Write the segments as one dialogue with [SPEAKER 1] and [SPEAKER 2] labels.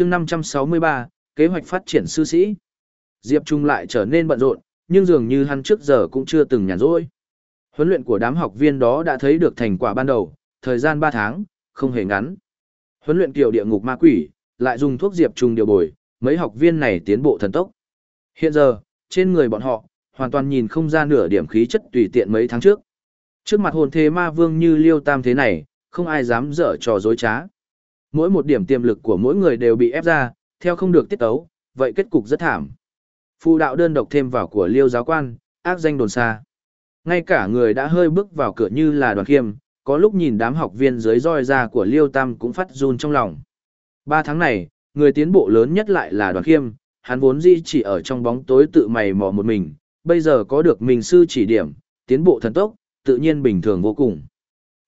[SPEAKER 1] chương 563, kế hoạch phát triển sư sĩ. Diệp Trung lại trở nên bận rộn, nhưng dường như hắn trước giờ cũng chưa từng nhàn rỗi. Huấn luyện của đám học viên đó đã thấy được thành quả ban đầu, thời gian 3 tháng, không hề ngắn. Huấn luyện kiểu địa ngục ma quỷ, lại dùng thuốc Diệp Trung điều bồi, mấy học viên này tiến bộ thần tốc. Hiện giờ, trên người bọn họ, hoàn toàn nhìn không ra nửa điểm khí chất tùy tiện mấy tháng trước. Trước mặt hồn thế ma vương như liêu tam thế này, không ai dám dở trò dối trá. Mỗi một điểm tiềm lực của mỗi người đều bị ép ra, theo không được tiết tấu, vậy kết cục rất thảm. Phụ đạo đơn độc thêm vào của liêu giáo quan, ác danh đồn xa. Ngay cả người đã hơi bước vào cửa như là đoàn khiêm, có lúc nhìn đám học viên dưới roi ra của liêu tam cũng phát run trong lòng. Ba tháng này, người tiến bộ lớn nhất lại là đoàn khiêm, hắn vốn dĩ chỉ ở trong bóng tối tự mày mò một mình, bây giờ có được mình sư chỉ điểm, tiến bộ thần tốc, tự nhiên bình thường vô cùng.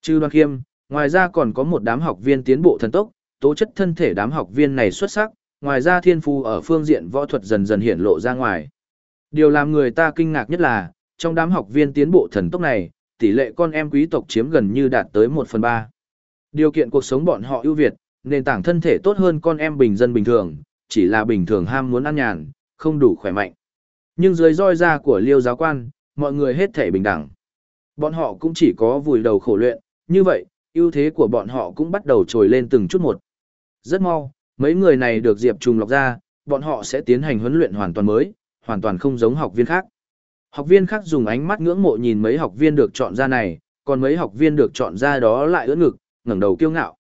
[SPEAKER 1] Trừ đoàn khiêm, ngoài ra còn có một đám học viên tiến bộ thần tốc, tố chất thân thể đám học viên này xuất sắc, ngoài ra thiên phu ở phương diện võ thuật dần dần hiện lộ ra ngoài. Điều làm người ta kinh ngạc nhất là, trong đám học viên tiến bộ thần tốc này, tỷ lệ con em quý tộc chiếm gần như đạt tới 1 phần 3. Điều kiện cuộc sống bọn họ ưu việt, nền tảng thân thể tốt hơn con em bình dân bình thường, chỉ là bình thường ham muốn ăn nhàn, không đủ khỏe mạnh. Nhưng dưới roi ra của liêu giáo quan, mọi người hết thể bình đẳng. Bọn họ cũng chỉ có vùi đầu khổ luyện, như vậy, ưu thế của bọn họ cũng bắt đầu trồi lên từng chút một. Rất mau, mấy người này được Diệp Trùng lọc ra, bọn họ sẽ tiến hành huấn luyện hoàn toàn mới, hoàn toàn không giống học viên khác. Học viên khác dùng ánh mắt ngưỡng mộ nhìn mấy học viên được chọn ra này, còn mấy học viên được chọn ra đó lại ưỡn ngực, ngẩng đầu kiêu ngạo.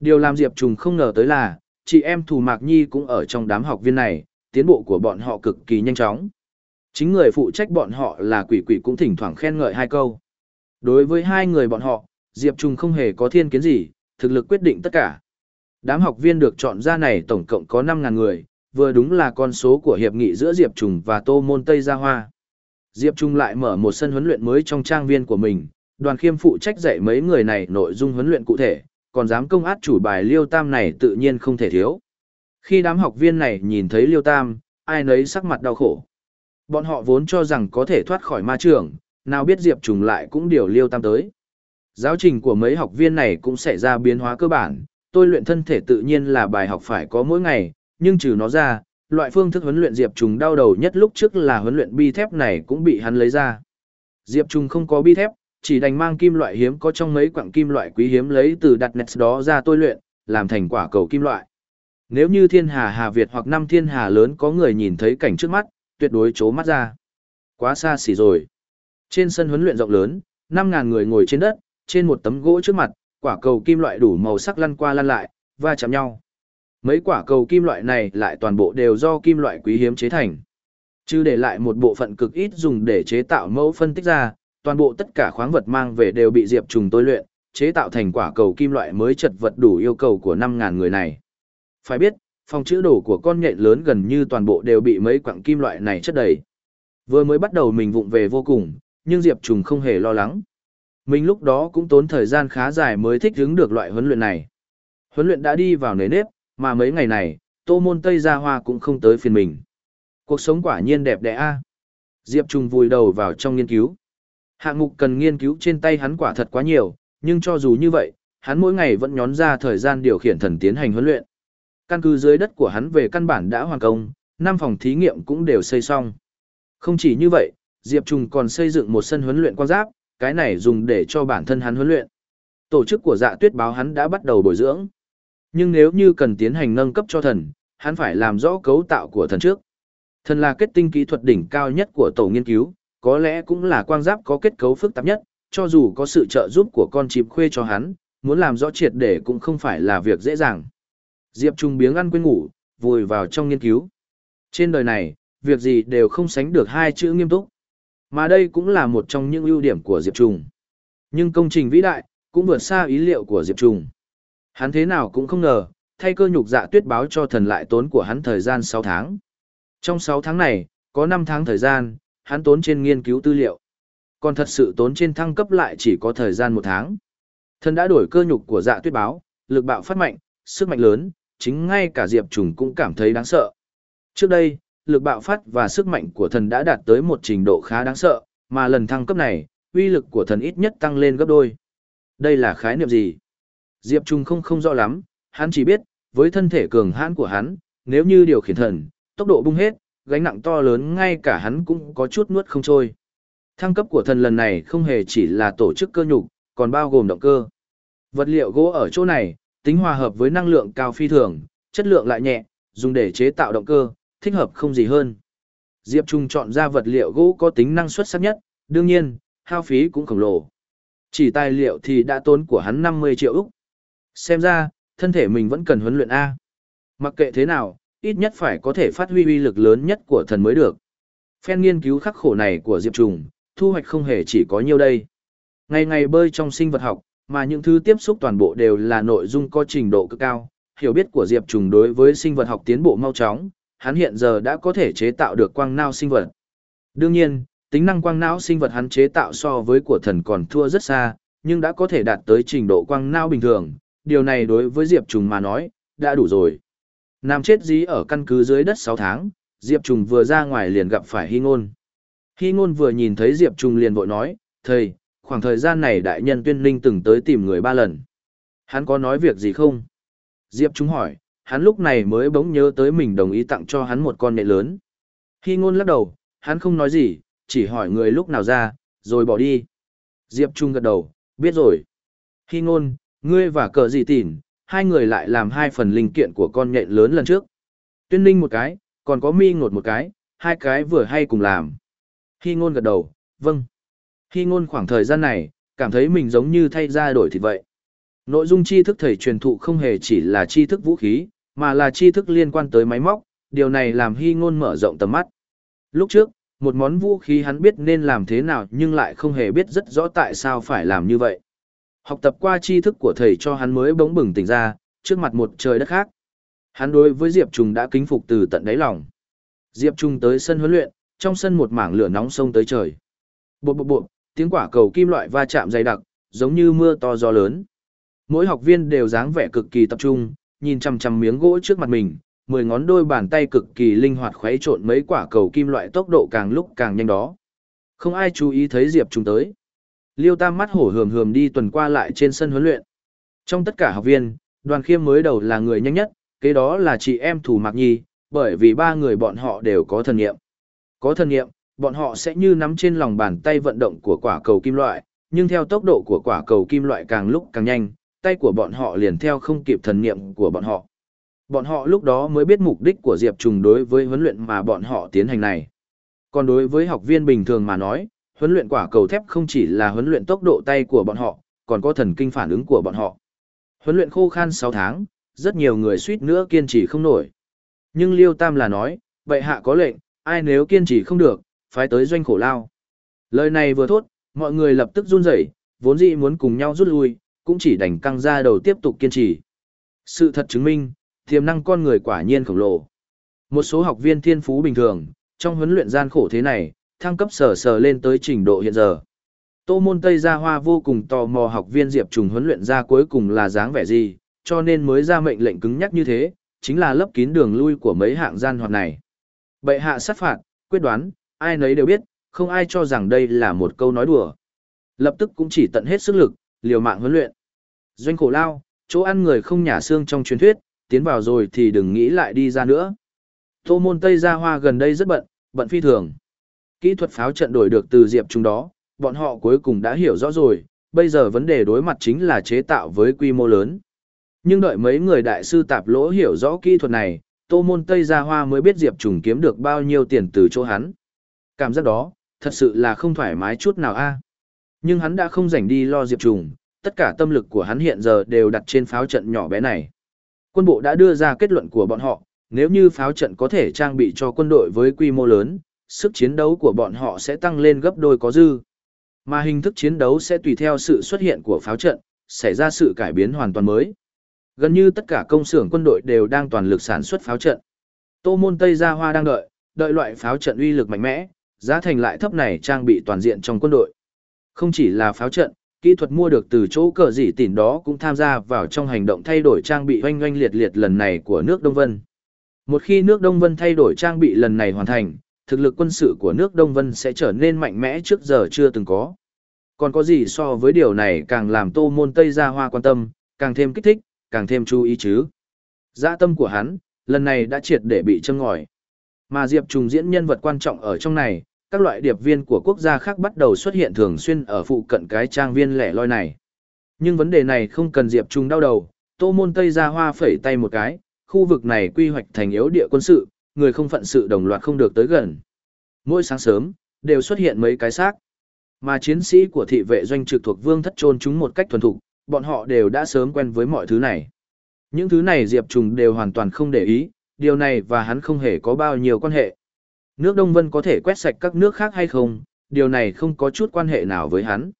[SPEAKER 1] Điều làm Diệp Trùng không ngờ tới là, chị em Thù Mạc Nhi cũng ở trong đám học viên này, tiến bộ của bọn họ cực kỳ nhanh chóng. Chính người phụ trách bọn họ là quỷ quỷ cũng thỉnh thoảng khen ngợi hai câu. Đối với hai người bọn họ, Diệp Trùng không hề có thiên kiến gì, thực lực quyết định tất cả. Đám học viên được chọn ra này tổng cộng có 5.000 người, vừa đúng là con số của hiệp nghị giữa Diệp Trùng và Tô Môn Tây Gia Hoa. Diệp Trung lại mở một sân huấn luyện mới trong trang viên của mình, đoàn khiêm phụ trách dạy mấy người này nội dung huấn luyện cụ thể, còn dám công át chủ bài Liêu Tam này tự nhiên không thể thiếu. Khi đám học viên này nhìn thấy Liêu Tam, ai nấy sắc mặt đau khổ. Bọn họ vốn cho rằng có thể thoát khỏi ma trường, nào biết Diệp Trùng lại cũng điều Liêu Tam tới. Giáo trình của mấy học viên này cũng sẽ ra biến hóa cơ bản, tôi luyện thân thể tự nhiên là bài học phải có mỗi ngày, nhưng trừ nó ra, loại phương thức huấn luyện Diệp Trùng đau đầu nhất lúc trước là huấn luyện bi thép này cũng bị hắn lấy ra. Diệp Trùng không có bi thép, chỉ đành mang kim loại hiếm có trong mấy quặng kim loại quý hiếm lấy từ đặt nets đó ra tôi luyện, làm thành quả cầu kim loại. Nếu như thiên hà Hà Việt hoặc năm thiên hà lớn có người nhìn thấy cảnh trước mắt, tuyệt đối chố mắt ra. Quá xa xỉ rồi. Trên sân huấn luyện rộng lớn, 5.000 người ngồi trên đất, trên một tấm gỗ trước mặt, quả cầu kim loại đủ màu sắc lăn qua lăn lại, va chạm nhau. Mấy quả cầu kim loại này lại toàn bộ đều do kim loại quý hiếm chế thành. Chứ để lại một bộ phận cực ít dùng để chế tạo mẫu phân tích ra, toàn bộ tất cả khoáng vật mang về đều bị Diệp Trùng tôi luyện, chế tạo thành quả cầu kim loại mới chật vật đủ yêu cầu của 5.000 người này. Phải biết, phòng chữ đồ của con nhện lớn gần như toàn bộ đều bị mấy quặng kim loại này chất đầy. Vừa mới bắt đầu mình vụng về vô cùng, nhưng Diệp Trùng không hề lo lắng. Mình lúc đó cũng tốn thời gian khá dài mới thích ứng được loại huấn luyện này. Huấn luyện đã đi vào nề nếp, mà mấy ngày này, tô môn Tây Gia Hoa cũng không tới phiền mình. Cuộc sống quả nhiên đẹp đẽ a. Diệp Trung vùi đầu vào trong nghiên cứu. Hạng mục cần nghiên cứu trên tay hắn quả thật quá nhiều, nhưng cho dù như vậy, hắn mỗi ngày vẫn nhón ra thời gian điều khiển thần tiến hành huấn luyện. Căn cứ dưới đất của hắn về căn bản đã hoàn công, năm phòng thí nghiệm cũng đều xây xong. Không chỉ như vậy, Diệp Trung còn xây dựng một sân huấn luyện quan giáp, cái này dùng để cho bản thân hắn huấn luyện. Tổ chức của dạ tuyết báo hắn đã bắt đầu bồi dưỡng. Nhưng nếu như cần tiến hành nâng cấp cho thần, hắn phải làm rõ cấu tạo của thần trước. Thần là kết tinh kỹ thuật đỉnh cao nhất của tổ nghiên cứu, có lẽ cũng là quang giáp có kết cấu phức tạp nhất, cho dù có sự trợ giúp của con chim khuê cho hắn, muốn làm rõ triệt để cũng không phải là việc dễ dàng. Diệp Trung biếng ăn quên ngủ, vùi vào trong nghiên cứu. Trên đời này, việc gì đều không sánh được hai chữ nghiêm túc. Mà đây cũng là một trong những ưu điểm của Diệp Trùng. Nhưng công trình vĩ đại, cũng vượt xa ý liệu của Diệp Trùng. Hắn thế nào cũng không ngờ, thay cơ nhục dạ tuyết báo cho thần lại tốn của hắn thời gian 6 tháng. Trong 6 tháng này, có 5 tháng thời gian, hắn tốn trên nghiên cứu tư liệu. Còn thật sự tốn trên thăng cấp lại chỉ có thời gian 1 tháng. Thần đã đổi cơ nhục của dạ tuyết báo, lực bạo phát mạnh, sức mạnh lớn, chính ngay cả Diệp Trùng cũng cảm thấy đáng sợ. Trước đây, lực bạo phát và sức mạnh của thần đã đạt tới một trình độ khá đáng sợ, mà lần thăng cấp này, uy lực của thần ít nhất tăng lên gấp đôi. Đây là khái niệm gì? Diệp Trung không không rõ lắm, hắn chỉ biết, với thân thể cường hãn của hắn, nếu như điều khiển thần, tốc độ bung hết, gánh nặng to lớn ngay cả hắn cũng có chút nuốt không trôi. Thăng cấp của thần lần này không hề chỉ là tổ chức cơ nhục, còn bao gồm động cơ. Vật liệu gỗ ở chỗ này, tính hòa hợp với năng lượng cao phi thường, chất lượng lại nhẹ, dùng để chế tạo động cơ, thích hợp không gì hơn. Diệp Trung chọn ra vật liệu gỗ có tính năng suất sắc nhất, đương nhiên, hao phí cũng khổng lồ. Chỉ tài liệu thì đã tốn của hắn 50 triệu Úc. Xem ra, thân thể mình vẫn cần huấn luyện A. Mặc kệ thế nào, ít nhất phải có thể phát huy uy lực lớn nhất của thần mới được. Phen nghiên cứu khắc khổ này của Diệp Trùng, thu hoạch không hề chỉ có nhiêu đây. Ngày ngày bơi trong sinh vật học, mà những thứ tiếp xúc toàn bộ đều là nội dung có trình độ cực cao, hiểu biết của Diệp Trùng đối với sinh vật học tiến bộ mau chóng, hắn hiện giờ đã có thể chế tạo được quang não sinh vật. Đương nhiên, tính năng quang não sinh vật hắn chế tạo so với của thần còn thua rất xa, nhưng đã có thể đạt tới trình độ quang não bình thường, điều này đối với Diệp Trùng mà nói, đã đủ rồi. Nam chết dí ở căn cứ dưới đất 6 tháng, Diệp Trùng vừa ra ngoài liền gặp phải Hy Ngôn. Hy Ngôn vừa nhìn thấy Diệp Trùng liền vội nói, Thầy, khoảng thời gian này đại nhân tuyên linh từng tới tìm người ba lần. Hắn có nói việc gì không? Diệp Trùng hỏi, hắn lúc này mới bỗng nhớ tới mình đồng ý tặng cho hắn một con nệ lớn. Khi Ngôn lắc đầu, hắn không nói gì, chỉ hỏi người lúc nào ra, rồi bỏ đi. Diệp Trung gật đầu, biết rồi. Khi Ngôn, ngươi và cờ gì tỉn, hai người lại làm hai phần linh kiện của con nhện lớn lần trước. Tuyên ninh một cái, còn có mi ngột một cái, hai cái vừa hay cùng làm. Khi ngôn gật đầu, vâng. Khi ngôn khoảng thời gian này, cảm thấy mình giống như thay ra đổi thịt vậy. Nội dung tri thức thầy truyền thụ không hề chỉ là tri thức vũ khí, mà là tri thức liên quan tới máy móc, điều này làm Hy ngôn mở rộng tầm mắt. Lúc trước, một món vũ khí hắn biết nên làm thế nào nhưng lại không hề biết rất rõ tại sao phải làm như vậy. Học tập qua tri thức của thầy cho hắn mới bỗng bừng tỉnh ra, trước mặt một trời đất khác. Hắn đối với Diệp Trùng đã kính phục từ tận đáy lòng. Diệp Trùng tới sân huấn luyện, trong sân một mảng lửa nóng sông tới trời. Bộ bộ bộ, tiếng quả cầu kim loại va chạm dày đặc, giống như mưa to gió lớn. Mỗi học viên đều dáng vẻ cực kỳ tập trung, nhìn chằm chằm miếng gỗ trước mặt mình, mười ngón đôi bàn tay cực kỳ linh hoạt khuấy trộn mấy quả cầu kim loại tốc độ càng lúc càng nhanh đó. Không ai chú ý thấy Diệp Trùng tới. Liêu Tam mắt hổ hườm hườm đi tuần qua lại trên sân huấn luyện. Trong tất cả học viên, đoàn khiêm mới đầu là người nhanh nhất, kế đó là chị em Thủ Mạc Nhi, bởi vì ba người bọn họ đều có thần nghiệm. Có thần nghiệm, bọn họ sẽ như nắm trên lòng bàn tay vận động của quả cầu kim loại, nhưng theo tốc độ của quả cầu kim loại càng lúc càng nhanh, tay của bọn họ liền theo không kịp thần niệm của bọn họ. Bọn họ lúc đó mới biết mục đích của Diệp Trùng đối với huấn luyện mà bọn họ tiến hành này. Còn đối với học viên bình thường mà nói, huấn luyện quả cầu thép không chỉ là huấn luyện tốc độ tay của bọn họ, còn có thần kinh phản ứng của bọn họ. Huấn luyện khô khan 6 tháng, rất nhiều người suýt nữa kiên trì không nổi. Nhưng Liêu Tam là nói, vậy hạ có lệnh, ai nếu kiên trì không được, phải tới doanh khổ lao. Lời này vừa thốt, mọi người lập tức run rẩy, vốn dĩ muốn cùng nhau rút lui, cũng chỉ đành căng ra đầu tiếp tục kiên trì. Sự thật chứng minh, tiềm năng con người quả nhiên khổng lồ. Một số học viên thiên phú bình thường, trong huấn luyện gian khổ thế này, thăng cấp sở sở lên tới trình độ hiện giờ. Tô môn Tây Gia Hoa vô cùng tò mò học viên Diệp Trùng huấn luyện ra cuối cùng là dáng vẻ gì, cho nên mới ra mệnh lệnh cứng nhắc như thế, chính là lấp kín đường lui của mấy hạng gian hoạt này. Bệ hạ sát phạt, quyết đoán, ai nấy đều biết, không ai cho rằng đây là một câu nói đùa. Lập tức cũng chỉ tận hết sức lực, liều mạng huấn luyện. Doanh khổ lao, chỗ ăn người không nhả xương trong truyền thuyết, tiến vào rồi thì đừng nghĩ lại đi ra nữa. Tô môn Tây Gia Hoa gần đây rất bận, bận phi thường. Kỹ thuật pháo trận đổi được từ Diệp chúng đó, bọn họ cuối cùng đã hiểu rõ rồi, bây giờ vấn đề đối mặt chính là chế tạo với quy mô lớn. Nhưng đợi mấy người đại sư tạp lỗ hiểu rõ kỹ thuật này, tô môn Tây Gia Hoa mới biết Diệp Trùng kiếm được bao nhiêu tiền từ chỗ hắn. Cảm giác đó, thật sự là không thoải mái chút nào a. Nhưng hắn đã không rảnh đi lo Diệp Trùng, tất cả tâm lực của hắn hiện giờ đều đặt trên pháo trận nhỏ bé này. Quân bộ đã đưa ra kết luận của bọn họ, nếu như pháo trận có thể trang bị cho quân đội với quy mô lớn, sức chiến đấu của bọn họ sẽ tăng lên gấp đôi có dư. Mà hình thức chiến đấu sẽ tùy theo sự xuất hiện của pháo trận, xảy ra sự cải biến hoàn toàn mới. Gần như tất cả công xưởng quân đội đều đang toàn lực sản xuất pháo trận. Tô môn Tây Gia Hoa đang đợi, đợi loại pháo trận uy lực mạnh mẽ, giá thành lại thấp này trang bị toàn diện trong quân đội. Không chỉ là pháo trận, kỹ thuật mua được từ chỗ cờ dị tỉn đó cũng tham gia vào trong hành động thay đổi trang bị oanh oanh liệt liệt lần này của nước Đông Vân. Một khi nước Đông Vân thay đổi trang bị lần này hoàn thành, thực lực quân sự của nước Đông Vân sẽ trở nên mạnh mẽ trước giờ chưa từng có. Còn có gì so với điều này càng làm tô môn Tây Gia Hoa quan tâm, càng thêm kích thích, càng thêm chú ý chứ. Dã tâm của hắn, lần này đã triệt để bị châm ngòi. Mà Diệp Trùng diễn nhân vật quan trọng ở trong này, các loại điệp viên của quốc gia khác bắt đầu xuất hiện thường xuyên ở phụ cận cái trang viên lẻ loi này. Nhưng vấn đề này không cần Diệp Trung đau đầu, Tô Môn Tây ra hoa phẩy tay một cái, khu vực này quy hoạch thành yếu địa quân sự, người không phận sự đồng loạt không được tới gần. Mỗi sáng sớm, đều xuất hiện mấy cái xác. Mà chiến sĩ của thị vệ doanh trực thuộc vương thất trôn chúng một cách thuần thục, bọn họ đều đã sớm quen với mọi thứ này. Những thứ này Diệp Trùng đều hoàn toàn không để ý, điều này và hắn không hề có bao nhiêu quan hệ. Nước Đông Vân có thể quét sạch các nước khác hay không, điều này không có chút quan hệ nào với hắn.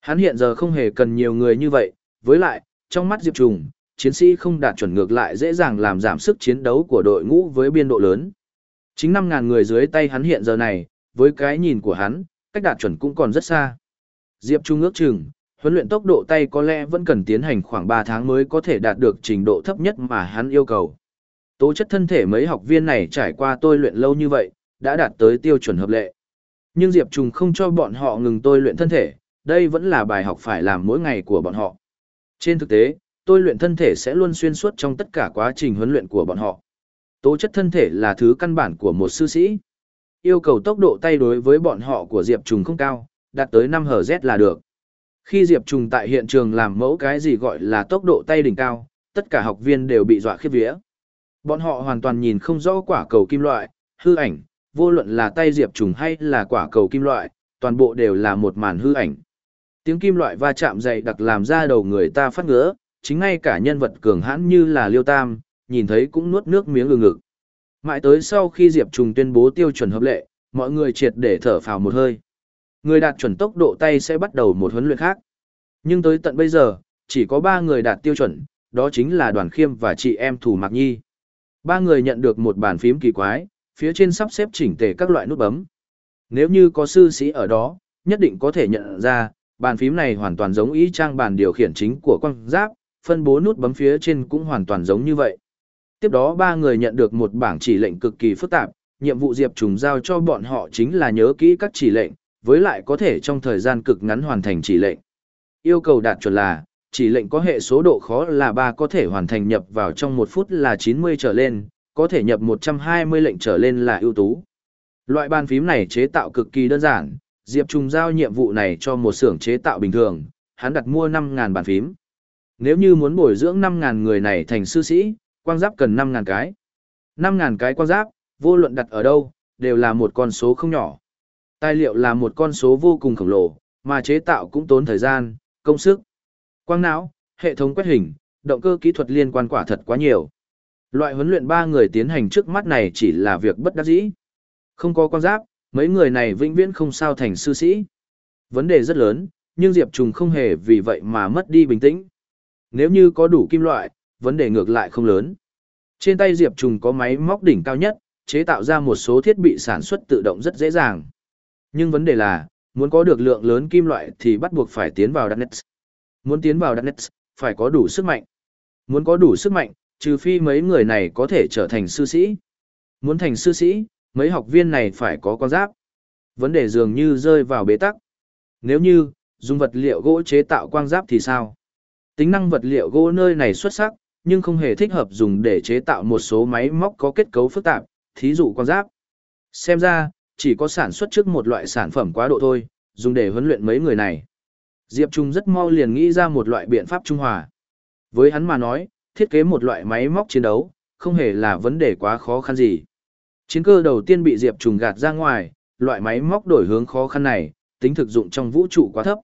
[SPEAKER 1] Hắn hiện giờ không hề cần nhiều người như vậy, với lại, trong mắt Diệp Trùng, chiến sĩ không đạt chuẩn ngược lại dễ dàng làm giảm sức chiến đấu của đội ngũ với biên độ lớn. Chính 5.000 người dưới tay hắn hiện giờ này, với cái nhìn của hắn, cách đạt chuẩn cũng còn rất xa. Diệp Trung ước chừng, huấn luyện tốc độ tay có lẽ vẫn cần tiến hành khoảng 3 tháng mới có thể đạt được trình độ thấp nhất mà hắn yêu cầu. Tố chất thân thể mấy học viên này trải qua tôi luyện lâu như vậy, đã đạt tới tiêu chuẩn hợp lệ. Nhưng Diệp Trung không cho bọn họ ngừng tôi luyện thân thể, đây vẫn là bài học phải làm mỗi ngày của bọn họ. Trên thực tế, tôi luyện thân thể sẽ luôn xuyên suốt trong tất cả quá trình huấn luyện của bọn họ. Tố chất thân thể là thứ căn bản của một sư sĩ. Yêu cầu tốc độ tay đối với bọn họ của Diệp Trùng không cao, đạt tới 5 Hz là được. Khi Diệp Trùng tại hiện trường làm mẫu cái gì gọi là tốc độ tay đỉnh cao, tất cả học viên đều bị dọa khiếp vía. Bọn họ hoàn toàn nhìn không rõ quả cầu kim loại, hư ảnh, vô luận là tay Diệp Trùng hay là quả cầu kim loại, toàn bộ đều là một màn hư ảnh. Tiếng kim loại va chạm dày đặc làm ra đầu người ta phát ngứa, chính ngay cả nhân vật cường hãn như là Liêu Tam, nhìn thấy cũng nuốt nước miếng ngừng ngực. Mãi tới sau khi Diệp Trùng tuyên bố tiêu chuẩn hợp lệ, mọi người triệt để thở phào một hơi. Người đạt chuẩn tốc độ tay sẽ bắt đầu một huấn luyện khác. Nhưng tới tận bây giờ, chỉ có 3 người đạt tiêu chuẩn, đó chính là Đoàn Khiêm và chị em Thủ Mạc Nhi. Ba người nhận được một bàn phím kỳ quái, phía trên sắp xếp chỉnh tề các loại nút bấm. Nếu như có sư sĩ ở đó, nhất định có thể nhận ra, bàn phím này hoàn toàn giống ý trang bàn điều khiển chính của quang giáp, phân bố nút bấm phía trên cũng hoàn toàn giống như vậy. Tiếp đó ba người nhận được một bảng chỉ lệnh cực kỳ phức tạp, nhiệm vụ Diệp Trùng giao cho bọn họ chính là nhớ kỹ các chỉ lệnh, với lại có thể trong thời gian cực ngắn hoàn thành chỉ lệnh. Yêu cầu đạt chuẩn là, chỉ lệnh có hệ số độ khó là 3 có thể hoàn thành nhập vào trong 1 phút là 90 trở lên, có thể nhập 120 lệnh trở lên là ưu tú. Loại bàn phím này chế tạo cực kỳ đơn giản, Diệp Trùng giao nhiệm vụ này cho một xưởng chế tạo bình thường, hắn đặt mua 5.000 bàn phím. Nếu như muốn bồi dưỡng 5.000 người này thành sư sĩ, quang giáp cần 5.000 cái. 5.000 cái quang giáp, vô luận đặt ở đâu, đều là một con số không nhỏ. Tài liệu là một con số vô cùng khổng lồ, mà chế tạo cũng tốn thời gian, công sức. Quang não, hệ thống quét hình, động cơ kỹ thuật liên quan quả thật quá nhiều. Loại huấn luyện ba người tiến hành trước mắt này chỉ là việc bất đắc dĩ. Không có quan giáp, mấy người này vĩnh viễn không sao thành sư sĩ. Vấn đề rất lớn, nhưng Diệp Trùng không hề vì vậy mà mất đi bình tĩnh. Nếu như có đủ kim loại, vấn đề ngược lại không lớn. Trên tay Diệp Trùng có máy móc đỉnh cao nhất, chế tạo ra một số thiết bị sản xuất tự động rất dễ dàng. Nhưng vấn đề là, muốn có được lượng lớn kim loại thì bắt buộc phải tiến vào Darknet. Muốn tiến vào Darknet, phải có đủ sức mạnh. Muốn có đủ sức mạnh, trừ phi mấy người này có thể trở thành sư sĩ. Muốn thành sư sĩ, mấy học viên này phải có con giáp. Vấn đề dường như rơi vào bế tắc. Nếu như, dùng vật liệu gỗ chế tạo quang giáp thì sao? Tính năng vật liệu gỗ nơi này xuất sắc, nhưng không hề thích hợp dùng để chế tạo một số máy móc có kết cấu phức tạp, thí dụ quang giáp. Xem ra, chỉ có sản xuất trước một loại sản phẩm quá độ thôi, dùng để huấn luyện mấy người này. Diệp Trung rất mau liền nghĩ ra một loại biện pháp trung hòa. Với hắn mà nói, thiết kế một loại máy móc chiến đấu, không hề là vấn đề quá khó khăn gì. Chiến cơ đầu tiên bị Diệp trùng gạt ra ngoài, loại máy móc đổi hướng khó khăn này, tính thực dụng trong vũ trụ quá thấp.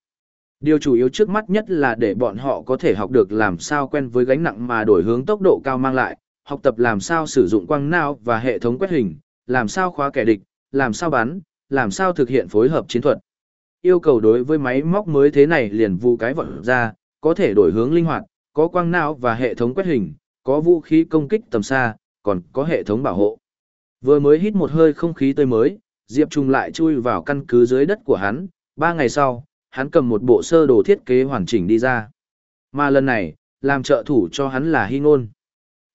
[SPEAKER 1] Điều chủ yếu trước mắt nhất là để bọn họ có thể học được làm sao quen với gánh nặng mà đổi hướng tốc độ cao mang lại, học tập làm sao sử dụng quang não và hệ thống quét hình, làm sao khóa kẻ địch, làm sao bắn, làm sao thực hiện phối hợp chiến thuật. Yêu cầu đối với máy móc mới thế này liền vụ cái vật ra, có thể đổi hướng linh hoạt, có quang não và hệ thống quét hình, có vũ khí công kích tầm xa, còn có hệ thống bảo hộ. Vừa mới hít một hơi không khí tươi mới, Diệp Trung lại chui vào căn cứ dưới đất của hắn, ba ngày sau, hắn cầm một bộ sơ đồ thiết kế hoàn chỉnh đi ra. Mà lần này, làm trợ thủ cho hắn là Hy Ngôn.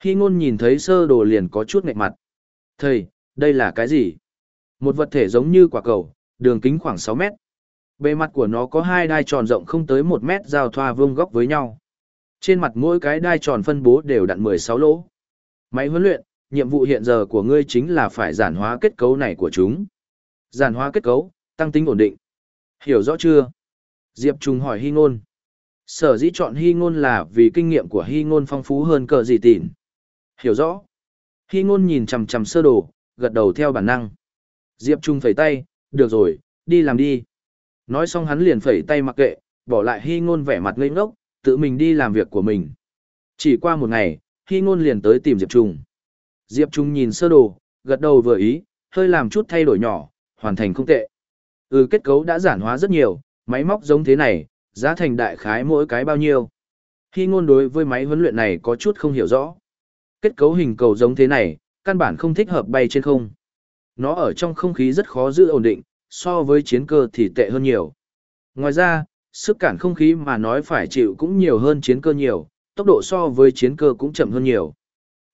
[SPEAKER 1] Hy Ngôn nhìn thấy sơ đồ liền có chút ngạch mặt. Thầy, đây là cái gì? Một vật thể giống như quả cầu, đường kính khoảng 6 mét. Bề mặt của nó có hai đai tròn rộng không tới 1 mét giao thoa vuông góc với nhau. Trên mặt mỗi cái đai tròn phân bố đều đặn 16 lỗ. Máy huấn luyện, nhiệm vụ hiện giờ của ngươi chính là phải giản hóa kết cấu này của chúng. Giản hóa kết cấu, tăng tính ổn định. Hiểu rõ chưa? Diệp Trung hỏi Hy Ngôn. Sở dĩ chọn Hy Ngôn là vì kinh nghiệm của Hy Ngôn phong phú hơn cờ gì tỉn. Hiểu rõ. Hy Ngôn nhìn chằm chằm sơ đồ, gật đầu theo bản năng. Diệp Trung phẩy tay, được rồi, đi làm đi. Nói xong hắn liền phẩy tay mặc kệ, bỏ lại Hy Ngôn vẻ mặt ngây ngốc, tự mình đi làm việc của mình. Chỉ qua một ngày, Hy Ngôn liền tới tìm Diệp Trung. Diệp Trung nhìn sơ đồ, gật đầu vừa ý, hơi làm chút thay đổi nhỏ, hoàn thành không tệ. Ừ kết cấu đã giản hóa rất nhiều, máy móc giống thế này, giá thành đại khái mỗi cái bao nhiêu. Hy ngôn đối với máy huấn luyện này có chút không hiểu rõ. Kết cấu hình cầu giống thế này, căn bản không thích hợp bay trên không. Nó ở trong không khí rất khó giữ ổn định, so với chiến cơ thì tệ hơn nhiều. Ngoài ra, sức cản không khí mà nói phải chịu cũng nhiều hơn chiến cơ nhiều, tốc độ so với chiến cơ cũng chậm hơn nhiều.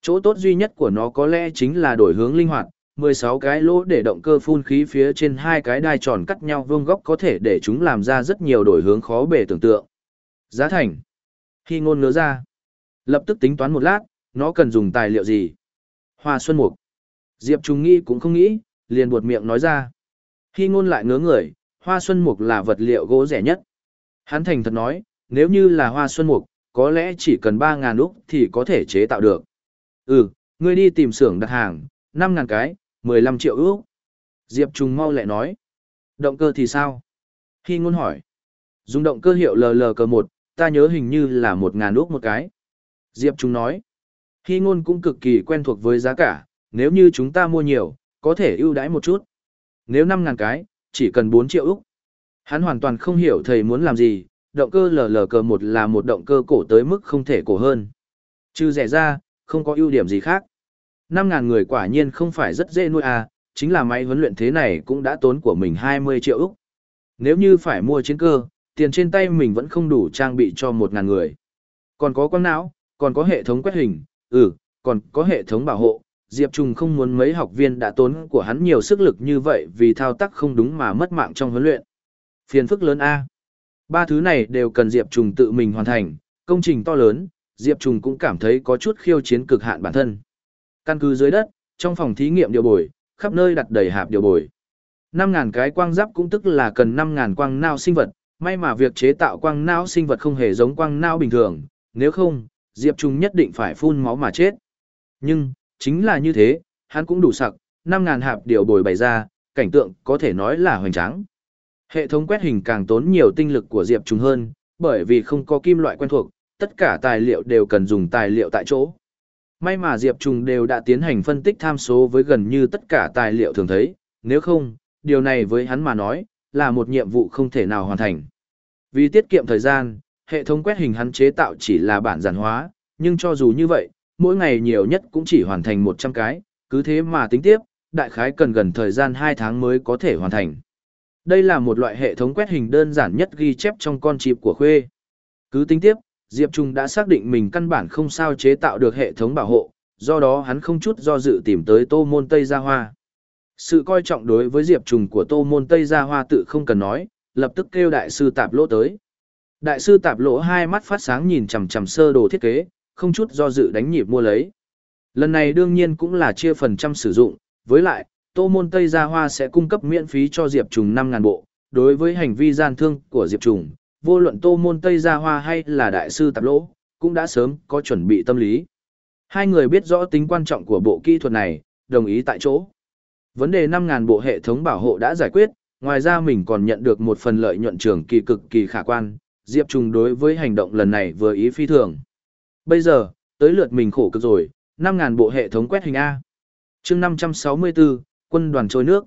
[SPEAKER 1] Chỗ tốt duy nhất của nó có lẽ chính là đổi hướng linh hoạt, 16 cái lỗ để động cơ phun khí phía trên hai cái đai tròn cắt nhau vuông góc có thể để chúng làm ra rất nhiều đổi hướng khó bề tưởng tượng. Giá thành. Khi ngôn ngớ ra, lập tức tính toán một lát, nó cần dùng tài liệu gì? Hoa xuân mục. Diệp Trung nghĩ cũng không nghĩ, liền buột miệng nói ra. Khi ngôn lại ngớ người, hoa xuân mục là vật liệu gỗ rẻ nhất. Hắn thành thật nói, nếu như là hoa xuân mục, có lẽ chỉ cần 3.000 úc thì có thể chế tạo được. Ừ, ngươi đi tìm xưởng đặt hàng, 5.000 cái, 15 triệu úc. Diệp Trung mau lẹ nói. Động cơ thì sao? Khi ngôn hỏi. Dùng động cơ hiệu LLK1, ta nhớ hình như là 1.000 úc một cái. Diệp Trung nói. Khi ngôn cũng cực kỳ quen thuộc với giá cả, nếu như chúng ta mua nhiều, có thể ưu đãi một chút. Nếu 5.000 cái, chỉ cần 4 triệu úc. Hắn hoàn toàn không hiểu thầy muốn làm gì, động cơ lờ lờ cờ 1 là một động cơ cổ tới mức không thể cổ hơn. Trừ rẻ ra, không có ưu điểm gì khác. 5.000 người quả nhiên không phải rất dễ nuôi à, chính là máy huấn luyện thế này cũng đã tốn của mình 20 triệu Úc. Nếu như phải mua chiến cơ, tiền trên tay mình vẫn không đủ trang bị cho 1.000 người. Còn có quang não, còn có hệ thống quét hình, ừ, còn có hệ thống bảo hộ. Diệp Trung không muốn mấy học viên đã tốn của hắn nhiều sức lực như vậy vì thao tác không đúng mà mất mạng trong huấn luyện. Phiền phức lớn A. Ba thứ này đều cần Diệp Trùng tự mình hoàn thành, công trình to lớn, Diệp Trùng cũng cảm thấy có chút khiêu chiến cực hạn bản thân. Căn cứ dưới đất, trong phòng thí nghiệm điều bồi, khắp nơi đặt đầy hạp điều bồi. 5.000 cái quang giáp cũng tức là cần 5.000 quang nao sinh vật, may mà việc chế tạo quang não sinh vật không hề giống quang não bình thường, nếu không, Diệp Trung nhất định phải phun máu mà chết. Nhưng, chính là như thế, hắn cũng đủ sặc, 5.000 hạp điều bồi bày ra, cảnh tượng có thể nói là hoành tráng. Hệ thống quét hình càng tốn nhiều tinh lực của Diệp Trung hơn, bởi vì không có kim loại quen thuộc, tất cả tài liệu đều cần dùng tài liệu tại chỗ. May mà Diệp Trùng đều đã tiến hành phân tích tham số với gần như tất cả tài liệu thường thấy, nếu không, điều này với hắn mà nói, là một nhiệm vụ không thể nào hoàn thành. Vì tiết kiệm thời gian, hệ thống quét hình hắn chế tạo chỉ là bản giản hóa, nhưng cho dù như vậy, mỗi ngày nhiều nhất cũng chỉ hoàn thành 100 cái, cứ thế mà tính tiếp, đại khái cần gần thời gian 2 tháng mới có thể hoàn thành. Đây là một loại hệ thống quét hình đơn giản nhất ghi chép trong con chip của Khuê. Cứ tính tiếp, Diệp Trung đã xác định mình căn bản không sao chế tạo được hệ thống bảo hộ, do đó hắn không chút do dự tìm tới Tô Môn Tây Gia Hoa. Sự coi trọng đối với Diệp Trung của Tô Môn Tây Gia Hoa tự không cần nói, lập tức kêu đại sư tạp lỗ tới. Đại sư tạp lỗ hai mắt phát sáng nhìn chằm chằm sơ đồ thiết kế, không chút do dự đánh nhịp mua lấy. Lần này đương nhiên cũng là chia phần trăm sử dụng, với lại, Tô Môn Tây Gia Hoa sẽ cung cấp miễn phí cho Diệp Trùng 5.000 bộ. Đối với hành vi gian thương của Diệp Trùng, vô luận tô môn Tây Gia Hoa hay là đại sư tạp lỗ, cũng đã sớm có chuẩn bị tâm lý. Hai người biết rõ tính quan trọng của bộ kỹ thuật này, đồng ý tại chỗ. Vấn đề 5.000 bộ hệ thống bảo hộ đã giải quyết, ngoài ra mình còn nhận được một phần lợi nhuận trường kỳ cực kỳ khả quan, Diệp Trùng đối với hành động lần này vừa ý phi thường. Bây giờ, tới lượt mình khổ cực rồi, 5.000 bộ hệ thống quét hình A. chương 564, quân đoàn trôi nước.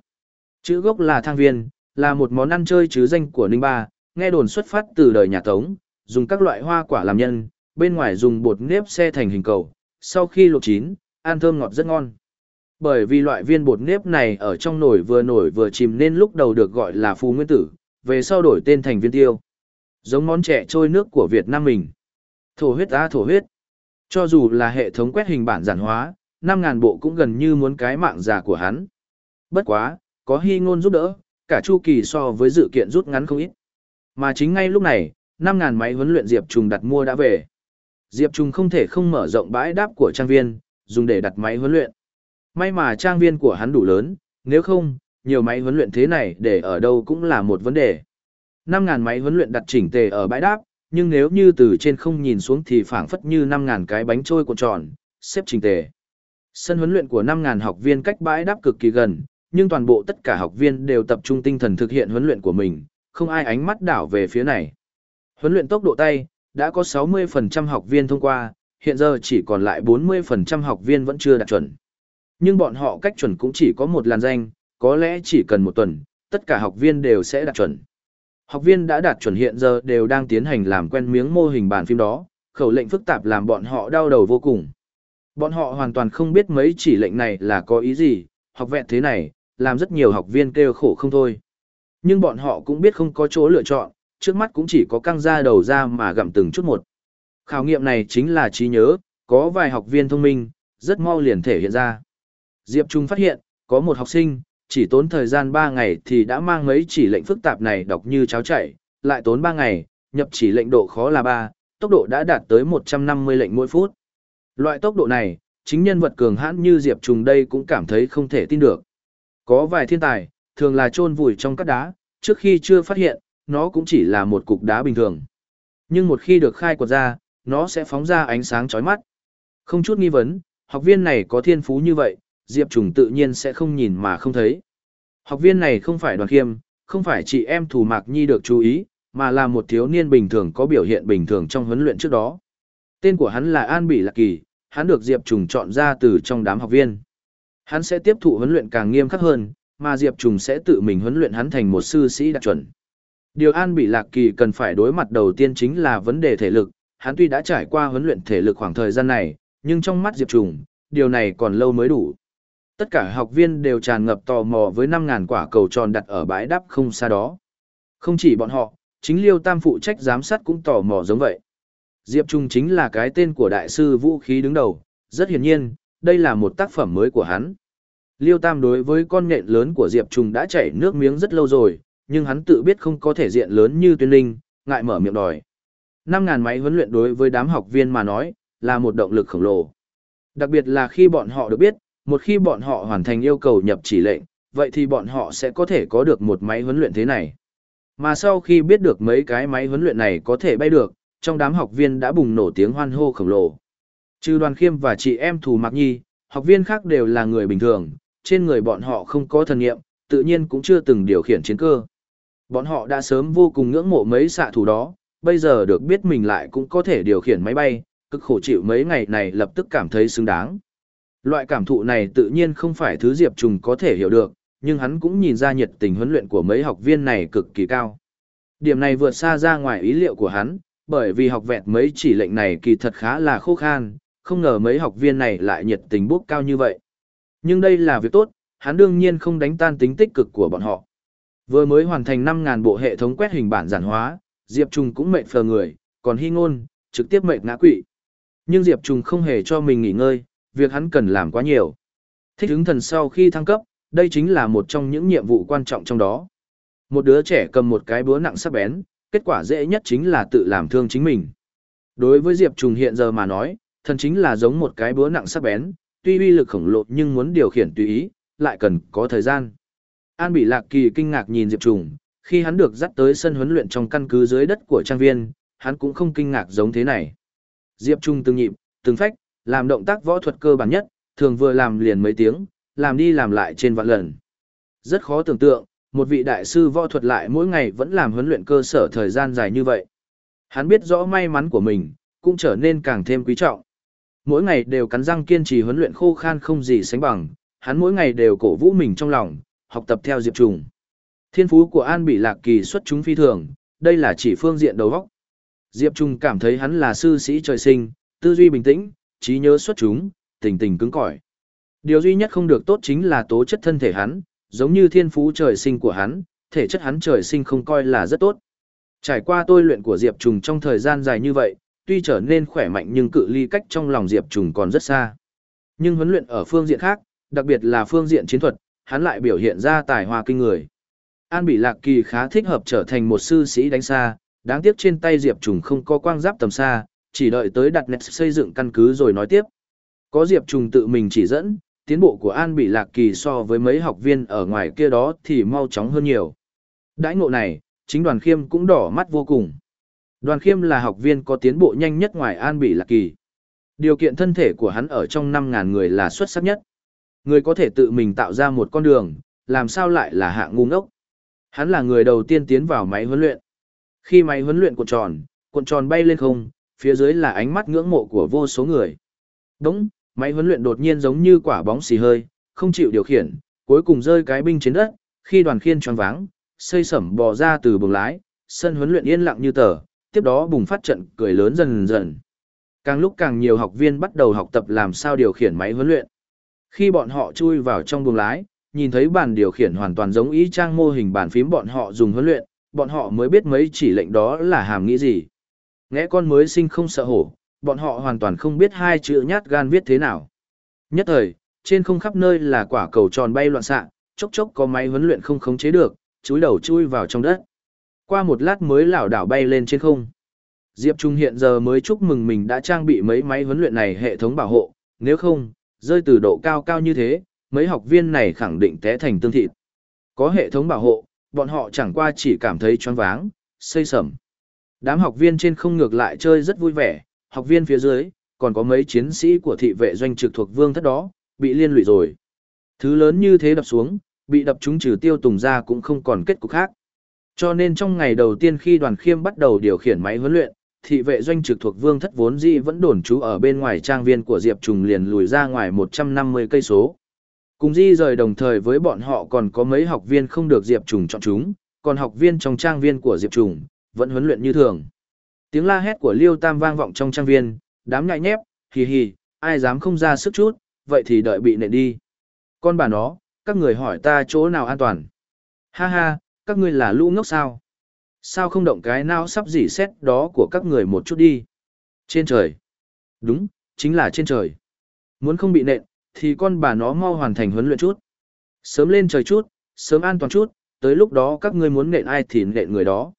[SPEAKER 1] Chữ gốc là thang viên, là một món ăn chơi chứ danh của Ninh Ba, nghe đồn xuất phát từ đời nhà Tống, dùng các loại hoa quả làm nhân, bên ngoài dùng bột nếp xe thành hình cầu, sau khi luộc chín, ăn thơm ngọt rất ngon. Bởi vì loại viên bột nếp này ở trong nồi vừa nổi vừa chìm nên lúc đầu được gọi là phù nguyên tử, về sau đổi tên thành viên tiêu. Giống món trẻ trôi nước của Việt Nam mình. Thổ huyết á thổ huyết. Cho dù là hệ thống quét hình bản giản hóa, 5.000 bộ cũng gần như muốn cái mạng già của hắn. Bất quá, có hy ngôn giúp đỡ, cả chu kỳ so với dự kiện rút ngắn không ít. Mà chính ngay lúc này, 5.000 máy huấn luyện Diệp Trùng đặt mua đã về. Diệp Trùng không thể không mở rộng bãi đáp của trang viên, dùng để đặt máy huấn luyện. May mà trang viên của hắn đủ lớn, nếu không, nhiều máy huấn luyện thế này để ở đâu cũng là một vấn đề. 5.000 máy huấn luyện đặt chỉnh tề ở bãi đáp, nhưng nếu như từ trên không nhìn xuống thì phảng phất như 5.000 cái bánh trôi cuộn tròn, xếp chỉnh tề. Sân huấn luyện của 5.000 học viên cách bãi đáp cực kỳ gần, nhưng toàn bộ tất cả học viên đều tập trung tinh thần thực hiện huấn luyện của mình, không ai ánh mắt đảo về phía này. Huấn luyện tốc độ tay, đã có 60% học viên thông qua, hiện giờ chỉ còn lại 40% học viên vẫn chưa đạt chuẩn. Nhưng bọn họ cách chuẩn cũng chỉ có một làn danh, có lẽ chỉ cần một tuần, tất cả học viên đều sẽ đạt chuẩn. Học viên đã đạt chuẩn hiện giờ đều đang tiến hành làm quen miếng mô hình bàn phim đó, khẩu lệnh phức tạp làm bọn họ đau đầu vô cùng. Bọn họ hoàn toàn không biết mấy chỉ lệnh này là có ý gì, học vẹn thế này, làm rất nhiều học viên kêu khổ không thôi. Nhưng bọn họ cũng biết không có chỗ lựa chọn, trước mắt cũng chỉ có căng ra đầu ra mà gặm từng chút một. Khảo nghiệm này chính là trí nhớ, có vài học viên thông minh, rất mau liền thể hiện ra. Diệp Trung phát hiện, có một học sinh, chỉ tốn thời gian 3 ngày thì đã mang mấy chỉ lệnh phức tạp này đọc như cháo chảy, lại tốn 3 ngày, nhập chỉ lệnh độ khó là 3, tốc độ đã đạt tới 150 lệnh mỗi phút. Loại tốc độ này, chính nhân vật cường hãn như Diệp Trùng đây cũng cảm thấy không thể tin được. Có vài thiên tài, thường là chôn vùi trong các đá, trước khi chưa phát hiện, nó cũng chỉ là một cục đá bình thường. Nhưng một khi được khai quật ra, nó sẽ phóng ra ánh sáng chói mắt. Không chút nghi vấn, học viên này có thiên phú như vậy, Diệp Trùng tự nhiên sẽ không nhìn mà không thấy. Học viên này không phải đoàn khiêm, không phải chị em Thù Mạc Nhi được chú ý, mà là một thiếu niên bình thường có biểu hiện bình thường trong huấn luyện trước đó. Tên của hắn là An Bỉ Lạc Kỳ, hắn được Diệp Trùng chọn ra từ trong đám học viên. Hắn sẽ tiếp thụ huấn luyện càng nghiêm khắc hơn, mà Diệp Trùng sẽ tự mình huấn luyện hắn thành một sư sĩ đạt chuẩn. Điều An bị Lạc Kỳ cần phải đối mặt đầu tiên chính là vấn đề thể lực, hắn tuy đã trải qua huấn luyện thể lực khoảng thời gian này, nhưng trong mắt Diệp Trùng, điều này còn lâu mới đủ. Tất cả học viên đều tràn ngập tò mò với 5.000 quả cầu tròn đặt ở bãi đáp không xa đó. Không chỉ bọn họ, chính Liêu Tam phụ trách giám sát cũng tò mò giống vậy. Diệp Trung chính là cái tên của đại sư vũ khí đứng đầu, rất hiển nhiên, đây là một tác phẩm mới của hắn. Liêu Tam đối với con nhện lớn của Diệp Trung đã chảy nước miếng rất lâu rồi, nhưng hắn tự biết không có thể diện lớn như tuyên linh, ngại mở miệng đòi. 5.000 máy huấn luyện đối với đám học viên mà nói, là một động lực khổng lồ. Đặc biệt là khi bọn họ được biết, một khi bọn họ hoàn thành yêu cầu nhập chỉ lệnh, vậy thì bọn họ sẽ có thể có được một máy huấn luyện thế này. Mà sau khi biết được mấy cái máy huấn luyện này có thể bay được, trong đám học viên đã bùng nổ tiếng hoan hô khổng lồ. Trừ đoàn khiêm và chị em Thù Mạc Nhi, học viên khác đều là người bình thường, trên người bọn họ không có thần nghiệm, tự nhiên cũng chưa từng điều khiển chiến cơ. Bọn họ đã sớm vô cùng ngưỡng mộ mấy xạ thủ đó, bây giờ được biết mình lại cũng có thể điều khiển máy bay, cực khổ chịu mấy ngày này lập tức cảm thấy xứng đáng. Loại cảm thụ này tự nhiên không phải thứ Diệp Trùng có thể hiểu được, nhưng hắn cũng nhìn ra nhiệt tình huấn luyện của mấy học viên này cực kỳ cao. Điểm này vượt xa ra ngoài ý liệu của hắn, bởi vì học vẹt mấy chỉ lệnh này kỳ thật khá là khô khan, không ngờ mấy học viên này lại nhiệt tình bốc cao như vậy. Nhưng đây là việc tốt, hắn đương nhiên không đánh tan tính tích cực của bọn họ. Vừa mới hoàn thành 5.000 bộ hệ thống quét hình bản giản hóa, Diệp Trung cũng mệt phờ người, còn hy ngôn, trực tiếp mệt ngã quỵ. Nhưng Diệp Trung không hề cho mình nghỉ ngơi, việc hắn cần làm quá nhiều. Thích ứng thần sau khi thăng cấp, đây chính là một trong những nhiệm vụ quan trọng trong đó. Một đứa trẻ cầm một cái búa nặng sắc bén, kết quả dễ nhất chính là tự làm thương chính mình. Đối với Diệp Trùng hiện giờ mà nói, thần chính là giống một cái búa nặng sắc bén, tuy uy lực khổng lồ nhưng muốn điều khiển tùy ý, lại cần có thời gian. An bị lạc kỳ kinh ngạc nhìn Diệp Trùng, khi hắn được dắt tới sân huấn luyện trong căn cứ dưới đất của trang viên, hắn cũng không kinh ngạc giống thế này. Diệp Trung từng nhịp, từng phách, làm động tác võ thuật cơ bản nhất, thường vừa làm liền mấy tiếng, làm đi làm lại trên vạn lần. Rất khó tưởng tượng, một vị đại sư võ thuật lại mỗi ngày vẫn làm huấn luyện cơ sở thời gian dài như vậy. Hắn biết rõ may mắn của mình, cũng trở nên càng thêm quý trọng. Mỗi ngày đều cắn răng kiên trì huấn luyện khô khan không gì sánh bằng, hắn mỗi ngày đều cổ vũ mình trong lòng, học tập theo Diệp Trùng. Thiên phú của An Bị Lạc Kỳ xuất chúng phi thường, đây là chỉ phương diện đầu óc. Diệp Trùng cảm thấy hắn là sư sĩ trời sinh, tư duy bình tĩnh, trí nhớ xuất chúng, tình tình cứng cỏi. Điều duy nhất không được tốt chính là tố chất thân thể hắn, giống như thiên phú trời sinh của hắn, thể chất hắn trời sinh không coi là rất tốt. Trải qua tôi luyện của Diệp Trùng trong thời gian dài như vậy, tuy trở nên khỏe mạnh nhưng cự ly cách trong lòng Diệp Trùng còn rất xa. Nhưng huấn luyện ở phương diện khác, đặc biệt là phương diện chiến thuật, hắn lại biểu hiện ra tài hoa kinh người. An Bỉ Lạc Kỳ khá thích hợp trở thành một sư sĩ đánh xa, đáng tiếc trên tay Diệp Trùng không có quang giáp tầm xa, chỉ đợi tới đặt nét xây dựng căn cứ rồi nói tiếp. Có Diệp Trùng tự mình chỉ dẫn, tiến bộ của An Bị Lạc Kỳ so với mấy học viên ở ngoài kia đó thì mau chóng hơn nhiều. Đãi ngộ này, chính đoàn khiêm cũng đỏ mắt vô cùng. Đoàn khiêm là học viên có tiến bộ nhanh nhất ngoài An Bỉ Lạc Kỳ. Điều kiện thân thể của hắn ở trong 5.000 người là xuất sắc nhất. Người có thể tự mình tạo ra một con đường, làm sao lại là hạng ngu ngốc. Hắn là người đầu tiên tiến vào máy huấn luyện. Khi máy huấn luyện cuộn tròn, cuộn tròn bay lên không, phía dưới là ánh mắt ngưỡng mộ của vô số người. Đúng, máy huấn luyện đột nhiên giống như quả bóng xì hơi, không chịu điều khiển, cuối cùng rơi cái binh trên đất, khi đoàn khiên tròn váng, xây sẩm bò ra từ buồng lái, sân huấn luyện yên lặng như tờ, tiếp đó bùng phát trận cười lớn dần dần. Càng lúc càng nhiều học viên bắt đầu học tập làm sao điều khiển máy huấn luyện. Khi bọn họ chui vào trong buồng lái, nhìn thấy bàn điều khiển hoàn toàn giống ý trang mô hình bàn phím bọn họ dùng huấn luyện, bọn họ mới biết mấy chỉ lệnh đó là hàm nghĩa gì. Nghe con mới sinh không sợ hổ, bọn họ hoàn toàn không biết hai chữ nhát gan viết thế nào. Nhất thời, trên không khắp nơi là quả cầu tròn bay loạn xạ, chốc chốc có máy huấn luyện không khống chế được, chúi đầu chui vào trong đất. Qua một lát mới lảo đảo bay lên trên không. Diệp Trung hiện giờ mới chúc mừng mình đã trang bị mấy máy huấn luyện này hệ thống bảo hộ, nếu không, rơi từ độ cao cao như thế, mấy học viên này khẳng định té thành tương thịt. Có hệ thống bảo hộ, bọn họ chẳng qua chỉ cảm thấy choáng váng, xây sẩm. Đám học viên trên không ngược lại chơi rất vui vẻ, học viên phía dưới, còn có mấy chiến sĩ của thị vệ doanh trực thuộc vương thất đó, bị liên lụy rồi. Thứ lớn như thế đập xuống, bị đập chúng trừ tiêu tùng ra cũng không còn kết cục khác. Cho nên trong ngày đầu tiên khi đoàn khiêm bắt đầu điều khiển máy huấn luyện, thị vệ doanh trực thuộc vương thất vốn dĩ vẫn đồn trú ở bên ngoài trang viên của Diệp Trùng liền lùi ra ngoài 150 cây số. Cùng di rời đồng thời với bọn họ còn có mấy học viên không được Diệp Trùng chọn chúng, còn học viên trong trang viên của Diệp Trùng vẫn huấn luyện như thường. Tiếng la hét của Liêu Tam vang vọng trong trang viên, đám nhại nhép, hì hì, ai dám không ra sức chút, vậy thì đợi bị nện đi. Con bà nó, các người hỏi ta chỗ nào an toàn. Ha ha, các ngươi là lũ ngốc sao? Sao không động cái nào sắp dỉ xét đó của các người một chút đi? Trên trời. Đúng, chính là trên trời. Muốn không bị nện, thì con bà nó mau hoàn thành huấn luyện chút. Sớm lên trời chút, sớm an toàn chút, tới lúc đó các ngươi muốn nện ai thì nện người đó.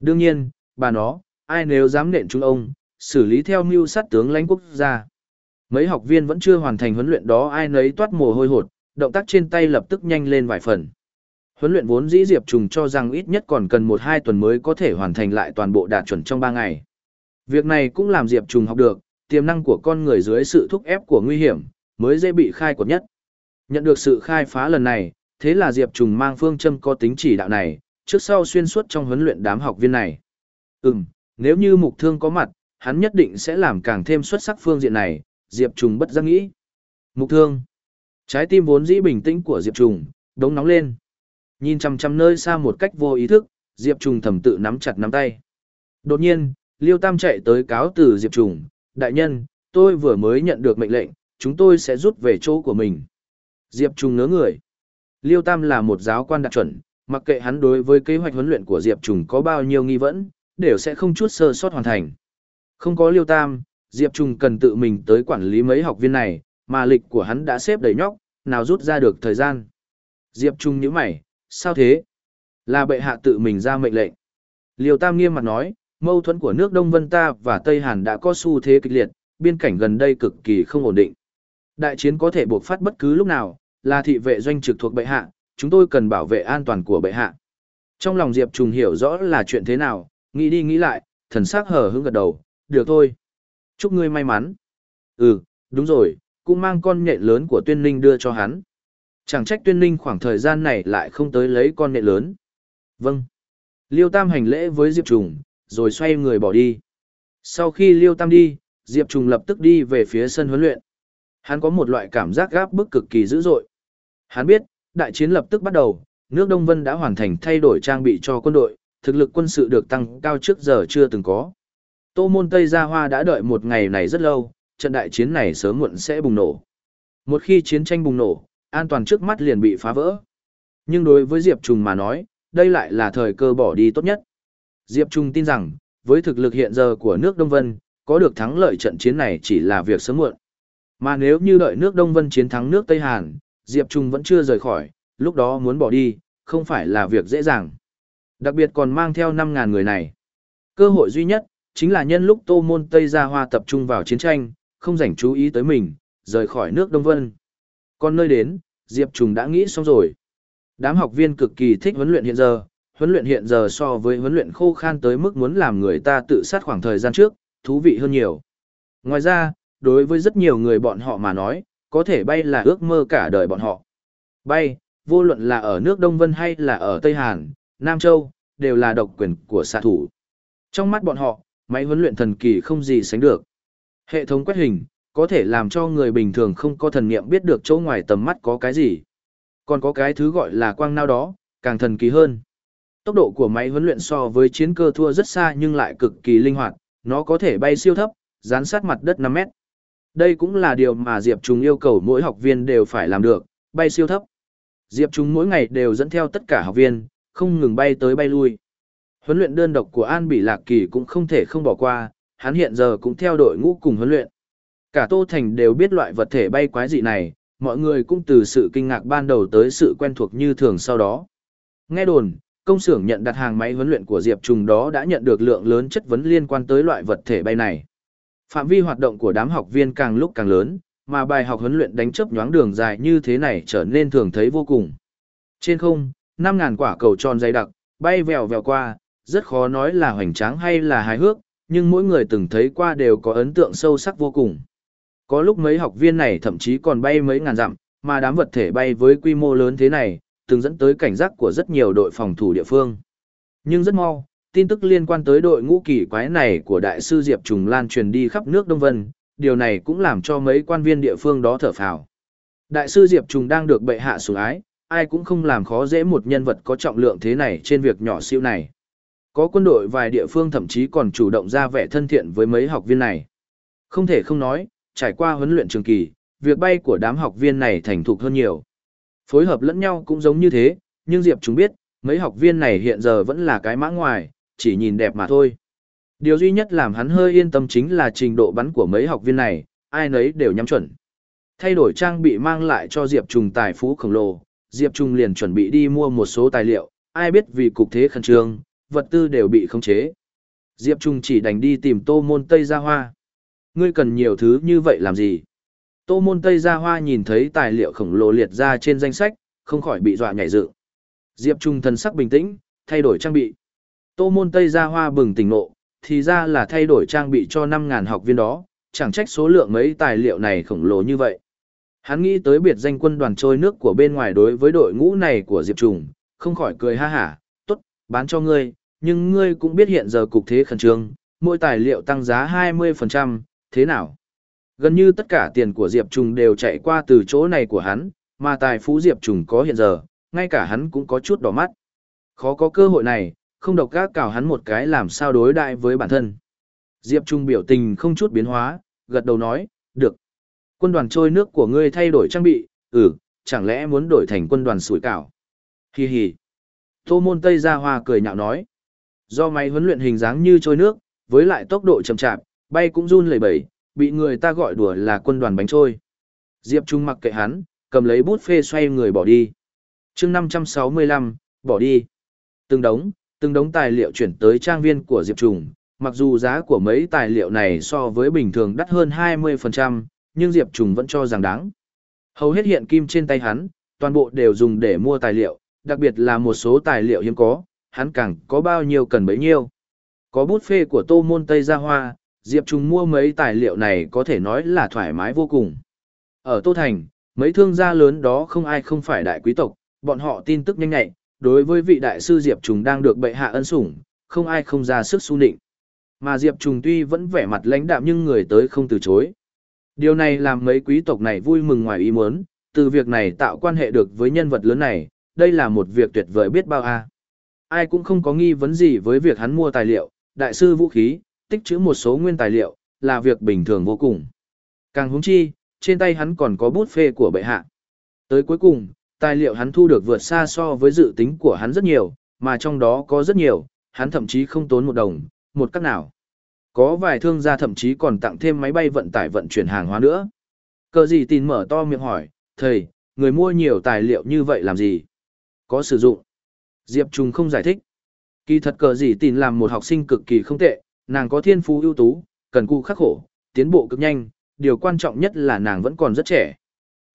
[SPEAKER 1] Đương nhiên, bà nó, ai nếu dám nện chúng ông, xử lý theo mưu sát tướng lãnh quốc gia. Mấy học viên vẫn chưa hoàn thành huấn luyện đó ai nấy toát mồ hôi hột, động tác trên tay lập tức nhanh lên vài phần. Huấn luyện vốn dĩ Diệp Trùng cho rằng ít nhất còn cần 1-2 tuần mới có thể hoàn thành lại toàn bộ đạt chuẩn trong 3 ngày. Việc này cũng làm Diệp Trùng học được, tiềm năng của con người dưới sự thúc ép của nguy hiểm, mới dễ bị khai quật nhất. Nhận được sự khai phá lần này, thế là Diệp Trùng mang phương châm có tính chỉ đạo này, trước sau xuyên suốt trong huấn luyện đám học viên này. Ừm, nếu như mục thương có mặt, hắn nhất định sẽ làm càng thêm xuất sắc phương diện này, Diệp Trùng bất giác nghĩ. Mục thương. Trái tim vốn dĩ bình tĩnh của Diệp Trùng, đống nóng lên. Nhìn chằm chằm nơi xa một cách vô ý thức, Diệp Trùng thầm tự nắm chặt nắm tay. Đột nhiên, Liêu Tam chạy tới cáo từ Diệp Trùng, đại nhân, tôi vừa mới nhận được mệnh lệnh, chúng tôi sẽ rút về chỗ của mình. Diệp Trùng ngớ người. Liêu Tam là một giáo quan đạt chuẩn, mặc kệ hắn đối với kế hoạch huấn luyện của Diệp Trùng có bao nhiêu nghi vấn, đều sẽ không chút sơ sót hoàn thành. Không có Liêu Tam, Diệp Trùng cần tự mình tới quản lý mấy học viên này, mà lịch của hắn đã xếp đầy nhóc, nào rút ra được thời gian. Diệp Trung nhíu mày, sao thế? Là bệ hạ tự mình ra mệnh lệnh. liều Tam nghiêm mặt nói, mâu thuẫn của nước Đông Vân ta và Tây Hàn đã có xu thế kịch liệt, biên cảnh gần đây cực kỳ không ổn định. Đại chiến có thể buộc phát bất cứ lúc nào, là thị vệ doanh trực thuộc bệ hạ, chúng tôi cần bảo vệ an toàn của bệ hạ. Trong lòng Diệp Trùng hiểu rõ là chuyện thế nào, nghĩ đi nghĩ lại, thần sắc hở hững gật đầu, được thôi. Chúc ngươi may mắn. Ừ, đúng rồi, cũng mang con nhện lớn của tuyên ninh đưa cho hắn. Chẳng trách tuyên ninh khoảng thời gian này lại không tới lấy con nệ lớn. Vâng. Liêu Tam hành lễ với Diệp Trùng, rồi xoay người bỏ đi. Sau khi Liêu Tam đi, Diệp Trùng lập tức đi về phía sân huấn luyện. Hắn có một loại cảm giác gáp bức cực kỳ dữ dội. Hắn biết, đại chiến lập tức bắt đầu, nước Đông Vân đã hoàn thành thay đổi trang bị cho quân đội, thực lực quân sự được tăng cao trước giờ chưa từng có. Tô Môn Tây Gia Hoa đã đợi một ngày này rất lâu, trận đại chiến này sớm muộn sẽ bùng nổ. Một khi chiến tranh bùng nổ, an toàn trước mắt liền bị phá vỡ. Nhưng đối với Diệp Trùng mà nói, đây lại là thời cơ bỏ đi tốt nhất. Diệp Trung tin rằng, với thực lực hiện giờ của nước Đông Vân, có được thắng lợi trận chiến này chỉ là việc sớm muộn. Mà nếu như đợi nước Đông Vân chiến thắng nước Tây Hàn, Diệp Trung vẫn chưa rời khỏi, lúc đó muốn bỏ đi, không phải là việc dễ dàng. Đặc biệt còn mang theo 5.000 người này. Cơ hội duy nhất, chính là nhân lúc Tô Môn Tây Gia Hoa tập trung vào chiến tranh, không dành chú ý tới mình, rời khỏi nước Đông Vân. Còn nơi đến, Diệp Trùng đã nghĩ xong rồi. Đám học viên cực kỳ thích huấn luyện hiện giờ, huấn luyện hiện giờ so với huấn luyện khô khan tới mức muốn làm người ta tự sát khoảng thời gian trước, thú vị hơn nhiều. Ngoài ra, đối với rất nhiều người bọn họ mà nói, có thể bay là ước mơ cả đời bọn họ. Bay, vô luận là ở nước Đông Vân hay là ở Tây Hàn, Nam Châu, đều là độc quyền của xạ thủ. Trong mắt bọn họ, máy huấn luyện thần kỳ không gì sánh được. Hệ thống quét hình, có thể làm cho người bình thường không có thần niệm biết được chỗ ngoài tầm mắt có cái gì. Còn có cái thứ gọi là quang nao đó, càng thần kỳ hơn. Tốc độ của máy huấn luyện so với chiến cơ thua rất xa nhưng lại cực kỳ linh hoạt, nó có thể bay siêu thấp, dán sát mặt đất 5 mét. Đây cũng là điều mà Diệp Trung yêu cầu mỗi học viên đều phải làm được, bay siêu thấp. Diệp Trung mỗi ngày đều dẫn theo tất cả học viên, không ngừng bay tới bay lui. Huấn luyện đơn độc của An Bỉ Lạc Kỳ cũng không thể không bỏ qua, hắn hiện giờ cũng theo đội ngũ cùng huấn luyện. Cả Tô Thành đều biết loại vật thể bay quái dị này, mọi người cũng từ sự kinh ngạc ban đầu tới sự quen thuộc như thường sau đó. Nghe đồn, công xưởng nhận đặt hàng máy huấn luyện của Diệp Trùng đó đã nhận được lượng lớn chất vấn liên quan tới loại vật thể bay này. Phạm vi hoạt động của đám học viên càng lúc càng lớn, mà bài học huấn luyện đánh chớp nhoáng đường dài như thế này trở nên thường thấy vô cùng. Trên không, 5.000 quả cầu tròn dày đặc, bay vèo vèo qua, rất khó nói là hoành tráng hay là hài hước, nhưng mỗi người từng thấy qua đều có ấn tượng sâu sắc vô cùng. Có lúc mấy học viên này thậm chí còn bay mấy ngàn dặm, mà đám vật thể bay với quy mô lớn thế này, từng dẫn tới cảnh giác của rất nhiều đội phòng thủ địa phương. Nhưng rất mau, tin tức liên quan tới đội ngũ kỳ quái này của đại sư Diệp Trùng lan truyền đi khắp nước Đông Vân, điều này cũng làm cho mấy quan viên địa phương đó thở phào. Đại sư Diệp Trùng đang được bệ hạ sủng ái, ai cũng không làm khó dễ một nhân vật có trọng lượng thế này trên việc nhỏ siêu này. Có quân đội vài địa phương thậm chí còn chủ động ra vẻ thân thiện với mấy học viên này. Không thể không nói, trải qua huấn luyện trường kỳ, việc bay của đám học viên này thành thục hơn nhiều. Phối hợp lẫn nhau cũng giống như thế, nhưng Diệp chúng biết, mấy học viên này hiện giờ vẫn là cái mã ngoài, chỉ nhìn đẹp mà thôi. Điều duy nhất làm hắn hơi yên tâm chính là trình độ bắn của mấy học viên này, ai nấy đều nhắm chuẩn. Thay đổi trang bị mang lại cho Diệp Trùng tài phú khổng lồ, Diệp Trùng liền chuẩn bị đi mua một số tài liệu, ai biết vì cục thế khẩn trương, vật tư đều bị khống chế. Diệp Trung chỉ đành đi tìm Tô Môn Tây Gia Hoa. Ngươi cần nhiều thứ như vậy làm gì? Tô Môn Tây Gia Hoa nhìn thấy tài liệu khổng lồ liệt ra trên danh sách, không khỏi bị dọa nhảy dựng. Diệp Trung thần sắc bình tĩnh, thay đổi trang bị. Tô Môn Tây Gia Hoa bừng tỉnh nộ, thì ra là thay đổi trang bị cho 5.000 học viên đó, chẳng trách số lượng mấy tài liệu này khổng lồ như vậy. Hắn nghĩ tới biệt danh quân đoàn trôi nước của bên ngoài đối với đội ngũ này của Diệp Trùng, không khỏi cười ha hả, tốt, bán cho ngươi, nhưng ngươi cũng biết hiện giờ cục thế khẩn trương, mỗi tài liệu tăng giá 20%, thế nào? Gần như tất cả tiền của Diệp Trùng đều chạy qua từ chỗ này của hắn, mà tài phú Diệp Trùng có hiện giờ, ngay cả hắn cũng có chút đỏ mắt. Khó có cơ hội này, không độc gác cào hắn một cái làm sao đối đại với bản thân. Diệp Trung biểu tình không chút biến hóa, gật đầu nói, được. Quân đoàn trôi nước của ngươi thay đổi trang bị, ừ, chẳng lẽ muốn đổi thành quân đoàn sủi cảo. Hi hi. Tô môn Tây Gia Hoa cười nhạo nói. Do máy huấn luyện hình dáng như trôi nước, với lại tốc độ chậm chạp, bay cũng run lẩy bẩy, bị người ta gọi đùa là quân đoàn bánh trôi. Diệp Trung mặc kệ hắn, cầm lấy bút phê xoay người bỏ đi. chương 565, bỏ đi. Từng đống, từng đống tài liệu chuyển tới trang viên của Diệp Trung, mặc dù giá của mấy tài liệu này so với bình thường đắt hơn 20%, nhưng Diệp Trung vẫn cho rằng đáng. Hầu hết hiện kim trên tay hắn, toàn bộ đều dùng để mua tài liệu, đặc biệt là một số tài liệu hiếm có, hắn càng có bao nhiêu cần bấy nhiêu. Có bút phê của Tô Môn Tây Gia Hoa, Diệp Trung mua mấy tài liệu này có thể nói là thoải mái vô cùng. Ở Tô Thành, mấy thương gia lớn đó không ai không phải đại quý tộc, bọn họ tin tức nhanh nhạy, đối với vị đại sư Diệp Trung đang được bệ hạ ân sủng, không ai không ra sức su định. Mà Diệp Trung tuy vẫn vẻ mặt lãnh đạm nhưng người tới không từ chối. Điều này làm mấy quý tộc này vui mừng ngoài ý muốn, từ việc này tạo quan hệ được với nhân vật lớn này, đây là một việc tuyệt vời biết bao a. Ai cũng không có nghi vấn gì với việc hắn mua tài liệu, đại sư vũ khí, tích trữ một số nguyên tài liệu, là việc bình thường vô cùng. Càng húng chi, trên tay hắn còn có bút phê của bệ hạ. Tới cuối cùng, tài liệu hắn thu được vượt xa so với dự tính của hắn rất nhiều, mà trong đó có rất nhiều, hắn thậm chí không tốn một đồng, một cách nào. Có vài thương gia thậm chí còn tặng thêm máy bay vận tải vận chuyển hàng hóa nữa. Cờ gì tin mở to miệng hỏi, thầy, người mua nhiều tài liệu như vậy làm gì? Có sử dụng. Diệp Trung không giải thích. Kỳ thật cờ gì tin làm một học sinh cực kỳ không tệ, nàng có thiên phú ưu tú, cần cù khắc khổ, tiến bộ cực nhanh, điều quan trọng nhất là nàng vẫn còn rất trẻ.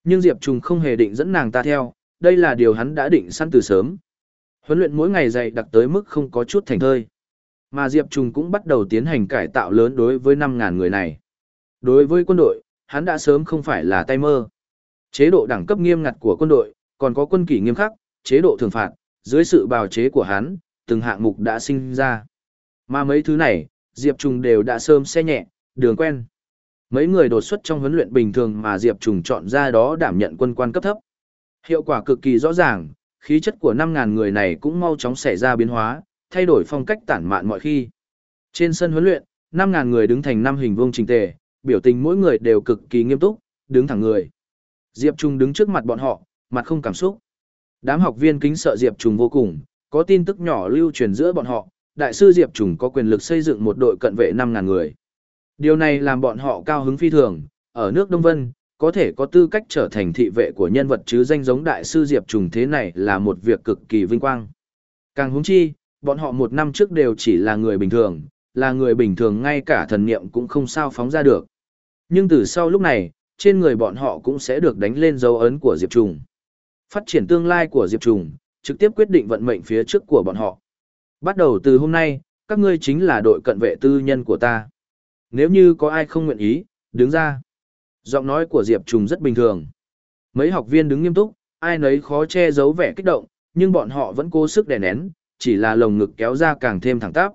[SPEAKER 1] Nhưng Diệp Trùng không hề định dẫn nàng ta theo, đây là điều hắn đã định sẵn từ sớm. Huấn luyện mỗi ngày dày đặc tới mức không có chút thành thơi. Mà Diệp Trùng cũng bắt đầu tiến hành cải tạo lớn đối với 5.000 người này. Đối với quân đội, hắn đã sớm không phải là tay mơ. Chế độ đẳng cấp nghiêm ngặt của quân đội, còn có quân kỷ nghiêm khắc, chế độ thường phạt, dưới sự bào chế của hắn, từng hạng mục đã sinh ra. Mà mấy thứ này, Diệp Trùng đều đã sớm xe nhẹ, đường quen. Mấy người đột xuất trong huấn luyện bình thường mà Diệp Trùng chọn ra đó đảm nhận quân quan cấp thấp. Hiệu quả cực kỳ rõ ràng, khí chất của 5.000 người này cũng mau chóng xảy ra biến hóa, thay đổi phong cách tản mạn mọi khi. Trên sân huấn luyện, 5.000 người đứng thành năm hình vuông trình tề, biểu tình mỗi người đều cực kỳ nghiêm túc, đứng thẳng người. Diệp Trung đứng trước mặt bọn họ, mặt không cảm xúc. Đám học viên kính sợ Diệp Trung vô cùng, có tin tức nhỏ lưu truyền giữa bọn họ, đại sư Diệp Trùng có quyền lực xây dựng một đội cận vệ 5.000 người. Điều này làm bọn họ cao hứng phi thường, ở nước Đông Vân, có thể có tư cách trở thành thị vệ của nhân vật chứ danh giống đại sư Diệp Trùng thế này là một việc cực kỳ vinh quang. Càng húng chi, bọn họ một năm trước đều chỉ là người bình thường, là người bình thường ngay cả thần niệm cũng không sao phóng ra được. Nhưng từ sau lúc này, trên người bọn họ cũng sẽ được đánh lên dấu ấn của Diệp Trùng. Phát triển tương lai của Diệp Trùng, trực tiếp quyết định vận mệnh phía trước của bọn họ. Bắt đầu từ hôm nay, các ngươi chính là đội cận vệ tư nhân của ta. Nếu như có ai không nguyện ý, đứng ra. Giọng nói của Diệp Trùng rất bình thường. Mấy học viên đứng nghiêm túc, ai nấy khó che giấu vẻ kích động, nhưng bọn họ vẫn cố sức đè nén, chỉ là lồng ngực kéo ra càng thêm thẳng tắp.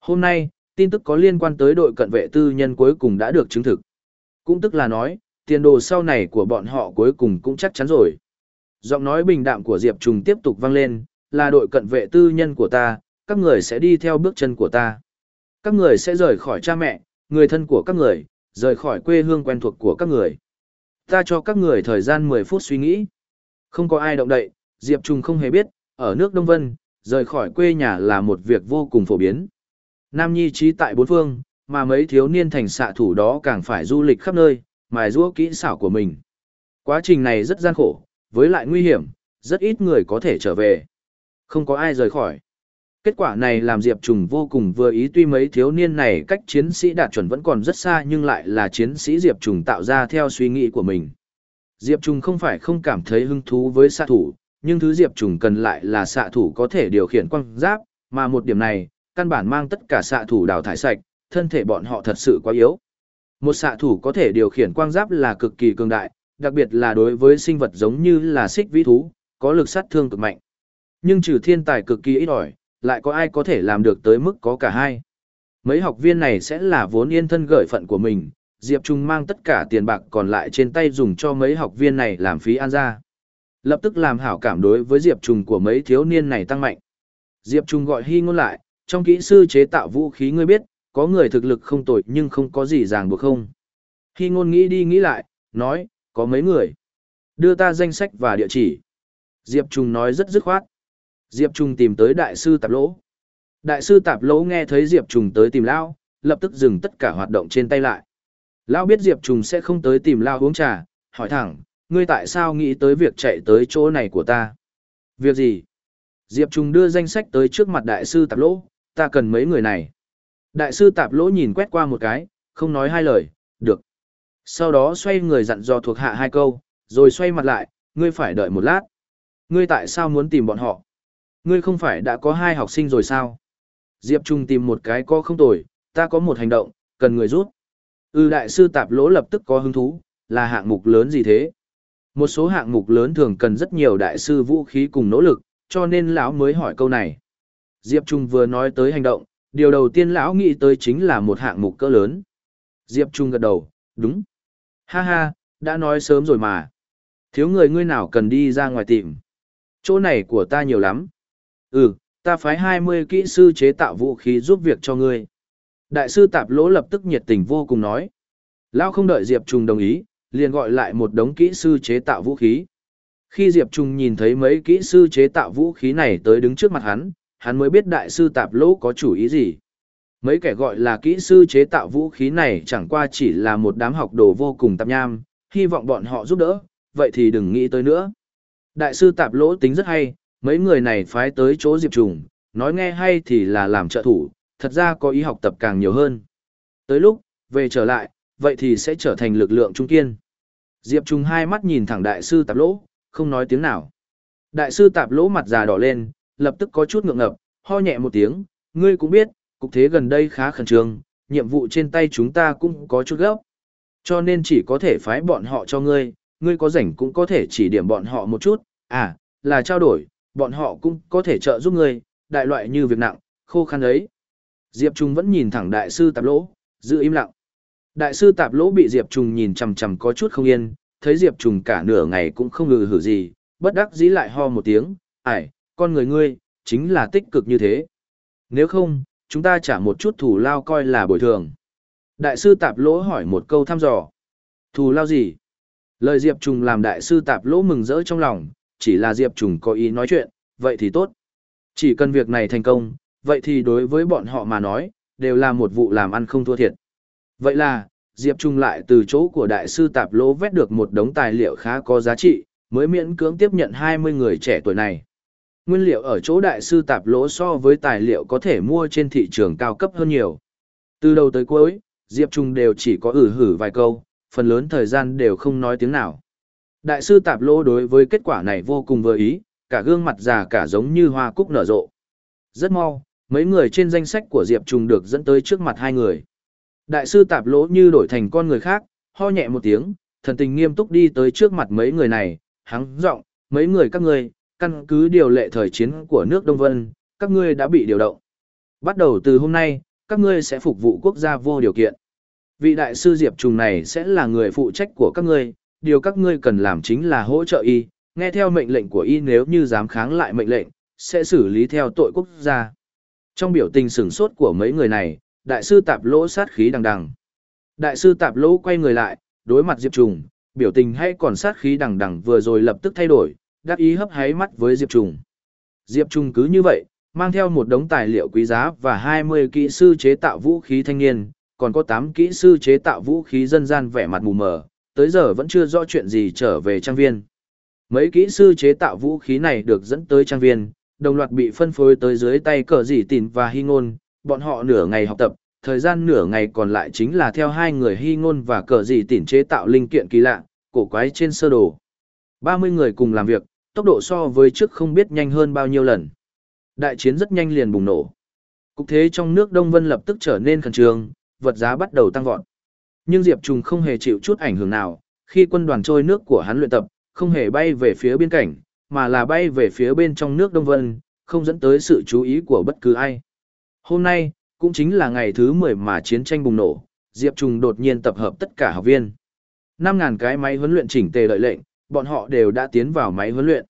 [SPEAKER 1] Hôm nay, tin tức có liên quan tới đội cận vệ tư nhân cuối cùng đã được chứng thực. Cũng tức là nói, tiền đồ sau này của bọn họ cuối cùng cũng chắc chắn rồi. Giọng nói bình đạm của Diệp Trùng tiếp tục vang lên, là đội cận vệ tư nhân của ta, các người sẽ đi theo bước chân của ta. Các người sẽ rời khỏi cha mẹ, người thân của các người, rời khỏi quê hương quen thuộc của các người. Ta cho các người thời gian 10 phút suy nghĩ. Không có ai động đậy, Diệp Trung không hề biết, ở nước Đông Vân, rời khỏi quê nhà là một việc vô cùng phổ biến. Nam Nhi trí tại bốn phương, mà mấy thiếu niên thành xạ thủ đó càng phải du lịch khắp nơi, mài giũa kỹ xảo của mình. Quá trình này rất gian khổ, với lại nguy hiểm, rất ít người có thể trở về. Không có ai rời khỏi. Kết quả này làm Diệp Trùng vô cùng vừa ý tuy mấy thiếu niên này cách chiến sĩ đạt chuẩn vẫn còn rất xa nhưng lại là chiến sĩ Diệp Trùng tạo ra theo suy nghĩ của mình. Diệp Trùng không phải không cảm thấy hứng thú với xạ thủ, nhưng thứ Diệp Trùng cần lại là xạ thủ có thể điều khiển quang giáp, mà một điểm này, căn bản mang tất cả xạ thủ đào thải sạch, thân thể bọn họ thật sự quá yếu. Một xạ thủ có thể điều khiển quang giáp là cực kỳ cường đại, đặc biệt là đối với sinh vật giống như là xích vĩ thú, có lực sát thương cực mạnh. Nhưng trừ thiên tài cực kỳ ít ỏi, lại có ai có thể làm được tới mức có cả hai. Mấy học viên này sẽ là vốn yên thân gửi phận của mình, Diệp Trung mang tất cả tiền bạc còn lại trên tay dùng cho mấy học viên này làm phí an ra. Lập tức làm hảo cảm đối với Diệp Trung của mấy thiếu niên này tăng mạnh. Diệp Trung gọi Hy ngôn lại, trong kỹ sư chế tạo vũ khí ngươi biết, có người thực lực không tồi nhưng không có gì ràng buộc không. Hy ngôn nghĩ đi nghĩ lại, nói, có mấy người. Đưa ta danh sách và địa chỉ. Diệp Trung nói rất dứt khoát. Diệp Trung tìm tới đại sư tạp lỗ. Đại sư tạp lỗ nghe thấy Diệp Trung tới tìm Lão, lập tức dừng tất cả hoạt động trên tay lại. Lão biết Diệp Trung sẽ không tới tìm Lão uống trà, hỏi thẳng, ngươi tại sao nghĩ tới việc chạy tới chỗ này của ta? Việc gì? Diệp Trung đưa danh sách tới trước mặt đại sư tạp lỗ, ta cần mấy người này. Đại sư tạp lỗ nhìn quét qua một cái, không nói hai lời, được. Sau đó xoay người dặn dò thuộc hạ hai câu, rồi xoay mặt lại, ngươi phải đợi một lát. Ngươi tại sao muốn tìm bọn họ? Ngươi không phải đã có hai học sinh rồi sao? Diệp Trung tìm một cái có không tồi, ta có một hành động, cần người rút. Ư ừ, đại sư tạp lỗ lập tức có hứng thú, là hạng mục lớn gì thế? Một số hạng mục lớn thường cần rất nhiều đại sư vũ khí cùng nỗ lực, cho nên lão mới hỏi câu này. Diệp Trung vừa nói tới hành động, điều đầu tiên lão nghĩ tới chính là một hạng mục cỡ lớn. Diệp Trung gật đầu, đúng. Ha ha, đã nói sớm rồi mà. Thiếu người ngươi nào cần đi ra ngoài tìm. Chỗ này của ta nhiều lắm. Ừ, ta phái 20 kỹ sư chế tạo vũ khí giúp việc cho ngươi. Đại sư tạp lỗ lập tức nhiệt tình vô cùng nói. Lão không đợi Diệp Trung đồng ý, liền gọi lại một đống kỹ sư chế tạo vũ khí. Khi Diệp Trung nhìn thấy mấy kỹ sư chế tạo vũ khí này tới đứng trước mặt hắn, hắn mới biết đại sư tạp lỗ có chủ ý gì. Mấy kẻ gọi là kỹ sư chế tạo vũ khí này chẳng qua chỉ là một đám học đồ vô cùng tạp nham, hy vọng bọn họ giúp đỡ, vậy thì đừng nghĩ tới nữa. Đại sư tạp lỗ tính rất hay, mấy người này phái tới chỗ Diệp Trùng, nói nghe hay thì là làm trợ thủ, thật ra có ý học tập càng nhiều hơn. Tới lúc, về trở lại, vậy thì sẽ trở thành lực lượng trung kiên. Diệp Trung hai mắt nhìn thẳng đại sư tạp lỗ, không nói tiếng nào. Đại sư tạp lỗ mặt già đỏ lên, lập tức có chút ngượng ngập, ho nhẹ một tiếng, ngươi cũng biết, cục thế gần đây khá khẩn trương, nhiệm vụ trên tay chúng ta cũng có chút gấp. Cho nên chỉ có thể phái bọn họ cho ngươi, ngươi có rảnh cũng có thể chỉ điểm bọn họ một chút, à, là trao đổi, bọn họ cũng có thể trợ giúp ngươi, đại loại như việc nặng, khô khăn ấy. Diệp Trung vẫn nhìn thẳng đại sư tạp lỗ, giữ im lặng. Đại sư tạp lỗ bị Diệp Trung nhìn chằm chằm có chút không yên, thấy Diệp Trung cả nửa ngày cũng không ngừ hử gì, bất đắc dĩ lại ho một tiếng, ải, con người ngươi, chính là tích cực như thế. Nếu không, chúng ta trả một chút thù lao coi là bồi thường. Đại sư tạp lỗ hỏi một câu thăm dò. Thù lao gì? Lời Diệp Trùng làm đại sư tạp lỗ mừng rỡ trong lòng, chỉ là Diệp Trùng có ý nói chuyện, vậy thì tốt. Chỉ cần việc này thành công, vậy thì đối với bọn họ mà nói, đều là một vụ làm ăn không thua thiệt. Vậy là, Diệp Trung lại từ chỗ của đại sư tạp lỗ vét được một đống tài liệu khá có giá trị, mới miễn cưỡng tiếp nhận 20 người trẻ tuổi này. Nguyên liệu ở chỗ đại sư tạp lỗ so với tài liệu có thể mua trên thị trường cao cấp hơn nhiều. Từ đầu tới cuối, Diệp Trung đều chỉ có ử hử vài câu, phần lớn thời gian đều không nói tiếng nào. Đại sư tạp lỗ đối với kết quả này vô cùng vừa ý, cả gương mặt già cả giống như hoa cúc nở rộ. Rất mau, mấy người trên danh sách của Diệp Trung được dẫn tới trước mặt hai người. Đại sư tạp lỗ như đổi thành con người khác, ho nhẹ một tiếng, thần tình nghiêm túc đi tới trước mặt mấy người này, hắng giọng, mấy người các ngươi, căn cứ điều lệ thời chiến của nước Đông Vân, các ngươi đã bị điều động. Bắt đầu từ hôm nay, các ngươi sẽ phục vụ quốc gia vô điều kiện. Vị đại sư Diệp Trùng này sẽ là người phụ trách của các ngươi, điều các ngươi cần làm chính là hỗ trợ y, nghe theo mệnh lệnh của y nếu như dám kháng lại mệnh lệnh, sẽ xử lý theo tội quốc gia. Trong biểu tình sửng sốt của mấy người này, đại sư tạp lỗ sát khí đằng đằng. Đại sư tạp lỗ quay người lại, đối mặt Diệp Trùng, biểu tình hay còn sát khí đằng đằng vừa rồi lập tức thay đổi, đắc ý hấp háy mắt với Diệp Trùng. Diệp Trùng cứ như vậy, mang theo một đống tài liệu quý giá và 20 kỹ sư chế tạo vũ khí thanh niên, còn có 8 kỹ sư chế tạo vũ khí dân gian vẻ mặt mù mờ, tới giờ vẫn chưa rõ chuyện gì trở về trang viên. Mấy kỹ sư chế tạo vũ khí này được dẫn tới trang viên, đồng loạt bị phân phối tới dưới tay cờ dì tìn và hy ngôn, bọn họ nửa ngày học tập, thời gian nửa ngày còn lại chính là theo hai người hy ngôn và cờ dì tìn chế tạo linh kiện kỳ lạ, cổ quái trên sơ đồ. 30 người cùng làm việc, tốc độ so với trước không biết nhanh hơn bao nhiêu lần. Đại chiến rất nhanh liền bùng nổ. Cục thế trong nước Đông Vân lập tức trở nên khẩn trương, vật giá bắt đầu tăng vọt. Nhưng Diệp Trùng không hề chịu chút ảnh hưởng nào, khi quân đoàn trôi nước của hắn luyện tập, không hề bay về phía biên cảnh, mà là bay về phía bên trong nước Đông Vân, không dẫn tới sự chú ý của bất cứ ai. Hôm nay, cũng chính là ngày thứ 10 mà chiến tranh bùng nổ, Diệp Trùng đột nhiên tập hợp tất cả học viên. 5.000 cái máy huấn luyện chỉnh tề đợi lệnh, bọn họ đều đã tiến vào máy huấn luyện.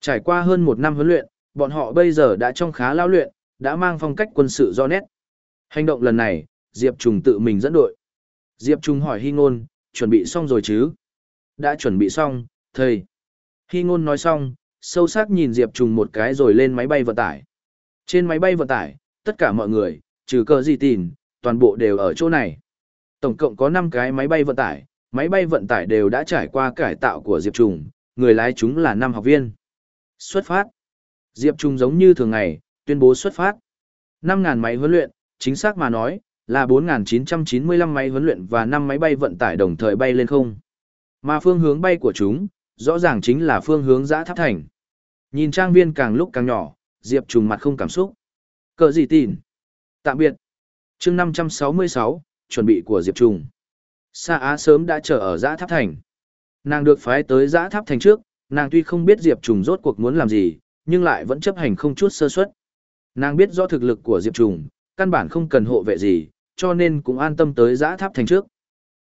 [SPEAKER 1] Trải qua hơn một năm huấn luyện, bọn họ bây giờ đã trong khá lao luyện, đã mang phong cách quân sự do nét. Hành động lần này, Diệp Trùng tự mình dẫn đội. Diệp Trung hỏi Hy Ngôn, chuẩn bị xong rồi chứ? Đã chuẩn bị xong, thầy. Hy Ngôn nói xong, sâu sắc nhìn Diệp Trung một cái rồi lên máy bay vận tải. Trên máy bay vận tải, tất cả mọi người, trừ cờ gì tìn, toàn bộ đều ở chỗ này. Tổng cộng có 5 cái máy bay vận tải, máy bay vận tải đều đã trải qua cải tạo của Diệp Trung, người lái chúng là 5 học viên. Xuất phát. Diệp Trung giống như thường ngày, tuyên bố xuất phát. 5.000 máy huấn luyện, chính xác mà nói, là 4.995 máy huấn luyện và 5 máy bay vận tải đồng thời bay lên không. Mà phương hướng bay của chúng, rõ ràng chính là phương hướng giã tháp thành. Nhìn trang viên càng lúc càng nhỏ, Diệp trùng mặt không cảm xúc. Cờ gì tin? Tạm biệt. chương 566, chuẩn bị của Diệp trùng. Sa Á sớm đã chờ ở giã tháp thành. Nàng được phái tới giã tháp thành trước, nàng tuy không biết Diệp trùng rốt cuộc muốn làm gì, nhưng lại vẫn chấp hành không chút sơ suất. Nàng biết rõ thực lực của Diệp trùng, căn bản không cần hộ vệ gì, cho nên cũng an tâm tới giã tháp thành trước.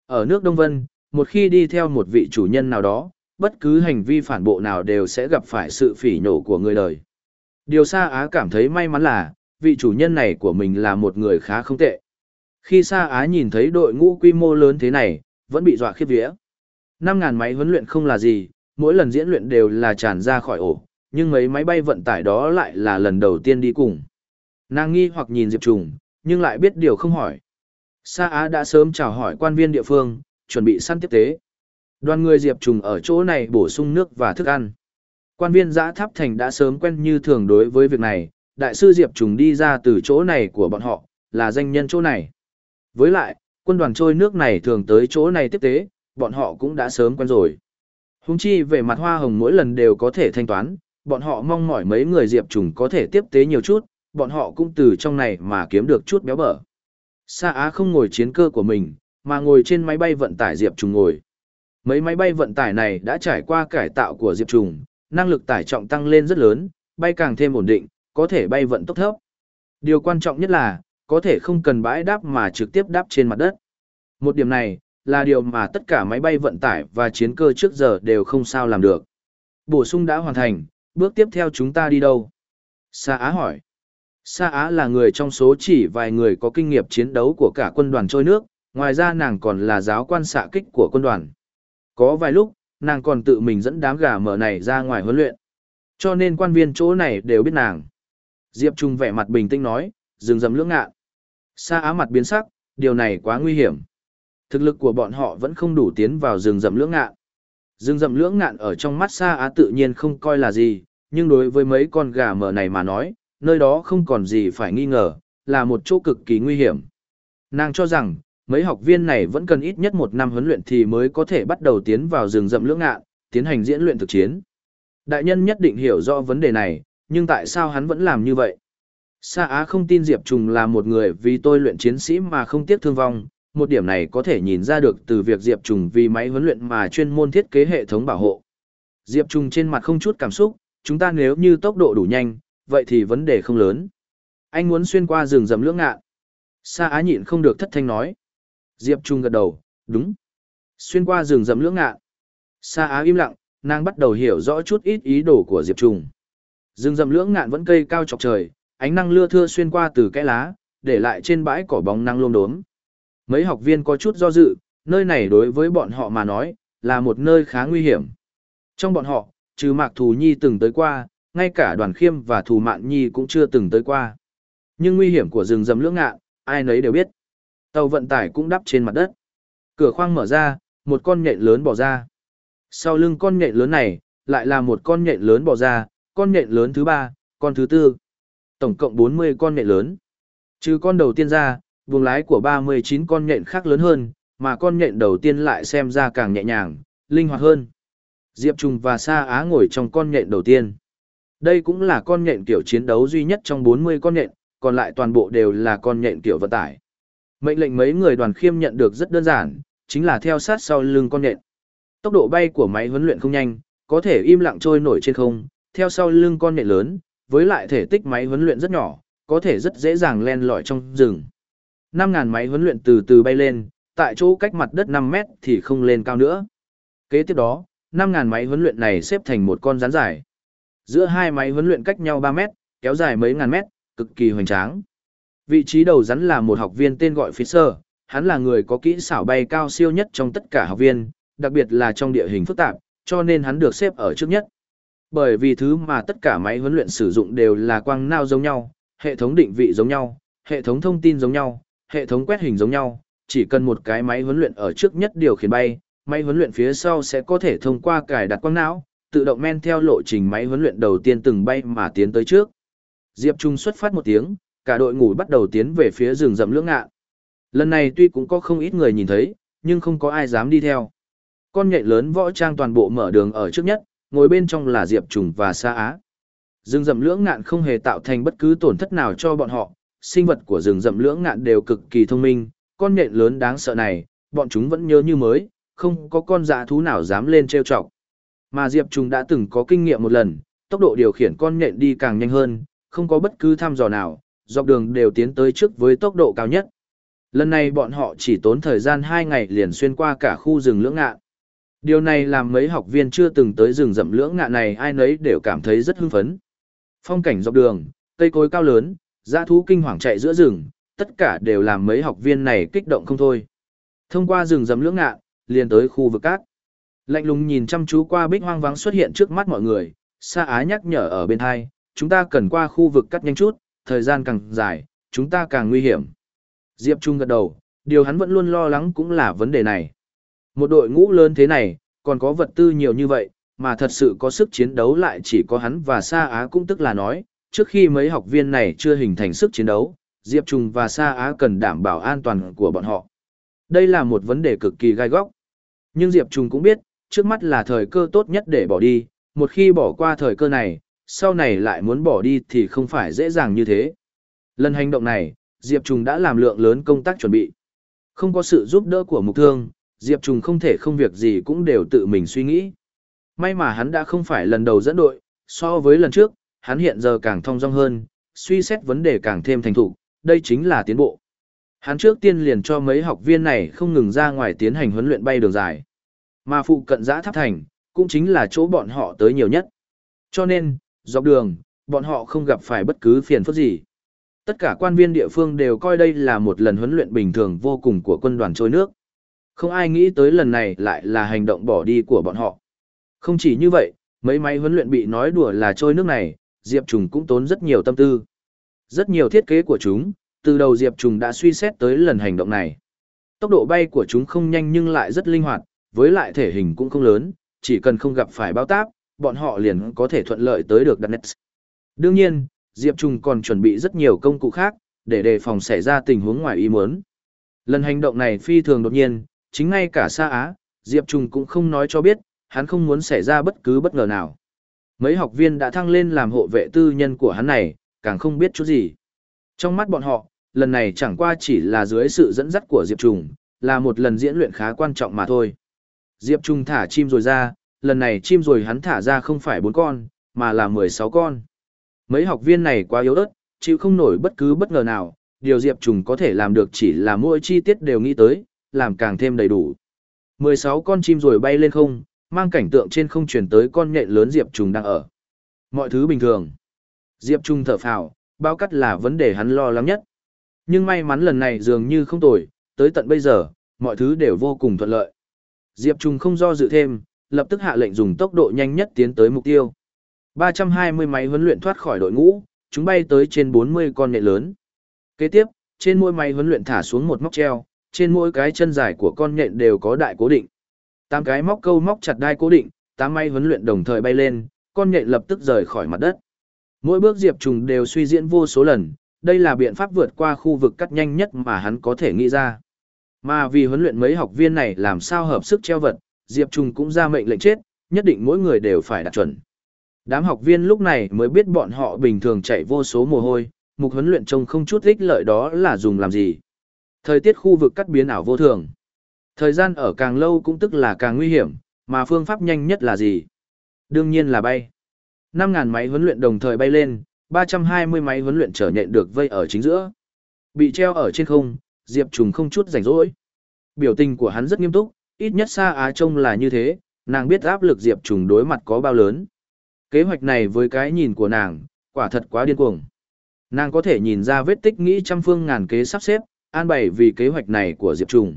[SPEAKER 1] Ở nước Đông Vân, một khi đi theo một vị chủ nhân nào đó, bất cứ hành vi phản bộ nào đều sẽ gặp phải sự phỉ nhổ của người đời. Điều Sa Á cảm thấy may mắn là, vị chủ nhân này của mình là một người khá không tệ. Khi Sa Á nhìn thấy đội ngũ quy mô lớn thế này, vẫn bị dọa khiếp vía. 5.000 máy huấn luyện không là gì, mỗi lần diễn luyện đều là tràn ra khỏi ổ, nhưng mấy máy bay vận tải đó lại là lần đầu tiên đi cùng. Nàng nghi hoặc nhìn Diệp Trùng, nhưng lại biết điều không hỏi. Sa Á đã sớm chào hỏi quan viên địa phương, chuẩn bị săn tiếp tế. Đoàn người Diệp Trùng ở chỗ này bổ sung nước và thức ăn. Quan viên giã tháp thành đã sớm quen như thường đối với việc này, đại sư Diệp Trùng đi ra từ chỗ này của bọn họ, là danh nhân chỗ này. Với lại, Quân đoàn trôi nước này thường tới chỗ này tiếp tế, bọn họ cũng đã sớm quen rồi. Húng chi về mặt hoa hồng mỗi lần đều có thể thanh toán, bọn họ mong mỏi mấy người diệp trùng có thể tiếp tế nhiều chút, bọn họ cũng từ trong này mà kiếm được chút béo bở. Sa Á không ngồi chiến cơ của mình, mà ngồi trên máy bay vận tải diệp trùng ngồi. Mấy máy bay vận tải này đã trải qua cải tạo của diệp trùng, năng lực tải trọng tăng lên rất lớn, bay càng thêm ổn định, có thể bay vận tốc thấp. Điều quan trọng nhất là, có thể không cần bãi đáp mà trực tiếp đáp trên mặt đất. Một điểm này, là điều mà tất cả máy bay vận tải và chiến cơ trước giờ đều không sao làm được. Bổ sung đã hoàn thành, bước tiếp theo chúng ta đi đâu? Sa Á hỏi. Sa Á là người trong số chỉ vài người có kinh nghiệm chiến đấu của cả quân đoàn trôi nước, ngoài ra nàng còn là giáo quan xạ kích của quân đoàn. Có vài lúc, nàng còn tự mình dẫn đám gà mở này ra ngoài huấn luyện. Cho nên quan viên chỗ này đều biết nàng. Diệp Trung vẻ mặt bình tĩnh nói, dừng dầm lưỡng ngạn. Sa Á mặt biến sắc, điều này quá nguy hiểm. Thực lực của bọn họ vẫn không đủ tiến vào rừng rậm lưỡng ngạn. Rừng rậm lưỡng ngạn ở trong mắt Sa Á tự nhiên không coi là gì, nhưng đối với mấy con gà mờ này mà nói, nơi đó không còn gì phải nghi ngờ, là một chỗ cực kỳ nguy hiểm. Nàng cho rằng, mấy học viên này vẫn cần ít nhất một năm huấn luyện thì mới có thể bắt đầu tiến vào rừng rậm lưỡng ngạn, tiến hành diễn luyện thực chiến. Đại nhân nhất định hiểu rõ vấn đề này, nhưng tại sao hắn vẫn làm như vậy? Sa Á không tin Diệp Trùng là một người vì tôi luyện chiến sĩ mà không tiếc thương vong, một điểm này có thể nhìn ra được từ việc Diệp Trùng vì máy huấn luyện mà chuyên môn thiết kế hệ thống bảo hộ. Diệp Trùng trên mặt không chút cảm xúc, chúng ta nếu như tốc độ đủ nhanh, vậy thì vấn đề không lớn. Anh muốn xuyên qua rừng rậm lưỡng ngạn. Sa Á nhịn không được thất thanh nói. Diệp Trung gật đầu, đúng. Xuyên qua rừng rậm lưỡng ngạn. Sa Á im lặng, nàng bắt đầu hiểu rõ chút ít ý đồ của Diệp Trung. Rừng rậm lưỡng ngạn vẫn cây cao chọc trời, ánh năng lưa thưa xuyên qua từ cái lá, để lại trên bãi cỏ bóng năng lôm đốm. Mấy học viên có chút do dự, nơi này đối với bọn họ mà nói, là một nơi khá nguy hiểm. Trong bọn họ, trừ Mạc Thù Nhi từng tới qua, ngay cả đoàn khiêm và Thù Mạn Nhi cũng chưa từng tới qua. Nhưng nguy hiểm của rừng rậm lưỡng ngạn, ai nấy đều biết. Tàu vận tải cũng đắp trên mặt đất. Cửa khoang mở ra, một con nhện lớn bò ra. Sau lưng con nhện lớn này, lại là một con nhện lớn bò ra, con nhện lớn thứ ba, con thứ tư. Tổng cộng 40 con nhện lớn. Trừ con đầu tiên ra, buồng lái của 39 con nhện khác lớn hơn, mà con nhện đầu tiên lại xem ra càng nhẹ nhàng, linh hoạt hơn. Diệp trùng và Sa Á ngồi trong con nhện đầu tiên. Đây cũng là con nhện kiểu chiến đấu duy nhất trong 40 con nhện, còn lại toàn bộ đều là con nhện kiểu vận tải. Mệnh lệnh mấy người đoàn khiêm nhận được rất đơn giản, chính là theo sát sau lưng con nhện. Tốc độ bay của máy huấn luyện không nhanh, có thể im lặng trôi nổi trên không, theo sau lưng con nhện lớn, với lại thể tích máy huấn luyện rất nhỏ, có thể rất dễ dàng len lỏi trong rừng. 5.000 máy huấn luyện từ từ bay lên, tại chỗ cách mặt đất 5 mét thì không lên cao nữa. Kế tiếp đó, 5.000 máy huấn luyện này xếp thành một con rắn dài. Giữa hai máy huấn luyện cách nhau 3 mét, kéo dài mấy ngàn mét, cực kỳ hoành tráng. Vị trí đầu rắn là một học viên tên gọi Fisher, hắn là người có kỹ xảo bay cao siêu nhất trong tất cả học viên, đặc biệt là trong địa hình phức tạp, cho nên hắn được xếp ở trước nhất. Bởi vì thứ mà tất cả máy huấn luyện sử dụng đều là quang nao giống nhau, hệ thống định vị giống nhau, hệ thống thông tin giống nhau, hệ thống quét hình giống nhau, chỉ cần một cái máy huấn luyện ở trước nhất điều khiển bay, máy huấn luyện phía sau sẽ có thể thông qua cài đặt quang não, tự động men theo lộ trình máy huấn luyện đầu tiên từng bay mà tiến tới trước. Diệp Trung xuất phát một tiếng, cả đội ngủ bắt đầu tiến về phía rừng rậm lưỡng ngạn. Lần này tuy cũng có không ít người nhìn thấy, nhưng không có ai dám đi theo. Con nhện lớn võ trang toàn bộ mở đường ở trước nhất, ngồi bên trong là Diệp Trùng và Sa Á. Rừng rậm lưỡng ngạn không hề tạo thành bất cứ tổn thất nào cho bọn họ, sinh vật của rừng rậm lưỡng ngạn đều cực kỳ thông minh, con nhện lớn đáng sợ này, bọn chúng vẫn nhớ như mới, không có con dạ thú nào dám lên trêu chọc. Mà Diệp Trung đã từng có kinh nghiệm một lần, tốc độ điều khiển con nhện đi càng nhanh hơn, không có bất cứ thăm dò nào, dọc đường đều tiến tới trước với tốc độ cao nhất. Lần này bọn họ chỉ tốn thời gian 2 ngày liền xuyên qua cả khu rừng lưỡng ngạn. Điều này làm mấy học viên chưa từng tới rừng rậm lưỡng ngạn này ai nấy đều cảm thấy rất hưng phấn. Phong cảnh dọc đường, cây cối cao lớn, dã thú kinh hoàng chạy giữa rừng, tất cả đều làm mấy học viên này kích động không thôi. Thông qua rừng rậm lưỡng ngạn, liền tới khu vực cát. Lạnh lùng nhìn chăm chú qua bích hoang vắng xuất hiện trước mắt mọi người, Sa Á nhắc nhở ở bên hai, chúng ta cần qua khu vực cắt nhanh chút, thời gian càng dài, chúng ta càng nguy hiểm. Diệp Trung gật đầu, điều hắn vẫn luôn lo lắng cũng là vấn đề này. Một đội ngũ lớn thế này, còn có vật tư nhiều như vậy, mà thật sự có sức chiến đấu lại chỉ có hắn và Sa Á cũng tức là nói, trước khi mấy học viên này chưa hình thành sức chiến đấu, Diệp Trung và Sa Á cần đảm bảo an toàn của bọn họ. Đây là một vấn đề cực kỳ gai góc. Nhưng Diệp Trung cũng biết, trước mắt là thời cơ tốt nhất để bỏ đi, một khi bỏ qua thời cơ này, sau này lại muốn bỏ đi thì không phải dễ dàng như thế. Lần hành động này, Diệp Trùng đã làm lượng lớn công tác chuẩn bị. Không có sự giúp đỡ của mục thương, Diệp Trùng không thể không việc gì cũng đều tự mình suy nghĩ. May mà hắn đã không phải lần đầu dẫn đội, so với lần trước, hắn hiện giờ càng thông dong hơn, suy xét vấn đề càng thêm thành thục, đây chính là tiến bộ. Hắn trước tiên liền cho mấy học viên này không ngừng ra ngoài tiến hành huấn luyện bay đường dài. Mà phụ cận giã tháp thành, cũng chính là chỗ bọn họ tới nhiều nhất. Cho nên, dọc đường, bọn họ không gặp phải bất cứ phiền phức gì. Tất cả quan viên địa phương đều coi đây là một lần huấn luyện bình thường vô cùng của quân đoàn trôi nước. Không ai nghĩ tới lần này lại là hành động bỏ đi của bọn họ. Không chỉ như vậy, mấy máy huấn luyện bị nói đùa là trôi nước này, Diệp Trùng cũng tốn rất nhiều tâm tư. Rất nhiều thiết kế của chúng, từ đầu Diệp Trùng đã suy xét tới lần hành động này. Tốc độ bay của chúng không nhanh nhưng lại rất linh hoạt, với lại thể hình cũng không lớn, chỉ cần không gặp phải bao táp, bọn họ liền có thể thuận lợi tới được đặt nét. Đương nhiên, Diệp Trung còn chuẩn bị rất nhiều công cụ khác, để đề phòng xảy ra tình huống ngoài ý muốn. Lần hành động này phi thường đột nhiên, chính ngay cả xa Á, Diệp Trung cũng không nói cho biết, hắn không muốn xảy ra bất cứ bất ngờ nào. Mấy học viên đã thăng lên làm hộ vệ tư nhân của hắn này, càng không biết chút gì. Trong mắt bọn họ, lần này chẳng qua chỉ là dưới sự dẫn dắt của Diệp Trùng, là một lần diễn luyện khá quan trọng mà thôi. Diệp Trung thả chim rồi ra, lần này chim rồi hắn thả ra không phải 4 con, mà là 16 con. Mấy học viên này quá yếu ớt, chịu không nổi bất cứ bất ngờ nào, điều Diệp Trùng có thể làm được chỉ là mỗi chi tiết đều nghĩ tới, làm càng thêm đầy đủ. 16 con chim rồi bay lên không, mang cảnh tượng trên không chuyển tới con nhện lớn Diệp Trùng đang ở. Mọi thứ bình thường. Diệp Trung thở phào, bao cắt là vấn đề hắn lo lắng nhất. Nhưng may mắn lần này dường như không tồi, tới tận bây giờ, mọi thứ đều vô cùng thuận lợi. Diệp Trung không do dự thêm, lập tức hạ lệnh dùng tốc độ nhanh nhất tiến tới mục tiêu. 320 máy huấn luyện thoát khỏi đội ngũ, chúng bay tới trên 40 con nhện lớn. Kế tiếp, trên mỗi máy huấn luyện thả xuống một móc treo, trên mỗi cái chân dài của con nhện đều có đại cố định. Tám cái móc câu móc chặt đai cố định, tám máy huấn luyện đồng thời bay lên, con nhện lập tức rời khỏi mặt đất. Mỗi bước Diệp Trùng đều suy diễn vô số lần, đây là biện pháp vượt qua khu vực cắt nhanh nhất mà hắn có thể nghĩ ra. Mà vì huấn luyện mấy học viên này làm sao hợp sức treo vật, Diệp Trung cũng ra mệnh lệnh chết, nhất định mỗi người đều phải đạt chuẩn. Đám học viên lúc này mới biết bọn họ bình thường chạy vô số mồ hôi, mục huấn luyện trông không chút ích lợi đó là dùng làm gì. Thời tiết khu vực cắt biến ảo vô thường. Thời gian ở càng lâu cũng tức là càng nguy hiểm, mà phương pháp nhanh nhất là gì? Đương nhiên là bay. 5.000 máy huấn luyện đồng thời bay lên, 320 máy huấn luyện trở nhện được vây ở chính giữa. Bị treo ở trên không, Diệp Trùng không chút rảnh rỗi. Biểu tình của hắn rất nghiêm túc, ít nhất xa Á Trông là như thế, nàng biết áp lực Diệp Trùng đối mặt có bao lớn. Kế hoạch này với cái nhìn của nàng, quả thật quá điên cuồng. Nàng có thể nhìn ra vết tích nghĩ trăm phương ngàn kế sắp xếp, an bày vì kế hoạch này của Diệp Trùng.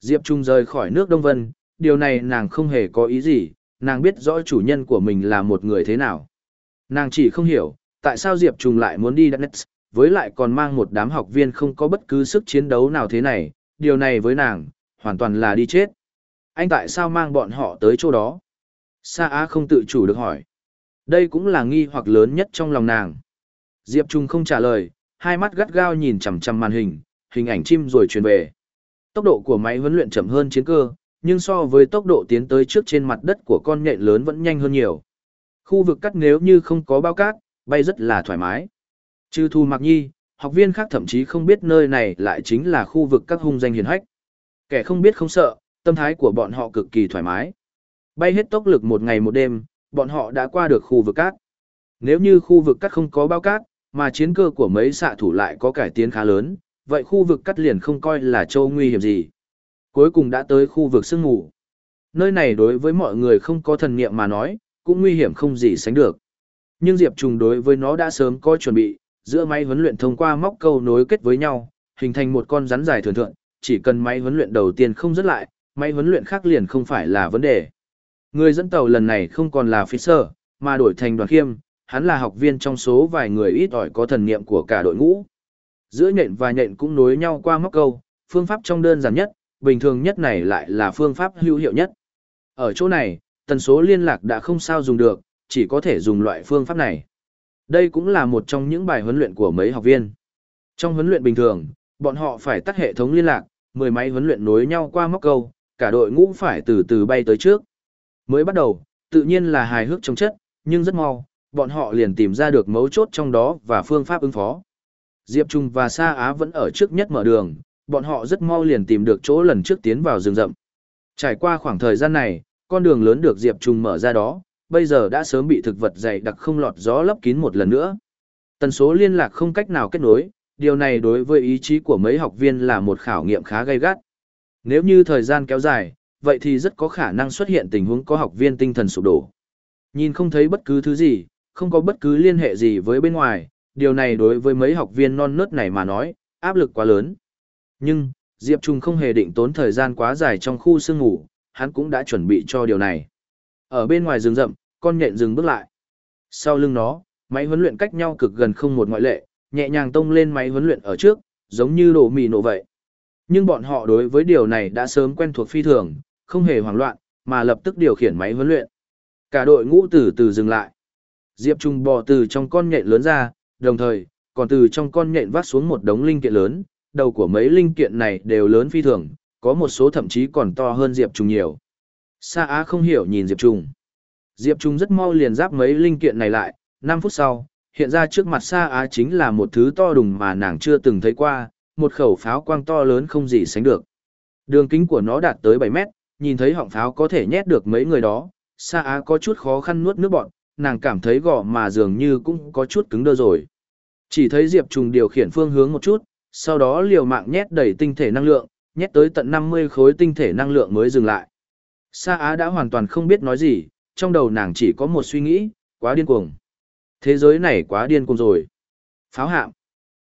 [SPEAKER 1] Diệp Trùng rời khỏi nước Đông Vân, điều này nàng không hề có ý gì, nàng biết rõ chủ nhân của mình là một người thế nào. Nàng chỉ không hiểu, tại sao Diệp Trùng lại muốn đi Danet, với lại còn mang một đám học viên không có bất cứ sức chiến đấu nào thế này, điều này với nàng, hoàn toàn là đi chết. Anh tại sao mang bọn họ tới chỗ đó? Sa Á không tự chủ được hỏi. Đây cũng là nghi hoặc lớn nhất trong lòng nàng. Diệp Trung không trả lời, hai mắt gắt gao nhìn chằm chằm màn hình, hình ảnh chim rồi truyền về. Tốc độ của máy huấn luyện chậm hơn chiến cơ, nhưng so với tốc độ tiến tới trước trên mặt đất của con nhện lớn vẫn nhanh hơn nhiều. Khu vực cắt nếu như không có bao cát, bay rất là thoải mái. Trừ Thu mặc Nhi, học viên khác thậm chí không biết nơi này lại chính là khu vực các hung danh hiền hách. Kẻ không biết không sợ, tâm thái của bọn họ cực kỳ thoải mái. Bay hết tốc lực một ngày một đêm, bọn họ đã qua được khu vực cát. Nếu như khu vực cát không có bao cát, mà chiến cơ của mấy xạ thủ lại có cải tiến khá lớn, vậy khu vực cắt liền không coi là châu nguy hiểm gì cuối cùng đã tới khu vực sương mù. Nơi này đối với mọi người không có thần niệm mà nói, cũng nguy hiểm không gì sánh được. Nhưng Diệp Trùng đối với nó đã sớm có chuẩn bị, giữa máy huấn luyện thông qua móc câu nối kết với nhau, hình thành một con rắn dài thường thượng, chỉ cần máy huấn luyện đầu tiên không dứt lại, máy huấn luyện khác liền không phải là vấn đề. Người dẫn tàu lần này không còn là Fisher, mà đổi thành đoàn khiêm, hắn là học viên trong số vài người ít ỏi có thần niệm của cả đội ngũ. Giữa nhện và nhện cũng nối nhau qua móc câu, phương pháp trong đơn giản nhất, bình thường nhất này lại là phương pháp hữu hiệu nhất. Ở chỗ này, tần số liên lạc đã không sao dùng được, chỉ có thể dùng loại phương pháp này. Đây cũng là một trong những bài huấn luyện của mấy học viên. Trong huấn luyện bình thường, bọn họ phải tắt hệ thống liên lạc, mười máy huấn luyện nối nhau qua móc câu, cả đội ngũ phải từ từ bay tới trước. Mới bắt đầu, tự nhiên là hài hước trong chất, nhưng rất mau, bọn họ liền tìm ra được mấu chốt trong đó và phương pháp ứng phó. Diệp Trung và Sa Á vẫn ở trước nhất mở đường, bọn họ rất mau liền tìm được chỗ lần trước tiến vào rừng rậm. Trải qua khoảng thời gian này, con đường lớn được Diệp Trung mở ra đó, bây giờ đã sớm bị thực vật dày đặc không lọt gió lấp kín một lần nữa. Tần số liên lạc không cách nào kết nối, điều này đối với ý chí của mấy học viên là một khảo nghiệm khá gay gắt. Nếu như thời gian kéo dài, vậy thì rất có khả năng xuất hiện tình huống có học viên tinh thần sụp đổ. Nhìn không thấy bất cứ thứ gì, không có bất cứ liên hệ gì với bên ngoài, điều này đối với mấy học viên non nớt này mà nói, áp lực quá lớn. Nhưng, Diệp Trung không hề định tốn thời gian quá dài trong khu sương ngủ, hắn cũng đã chuẩn bị cho điều này. Ở bên ngoài rừng rậm, con nhện dừng bước lại. Sau lưng nó, máy huấn luyện cách nhau cực gần không một ngoại lệ, nhẹ nhàng tông lên máy huấn luyện ở trước, giống như đổ mì nổ vậy. Nhưng bọn họ đối với điều này đã sớm quen thuộc phi thường, không hề hoảng loạn, mà lập tức điều khiển máy huấn luyện. Cả đội ngũ từ từ dừng lại. Diệp Trung bò từ trong con nhện lớn ra, đồng thời, còn từ trong con nhện vác xuống một đống linh kiện lớn, đầu của mấy linh kiện này đều lớn phi thường, có một số thậm chí còn to hơn Diệp Trung nhiều. Sa Á không hiểu nhìn Diệp Trung. Diệp Trung rất mau liền giáp mấy linh kiện này lại, 5 phút sau, hiện ra trước mặt Sa Á chính là một thứ to đùng mà nàng chưa từng thấy qua, một khẩu pháo quang to lớn không gì sánh được. Đường kính của nó đạt tới 7 mét, nhìn thấy họng pháo có thể nhét được mấy người đó, Sa Á có chút khó khăn nuốt nước bọn, nàng cảm thấy gò mà dường như cũng có chút cứng đơ rồi. Chỉ thấy Diệp Trung điều khiển phương hướng một chút, sau đó liều mạng nhét đầy tinh thể năng lượng, nhét tới tận 50 khối tinh thể năng lượng mới dừng lại. Sa Á đã hoàn toàn không biết nói gì, trong đầu nàng chỉ có một suy nghĩ, quá điên cuồng. Thế giới này quá điên cuồng rồi. Pháo hạm.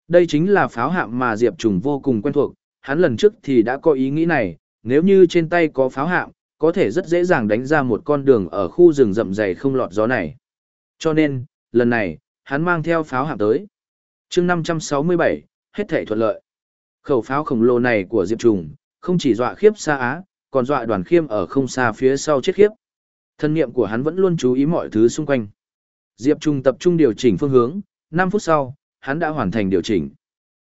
[SPEAKER 1] Đây chính là pháo hạm mà Diệp Trùng vô cùng quen thuộc, hắn lần trước thì đã có ý nghĩ này, nếu như trên tay có pháo hạm, có thể rất dễ dàng đánh ra một con đường ở khu rừng rậm dày không lọt gió này. Cho nên, lần này, hắn mang theo pháo hạm tới. chương 567, hết thể thuận lợi. Khẩu pháo khổng lồ này của Diệp Trùng, không chỉ dọa khiếp xa Á, còn dọa đoàn khiêm ở không xa phía sau chết khiếp. Thân niệm của hắn vẫn luôn chú ý mọi thứ xung quanh. Diệp Trung tập trung điều chỉnh phương hướng, 5 phút sau, hắn đã hoàn thành điều chỉnh.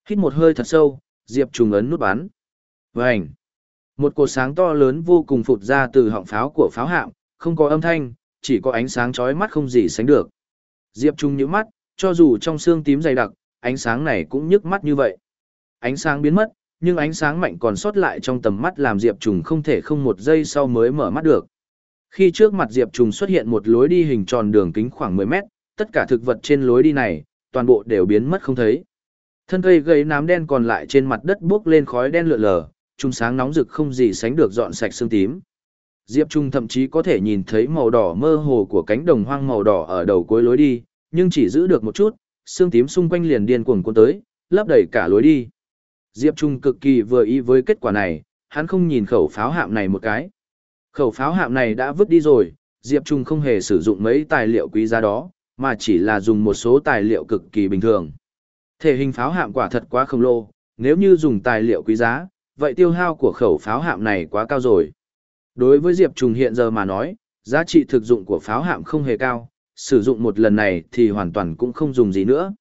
[SPEAKER 1] Hít một hơi thật sâu, Diệp Trung ấn nút bắn. Vành! Một cột sáng to lớn vô cùng phụt ra từ họng pháo của pháo hạm, không có âm thanh, chỉ có ánh sáng chói mắt không gì sánh được. Diệp Trung nhíu mắt, cho dù trong xương tím dày đặc, ánh sáng này cũng nhức mắt như vậy. Ánh sáng biến mất, nhưng ánh sáng mạnh còn sót lại trong tầm mắt làm Diệp Trùng không thể không một giây sau mới mở mắt được. Khi trước mặt Diệp Trùng xuất hiện một lối đi hình tròn đường kính khoảng 10 mét, tất cả thực vật trên lối đi này, toàn bộ đều biến mất không thấy. Thân cây gây nám đen còn lại trên mặt đất bốc lên khói đen lượn lờ, trung sáng nóng rực không gì sánh được dọn sạch xương tím. Diệp Trung thậm chí có thể nhìn thấy màu đỏ mơ hồ của cánh đồng hoang màu đỏ ở đầu cuối lối đi, nhưng chỉ giữ được một chút, xương tím xung quanh liền điên cuồng cuốn tới, lấp đầy cả lối đi. Diệp Trung cực kỳ vừa ý với kết quả này, hắn không nhìn khẩu pháo hạm này một cái. Khẩu pháo hạm này đã vứt đi rồi, Diệp Trung không hề sử dụng mấy tài liệu quý giá đó, mà chỉ là dùng một số tài liệu cực kỳ bình thường. Thể hình pháo hạm quả thật quá khổng lồ, nếu như dùng tài liệu quý giá, vậy tiêu hao của khẩu pháo hạm này quá cao rồi. Đối với Diệp Trung hiện giờ mà nói, giá trị thực dụng của pháo hạm không hề cao, sử dụng một lần này thì hoàn toàn cũng không dùng gì nữa.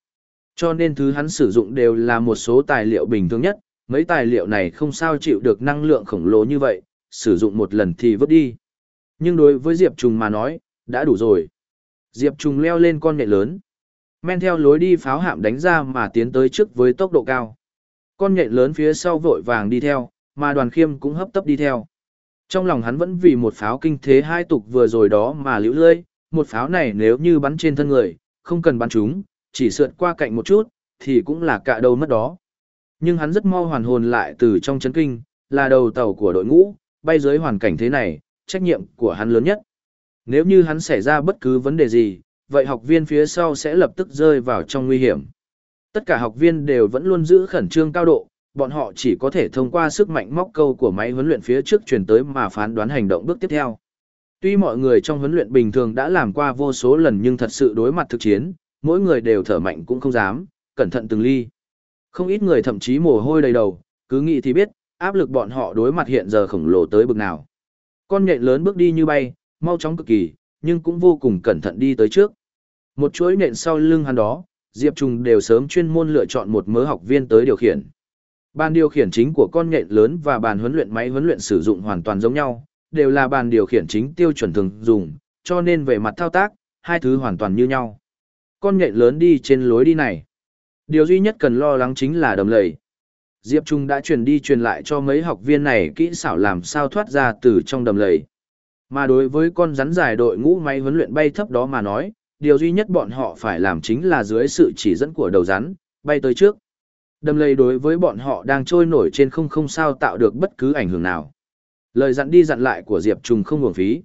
[SPEAKER 1] Cho nên thứ hắn sử dụng đều là một số tài liệu bình thường nhất, mấy tài liệu này không sao chịu được năng lượng khổng lồ như vậy, sử dụng một lần thì vứt đi. Nhưng đối với Diệp Trùng mà nói, đã đủ rồi. Diệp Trùng leo lên con nhện lớn. Men theo lối đi pháo hạm đánh ra mà tiến tới trước với tốc độ cao. Con nhện lớn phía sau vội vàng đi theo, mà đoàn khiêm cũng hấp tấp đi theo. Trong lòng hắn vẫn vì một pháo kinh thế hai tục vừa rồi đó mà liễu lơi, một pháo này nếu như bắn trên thân người, không cần bắn chúng, chỉ sượt qua cạnh một chút, thì cũng là cả đầu mất đó. Nhưng hắn rất mau hoàn hồn lại từ trong chấn kinh, là đầu tàu của đội ngũ, bay dưới hoàn cảnh thế này, trách nhiệm của hắn lớn nhất. Nếu như hắn xảy ra bất cứ vấn đề gì, vậy học viên phía sau sẽ lập tức rơi vào trong nguy hiểm. Tất cả học viên đều vẫn luôn giữ khẩn trương cao độ, bọn họ chỉ có thể thông qua sức mạnh móc câu của máy huấn luyện phía trước truyền tới mà phán đoán hành động bước tiếp theo. Tuy mọi người trong huấn luyện bình thường đã làm qua vô số lần nhưng thật sự đối mặt thực chiến, mỗi người đều thở mạnh cũng không dám, cẩn thận từng ly. Không ít người thậm chí mồ hôi đầy đầu, cứ nghĩ thì biết, áp lực bọn họ đối mặt hiện giờ khổng lồ tới bực nào. Con nhện lớn bước đi như bay, mau chóng cực kỳ, nhưng cũng vô cùng cẩn thận đi tới trước. Một chuỗi nện sau lưng hắn đó, Diệp Trùng đều sớm chuyên môn lựa chọn một mớ học viên tới điều khiển. Bàn điều khiển chính của con nhện lớn và bàn huấn luyện máy huấn luyện sử dụng hoàn toàn giống nhau, đều là bàn điều khiển chính tiêu chuẩn thường dùng, cho nên về mặt thao tác, hai thứ hoàn toàn như nhau. Con nhện lớn đi trên lối đi này. Điều duy nhất cần lo lắng chính là đầm lầy. Diệp Trung đã truyền đi truyền lại cho mấy học viên này kỹ xảo làm sao thoát ra từ trong đầm lầy. Mà đối với con rắn dài đội ngũ máy huấn luyện bay thấp đó mà nói, điều duy nhất bọn họ phải làm chính là dưới sự chỉ dẫn của đầu rắn, bay tới trước. Đầm lầy đối với bọn họ đang trôi nổi trên không không sao tạo được bất cứ ảnh hưởng nào. Lời dặn đi dặn lại của Diệp Trung không uổng phí.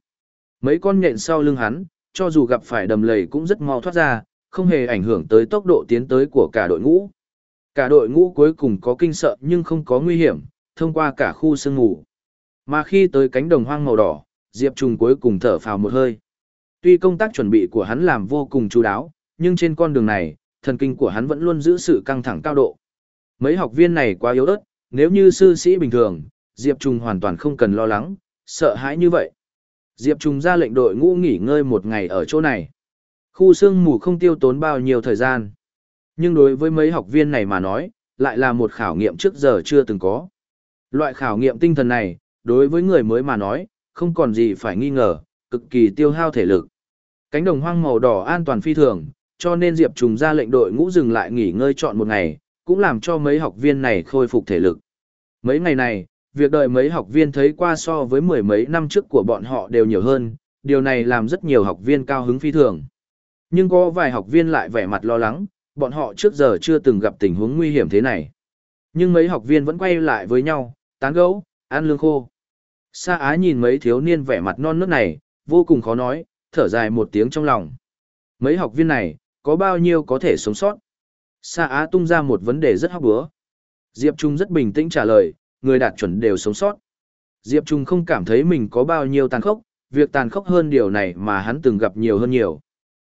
[SPEAKER 1] Mấy con nhện sau lưng hắn, cho dù gặp phải đầm lầy cũng rất mau thoát ra, không hề ảnh hưởng tới tốc độ tiến tới của cả đội ngũ. Cả đội ngũ cuối cùng có kinh sợ nhưng không có nguy hiểm, thông qua cả khu sương ngủ. Mà khi tới cánh đồng hoang màu đỏ, Diệp Trung cuối cùng thở phào một hơi. Tuy công tác chuẩn bị của hắn làm vô cùng chú đáo, nhưng trên con đường này, thần kinh của hắn vẫn luôn giữ sự căng thẳng cao độ. Mấy học viên này quá yếu ớt, nếu như sư sĩ bình thường, Diệp Trung hoàn toàn không cần lo lắng, sợ hãi như vậy. Diệp Trung ra lệnh đội ngũ nghỉ ngơi một ngày ở chỗ này. Khu sương mù không tiêu tốn bao nhiêu thời gian. Nhưng đối với mấy học viên này mà nói, lại là một khảo nghiệm trước giờ chưa từng có. Loại khảo nghiệm tinh thần này, đối với người mới mà nói, không còn gì phải nghi ngờ, cực kỳ tiêu hao thể lực. Cánh đồng hoang màu đỏ an toàn phi thường, cho nên Diệp Trùng ra lệnh đội ngũ dừng lại nghỉ ngơi chọn một ngày, cũng làm cho mấy học viên này khôi phục thể lực. Mấy ngày này, việc đợi mấy học viên thấy qua so với mười mấy năm trước của bọn họ đều nhiều hơn, điều này làm rất nhiều học viên cao hứng phi thường. Nhưng có vài học viên lại vẻ mặt lo lắng, bọn họ trước giờ chưa từng gặp tình huống nguy hiểm thế này. Nhưng mấy học viên vẫn quay lại với nhau, tán gẫu, ăn lương khô. Sa Á nhìn mấy thiếu niên vẻ mặt non nớt này, vô cùng khó nói, thở dài một tiếng trong lòng. Mấy học viên này, có bao nhiêu có thể sống sót? Sa Á tung ra một vấn đề rất hóc búa. Diệp Trung rất bình tĩnh trả lời, người đạt chuẩn đều sống sót. Diệp Trung không cảm thấy mình có bao nhiêu tàn khốc, việc tàn khốc hơn điều này mà hắn từng gặp nhiều hơn nhiều.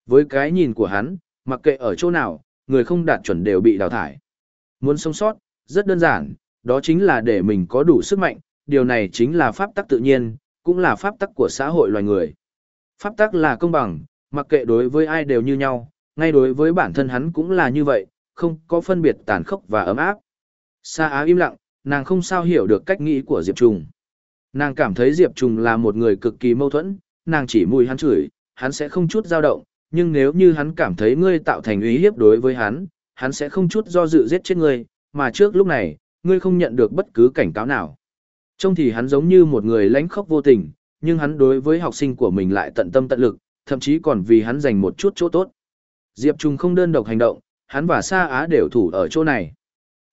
[SPEAKER 1] Với cái nhìn của hắn, mặc kệ ở chỗ nào, người không đạt chuẩn đều bị đào thải. Muốn sống sót, rất đơn giản, đó chính là để mình có đủ sức mạnh, điều này chính là pháp tắc tự nhiên, cũng là pháp tắc của xã hội loài người. Pháp tắc là công bằng, mặc kệ đối với ai đều như nhau, ngay đối với bản thân hắn cũng là như vậy, không có phân biệt tàn khốc và ấm áp. Sa Á im lặng, nàng không sao hiểu được cách nghĩ của Diệp Trùng. Nàng cảm thấy Diệp Trùng là một người cực kỳ mâu thuẫn, nàng chỉ mùi hắn chửi, hắn sẽ không chút dao động, nhưng nếu như hắn cảm thấy ngươi tạo thành uy hiếp đối với hắn, hắn sẽ không chút do dự giết chết ngươi, mà trước lúc này, ngươi không nhận được bất cứ cảnh cáo nào. Trông thì hắn giống như một người lãnh khốc vô tình, nhưng hắn đối với học sinh của mình lại tận tâm tận lực, thậm chí còn vì hắn dành một chút chỗ tốt. Diệp Trung không đơn độc hành động, hắn và Sa Á đều thủ ở chỗ này.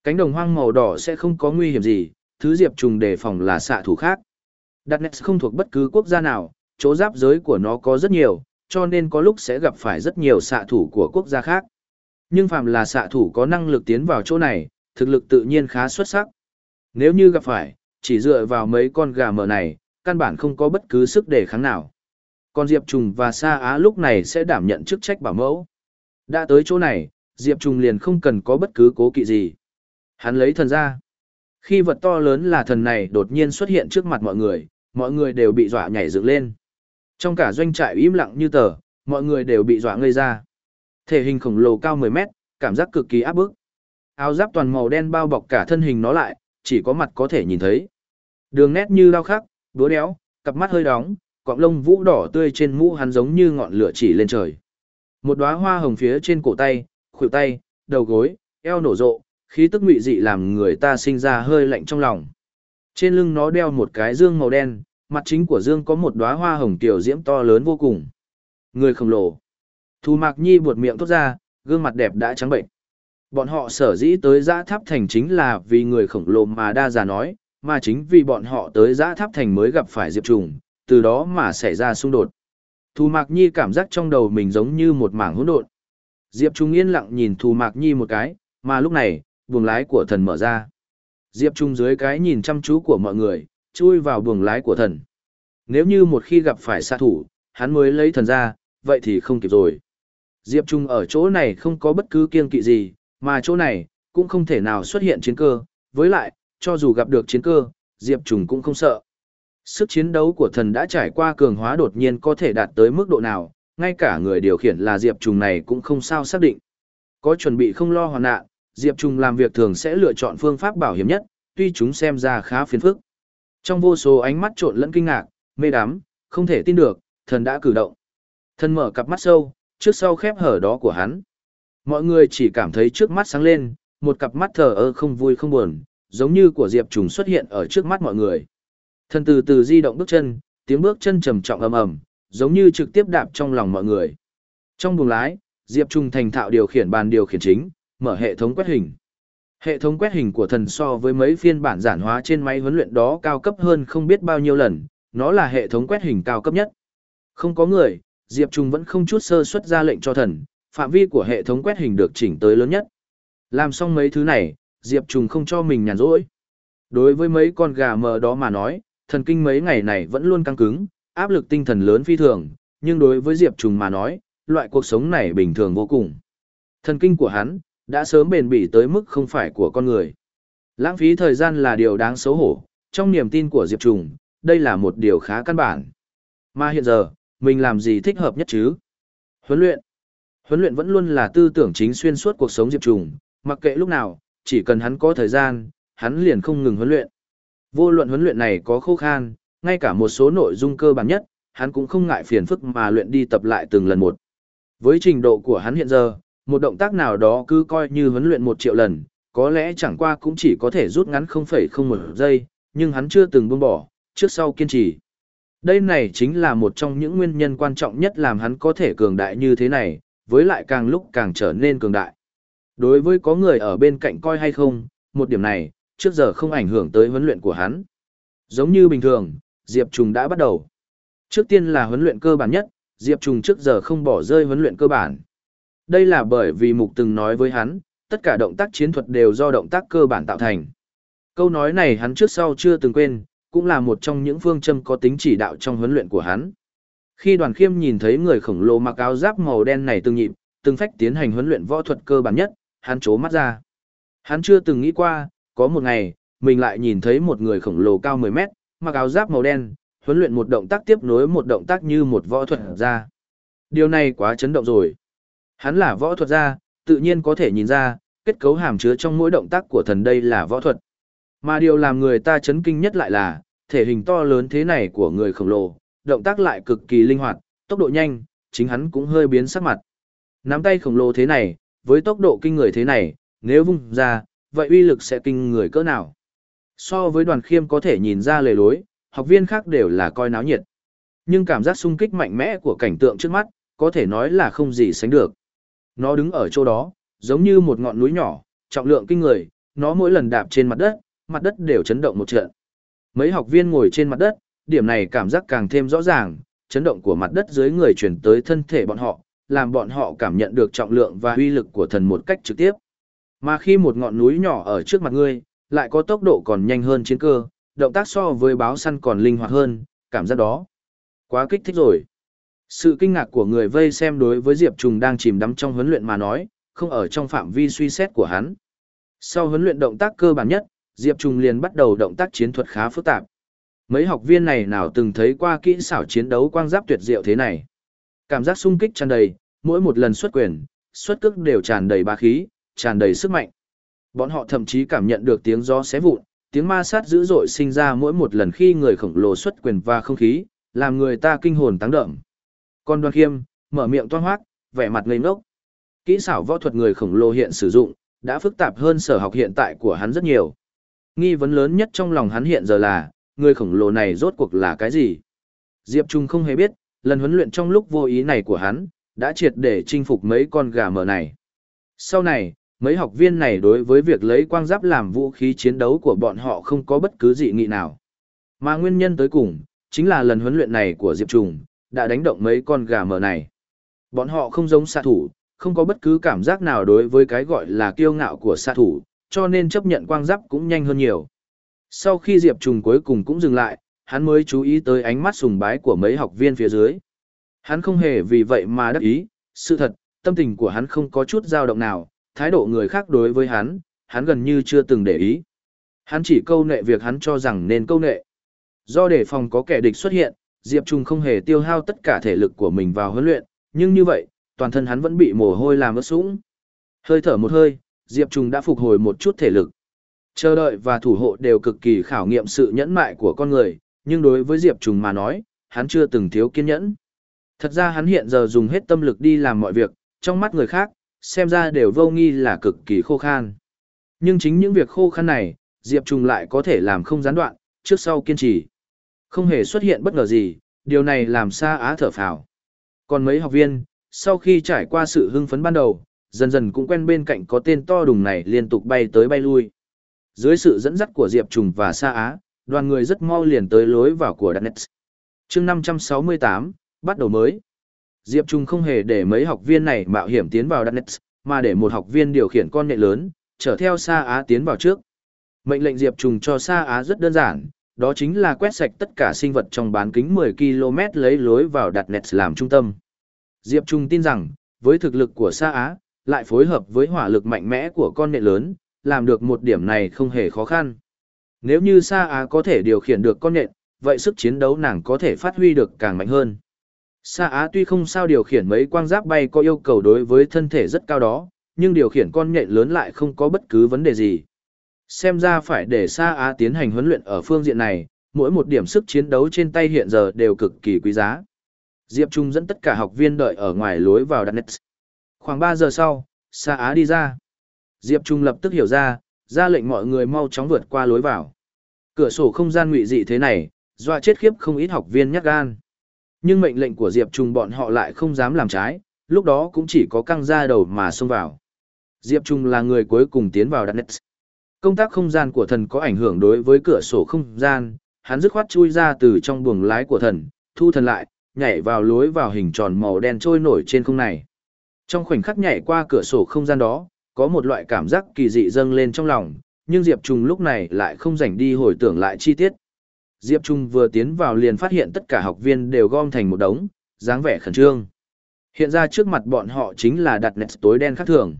[SPEAKER 1] Cánh đồng hoang màu đỏ sẽ không có nguy hiểm gì, thứ Diệp Trung đề phòng là xạ thủ khác. Darkness không thuộc bất cứ quốc gia nào, chỗ giáp giới của nó có rất nhiều, cho nên có lúc sẽ gặp phải rất nhiều xạ thủ của quốc gia khác. Nhưng phàm là xạ thủ có năng lực tiến vào chỗ này, thực lực tự nhiên khá xuất sắc. Nếu như gặp phải, chỉ dựa vào mấy con gà mờ này, căn bản không có bất cứ sức đề kháng nào. Còn Diệp Trùng và Sa Á lúc này sẽ đảm nhận chức trách bảo mẫu. Đã tới chỗ này, Diệp Trùng liền không cần có bất cứ cố kỵ gì. Hắn lấy thần ra. Khi vật to lớn là thần này đột nhiên xuất hiện trước mặt mọi người, mọi người đều bị dọa nhảy dựng lên. Trong cả doanh trại im lặng như tờ, mọi người đều bị dọa ngây ra. Thể hình khổng lồ cao 10 mét, cảm giác cực kỳ áp bức. Áo giáp toàn màu đen bao bọc cả thân hình nó lại, chỉ có mặt có thể nhìn thấy. Đường nét như lao khắc, búa đéo, cặp mắt hơi đóng, cọng lông vũ đỏ tươi trên mũ hắn giống như ngọn lửa chỉ lên trời. Một đóa hoa hồng phía trên cổ tay, khuỷu tay, đầu gối, eo nổ rộ, khí tức ngụy dị làm người ta sinh ra hơi lạnh trong lòng. Trên lưng nó đeo một cái dương màu đen, mặt chính của dương có một đóa hoa hồng tiểu diễm to lớn vô cùng. Người khổng lồ. Thu Mạc Nhi buột miệng tốt ra, gương mặt đẹp đã trắng bệnh. Bọn họ sở dĩ tới giã tháp thành chính là vì người khổng lồ mà đa già nói, mà chính vì bọn họ tới giã tháp thành mới gặp phải Diệp Trùng, từ đó mà xảy ra xung đột. Thu Mạc Nhi cảm giác trong đầu mình giống như một mảng hỗn độn. Diệp Trung yên lặng nhìn Thu Mạc Nhi một cái, mà lúc này, buồng lái của thần mở ra. Diệp Trung dưới cái nhìn chăm chú của mọi người, chui vào buồng lái của thần. Nếu như một khi gặp phải xạ thủ, hắn mới lấy thần ra, vậy thì không kịp rồi. Diệp Trung ở chỗ này không có bất cứ kiêng kỵ gì, mà chỗ này, cũng không thể nào xuất hiện chiến cơ, với lại, cho dù gặp được chiến cơ, Diệp Trùng cũng không sợ. Sức chiến đấu của thần đã trải qua cường hóa đột nhiên có thể đạt tới mức độ nào, ngay cả người điều khiển là Diệp Trùng này cũng không sao xác định. Có chuẩn bị không lo hoàn nạn, Diệp Trung làm việc thường sẽ lựa chọn phương pháp bảo hiểm nhất, tuy chúng xem ra khá phiền phức. Trong vô số ánh mắt trộn lẫn kinh ngạc, mê đắm, không thể tin được, thần đã cử động. Thần mở cặp mắt sâu, trước sau khép hở đó của hắn. Mọi người chỉ cảm thấy trước mắt sáng lên, một cặp mắt thờ ơ không vui không buồn, giống như của Diệp Trùng xuất hiện ở trước mắt mọi người. Thần từ từ di động bước chân, tiếng bước chân trầm trọng ầm ầm, giống như trực tiếp đạp trong lòng mọi người. Trong buồng lái, Diệp Trùng thành thạo điều khiển bàn điều khiển chính, mở hệ thống quét hình. Hệ thống quét hình của thần so với mấy phiên bản giản hóa trên máy huấn luyện đó cao cấp hơn không biết bao nhiêu lần, nó là hệ thống quét hình cao cấp nhất. Không có người, Diệp Trung vẫn không chút sơ suất ra lệnh cho thần, phạm vi của hệ thống quét hình được chỉnh tới lớn nhất. Làm xong mấy thứ này, Diệp Trung không cho mình nhàn rỗi. Đối với mấy con gà mờ đó mà nói, thần kinh mấy ngày này vẫn luôn căng cứng, áp lực tinh thần lớn phi thường, nhưng đối với Diệp Trung mà nói, loại cuộc sống này bình thường vô cùng. Thần kinh của hắn, đã sớm bền bỉ tới mức không phải của con người. Lãng phí thời gian là điều đáng xấu hổ, trong niềm tin của Diệp Trùng, đây là một điều khá căn bản. Mà hiện giờ, mình làm gì thích hợp nhất chứ? Huấn luyện. Huấn luyện vẫn luôn là tư tưởng chính xuyên suốt cuộc sống Diệp Trùng, mặc kệ lúc nào, chỉ cần hắn có thời gian, hắn liền không ngừng huấn luyện. Vô luận huấn luyện này có khô khan, ngay cả một số nội dung cơ bản nhất, hắn cũng không ngại phiền phức mà luyện đi tập lại từng lần một. Với trình độ của hắn hiện giờ, một động tác nào đó cứ coi như huấn luyện một triệu lần, có lẽ chẳng qua cũng chỉ có thể rút ngắn 0,01 giây, nhưng hắn chưa từng buông bỏ, trước sau kiên trì. Đây này chính là một trong những nguyên nhân quan trọng nhất làm hắn có thể cường đại như thế này, với lại càng lúc càng trở nên cường đại. Đối với có người ở bên cạnh coi hay không, một điểm này, trước giờ không ảnh hưởng tới huấn luyện của hắn. Giống như bình thường, Diệp Trùng đã bắt đầu. Trước tiên là huấn luyện cơ bản nhất, Diệp Trùng trước giờ không bỏ rơi huấn luyện cơ bản. Đây là bởi vì Mục từng nói với hắn, tất cả động tác chiến thuật đều do động tác cơ bản tạo thành. Câu nói này hắn trước sau chưa từng quên, cũng là một trong những phương châm có tính chỉ đạo trong huấn luyện của hắn. Khi đoàn khiêm nhìn thấy người khổng lồ mặc áo giáp màu đen này từng nhịp, từng phách tiến hành huấn luyện võ thuật cơ bản nhất, hắn chố mắt ra. Hắn chưa từng nghĩ qua, có một ngày, mình lại nhìn thấy một người khổng lồ cao 10 mét, mặc áo giáp màu đen, huấn luyện một động tác tiếp nối một động tác như một võ thuật ra. Điều này quá chấn động rồi. Hắn là võ thuật gia, tự nhiên có thể nhìn ra, kết cấu hàm chứa trong mỗi động tác của thần đây là võ thuật. Mà điều làm người ta chấn kinh nhất lại là, thể hình to lớn thế này của người khổng lồ, động tác lại cực kỳ linh hoạt, tốc độ nhanh, chính hắn cũng hơi biến sắc mặt. Nắm tay khổng lồ thế này, với tốc độ kinh người thế này, nếu vung ra, vậy uy lực sẽ kinh người cỡ nào? So với đoàn khiêm có thể nhìn ra lề lối, học viên khác đều là coi náo nhiệt. Nhưng cảm giác sung kích mạnh mẽ của cảnh tượng trước mắt, có thể nói là không gì sánh được. Nó đứng ở chỗ đó, giống như một ngọn núi nhỏ, trọng lượng kinh người, nó mỗi lần đạp trên mặt đất, mặt đất đều chấn động một trận. Mấy học viên ngồi trên mặt đất, điểm này cảm giác càng thêm rõ ràng, chấn động của mặt đất dưới người chuyển tới thân thể bọn họ, làm bọn họ cảm nhận được trọng lượng và uy lực của thần một cách trực tiếp. Mà khi một ngọn núi nhỏ ở trước mặt ngươi, lại có tốc độ còn nhanh hơn chiến cơ, động tác so với báo săn còn linh hoạt hơn, cảm giác đó. Quá kích thích rồi. Sự kinh ngạc của người vây xem đối với Diệp Trùng đang chìm đắm trong huấn luyện mà nói, không ở trong phạm vi suy xét của hắn. Sau huấn luyện động tác cơ bản nhất, Diệp Trùng liền bắt đầu động tác chiến thuật khá phức tạp. Mấy học viên này nào từng thấy qua kỹ xảo chiến đấu quang giáp tuyệt diệu thế này. Cảm giác sung kích tràn đầy, mỗi một lần xuất quyền, xuất cước đều tràn đầy bá khí, tràn đầy sức mạnh. Bọn họ thậm chí cảm nhận được tiếng gió xé vụn, tiếng ma sát dữ dội sinh ra mỗi một lần khi người khổng lồ xuất quyền và không khí, làm người ta kinh hồn táng động. Con đoan khiêm, mở miệng toan hoác, vẻ mặt ngây ngốc. Kỹ xảo võ thuật người khổng lồ hiện sử dụng, đã phức tạp hơn sở học hiện tại của hắn rất nhiều. Nghi vấn lớn nhất trong lòng hắn hiện giờ là, người khổng lồ này rốt cuộc là cái gì? Diệp Trung không hề biết, lần huấn luyện trong lúc vô ý này của hắn, đã triệt để chinh phục mấy con gà mờ này. Sau này, mấy học viên này đối với việc lấy quang giáp làm vũ khí chiến đấu của bọn họ không có bất cứ dị nghị nào. Mà nguyên nhân tới cùng, chính là lần huấn luyện này của Diệp trùng đã đánh động mấy con gà mờ này. Bọn họ không giống xạ thủ, không có bất cứ cảm giác nào đối với cái gọi là kiêu ngạo của xạ thủ, cho nên chấp nhận quang giáp cũng nhanh hơn nhiều. Sau khi Diệp Trùng cuối cùng cũng dừng lại, hắn mới chú ý tới ánh mắt sùng bái của mấy học viên phía dưới. Hắn không hề vì vậy mà đắc ý, sự thật, tâm tình của hắn không có chút dao động nào, thái độ người khác đối với hắn, hắn gần như chưa từng để ý. Hắn chỉ câu nệ việc hắn cho rằng nên câu nệ. Do đề phòng có kẻ địch xuất hiện, Diệp Trung không hề tiêu hao tất cả thể lực của mình vào huấn luyện, nhưng như vậy, toàn thân hắn vẫn bị mồ hôi làm ướt sũng. Hơi thở một hơi, Diệp Trung đã phục hồi một chút thể lực. Chờ đợi và thủ hộ đều cực kỳ khảo nghiệm sự nhẫn mại của con người, nhưng đối với Diệp Trung mà nói, hắn chưa từng thiếu kiên nhẫn. Thật ra hắn hiện giờ dùng hết tâm lực đi làm mọi việc, trong mắt người khác, xem ra đều vô nghi là cực kỳ khô khan. Nhưng chính những việc khô khan này, Diệp Trung lại có thể làm không gián đoạn, trước sau kiên trì. Không hề xuất hiện bất ngờ gì, điều này làm Sa Á thở phào. Còn mấy học viên, sau khi trải qua sự hưng phấn ban đầu, dần dần cũng quen bên cạnh có tên to đùng này liên tục bay tới bay lui. Dưới sự dẫn dắt của Diệp Trùng và Sa Á, đoàn người rất mau liền tới lối vào của Danet. chương 568, bắt đầu mới. Diệp Trùng không hề để mấy học viên này mạo hiểm tiến vào Danet, mà để một học viên điều khiển con nhện lớn, chở theo Sa Á tiến vào trước. Mệnh lệnh Diệp Trùng cho Sa Á rất đơn giản, đó chính là quét sạch tất cả sinh vật trong bán kính 10 km lấy lối vào đặt nets làm trung tâm. Diệp Trung tin rằng, với thực lực của Sa Á, lại phối hợp với hỏa lực mạnh mẽ của con nện lớn, làm được một điểm này không hề khó khăn. Nếu như Sa Á có thể điều khiển được con nện, vậy sức chiến đấu nàng có thể phát huy được càng mạnh hơn. Sa Á tuy không sao điều khiển mấy quang giáp bay có yêu cầu đối với thân thể rất cao đó, nhưng điều khiển con nhện lớn lại không có bất cứ vấn đề gì. Xem ra phải để Sa Á tiến hành huấn luyện ở phương diện này, mỗi một điểm sức chiến đấu trên tay hiện giờ đều cực kỳ quý giá. Diệp Trung dẫn tất cả học viên đợi ở ngoài lối vào đặt nets. Khoảng 3 giờ sau, Sa Á đi ra. Diệp Trung lập tức hiểu ra, ra lệnh mọi người mau chóng vượt qua lối vào. Cửa sổ không gian ngụy dị thế này, dọa chết khiếp không ít học viên nhát gan. Nhưng mệnh lệnh của Diệp Trung bọn họ lại không dám làm trái, lúc đó cũng chỉ có căng ra đầu mà xông vào. Diệp Trung là người cuối cùng tiến vào đặt nets. Công tác không gian của thần có ảnh hưởng đối với cửa sổ không gian, hắn dứt khoát chui ra từ trong buồng lái của thần, thu thần lại, nhảy vào lối vào hình tròn màu đen trôi nổi trên không này. Trong khoảnh khắc nhảy qua cửa sổ không gian đó, có một loại cảm giác kỳ dị dâng lên trong lòng, nhưng Diệp Trung lúc này lại không rảnh đi hồi tưởng lại chi tiết. Diệp Trung vừa tiến vào liền phát hiện tất cả học viên đều gom thành một đống, dáng vẻ khẩn trương. Hiện ra trước mặt bọn họ chính là đặt nẹt tối đen khác thường.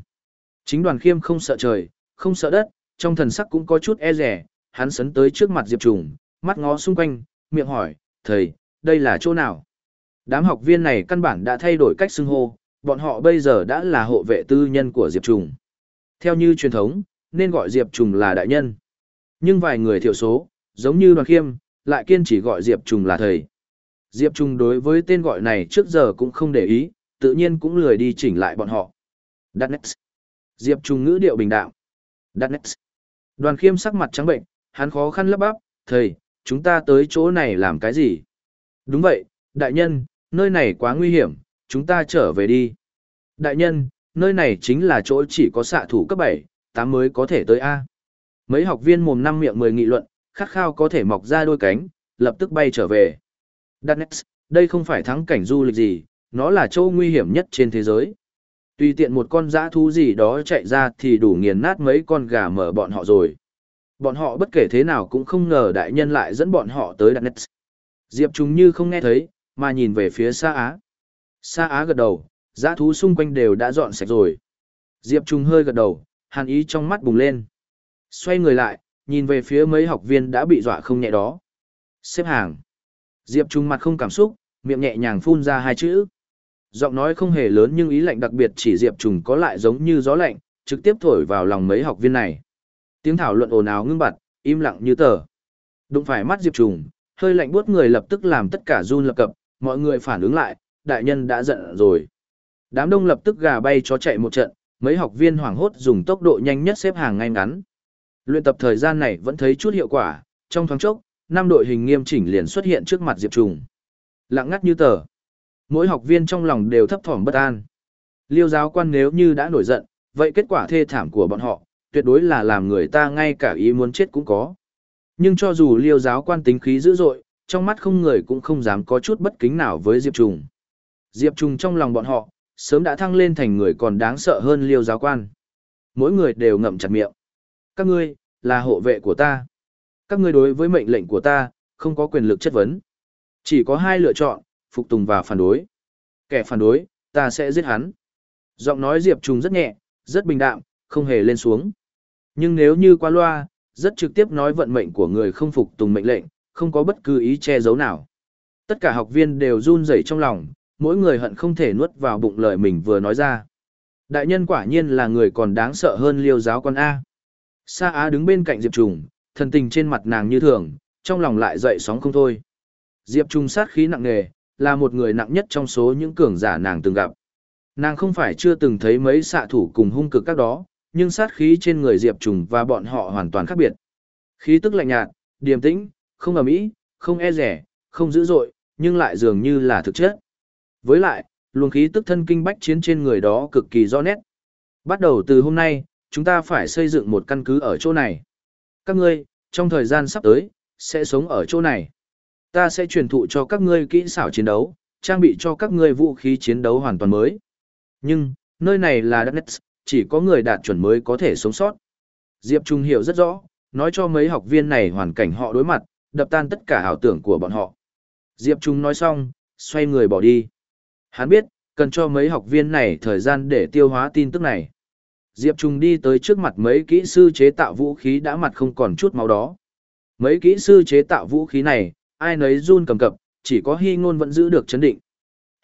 [SPEAKER 1] Chính đoàn khiêm không sợ trời, không sợ đất, trong thần sắc cũng có chút e rẻ, hắn sấn tới trước mặt Diệp Trùng, mắt ngó xung quanh, miệng hỏi, thầy, đây là chỗ nào? Đám học viên này căn bản đã thay đổi cách xưng hô, bọn họ bây giờ đã là hộ vệ tư nhân của Diệp Trùng. Theo như truyền thống, nên gọi Diệp Trùng là đại nhân. Nhưng vài người thiểu số, giống như đoàn khiêm, lại kiên chỉ gọi Diệp Trùng là thầy. Diệp Trùng đối với tên gọi này trước giờ cũng không để ý, tự nhiên cũng lười đi chỉnh lại bọn họ. Đặt Diệp Trùng ngữ điệu bình đạo. Đặt Đoàn khiêm sắc mặt trắng bệnh, hắn khó khăn lấp bắp, thầy, chúng ta tới chỗ này làm cái gì? Đúng vậy, đại nhân, nơi này quá nguy hiểm, chúng ta trở về đi. Đại nhân, nơi này chính là chỗ chỉ có xạ thủ cấp 7, 8 mới có thể tới A. Mấy học viên mồm năm miệng 10 nghị luận, khát khao có thể mọc ra đôi cánh, lập tức bay trở về. Darkness, đây không phải thắng cảnh du lịch gì, nó là chỗ nguy hiểm nhất trên thế giới. Tùy tiện một con dã thú gì đó chạy ra thì đủ nghiền nát mấy con gà mở bọn họ rồi. Bọn họ bất kể thế nào cũng không ngờ đại nhân lại dẫn bọn họ tới đặt nét. Diệp chúng như không nghe thấy, mà nhìn về phía xa Á. xa Á gật đầu, dã thú xung quanh đều đã dọn sạch rồi. Diệp Trung hơi gật đầu, hàn ý trong mắt bùng lên. Xoay người lại, nhìn về phía mấy học viên đã bị dọa không nhẹ đó. Xếp hàng. Diệp Trung mặt không cảm xúc, miệng nhẹ nhàng phun ra hai chữ. Giọng nói không hề lớn nhưng ý lạnh đặc biệt chỉ Diệp Trùng có lại giống như gió lạnh, trực tiếp thổi vào lòng mấy học viên này. Tiếng thảo luận ồn ào ngưng bặt, im lặng như tờ. Đụng phải mắt Diệp Trùng, hơi lạnh buốt người lập tức làm tất cả run lập cập, mọi người phản ứng lại, đại nhân đã giận rồi. Đám đông lập tức gà bay chó chạy một trận, mấy học viên hoảng hốt dùng tốc độ nhanh nhất xếp hàng ngay ngắn. Luyện tập thời gian này vẫn thấy chút hiệu quả, trong thoáng chốc, năm đội hình nghiêm chỉnh liền xuất hiện trước mặt Diệp Trùng. Lặng ngắt như tờ. Mỗi học viên trong lòng đều thấp thỏm bất an. Liêu giáo quan nếu như đã nổi giận, vậy kết quả thê thảm của bọn họ, tuyệt đối là làm người ta ngay cả ý muốn chết cũng có. Nhưng cho dù liêu giáo quan tính khí dữ dội, trong mắt không người cũng không dám có chút bất kính nào với Diệp Trùng. Diệp Trùng trong lòng bọn họ, sớm đã thăng lên thành người còn đáng sợ hơn liêu giáo quan. Mỗi người đều ngậm chặt miệng. Các ngươi, là hộ vệ của ta. Các ngươi đối với mệnh lệnh của ta, không có quyền lực chất vấn. Chỉ có hai lựa chọn, phục tùng và phản đối. Kẻ phản đối, ta sẽ giết hắn. Giọng nói Diệp Trùng rất nhẹ, rất bình đạm, không hề lên xuống. Nhưng nếu như qua loa, rất trực tiếp nói vận mệnh của người không phục tùng mệnh lệnh, không có bất cứ ý che giấu nào. Tất cả học viên đều run rẩy trong lòng, mỗi người hận không thể nuốt vào bụng lời mình vừa nói ra. Đại nhân quả nhiên là người còn đáng sợ hơn liêu giáo con A. Sa Á đứng bên cạnh Diệp Trùng, thần tình trên mặt nàng như thường, trong lòng lại dậy sóng không thôi. Diệp Trùng sát khí nặng nề, là một người nặng nhất trong số những cường giả nàng từng gặp. Nàng không phải chưa từng thấy mấy xạ thủ cùng hung cực các đó, nhưng sát khí trên người Diệp Trùng và bọn họ hoàn toàn khác biệt. Khí tức lạnh nhạt, điềm tĩnh, không ầm ĩ, không e rẻ, không dữ dội, nhưng lại dường như là thực chất. Với lại, luồng khí tức thân kinh bách chiến trên người đó cực kỳ rõ nét. Bắt đầu từ hôm nay, chúng ta phải xây dựng một căn cứ ở chỗ này. Các ngươi, trong thời gian sắp tới, sẽ sống ở chỗ này. Ta sẽ truyền thụ cho các ngươi kỹ xảo chiến đấu, trang bị cho các ngươi vũ khí chiến đấu hoàn toàn mới. Nhưng, nơi này là đất chỉ có người đạt chuẩn mới có thể sống sót. Diệp Trung hiểu rất rõ, nói cho mấy học viên này hoàn cảnh họ đối mặt, đập tan tất cả ảo tưởng của bọn họ. Diệp Trung nói xong, xoay người bỏ đi. Hắn biết, cần cho mấy học viên này thời gian để tiêu hóa tin tức này. Diệp Trung đi tới trước mặt mấy kỹ sư chế tạo vũ khí đã mặt không còn chút máu đó. Mấy kỹ sư chế tạo vũ khí này, ai nấy run cầm cập, chỉ có Hy Ngôn vẫn giữ được chấn định.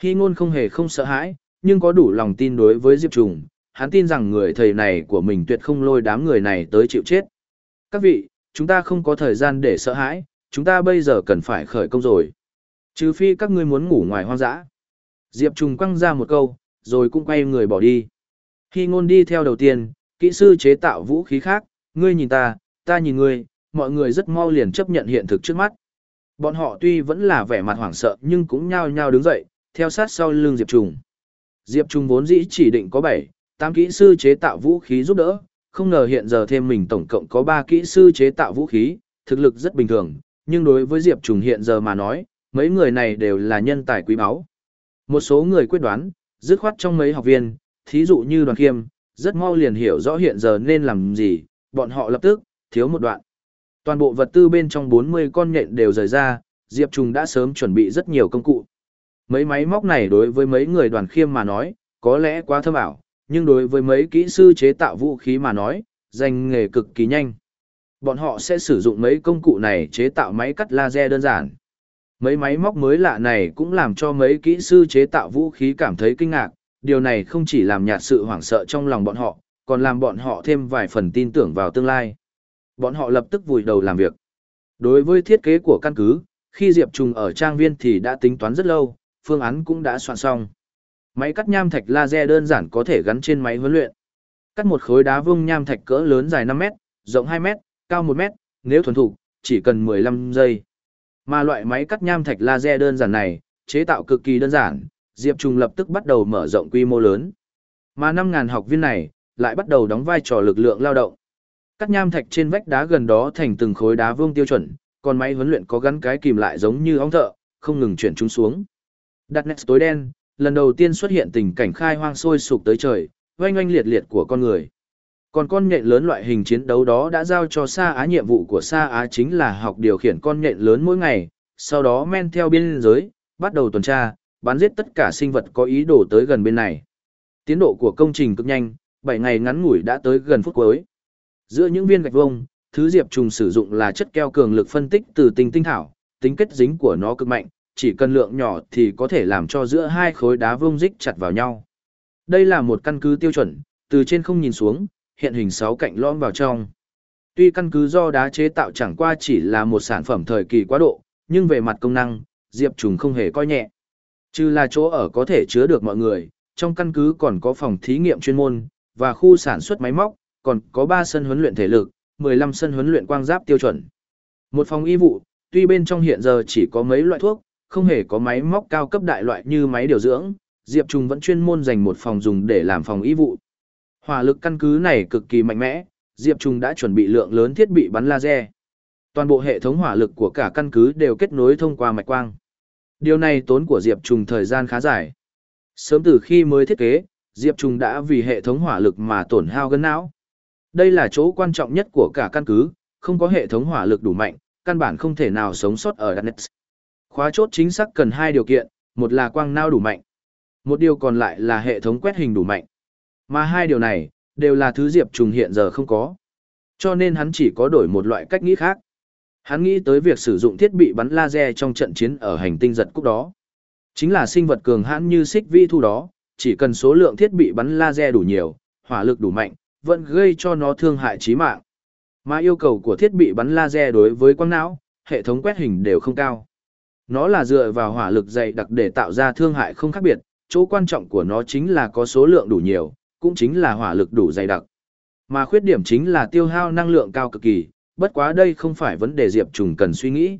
[SPEAKER 1] Hy Ngôn không hề không sợ hãi, nhưng có đủ lòng tin đối với Diệp Trùng. hắn tin rằng người thầy này của mình tuyệt không lôi đám người này tới chịu chết. Các vị, chúng ta không có thời gian để sợ hãi, chúng ta bây giờ cần phải khởi công rồi. Trừ phi các ngươi muốn ngủ ngoài hoang dã. Diệp Trùng quăng ra một câu, rồi cũng quay người bỏ đi. Khi ngôn đi theo đầu tiên, kỹ sư chế tạo vũ khí khác, ngươi nhìn ta, ta nhìn ngươi, mọi người rất mau liền chấp nhận hiện thực trước mắt. Bọn họ tuy vẫn là vẻ mặt hoảng sợ nhưng cũng nhao nhao đứng dậy, theo sát sau lưng Diệp Trùng. Diệp Trùng vốn dĩ chỉ định có 7, 8 kỹ sư chế tạo vũ khí giúp đỡ, không ngờ hiện giờ thêm mình tổng cộng có 3 kỹ sư chế tạo vũ khí, thực lực rất bình thường, nhưng đối với Diệp Trùng hiện giờ mà nói, mấy người này đều là nhân tài quý báu. Một số người quyết đoán, dứt khoát trong mấy học viên, thí dụ như đoàn khiêm, rất mau liền hiểu rõ hiện giờ nên làm gì, bọn họ lập tức, thiếu một đoạn. Toàn bộ vật tư bên trong 40 con nhện đều rời ra, Diệp Trùng đã sớm chuẩn bị rất nhiều công cụ. Mấy máy móc này đối với mấy người đoàn khiêm mà nói, có lẽ quá thâm ảo, nhưng đối với mấy kỹ sư chế tạo vũ khí mà nói, danh nghề cực kỳ nhanh. Bọn họ sẽ sử dụng mấy công cụ này chế tạo máy cắt laser đơn giản. Mấy máy móc mới lạ này cũng làm cho mấy kỹ sư chế tạo vũ khí cảm thấy kinh ngạc, điều này không chỉ làm nhạt sự hoảng sợ trong lòng bọn họ, còn làm bọn họ thêm vài phần tin tưởng vào tương lai. Bọn họ lập tức vùi đầu làm việc. Đối với thiết kế của căn cứ, khi Diệp Trùng ở trang viên thì đã tính toán rất lâu, phương án cũng đã soạn xong. Máy cắt nham thạch laser đơn giản có thể gắn trên máy huấn luyện. Cắt một khối đá vung nham thạch cỡ lớn dài 5 mét, rộng 2 mét, cao 1 mét, nếu thuần thục, chỉ cần 15 giây. Mà loại máy cắt nham thạch laser đơn giản này, chế tạo cực kỳ đơn giản, Diệp Trung lập tức bắt đầu mở rộng quy mô lớn. Mà 5.000 học viên này, lại bắt đầu đóng vai trò lực lượng lao động. Cắt nham thạch trên vách đá gần đó thành từng khối đá vuông tiêu chuẩn, còn máy huấn luyện có gắn cái kìm lại giống như ong thợ, không ngừng chuyển chúng xuống. Đặt nét tối đen, lần đầu tiên xuất hiện tình cảnh khai hoang sôi sục tới trời, oanh oanh liệt liệt của con người. Còn con nhện lớn loại hình chiến đấu đó đã giao cho Sa Á nhiệm vụ của Sa Á chính là học điều khiển con nhện lớn mỗi ngày, sau đó men theo biên giới, bắt đầu tuần tra, bắn giết tất cả sinh vật có ý đồ tới gần bên này. Tiến độ của công trình cực nhanh, 7 ngày ngắn ngủi đã tới gần phút cuối. Giữa những viên gạch vông, thứ diệp trùng sử dụng là chất keo cường lực phân tích từ tinh tinh thảo, tính kết dính của nó cực mạnh, chỉ cần lượng nhỏ thì có thể làm cho giữa hai khối đá vông dích chặt vào nhau. Đây là một căn cứ tiêu chuẩn, từ trên không nhìn xuống, hiện hình sáu cạnh lõm vào trong. Tuy căn cứ do đá chế tạo chẳng qua chỉ là một sản phẩm thời kỳ quá độ, nhưng về mặt công năng, Diệp Trùng không hề coi nhẹ. chứ là chỗ ở có thể chứa được mọi người, trong căn cứ còn có phòng thí nghiệm chuyên môn, và khu sản xuất máy móc, còn có 3 sân huấn luyện thể lực, 15 sân huấn luyện quang giáp tiêu chuẩn. Một phòng y vụ, tuy bên trong hiện giờ chỉ có mấy loại thuốc, không hề có máy móc cao cấp đại loại như máy điều dưỡng, Diệp Trùng vẫn chuyên môn dành một phòng dùng để làm phòng y vụ. Hỏa lực căn cứ này cực kỳ mạnh mẽ, Diệp Trung đã chuẩn bị lượng lớn thiết bị bắn laser. Toàn bộ hệ thống hỏa lực của cả căn cứ đều kết nối thông qua mạch quang. Điều này tốn của Diệp Trung thời gian khá dài. Sớm từ khi mới thiết kế, Diệp Trung đã vì hệ thống hỏa lực mà tổn hao gân não. Đây là chỗ quan trọng nhất của cả căn cứ, không có hệ thống hỏa lực đủ mạnh, căn bản không thể nào sống sót ở Danet. Khóa chốt chính xác cần hai điều kiện, một là quang não đủ mạnh. Một điều còn lại là hệ thống quét hình đủ mạnh. Mà hai điều này, đều là thứ Diệp Trùng hiện giờ không có. Cho nên hắn chỉ có đổi một loại cách nghĩ khác. Hắn nghĩ tới việc sử dụng thiết bị bắn laser trong trận chiến ở hành tinh giật cúc đó. Chính là sinh vật cường hãn như xích vi thu đó, chỉ cần số lượng thiết bị bắn laser đủ nhiều, hỏa lực đủ mạnh, vẫn gây cho nó thương hại chí mạng. Mà yêu cầu của thiết bị bắn laser đối với quang não, hệ thống quét hình đều không cao. Nó là dựa vào hỏa lực dày đặc để tạo ra thương hại không khác biệt, chỗ quan trọng của nó chính là có số lượng đủ nhiều, cũng chính là hỏa lực đủ dày đặc. Mà khuyết điểm chính là tiêu hao năng lượng cao cực kỳ, bất quá đây không phải vấn đề Diệp Trùng cần suy nghĩ.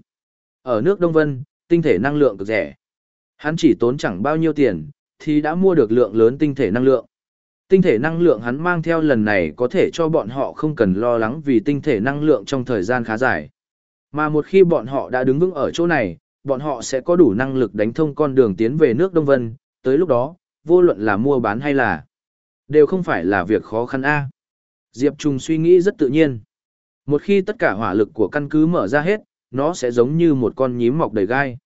[SPEAKER 1] Ở nước Đông Vân, tinh thể năng lượng cực rẻ. Hắn chỉ tốn chẳng bao nhiêu tiền, thì đã mua được lượng lớn tinh thể năng lượng. Tinh thể năng lượng hắn mang theo lần này có thể cho bọn họ không cần lo lắng vì tinh thể năng lượng trong thời gian khá dài. Mà một khi bọn họ đã đứng vững ở chỗ này, bọn họ sẽ có đủ năng lực đánh thông con đường tiến về nước Đông Vân, tới lúc đó, vô luận là mua bán hay là đều không phải là việc khó khăn a. Diệp Trung suy nghĩ rất tự nhiên. Một khi tất cả hỏa lực của căn cứ mở ra hết, nó sẽ giống như một con nhím mọc đầy gai.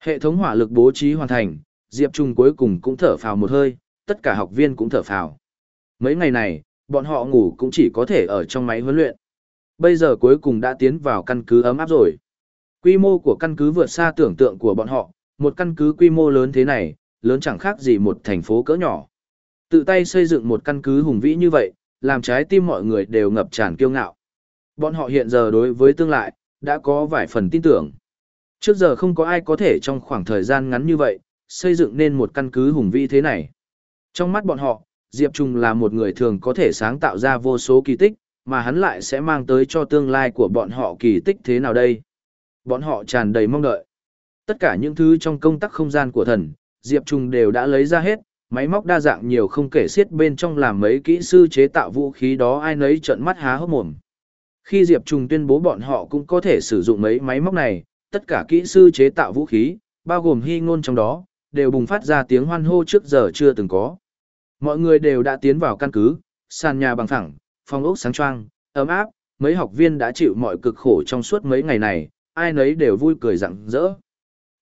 [SPEAKER 1] Hệ thống hỏa lực bố trí hoàn thành, Diệp Trung cuối cùng cũng thở phào một hơi, tất cả học viên cũng thở phào. Mấy ngày này, bọn họ ngủ cũng chỉ có thể ở trong máy huấn luyện. Bây giờ cuối cùng đã tiến vào căn cứ ấm áp rồi. Quy mô của căn cứ vượt xa tưởng tượng của bọn họ, một căn cứ quy mô lớn thế này, lớn chẳng khác gì một thành phố cỡ nhỏ. Tự tay xây dựng một căn cứ hùng vĩ như vậy, làm trái tim mọi người đều ngập tràn kiêu ngạo. Bọn họ hiện giờ đối với tương lai, đã có vài phần tin tưởng. Trước giờ không có ai có thể trong khoảng thời gian ngắn như vậy, xây dựng nên một căn cứ hùng vĩ thế này. Trong mắt bọn họ, Diệp Trung là một người thường có thể sáng tạo ra vô số kỳ tích, mà hắn lại sẽ mang tới cho tương lai của bọn họ kỳ tích thế nào đây? Bọn họ tràn đầy mong đợi. Tất cả những thứ trong công tắc không gian của thần, Diệp Trung đều đã lấy ra hết, máy móc đa dạng nhiều không kể xiết bên trong làm mấy kỹ sư chế tạo vũ khí đó ai nấy trợn mắt há hốc mồm. Khi Diệp Trung tuyên bố bọn họ cũng có thể sử dụng mấy máy móc này, tất cả kỹ sư chế tạo vũ khí, bao gồm hy ngôn trong đó, đều bùng phát ra tiếng hoan hô trước giờ chưa từng có. Mọi người đều đã tiến vào căn cứ, sàn nhà bằng phẳng, phòng ốc sáng choang, ấm áp, mấy học viên đã chịu mọi cực khổ trong suốt mấy ngày này, ai nấy đều vui cười rạng rỡ.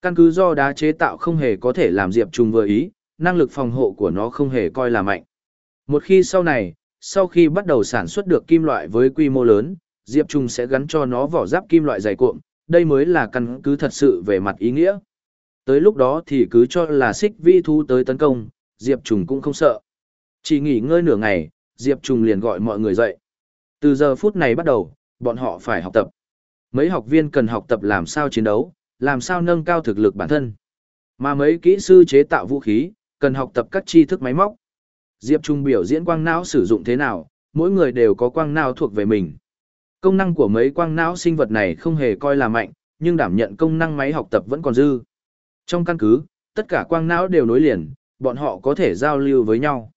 [SPEAKER 1] Căn cứ do đá chế tạo không hề có thể làm Diệp Trung vừa ý, năng lực phòng hộ của nó không hề coi là mạnh. Một khi sau này, sau khi bắt đầu sản xuất được kim loại với quy mô lớn, Diệp Trung sẽ gắn cho nó vỏ giáp kim loại dày cuộn, đây mới là căn cứ thật sự về mặt ý nghĩa. Tới lúc đó thì cứ cho là xích vi thu tới tấn công, Diệp Trung cũng không sợ. Chỉ nghỉ ngơi nửa ngày, Diệp Trung liền gọi mọi người dậy. Từ giờ phút này bắt đầu, bọn họ phải học tập. Mấy học viên cần học tập làm sao chiến đấu, làm sao nâng cao thực lực bản thân. Mà mấy kỹ sư chế tạo vũ khí, cần học tập các tri thức máy móc. Diệp Trung biểu diễn quang não sử dụng thế nào, mỗi người đều có quang não thuộc về mình. Công năng của mấy quang não sinh vật này không hề coi là mạnh, nhưng đảm nhận công năng máy học tập vẫn còn dư. Trong căn cứ, tất cả quang não đều nối liền, bọn họ có thể giao lưu với nhau.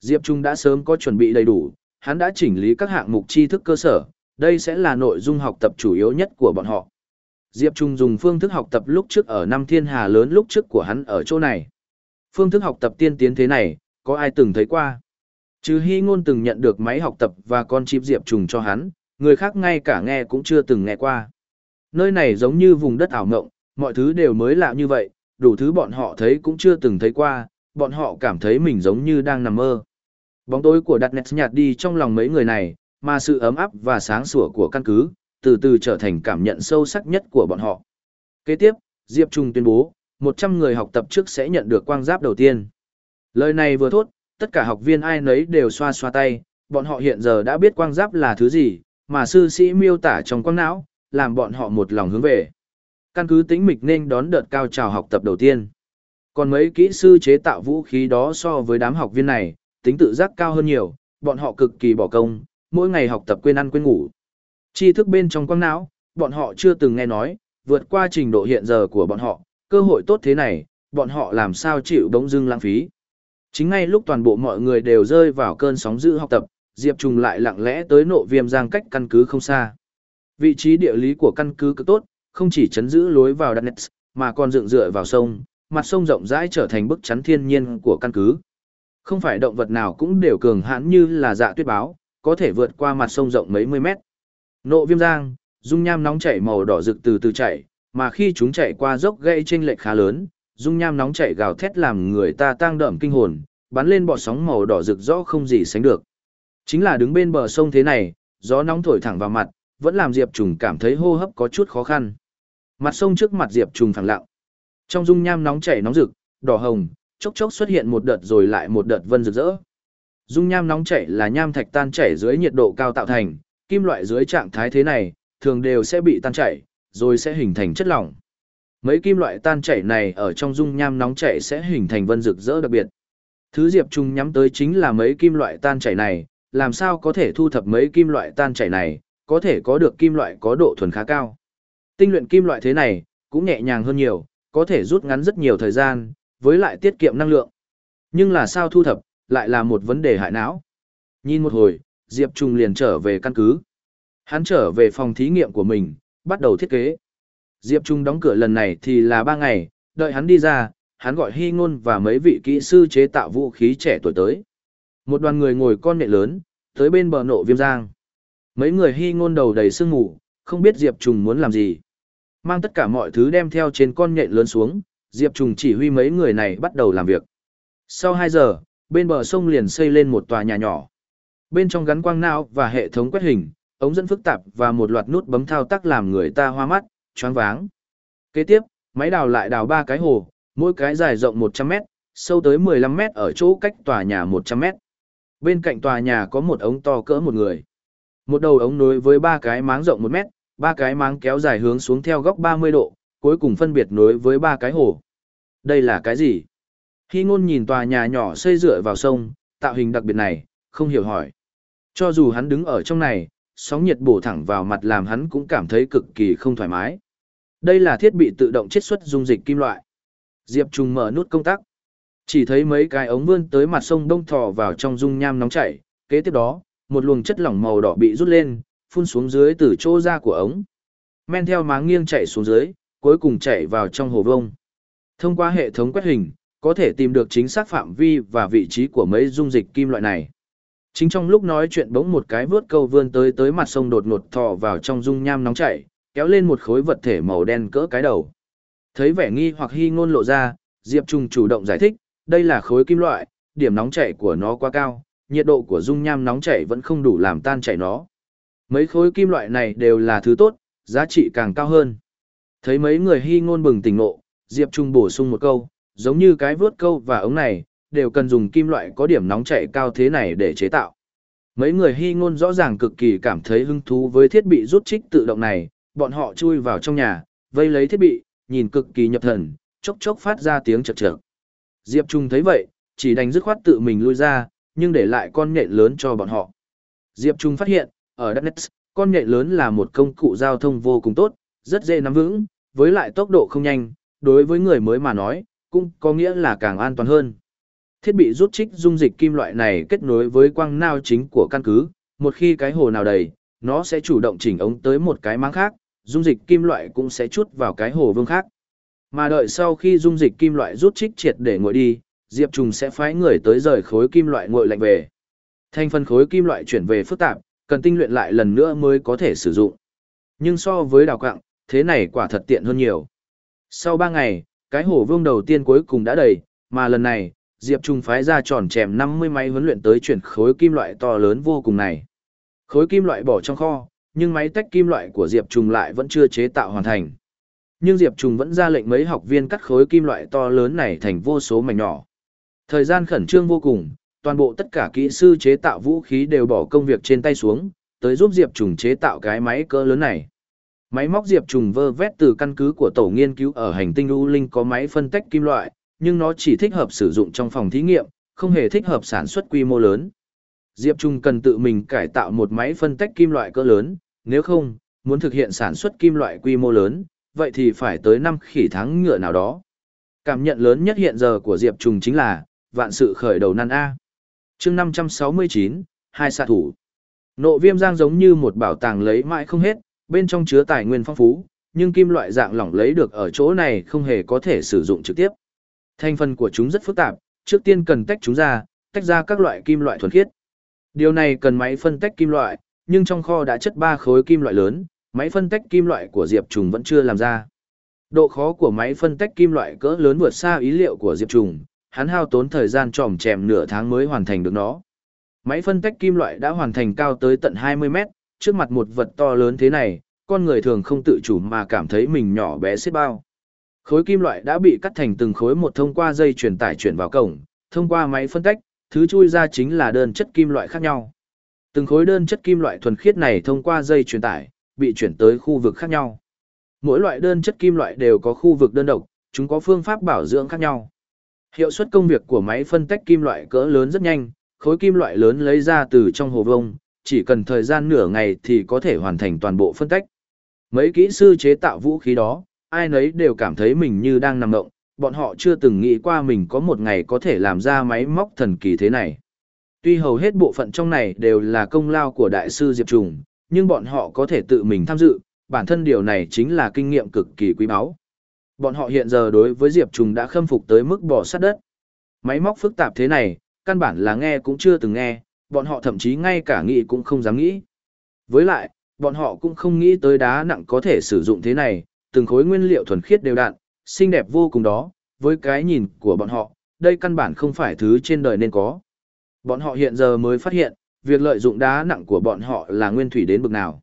[SPEAKER 1] Diệp Trung đã sớm có chuẩn bị đầy đủ, hắn đã chỉnh lý các hạng mục tri thức cơ sở, đây sẽ là nội dung học tập chủ yếu nhất của bọn họ. Diệp Trung dùng phương thức học tập lúc trước ở năm thiên hà lớn lúc trước của hắn ở chỗ này. Phương thức học tập tiên tiến thế này, có ai từng thấy qua? Trừ Hy Ngôn từng nhận được máy học tập và con chip Diệp Trùng cho hắn, người khác ngay cả nghe cũng chưa từng nghe qua. Nơi này giống như vùng đất ảo ngộng, mọi thứ đều mới lạ như vậy, đủ thứ bọn họ thấy cũng chưa từng thấy qua, bọn họ cảm thấy mình giống như đang nằm mơ. Bóng tối của đặt nét nhạt đi trong lòng mấy người này, mà sự ấm áp và sáng sủa của căn cứ, từ từ trở thành cảm nhận sâu sắc nhất của bọn họ. Kế tiếp, Diệp Trung tuyên bố, 100 người học tập trước sẽ nhận được quang giáp đầu tiên. Lời này vừa thốt, tất cả học viên ai nấy đều xoa xoa tay, bọn họ hiện giờ đã biết quang giáp là thứ gì, mà sư sĩ miêu tả trong quang não, làm bọn họ một lòng hướng về. Căn cứ tính mịch nên đón đợt cao trào học tập đầu tiên. Còn mấy kỹ sư chế tạo vũ khí đó so với đám học viên này, tính tự giác cao hơn nhiều, bọn họ cực kỳ bỏ công, mỗi ngày học tập quên ăn quên ngủ. Tri thức bên trong quang não, bọn họ chưa từng nghe nói, vượt qua trình độ hiện giờ của bọn họ, cơ hội tốt thế này, bọn họ làm sao chịu đống dưng lãng phí. Chính ngay lúc toàn bộ mọi người đều rơi vào cơn sóng dữ học tập, Diệp Trùng lại lặng lẽ tới nộ viêm giang cách căn cứ không xa. Vị trí địa lý của căn cứ cực tốt, không chỉ chấn giữ lối vào Danet, mà còn dựng dựa vào sông, mặt sông rộng rãi trở thành bức chắn thiên nhiên của căn cứ. Không phải động vật nào cũng đều cường hãn như là dạ tuyết báo, có thể vượt qua mặt sông rộng mấy mươi mét. Nộ viêm giang, dung nham nóng chảy màu đỏ rực từ từ chảy, mà khi chúng chạy qua dốc gây chênh lệch khá lớn, dung nham nóng chảy gào thét làm người ta tang đậm kinh hồn, bắn lên bọt sóng màu đỏ rực rõ không gì sánh được. Chính là đứng bên bờ sông thế này, gió nóng thổi thẳng vào mặt, vẫn làm Diệp Trùng cảm thấy hô hấp có chút khó khăn. Mặt sông trước mặt Diệp Trùng phẳng lặng. Trong dung nham nóng chảy nóng rực, đỏ hồng, chốc chốc xuất hiện một đợt rồi lại một đợt vân rực rỡ. Dung nham nóng chảy là nham thạch tan chảy dưới nhiệt độ cao tạo thành, kim loại dưới trạng thái thế này, thường đều sẽ bị tan chảy, rồi sẽ hình thành chất lỏng. Mấy kim loại tan chảy này ở trong dung nham nóng chảy sẽ hình thành vân rực rỡ đặc biệt. Thứ Diệp Trung nhắm tới chính là mấy kim loại tan chảy này, làm sao có thể thu thập mấy kim loại tan chảy này, có thể có được kim loại có độ thuần khá cao. Tinh luyện kim loại thế này, cũng nhẹ nhàng hơn nhiều, có thể rút ngắn rất nhiều thời gian, với lại tiết kiệm năng lượng. Nhưng là sao thu thập, lại là một vấn đề hại não. Nhìn một hồi, Diệp Trung liền trở về căn cứ. Hắn trở về phòng thí nghiệm của mình, bắt đầu thiết kế. Diệp Trung đóng cửa lần này thì là 3 ngày, đợi hắn đi ra, hắn gọi Hy Ngôn và mấy vị kỹ sư chế tạo vũ khí trẻ tuổi tới. Một đoàn người ngồi con nệ lớn, tới bên bờ nộ viêm giang. Mấy người Hy Ngôn đầu đầy sương mù, không biết Diệp Trung muốn làm gì. Mang tất cả mọi thứ đem theo trên con nhện lớn xuống, Diệp Trùng chỉ huy mấy người này bắt đầu làm việc. Sau 2 giờ, bên bờ sông liền xây lên một tòa nhà nhỏ. Bên trong gắn quang não và hệ thống quét hình, ống dẫn phức tạp và một loạt nút bấm thao tác làm người ta hoa mắt, choáng váng. Kế tiếp, máy đào lại đào ba cái hồ, mỗi cái dài rộng 100 mét, sâu tới 15 mét ở chỗ cách tòa nhà 100 mét. Bên cạnh tòa nhà có một ống to cỡ một người. Một đầu ống nối với ba cái máng rộng 1 mét, ba cái máng kéo dài hướng xuống theo góc 30 độ, cuối cùng phân biệt nối với ba cái hồ. Đây là cái gì? Khi ngôn nhìn tòa nhà nhỏ xây dựa vào sông, tạo hình đặc biệt này, không hiểu hỏi. Cho dù hắn đứng ở trong này, sóng nhiệt bổ thẳng vào mặt làm hắn cũng cảm thấy cực kỳ không thoải mái. Đây là thiết bị tự động chiết xuất dung dịch kim loại. Diệp Trung mở nút công tắc. Chỉ thấy mấy cái ống vươn tới mặt sông đông thò vào trong dung nham nóng chảy, kế tiếp đó, một luồng chất lỏng màu đỏ bị rút lên, phun xuống dưới từ chỗ ra của ống. Men theo máng nghiêng chảy xuống dưới, cuối cùng chạy vào trong hồ vông. Thông qua hệ thống quét hình, có thể tìm được chính xác phạm vi và vị trí của mấy dung dịch kim loại này. Chính trong lúc nói chuyện bỗng một cái vớt câu vươn tới tới mặt sông đột ngột thò vào trong dung nham nóng chảy, kéo lên một khối vật thể màu đen cỡ cái đầu. Thấy vẻ nghi hoặc hy ngôn lộ ra, Diệp Trung chủ động giải thích, đây là khối kim loại, điểm nóng chảy của nó quá cao, nhiệt độ của dung nham nóng chảy vẫn không đủ làm tan chảy nó. Mấy khối kim loại này đều là thứ tốt, giá trị càng cao hơn. Thấy mấy người hy ngôn bừng tỉnh ngộ, Diệp Trung bổ sung một câu, giống như cái vớt câu và ống này, đều cần dùng kim loại có điểm nóng chảy cao thế này để chế tạo. Mấy người hy ngôn rõ ràng cực kỳ cảm thấy hứng thú với thiết bị rút trích tự động này, bọn họ chui vào trong nhà, vây lấy thiết bị, nhìn cực kỳ nhập thần, chốc chốc phát ra tiếng chật chật. Diệp Trung thấy vậy, chỉ đành dứt khoát tự mình lui ra, nhưng để lại con nhện lớn cho bọn họ. Diệp Trung phát hiện, ở đất Netz, con nhện lớn là một công cụ giao thông vô cùng tốt, rất dễ nắm vững, với lại tốc độ không nhanh, đối với người mới mà nói, cũng có nghĩa là càng an toàn hơn. Thiết bị rút trích dung dịch kim loại này kết nối với quang nao chính của căn cứ, một khi cái hồ nào đầy, nó sẽ chủ động chỉnh ống tới một cái máng khác, dung dịch kim loại cũng sẽ chút vào cái hồ vương khác. Mà đợi sau khi dung dịch kim loại rút trích triệt để nguội đi, Diệp Trùng sẽ phái người tới rời khối kim loại nguội lạnh về. Thành phần khối kim loại chuyển về phức tạp, cần tinh luyện lại lần nữa mới có thể sử dụng. Nhưng so với đào quặng, thế này quả thật tiện hơn nhiều. Sau 3 ngày, cái hồ vương đầu tiên cuối cùng đã đầy, mà lần này, Diệp Trung phái ra tròn chèm 50 máy huấn luyện tới chuyển khối kim loại to lớn vô cùng này. Khối kim loại bỏ trong kho, nhưng máy tách kim loại của Diệp Trung lại vẫn chưa chế tạo hoàn thành. Nhưng Diệp Trung vẫn ra lệnh mấy học viên cắt khối kim loại to lớn này thành vô số mảnh nhỏ. Thời gian khẩn trương vô cùng, toàn bộ tất cả kỹ sư chế tạo vũ khí đều bỏ công việc trên tay xuống, tới giúp Diệp Trung chế tạo cái máy cỡ lớn này. Máy móc Diệp Trùng vơ vét từ căn cứ của tổ nghiên cứu ở hành tinh U Linh có máy phân tách kim loại, nhưng nó chỉ thích hợp sử dụng trong phòng thí nghiệm, không hề thích hợp sản xuất quy mô lớn. Diệp Trung cần tự mình cải tạo một máy phân tách kim loại cỡ lớn, nếu không, muốn thực hiện sản xuất kim loại quy mô lớn, vậy thì phải tới năm khỉ tháng ngựa nào đó. Cảm nhận lớn nhất hiện giờ của Diệp Trung chính là, vạn sự khởi đầu nan A chương 569, hai xạ thủ. Nộ viêm giang giống như một bảo tàng lấy mãi không hết, bên trong chứa tài nguyên phong phú, nhưng kim loại dạng lỏng lấy được ở chỗ này không hề có thể sử dụng trực tiếp. Thành phần của chúng rất phức tạp, trước tiên cần tách chúng ra, tách ra các loại kim loại thuần khiết. Điều này cần máy phân tách kim loại, nhưng trong kho đã chất ba khối kim loại lớn, máy phân tách kim loại của Diệp Trùng vẫn chưa làm ra. Độ khó của máy phân tách kim loại cỡ lớn vượt xa ý liệu của Diệp Trùng, hắn hao tốn thời gian tròm chèm nửa tháng mới hoàn thành được nó. Máy phân tách kim loại đã hoàn thành cao tới tận 20 mét, trước mặt một vật to lớn thế này, con người thường không tự chủ mà cảm thấy mình nhỏ bé xếp bao. Khối kim loại đã bị cắt thành từng khối một thông qua dây truyền tải chuyển vào cổng, thông qua máy phân tách, thứ chui ra chính là đơn chất kim loại khác nhau. Từng khối đơn chất kim loại thuần khiết này thông qua dây truyền tải, bị chuyển tới khu vực khác nhau. Mỗi loại đơn chất kim loại đều có khu vực đơn độc, chúng có phương pháp bảo dưỡng khác nhau. Hiệu suất công việc của máy phân tách kim loại cỡ lớn rất nhanh, khối kim loại lớn lấy ra từ trong hồ vông, chỉ cần thời gian nửa ngày thì có thể hoàn thành toàn bộ phân tách. Mấy kỹ sư chế tạo vũ khí đó, ai nấy đều cảm thấy mình như đang nằm ngộng, bọn họ chưa từng nghĩ qua mình có một ngày có thể làm ra máy móc thần kỳ thế này. Tuy hầu hết bộ phận trong này đều là công lao của đại sư Diệp Trùng, nhưng bọn họ có thể tự mình tham dự, bản thân điều này chính là kinh nghiệm cực kỳ quý báu. Bọn họ hiện giờ đối với Diệp Trùng đã khâm phục tới mức bỏ sát đất. Máy móc phức tạp thế này, căn bản là nghe cũng chưa từng nghe, bọn họ thậm chí ngay cả nghĩ cũng không dám nghĩ. Với lại, bọn họ cũng không nghĩ tới đá nặng có thể sử dụng thế này, từng khối nguyên liệu thuần khiết đều đặn, xinh đẹp vô cùng đó, với cái nhìn của bọn họ, đây căn bản không phải thứ trên đời nên có. Bọn họ hiện giờ mới phát hiện, việc lợi dụng đá nặng của bọn họ là nguyên thủy đến bực nào.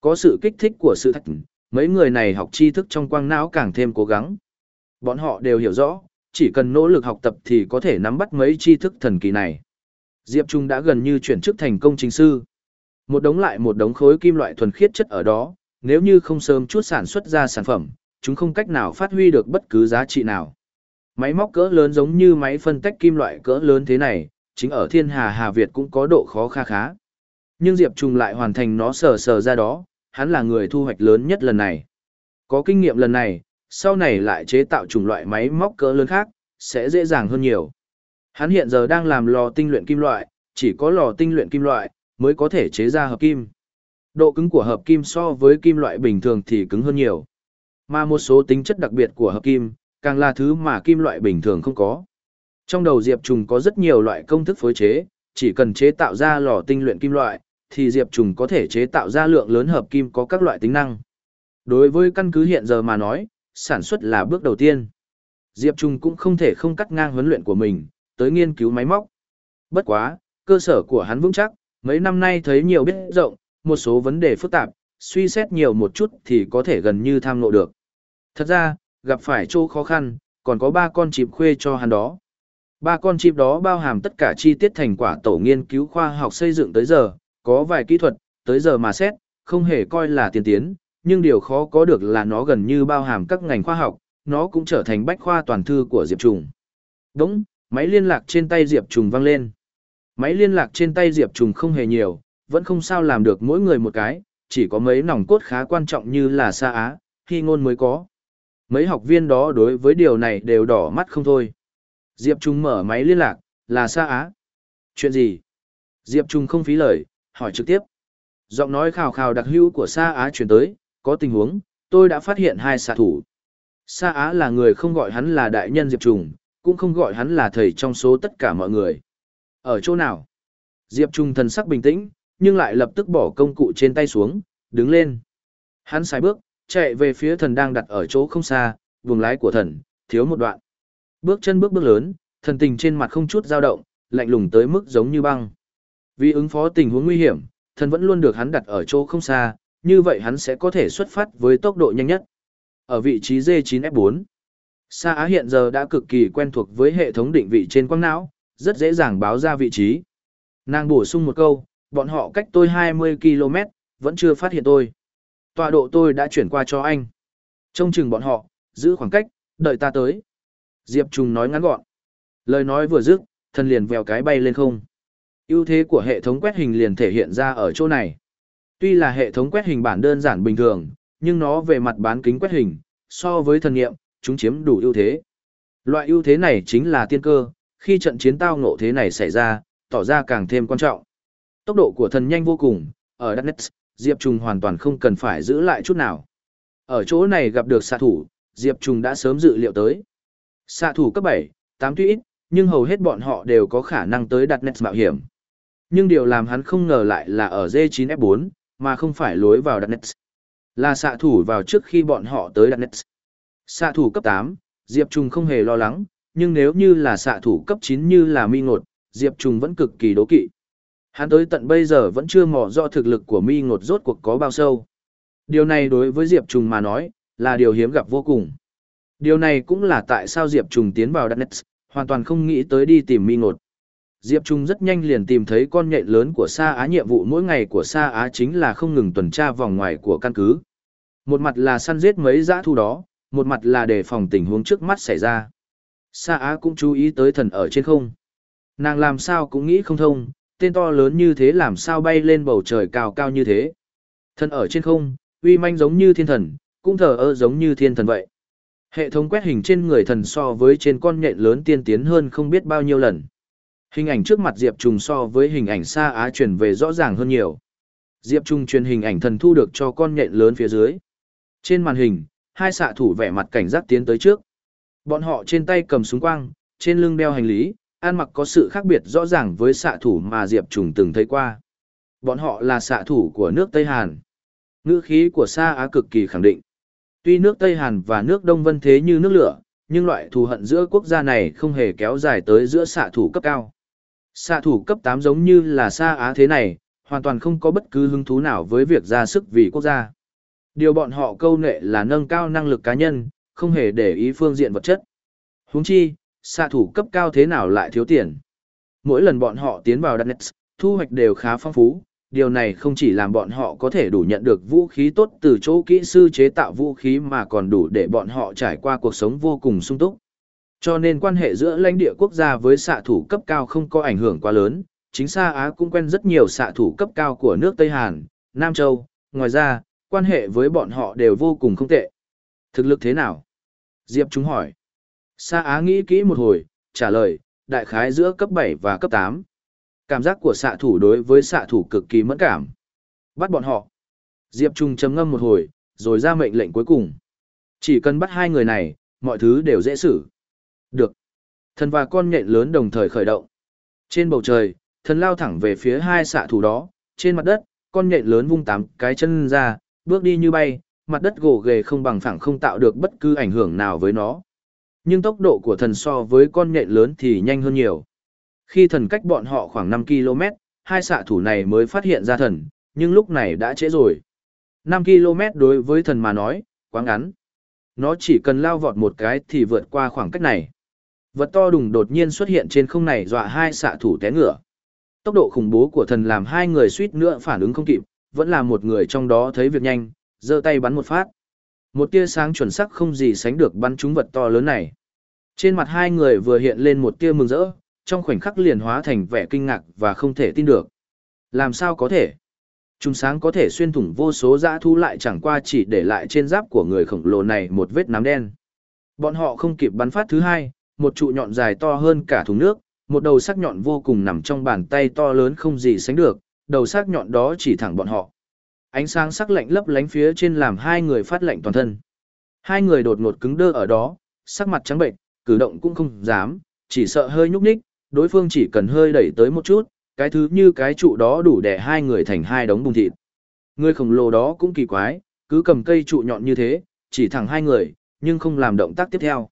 [SPEAKER 1] Có sự kích thích của sự thạch, mấy người này học tri thức trong quang não càng thêm cố gắng. Bọn họ đều hiểu rõ, chỉ cần nỗ lực học tập thì có thể nắm bắt mấy tri thức thần kỳ này. Diệp Trung đã gần như chuyển chức thành công chính sư. Một đống lại một đống khối kim loại thuần khiết chất ở đó, nếu như không sớm chút sản xuất ra sản phẩm, chúng không cách nào phát huy được bất cứ giá trị nào. Máy móc cỡ lớn giống như máy phân tách kim loại cỡ lớn thế này, chính ở thiên hà Hà Việt cũng có độ khó kha khá. Nhưng Diệp Trung lại hoàn thành nó sờ sờ ra đó, hắn là người thu hoạch lớn nhất lần này. Có kinh nghiệm lần này, sau này lại chế tạo chủng loại máy móc cỡ lớn khác, sẽ dễ dàng hơn nhiều. Hắn hiện giờ đang làm lò tinh luyện kim loại, chỉ có lò tinh luyện kim loại mới có thể chế ra hợp kim. Độ cứng của hợp kim so với kim loại bình thường thì cứng hơn nhiều. Mà một số tính chất đặc biệt của hợp kim, càng là thứ mà kim loại bình thường không có. Trong đầu Diệp Trùng có rất nhiều loại công thức phối chế, chỉ cần chế tạo ra lò tinh luyện kim loại, thì Diệp Trùng có thể chế tạo ra lượng lớn hợp kim có các loại tính năng. Đối với căn cứ hiện giờ mà nói, sản xuất là bước đầu tiên. Diệp Trùng cũng không thể không cắt ngang huấn luyện của mình, tới nghiên cứu máy móc. Bất quá, cơ sở của hắn vững chắc, mấy năm nay thấy nhiều biết rộng, một số vấn đề phức tạp, suy xét nhiều một chút thì có thể gần như tham ngộ được. Thật ra, gặp phải chỗ khó khăn, còn có ba con chịp khuê cho hắn đó. Ba con chip đó bao hàm tất cả chi tiết thành quả tổ nghiên cứu khoa học xây dựng tới giờ, có vài kỹ thuật, tới giờ mà xét, không hề coi là tiên tiến, nhưng điều khó có được là nó gần như bao hàm các ngành khoa học, nó cũng trở thành bách khoa toàn thư của Diệp Trùng. Đúng, máy liên lạc trên tay Diệp Trùng vang lên. Máy liên lạc trên tay Diệp Trùng không hề nhiều, vẫn không sao làm được mỗi người một cái, chỉ có mấy nòng cốt khá quan trọng như là Sa Á, khi ngôn mới có. Mấy học viên đó đối với điều này đều đỏ mắt không thôi. Diệp Trung mở máy liên lạc, là Sa Á. Chuyện gì? Diệp Trung không phí lời, hỏi trực tiếp. Giọng nói khào khào đặc hữu của Sa Á chuyển tới, có tình huống, tôi đã phát hiện hai xạ thủ. Sa Á là người không gọi hắn là đại nhân Diệp Trung, cũng không gọi hắn là thầy trong số tất cả mọi người. Ở chỗ nào? Diệp Trung thần sắc bình tĩnh, nhưng lại lập tức bỏ công cụ trên tay xuống, đứng lên. Hắn sai bước, chạy về phía thần đang đặt ở chỗ không xa, vùng lái của thần, thiếu một đoạn. Bước chân bước bước lớn, thần tình trên mặt không chút dao động, lạnh lùng tới mức giống như băng. Vì ứng phó tình huống nguy hiểm, thần vẫn luôn được hắn đặt ở chỗ không xa, như vậy hắn sẽ có thể xuất phát với tốc độ nhanh nhất. Ở vị trí D9F4, Sa Á hiện giờ đã cực kỳ quen thuộc với hệ thống định vị trên quang não, rất dễ dàng báo ra vị trí. Nàng bổ sung một câu, bọn họ cách tôi 20 km, vẫn chưa phát hiện tôi. Tọa độ tôi đã chuyển qua cho anh. Trông chừng bọn họ, giữ khoảng cách, đợi ta tới. Diệp Trung nói ngắn gọn. Lời nói vừa dứt, thân liền vèo cái bay lên không. ưu thế của hệ thống quét hình liền thể hiện ra ở chỗ này. Tuy là hệ thống quét hình bản đơn giản bình thường, nhưng nó về mặt bán kính quét hình, so với thần nghiệm, chúng chiếm đủ ưu thế. Loại ưu thế này chính là tiên cơ, khi trận chiến tao ngộ thế này xảy ra, tỏ ra càng thêm quan trọng. Tốc độ của thần nhanh vô cùng, ở Darknet, Diệp Trung hoàn toàn không cần phải giữ lại chút nào. Ở chỗ này gặp được xạ thủ, Diệp Trung đã sớm dự liệu tới. Xạ thủ cấp 7, 8 tuy ít, nhưng hầu hết bọn họ đều có khả năng tới đặt nét mạo hiểm. Nhưng điều làm hắn không ngờ lại là ở D9F4, mà không phải lối vào đặt nét. Là xạ thủ vào trước khi bọn họ tới đặt nét. Xạ thủ cấp 8, Diệp Trung không hề lo lắng, nhưng nếu như là xạ thủ cấp 9 như là mi ngột, Diệp Trung vẫn cực kỳ đố kỵ. Hắn tới tận bây giờ vẫn chưa mò rõ thực lực của mi ngột rốt cuộc có bao sâu. Điều này đối với Diệp Trung mà nói, là điều hiếm gặp vô cùng. Điều này cũng là tại sao Diệp Trùng tiến vào Darknet, hoàn toàn không nghĩ tới đi tìm mi ngột. Diệp Trung rất nhanh liền tìm thấy con nhện lớn của Sa Á nhiệm vụ mỗi ngày của Sa Á chính là không ngừng tuần tra vòng ngoài của căn cứ. Một mặt là săn giết mấy dã thu đó, một mặt là đề phòng tình huống trước mắt xảy ra. Sa Á cũng chú ý tới thần ở trên không. Nàng làm sao cũng nghĩ không thông, tên to lớn như thế làm sao bay lên bầu trời cao cao như thế. Thần ở trên không, uy manh giống như thiên thần, cũng thờ ơ giống như thiên thần vậy. Hệ thống quét hình trên người thần so với trên con nhện lớn tiên tiến hơn không biết bao nhiêu lần. Hình ảnh trước mặt Diệp Trùng so với hình ảnh xa Á truyền về rõ ràng hơn nhiều. Diệp Trùng truyền hình ảnh thần thu được cho con nhện lớn phía dưới. Trên màn hình, hai xạ thủ vẻ mặt cảnh giác tiến tới trước. Bọn họ trên tay cầm súng quang, trên lưng đeo hành lý, ăn mặc có sự khác biệt rõ ràng với xạ thủ mà Diệp Trùng từng thấy qua. Bọn họ là xạ thủ của nước Tây Hàn. Ngữ khí của Sa Á cực kỳ khẳng định. Tuy nước Tây Hàn và nước Đông Vân thế như nước lửa, nhưng loại thù hận giữa quốc gia này không hề kéo dài tới giữa xạ thủ cấp cao. Xạ thủ cấp 8 giống như là Sa Á thế này, hoàn toàn không có bất cứ hứng thú nào với việc ra sức vì quốc gia. Điều bọn họ câu nệ là nâng cao năng lực cá nhân, không hề để ý phương diện vật chất. Huống chi, xạ thủ cấp cao thế nào lại thiếu tiền. Mỗi lần bọn họ tiến vào Darknet, thu hoạch đều khá phong phú, điều này không chỉ làm bọn họ có thể đủ nhận được vũ khí tốt từ chỗ kỹ sư chế tạo vũ khí mà còn đủ để bọn họ trải qua cuộc sống vô cùng sung túc. Cho nên quan hệ giữa lãnh địa quốc gia với xạ thủ cấp cao không có ảnh hưởng quá lớn, chính Sa Á cũng quen rất nhiều xạ thủ cấp cao của nước Tây Hàn, Nam Châu, ngoài ra, quan hệ với bọn họ đều vô cùng không tệ. Thực lực thế nào? Diệp chúng hỏi. Sa Á nghĩ kỹ một hồi, trả lời, đại khái giữa cấp 7 và cấp 8. Cảm giác của xạ thủ đối với xạ thủ cực kỳ mẫn cảm. Bắt bọn họ. Diệp Trung chấm ngâm một hồi, rồi ra mệnh lệnh cuối cùng. Chỉ cần bắt hai người này, mọi thứ đều dễ xử. Được. Thần và con nhện lớn đồng thời khởi động. Trên bầu trời, thần lao thẳng về phía hai xạ thủ đó. Trên mặt đất, con nhện lớn vung tám cái chân ra, bước đi như bay, mặt đất gồ ghề không bằng phẳng không tạo được bất cứ ảnh hưởng nào với nó. Nhưng tốc độ của thần so với con nhện lớn thì nhanh hơn nhiều. Khi thần cách bọn họ khoảng 5 km, hai xạ thủ này mới phát hiện ra thần, nhưng lúc này đã trễ rồi. 5 km đối với thần mà nói, quá ngắn. Nó chỉ cần lao vọt một cái thì vượt qua khoảng cách này. Vật to đùng đột nhiên xuất hiện trên không này dọa hai xạ thủ té ngựa. Tốc độ khủng bố của thần làm hai người suýt nữa phản ứng không kịp, vẫn là một người trong đó thấy việc nhanh, giơ tay bắn một phát. Một tia sáng chuẩn sắc không gì sánh được bắn trúng vật to lớn này. Trên mặt hai người vừa hiện lên một tia mừng rỡ, trong khoảnh khắc liền hóa thành vẻ kinh ngạc và không thể tin được. Làm sao có thể? Trung sáng có thể xuyên thủng vô số dã thu lại chẳng qua chỉ để lại trên giáp của người khổng lồ này một vết nám đen. Bọn họ không kịp bắn phát thứ hai, một trụ nhọn dài to hơn cả thùng nước, một đầu sắc nhọn vô cùng nằm trong bàn tay to lớn không gì sánh được, đầu sắc nhọn đó chỉ thẳng bọn họ. Ánh sáng sắc lạnh lấp lánh phía trên làm hai người phát lạnh toàn thân. Hai người đột ngột cứng đơ ở đó, sắc mặt trắng bệnh, cử động cũng không dám, chỉ sợ hơi nhúc nhích, đối phương chỉ cần hơi đẩy tới một chút, cái thứ như cái trụ đó đủ để hai người thành hai đống bùn thịt. Người khổng lồ đó cũng kỳ quái, cứ cầm cây trụ nhọn như thế, chỉ thẳng hai người, nhưng không làm động tác tiếp theo.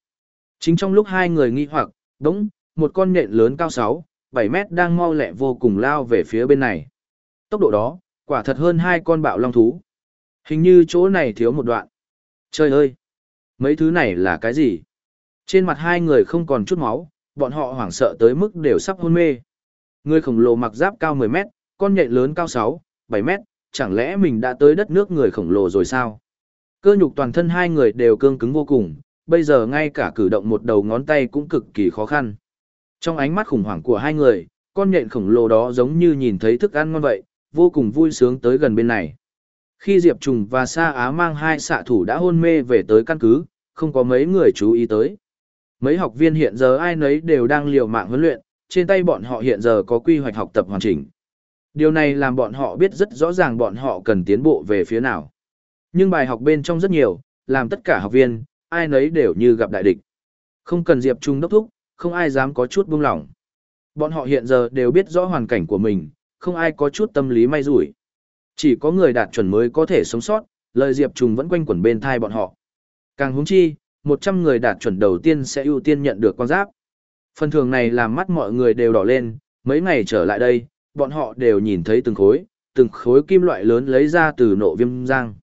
[SPEAKER 1] Chính trong lúc hai người nghi hoặc, đống, một con nhện lớn cao 6, 7 mét đang mau lẹ vô cùng lao về phía bên này. Tốc độ đó, quả thật hơn hai con bạo long thú. Hình như chỗ này thiếu một đoạn. Trời ơi! Mấy thứ này là cái gì? Trên mặt hai người không còn chút máu, bọn họ hoảng sợ tới mức đều sắp hôn mê. Người khổng lồ mặc giáp cao 10 mét, con nhện lớn cao 6, 7 mét, chẳng lẽ mình đã tới đất nước người khổng lồ rồi sao? Cơ nhục toàn thân hai người đều cương cứng vô cùng, bây giờ ngay cả cử động một đầu ngón tay cũng cực kỳ khó khăn. Trong ánh mắt khủng hoảng của hai người, con nhện khổng lồ đó giống như nhìn thấy thức ăn ngon vậy, vô cùng vui sướng tới gần bên này. Khi Diệp Trùng và Sa Á mang hai xạ thủ đã hôn mê về tới căn cứ, không có mấy người chú ý tới. Mấy học viên hiện giờ ai nấy đều đang liều mạng huấn luyện, trên tay bọn họ hiện giờ có quy hoạch học tập hoàn chỉnh. Điều này làm bọn họ biết rất rõ ràng bọn họ cần tiến bộ về phía nào. Nhưng bài học bên trong rất nhiều, làm tất cả học viên, ai nấy đều như gặp đại địch. Không cần Diệp Trung đốc thúc, không ai dám có chút buông lỏng. Bọn họ hiện giờ đều biết rõ hoàn cảnh của mình, không ai có chút tâm lý may rủi. Chỉ có người đạt chuẩn mới có thể sống sót, lời Diệp Trung vẫn quanh quẩn bên thai bọn họ. Càng húng chi, 100 người đạt chuẩn đầu tiên sẽ ưu tiên nhận được con giáp. Phần thường này làm mắt mọi người đều đỏ lên, mấy ngày trở lại đây, bọn họ đều nhìn thấy từng khối, từng khối kim loại lớn lấy ra từ nộ viêm giang.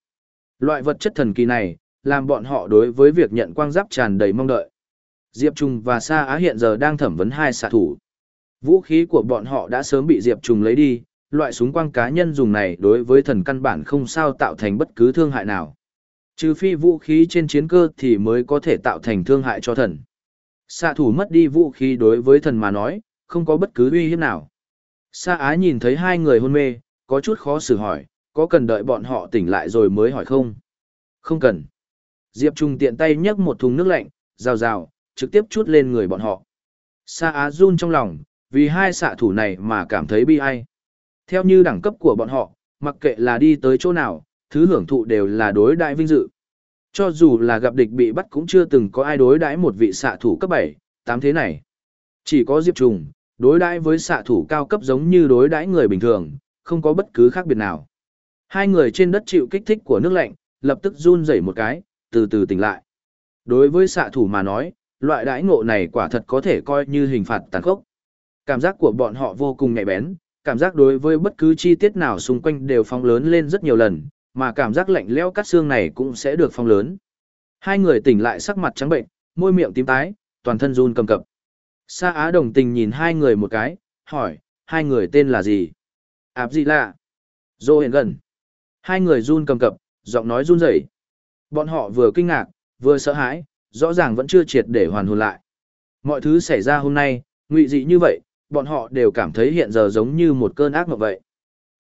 [SPEAKER 1] Loại vật chất thần kỳ này, làm bọn họ đối với việc nhận quang giáp tràn đầy mong đợi. Diệp Trung và Sa Á hiện giờ đang thẩm vấn hai xạ thủ. Vũ khí của bọn họ đã sớm bị Diệp Trung lấy đi, loại súng quang cá nhân dùng này đối với thần căn bản không sao tạo thành bất cứ thương hại nào. Trừ phi vũ khí trên chiến cơ thì mới có thể tạo thành thương hại cho thần. Xạ thủ mất đi vũ khí đối với thần mà nói, không có bất cứ uy hiếp nào. Sa Á nhìn thấy hai người hôn mê, có chút khó xử hỏi, có cần đợi bọn họ tỉnh lại rồi mới hỏi không? Không cần. Diệp Trung tiện tay nhấc một thùng nước lạnh, rào rào, trực tiếp chút lên người bọn họ. Sa Á run trong lòng, vì hai xạ thủ này mà cảm thấy bi ai. Theo như đẳng cấp của bọn họ, mặc kệ là đi tới chỗ nào, thứ hưởng thụ đều là đối đại vinh dự. Cho dù là gặp địch bị bắt cũng chưa từng có ai đối đãi một vị xạ thủ cấp 7, 8 thế này. Chỉ có Diệp Trùng, đối đãi với xạ thủ cao cấp giống như đối đãi người bình thường, không có bất cứ khác biệt nào. Hai người trên đất chịu kích thích của nước lạnh, lập tức run rẩy một cái, từ từ tỉnh lại. Đối với xạ thủ mà nói, loại đãi ngộ này quả thật có thể coi như hình phạt tàn khốc. Cảm giác của bọn họ vô cùng nhạy bén, cảm giác đối với bất cứ chi tiết nào xung quanh đều phóng lớn lên rất nhiều lần, mà cảm giác lạnh lẽo cắt xương này cũng sẽ được phóng lớn. Hai người tỉnh lại sắc mặt trắng bệnh, môi miệng tím tái, toàn thân run cầm cập. Sa Á đồng tình nhìn hai người một cái, hỏi, hai người tên là gì? Áp gì lạ? Dô hiện gần. Hai người run cầm cập, giọng nói run rẩy. Bọn họ vừa kinh ngạc, vừa sợ hãi, rõ ràng vẫn chưa triệt để hoàn hồn lại. Mọi thứ xảy ra hôm nay, ngụy dị như vậy, bọn họ đều cảm thấy hiện giờ giống như một cơn ác mộng vậy.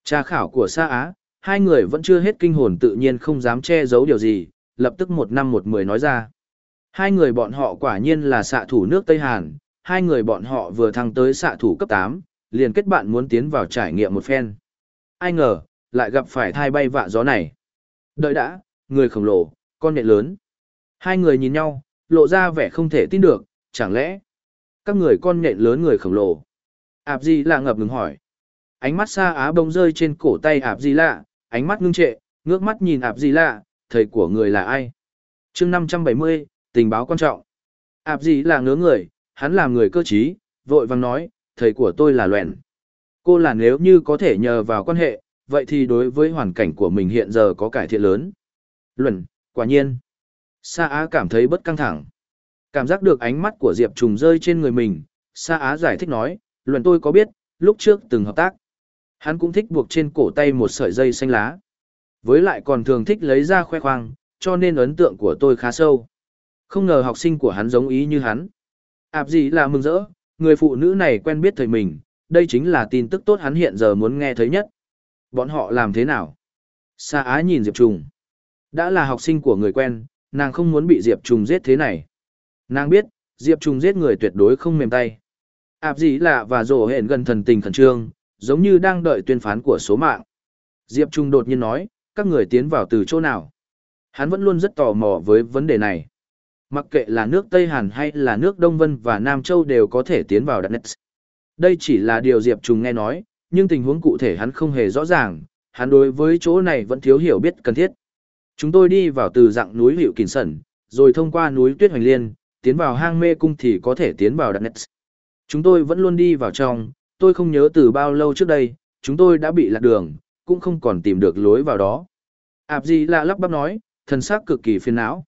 [SPEAKER 1] Tra khảo của Sa Á, hai người vẫn chưa hết kinh hồn tự nhiên không dám che giấu điều gì, lập tức một năm một mười nói ra. Hai người bọn họ quả nhiên là xạ thủ nước Tây Hàn, hai người bọn họ vừa thăng tới xạ thủ cấp 8, liền kết bạn muốn tiến vào trải nghiệm một phen. Ai ngờ, lại gặp phải thai bay vạ gió này. Đợi đã, người khổng lồ, con nhện lớn. Hai người nhìn nhau, lộ ra vẻ không thể tin được, chẳng lẽ các người con nhện lớn người khổng lồ. Ảp gì lạ ngập ngừng hỏi. Ánh mắt xa á bông rơi trên cổ tay ạp gì lạ, ánh mắt ngưng trệ, ngước mắt nhìn ạp gì lạ, thầy của người là ai? chương 570, tình báo quan trọng. Ảp gì là ngớ người, hắn là người cơ trí, vội vàng nói, thầy của tôi là Loẹn. Cô là nếu như có thể nhờ vào quan hệ, vậy thì đối với hoàn cảnh của mình hiện giờ có cải thiện lớn. Luận, quả nhiên. Sa Á cảm thấy bất căng thẳng. Cảm giác được ánh mắt của Diệp Trùng rơi trên người mình, Sa Á giải thích nói, luận tôi có biết, lúc trước từng hợp tác. Hắn cũng thích buộc trên cổ tay một sợi dây xanh lá. Với lại còn thường thích lấy ra khoe khoang, cho nên ấn tượng của tôi khá sâu. Không ngờ học sinh của hắn giống ý như hắn. Ảp gì là mừng rỡ, người phụ nữ này quen biết thầy mình, đây chính là tin tức tốt hắn hiện giờ muốn nghe thấy nhất. Bọn họ làm thế nào? Sa Á nhìn Diệp Trùng. Đã là học sinh của người quen, nàng không muốn bị Diệp Trùng giết thế này. Nàng biết, Diệp Trùng giết người tuyệt đối không mềm tay. Áp gì lạ và rổ hẹn gần thần tình khẩn trương, giống như đang đợi tuyên phán của số mạng. Diệp Trung đột nhiên nói, các người tiến vào từ chỗ nào? Hắn vẫn luôn rất tò mò với vấn đề này. Mặc kệ là nước Tây Hàn hay là nước Đông Vân và Nam Châu đều có thể tiến vào Darknet. Đây chỉ là điều Diệp Trung nghe nói, nhưng tình huống cụ thể hắn không hề rõ ràng, hắn đối với chỗ này vẫn thiếu hiểu biết cần thiết. Chúng tôi đi vào từ dạng núi Hiệu Kỳnh Sẩn, rồi thông qua núi Tuyết Hoành Liên, tiến vào hang mê cung thì có thể tiến vào Darknet. Chúng tôi vẫn luôn đi vào trong, tôi không nhớ từ bao lâu trước đây, chúng tôi đã bị lạc đường, cũng không còn tìm được lối vào đó. Ảp gì lạ lắp bắp nói, thân xác cực kỳ phiền não.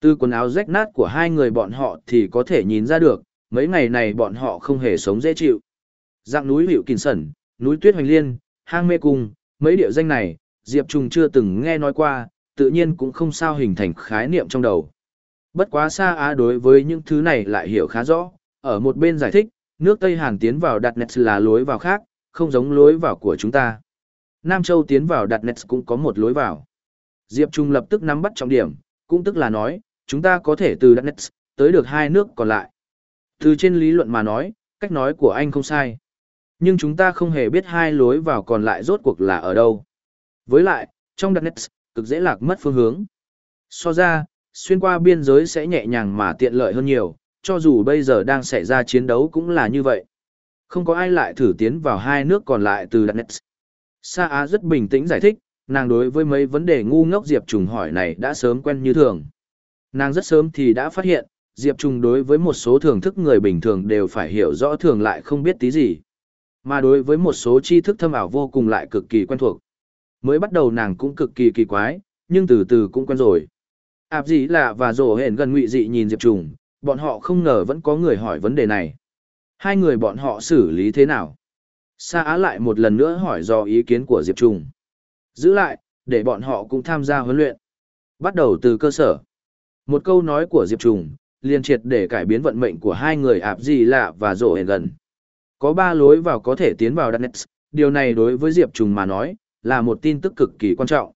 [SPEAKER 1] Từ quần áo rách nát của hai người bọn họ thì có thể nhìn ra được, mấy ngày này bọn họ không hề sống dễ chịu. Dạng núi hiệu Kỳn sẩn, núi tuyết hoành liên, hang mê cung, mấy địa danh này, Diệp Trùng chưa từng nghe nói qua, tự nhiên cũng không sao hình thành khái niệm trong đầu. Bất quá xa á đối với những thứ này lại hiểu khá rõ, ở một bên giải thích, nước Tây Hàn tiến vào đặt nets là lối vào khác, không giống lối vào của chúng ta. Nam Châu tiến vào đặt nets cũng có một lối vào. Diệp Trung lập tức nắm bắt trọng điểm, cũng tức là nói, chúng ta có thể từ đặt nets, tới được hai nước còn lại. Từ trên lý luận mà nói, cách nói của anh không sai. Nhưng chúng ta không hề biết hai lối vào còn lại rốt cuộc là ở đâu. Với lại, trong đặt nets, cực dễ lạc mất phương hướng. So ra, xuyên qua biên giới sẽ nhẹ nhàng mà tiện lợi hơn nhiều, cho dù bây giờ đang xảy ra chiến đấu cũng là như vậy. Không có ai lại thử tiến vào hai nước còn lại từ Đắk Nets. Sa Á rất bình tĩnh giải thích, nàng đối với mấy vấn đề ngu ngốc Diệp Trùng hỏi này đã sớm quen như thường. Nàng rất sớm thì đã phát hiện, Diệp Trùng đối với một số thưởng thức người bình thường đều phải hiểu rõ thường lại không biết tí gì. Mà đối với một số tri thức thâm ảo vô cùng lại cực kỳ quen thuộc. Mới bắt đầu nàng cũng cực kỳ kỳ quái, nhưng từ từ cũng quen rồi. Áp dĩ lạ và rổ hển gần ngụy dị nhìn Diệp Trùng, bọn họ không ngờ vẫn có người hỏi vấn đề này. Hai người bọn họ xử lý thế nào? Sa Á lại một lần nữa hỏi do ý kiến của Diệp Trung. Giữ lại, để bọn họ cũng tham gia huấn luyện. Bắt đầu từ cơ sở. Một câu nói của Diệp Trung liền triệt để cải biến vận mệnh của hai người ạp gì lạ và rổ hển gần. Có ba lối vào có thể tiến vào Darknet, điều này đối với Diệp Trung mà nói, là một tin tức cực kỳ quan trọng.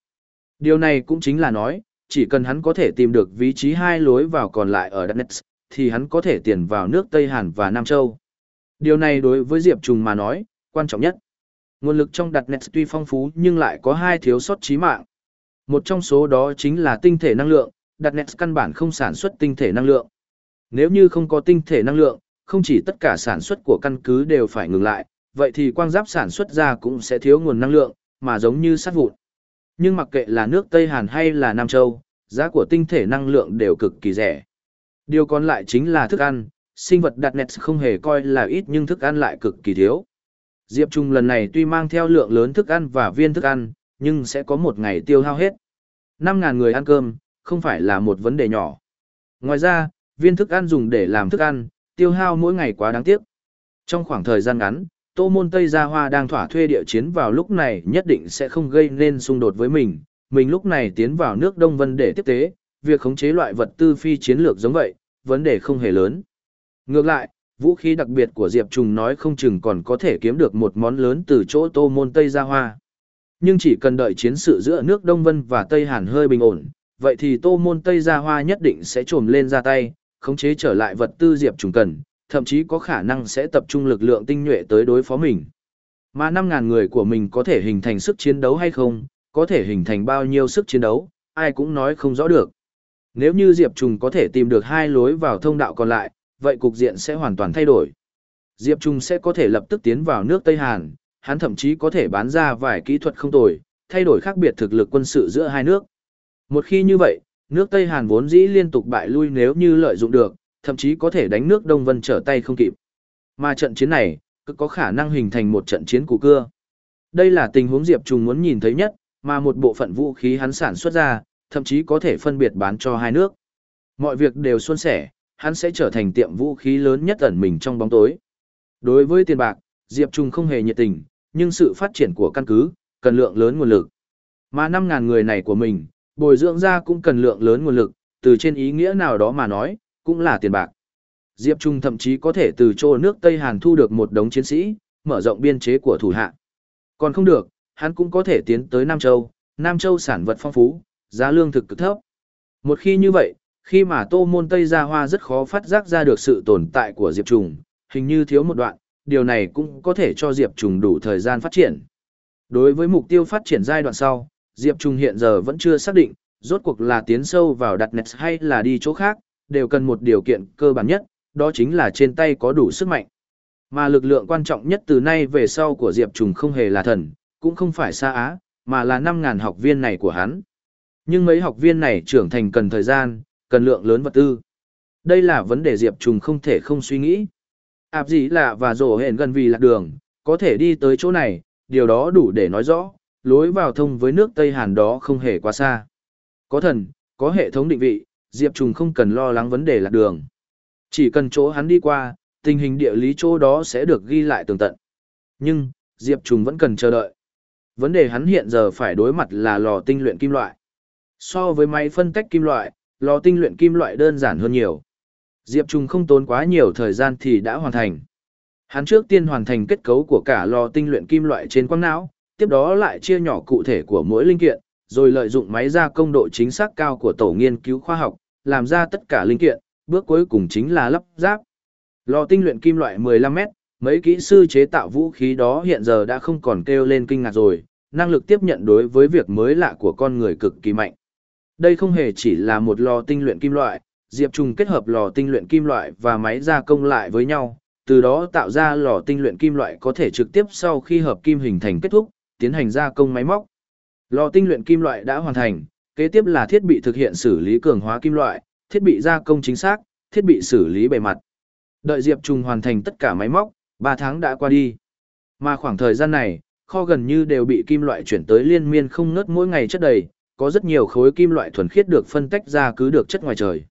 [SPEAKER 1] Điều này cũng chính là nói, chỉ cần hắn có thể tìm được vị trí hai lối vào còn lại ở Darknet, thì hắn có thể tiền vào nước Tây Hàn và Nam Châu. Điều này đối với Diệp Trùng mà nói, quan trọng nhất. Nguồn lực trong Darknet tuy phong phú nhưng lại có hai thiếu sót chí mạng. Một trong số đó chính là tinh thể năng lượng, Darknet căn bản không sản xuất tinh thể năng lượng. Nếu như không có tinh thể năng lượng, không chỉ tất cả sản xuất của căn cứ đều phải ngừng lại, vậy thì quang giáp sản xuất ra cũng sẽ thiếu nguồn năng lượng, mà giống như sát vụn. Nhưng mặc kệ là nước Tây Hàn hay là Nam Châu, giá của tinh thể năng lượng đều cực kỳ rẻ. Điều còn lại chính là thức ăn, sinh vật đặt nẹt không hề coi là ít nhưng thức ăn lại cực kỳ thiếu. Diệp Trung lần này tuy mang theo lượng lớn thức ăn và viên thức ăn, nhưng sẽ có một ngày tiêu hao hết. 5.000 người ăn cơm, không phải là một vấn đề nhỏ. Ngoài ra, viên thức ăn dùng để làm thức ăn, tiêu hao mỗi ngày quá đáng tiếc. Trong khoảng thời gian ngắn, Tô Môn Tây Gia Hoa đang thỏa thuê địa chiến vào lúc này nhất định sẽ không gây nên xung đột với mình. Mình lúc này tiến vào nước Đông Vân để tiếp tế, việc khống chế loại vật tư phi chiến lược giống vậy, vấn đề không hề lớn. Ngược lại, vũ khí đặc biệt của Diệp Trùng nói không chừng còn có thể kiếm được một món lớn từ chỗ Tô Môn Tây Gia Hoa. Nhưng chỉ cần đợi chiến sự giữa nước Đông Vân và Tây Hàn hơi bình ổn, vậy thì Tô Môn Tây Gia Hoa nhất định sẽ trồm lên ra tay, khống chế trở lại vật tư Diệp Trùng cần, thậm chí có khả năng sẽ tập trung lực lượng tinh nhuệ tới đối phó mình. Mà 5.000 người của mình có thể hình thành sức chiến đấu hay không, có thể hình thành bao nhiêu sức chiến đấu, ai cũng nói không rõ được. Nếu như Diệp Trùng có thể tìm được hai lối vào thông đạo còn lại, vậy cục diện sẽ hoàn toàn thay đổi. Diệp Trùng sẽ có thể lập tức tiến vào nước Tây Hàn, hắn thậm chí có thể bán ra vài kỹ thuật không tồi, thay đổi khác biệt thực lực quân sự giữa hai nước. Một khi như vậy, nước Tây Hàn vốn dĩ liên tục bại lui nếu như lợi dụng được, thậm chí có thể đánh nước Đông Vân trở tay không kịp. Mà trận chiến này, cứ có khả năng hình thành một trận chiến cụ cưa. Đây là tình huống Diệp Trùng muốn nhìn thấy nhất, mà một bộ phận vũ khí hắn sản xuất ra, thậm chí có thể phân biệt bán cho hai nước. Mọi việc đều suôn sẻ, hắn sẽ trở thành tiệm vũ khí lớn nhất ẩn mình trong bóng tối. Đối với tiền bạc, Diệp Trung không hề nhiệt tình, nhưng sự phát triển của căn cứ, cần lượng lớn nguồn lực. Mà 5.000 người này của mình, bồi dưỡng ra cũng cần lượng lớn nguồn lực, từ trên ý nghĩa nào đó mà nói, cũng là tiền bạc. Diệp Trung thậm chí có thể từ chỗ nước Tây Hàn thu được một đống chiến sĩ, mở rộng biên chế của thủ hạ. Còn không được, hắn cũng có thể tiến tới Nam Châu, Nam Châu sản vật phong phú, giá lương thực cực thấp. Một khi như vậy, khi mà tô môn Tây Gia Hoa rất khó phát giác ra được sự tồn tại của Diệp Trùng, hình như thiếu một đoạn, điều này cũng có thể cho Diệp Trùng đủ thời gian phát triển. Đối với mục tiêu phát triển giai đoạn sau, Diệp Trùng hiện giờ vẫn chưa xác định, rốt cuộc là tiến sâu vào đặt nets hay là đi chỗ khác, đều cần một điều kiện cơ bản nhất, đó chính là trên tay có đủ sức mạnh. Mà lực lượng quan trọng nhất từ nay về sau của Diệp Trùng không hề là thần, cũng không phải xa á, mà là 5.000 học viên này của hắn. Nhưng mấy học viên này trưởng thành cần thời gian, cần lượng lớn vật tư. Đây là vấn đề Diệp Trùng không thể không suy nghĩ. Ảp gì lạ và rổ hẹn gần vì lạc đường, có thể đi tới chỗ này, điều đó đủ để nói rõ, lối vào thông với nước Tây Hàn đó không hề quá xa. Có thần, có hệ thống định vị, Diệp Trùng không cần lo lắng vấn đề lạc đường. Chỉ cần chỗ hắn đi qua, tình hình địa lý chỗ đó sẽ được ghi lại tường tận. Nhưng, Diệp Trùng vẫn cần chờ đợi. Vấn đề hắn hiện giờ phải đối mặt là lò tinh luyện kim loại. So với máy phân tách kim loại, lò tinh luyện kim loại đơn giản hơn nhiều. Diệp Trung không tốn quá nhiều thời gian thì đã hoàn thành. Hắn trước tiên hoàn thành kết cấu của cả lò tinh luyện kim loại trên quang não, tiếp đó lại chia nhỏ cụ thể của mỗi linh kiện, rồi lợi dụng máy gia công độ chính xác cao của tổ nghiên cứu khoa học, làm ra tất cả linh kiện, bước cuối cùng chính là lắp ráp. Lò tinh luyện kim loại 15 mét, mấy kỹ sư chế tạo vũ khí đó hiện giờ đã không còn kêu lên kinh ngạc rồi, năng lực tiếp nhận đối với việc mới lạ của con người cực kỳ mạnh. Đây không hề chỉ là một lò tinh luyện kim loại, Diệp Trùng kết hợp lò tinh luyện kim loại và máy gia công lại với nhau, từ đó tạo ra lò tinh luyện kim loại có thể trực tiếp sau khi hợp kim hình thành kết thúc, tiến hành gia công máy móc. Lò tinh luyện kim loại đã hoàn thành, kế tiếp là thiết bị thực hiện xử lý cường hóa kim loại, thiết bị gia công chính xác, thiết bị xử lý bề mặt. Đợi Diệp Trùng hoàn thành tất cả máy móc, 3 tháng đã qua đi. Mà khoảng thời gian này, kho gần như đều bị kim loại chuyển tới liên miên không ngớt mỗi ngày chất đầy, có rất nhiều khối kim loại thuần khiết được phân tách ra cứ được chất ngoài trời.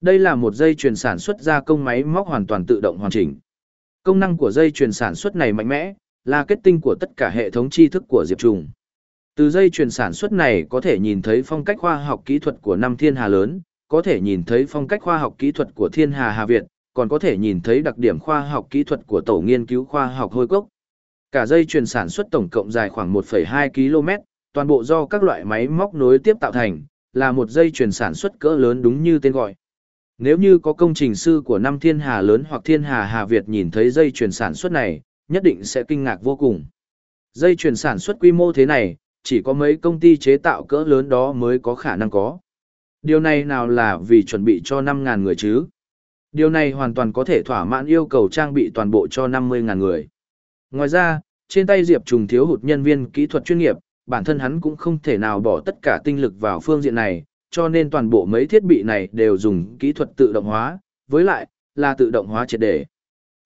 [SPEAKER 1] Đây là một dây chuyền sản xuất ra công máy móc hoàn toàn tự động hoàn chỉnh. Công năng của dây chuyền sản xuất này mạnh mẽ, là kết tinh của tất cả hệ thống tri thức của Diệp Trùng. Từ dây chuyền sản xuất này có thể nhìn thấy phong cách khoa học kỹ thuật của năm thiên hà lớn, có thể nhìn thấy phong cách khoa học kỹ thuật của thiên hà Hà Việt, còn có thể nhìn thấy đặc điểm khoa học kỹ thuật của tổ nghiên cứu khoa học hôi cốc. Cả dây chuyền sản xuất tổng cộng dài khoảng 1,2 km, toàn bộ do các loại máy móc nối tiếp tạo thành, là một dây chuyển sản xuất cỡ lớn đúng như tên gọi. Nếu như có công trình sư của năm thiên hà lớn hoặc thiên hà Hà Việt nhìn thấy dây chuyển sản xuất này, nhất định sẽ kinh ngạc vô cùng. Dây chuyển sản xuất quy mô thế này, chỉ có mấy công ty chế tạo cỡ lớn đó mới có khả năng có. Điều này nào là vì chuẩn bị cho 5.000 người chứ? Điều này hoàn toàn có thể thỏa mãn yêu cầu trang bị toàn bộ cho 50.000 người. Ngoài ra, trên tay Diệp Trùng thiếu hụt nhân viên kỹ thuật chuyên nghiệp, bản thân hắn cũng không thể nào bỏ tất cả tinh lực vào phương diện này, cho nên toàn bộ mấy thiết bị này đều dùng kỹ thuật tự động hóa, với lại, là tự động hóa triệt để.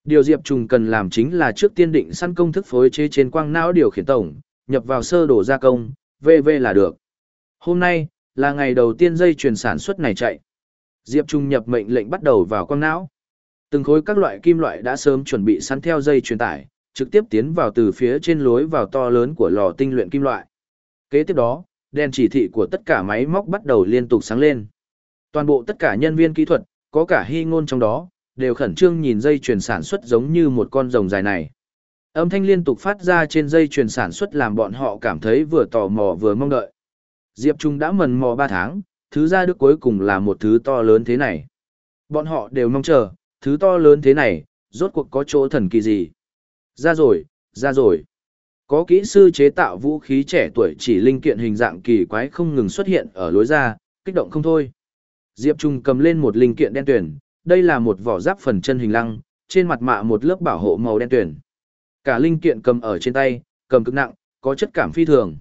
[SPEAKER 1] Điều Diệp Trùng cần làm chính là trước tiên định săn công thức phối chế trên quang não điều khiển tổng, nhập vào sơ đồ gia công, VV là được. Hôm nay, là ngày đầu tiên dây chuyển sản xuất này chạy. Diệp Trung nhập mệnh lệnh bắt đầu vào quang não. Từng khối các loại kim loại đã sớm chuẩn bị sẵn theo dây truyền tải, trực tiếp tiến vào từ phía trên lối vào to lớn của lò tinh luyện kim loại. Kế tiếp đó, đèn chỉ thị của tất cả máy móc bắt đầu liên tục sáng lên. Toàn bộ tất cả nhân viên kỹ thuật, có cả hy ngôn trong đó, đều khẩn trương nhìn dây chuyền sản xuất giống như một con rồng dài này. Âm thanh liên tục phát ra trên dây chuyền sản xuất làm bọn họ cảm thấy vừa tò mò vừa mong đợi. Diệp Trung đã mần mò 3 tháng, thứ ra được cuối cùng là một thứ to lớn thế này. Bọn họ đều mong chờ, thứ to lớn thế này, rốt cuộc có chỗ thần kỳ gì. Ra rồi, ra rồi. Có kỹ sư chế tạo vũ khí trẻ tuổi chỉ linh kiện hình dạng kỳ quái không ngừng xuất hiện ở lối ra, kích động không thôi. Diệp Trung cầm lên một linh kiện đen tuyển, đây là một vỏ giáp phần chân hình lăng, trên mặt mạ một lớp bảo hộ màu đen tuyển. Cả linh kiện cầm ở trên tay, cầm cực nặng, có chất cảm phi thường.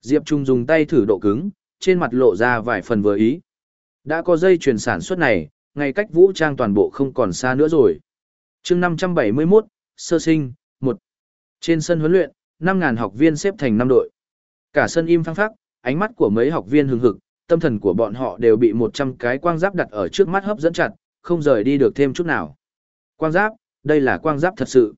[SPEAKER 1] Diệp Trung dùng tay thử độ cứng, trên mặt lộ ra vài phần vừa ý. Đã có dây chuyển sản xuất này, ngay cách vũ trang toàn bộ không còn xa nữa rồi. chương 571, sơ sinh, trên sân huấn luyện, 5.000 học viên xếp thành 5 đội. Cả sân im phăng phắc, ánh mắt của mấy học viên hừng hực, tâm thần của bọn họ đều bị 100 cái quang giáp đặt ở trước mắt hấp dẫn chặt, không rời đi được thêm chút nào. Quang giáp, đây là quang giáp thật sự.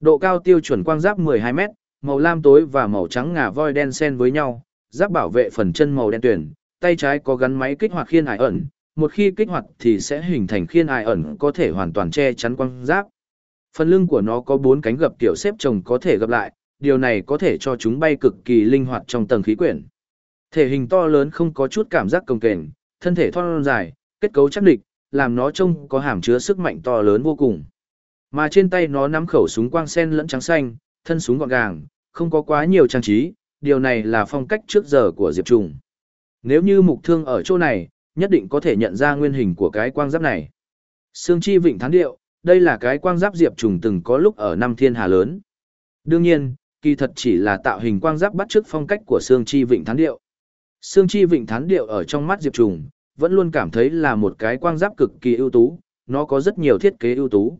[SPEAKER 1] Độ cao tiêu chuẩn quang giáp 12 mét, màu lam tối và màu trắng ngà voi đen xen với nhau, giáp bảo vệ phần chân màu đen tuyển, tay trái có gắn máy kích hoạt khiên hải ẩn, một khi kích hoạt thì sẽ hình thành khiên hải ẩn có thể hoàn toàn che chắn quang giáp. Phần lưng của nó có bốn cánh gập kiểu xếp chồng có thể gập lại, điều này có thể cho chúng bay cực kỳ linh hoạt trong tầng khí quyển. Thể hình to lớn không có chút cảm giác cồng kềnh, thân thể thon dài, kết cấu chắc địch, làm nó trông có hàm chứa sức mạnh to lớn vô cùng. Mà trên tay nó nắm khẩu súng quang sen lẫn trắng xanh, thân súng gọn gàng, không có quá nhiều trang trí, điều này là phong cách trước giờ của Diệp Trùng. Nếu như mục thương ở chỗ này, nhất định có thể nhận ra nguyên hình của cái quang giáp này. Sương Chi Vịnh Thán Điệu, đây là cái quang giáp Diệp Trùng từng có lúc ở năm thiên hà lớn. Đương nhiên, kỳ thật chỉ là tạo hình quang giáp bắt chước phong cách của Sương Chi Vịnh Thán Điệu. Sương Chi Vịnh Thán Điệu ở trong mắt Diệp Trùng, vẫn luôn cảm thấy là một cái quang giáp cực kỳ ưu tú, nó có rất nhiều thiết kế ưu tú.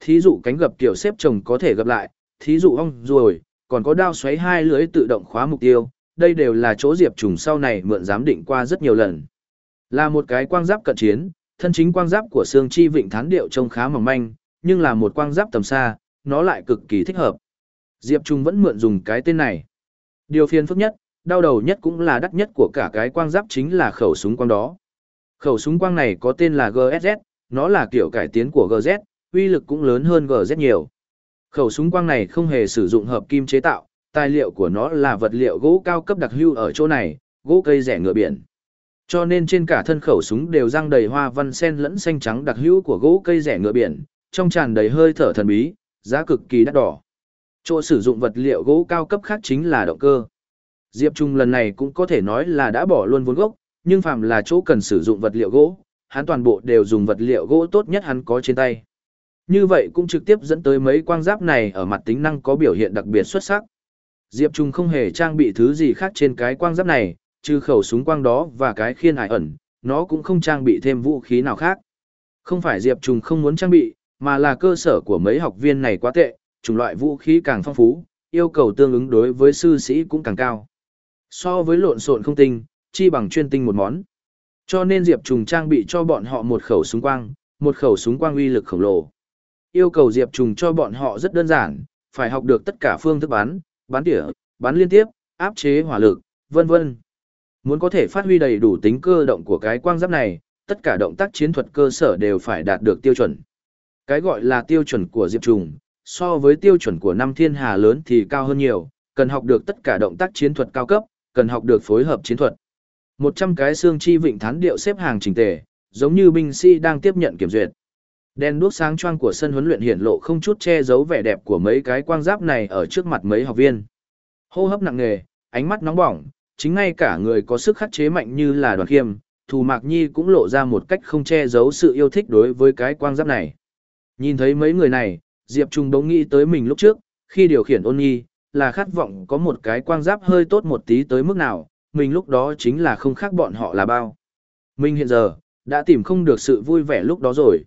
[SPEAKER 1] Thí dụ cánh gập kiểu xếp chồng có thể gập lại, thí dụ ong ruồi, còn có đao xoáy hai lưới tự động khóa mục tiêu, đây đều là chỗ Diệp Trùng sau này mượn giám định qua rất nhiều lần. Là một cái quang giáp cận chiến, thân chính quang giáp của xương chi vịnh thán điệu trông khá mỏng manh, nhưng là một quang giáp tầm xa, nó lại cực kỳ thích hợp. Diệp Trung vẫn mượn dùng cái tên này. Điều phiền phức nhất, đau đầu nhất cũng là đắt nhất của cả cái quang giáp chính là khẩu súng quang đó. Khẩu súng quang này có tên là GSZ, nó là kiểu cải tiến của GZ, uy lực cũng lớn hơn GZ nhiều. Khẩu súng quang này không hề sử dụng hợp kim chế tạo, tài liệu của nó là vật liệu gỗ cao cấp đặc hưu ở chỗ này, gỗ cây rẻ ngựa biển. Cho nên trên cả thân khẩu súng đều răng đầy hoa văn sen lẫn xanh trắng đặc hữu của gỗ cây rẻ ngựa biển, trong tràn đầy hơi thở thần bí, giá cực kỳ đắt đỏ. Chỗ sử dụng vật liệu gỗ cao cấp khác chính là động cơ. Diệp Trung lần này cũng có thể nói là đã bỏ luôn vốn gốc, nhưng phạm là chỗ cần sử dụng vật liệu gỗ, hắn toàn bộ đều dùng vật liệu gỗ tốt nhất hắn có trên tay. Như vậy cũng trực tiếp dẫn tới mấy quang giáp này ở mặt tính năng có biểu hiện đặc biệt xuất sắc. Diệp Trung không hề trang bị thứ gì khác trên cái quang giáp này, trừ khẩu súng quang đó và cái khiên ải ẩn, nó cũng không trang bị thêm vũ khí nào khác. Không phải Diệp trùng không muốn trang bị, mà là cơ sở của mấy học viên này quá tệ, chủng loại vũ khí càng phong phú, yêu cầu tương ứng đối với sư sĩ cũng càng cao. So với lộn xộn không tinh, chi bằng chuyên tinh một món. Cho nên Diệp Trùng trang bị cho bọn họ một khẩu súng quang, một khẩu súng quang uy lực khổng lồ. Yêu cầu Diệp Trùng cho bọn họ rất đơn giản, phải học được tất cả phương thức bắn, bắn tỉa, bắn liên tiếp, áp chế hỏa lực, vân vân. Muốn có thể phát huy đầy đủ tính cơ động của cái quang giáp này, tất cả động tác chiến thuật cơ sở đều phải đạt được tiêu chuẩn. Cái gọi là tiêu chuẩn của Diệp Trùng, so với tiêu chuẩn của năm thiên hà lớn thì cao hơn nhiều, cần học được tất cả động tác chiến thuật cao cấp, cần học được phối hợp chiến thuật. 100 cái xương chi vịnh thán điệu xếp hàng chỉnh tề, giống như binh sĩ đang tiếp nhận kiểm duyệt. Đèn đuốc sáng choang của sân huấn luyện hiển lộ không chút che giấu vẻ đẹp của mấy cái quang giáp này ở trước mặt mấy học viên. Hô hấp nặng nề, ánh mắt nóng bỏng, chính ngay cả người có sức khắc chế mạnh như là đoàn khiêm, Thù Mạc Nhi cũng lộ ra một cách không che giấu sự yêu thích đối với cái quang giáp này. Nhìn thấy mấy người này, Diệp Trung bỗng nghĩ tới mình lúc trước, khi điều khiển ôn nhi, là khát vọng có một cái quang giáp hơi tốt một tí tới mức nào, mình lúc đó chính là không khác bọn họ là bao. Mình hiện giờ, đã tìm không được sự vui vẻ lúc đó rồi.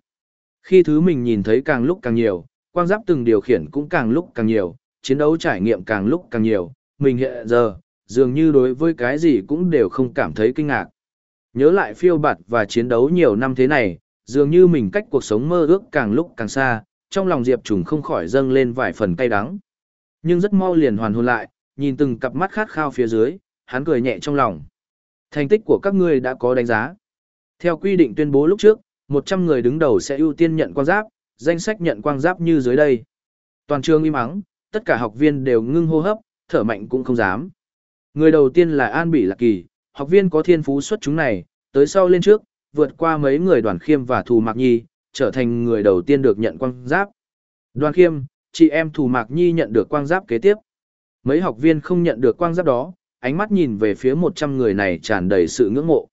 [SPEAKER 1] Khi thứ mình nhìn thấy càng lúc càng nhiều, quang giáp từng điều khiển cũng càng lúc càng nhiều, chiến đấu trải nghiệm càng lúc càng nhiều, mình hiện giờ, dường như đối với cái gì cũng đều không cảm thấy kinh ngạc. Nhớ lại phiêu bạt và chiến đấu nhiều năm thế này, dường như mình cách cuộc sống mơ ước càng lúc càng xa, trong lòng Diệp Trùng không khỏi dâng lên vài phần cay đắng. Nhưng rất mau liền hoàn hồn lại, nhìn từng cặp mắt khát khao phía dưới, hắn cười nhẹ trong lòng. Thành tích của các ngươi đã có đánh giá. Theo quy định tuyên bố lúc trước, 100 người đứng đầu sẽ ưu tiên nhận quang giáp, danh sách nhận quang giáp như dưới đây. Toàn trường im ắng, tất cả học viên đều ngưng hô hấp, thở mạnh cũng không dám. Người đầu tiên là An Bỉ Lạc Kỳ, học viên có thiên phú xuất chúng này, tới sau lên trước, vượt qua mấy người đoàn khiêm và thù mạc nhi, trở thành người đầu tiên được nhận quang giáp. Đoàn khiêm, chị em thù mạc nhi nhận được quang giáp kế tiếp. Mấy học viên không nhận được quang giáp đó, ánh mắt nhìn về phía 100 người này tràn đầy sự ngưỡng mộ.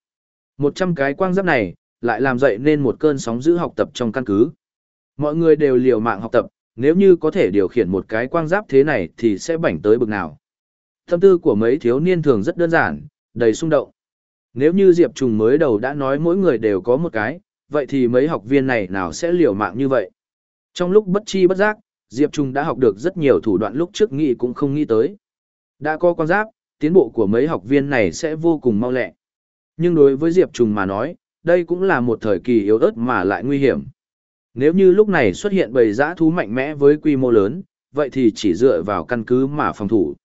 [SPEAKER 1] 100 cái quang giáp này, lại làm dậy nên một cơn sóng giữ học tập trong căn cứ. Mọi người đều liều mạng học tập, nếu như có thể điều khiển một cái quang giáp thế này thì sẽ bảnh tới bực nào. Tâm tư của mấy thiếu niên thường rất đơn giản, đầy xung động. Nếu như Diệp Trùng mới đầu đã nói mỗi người đều có một cái, vậy thì mấy học viên này nào sẽ liều mạng như vậy? Trong lúc bất chi bất giác, Diệp Trùng đã học được rất nhiều thủ đoạn lúc trước nghĩ cũng không nghĩ tới. Đã có con giáp, tiến bộ của mấy học viên này sẽ vô cùng mau lẹ. Nhưng đối với Diệp Trùng mà nói, đây cũng là một thời kỳ yếu ớt mà lại nguy hiểm. Nếu như lúc này xuất hiện bầy giã thú mạnh mẽ với quy mô lớn, vậy thì chỉ dựa vào căn cứ mà phòng thủ.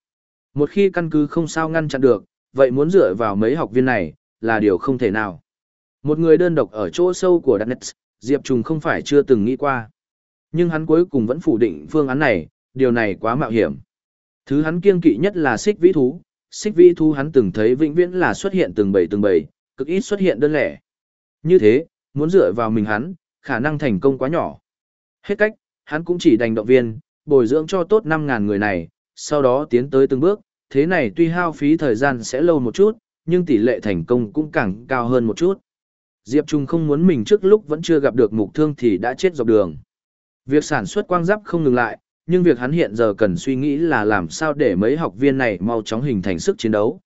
[SPEAKER 1] Một khi căn cứ không sao ngăn chặn được, vậy muốn dựa vào mấy học viên này, là điều không thể nào. Một người đơn độc ở chỗ sâu của Darknet, Diệp Trùng không phải chưa từng nghĩ qua. Nhưng hắn cuối cùng vẫn phủ định phương án này, điều này quá mạo hiểm. Thứ hắn kiêng kỵ nhất là xích vĩ thú, xích vĩ thú hắn từng thấy vĩnh viễn là xuất hiện từng bầy từng bầy, cực ít xuất hiện đơn lẻ. Như thế, muốn dựa vào mình hắn, khả năng thành công quá nhỏ. Hết cách, hắn cũng chỉ đành động viên, bồi dưỡng cho tốt 5.000 người này, sau đó tiến tới từng bước, thế này tuy hao phí thời gian sẽ lâu một chút, nhưng tỷ lệ thành công cũng càng cao hơn một chút. Diệp Trung không muốn mình trước lúc vẫn chưa gặp được mục thương thì đã chết dọc đường. Việc sản xuất quang giáp không ngừng lại, nhưng việc hắn hiện giờ cần suy nghĩ là làm sao để mấy học viên này mau chóng hình thành sức chiến đấu.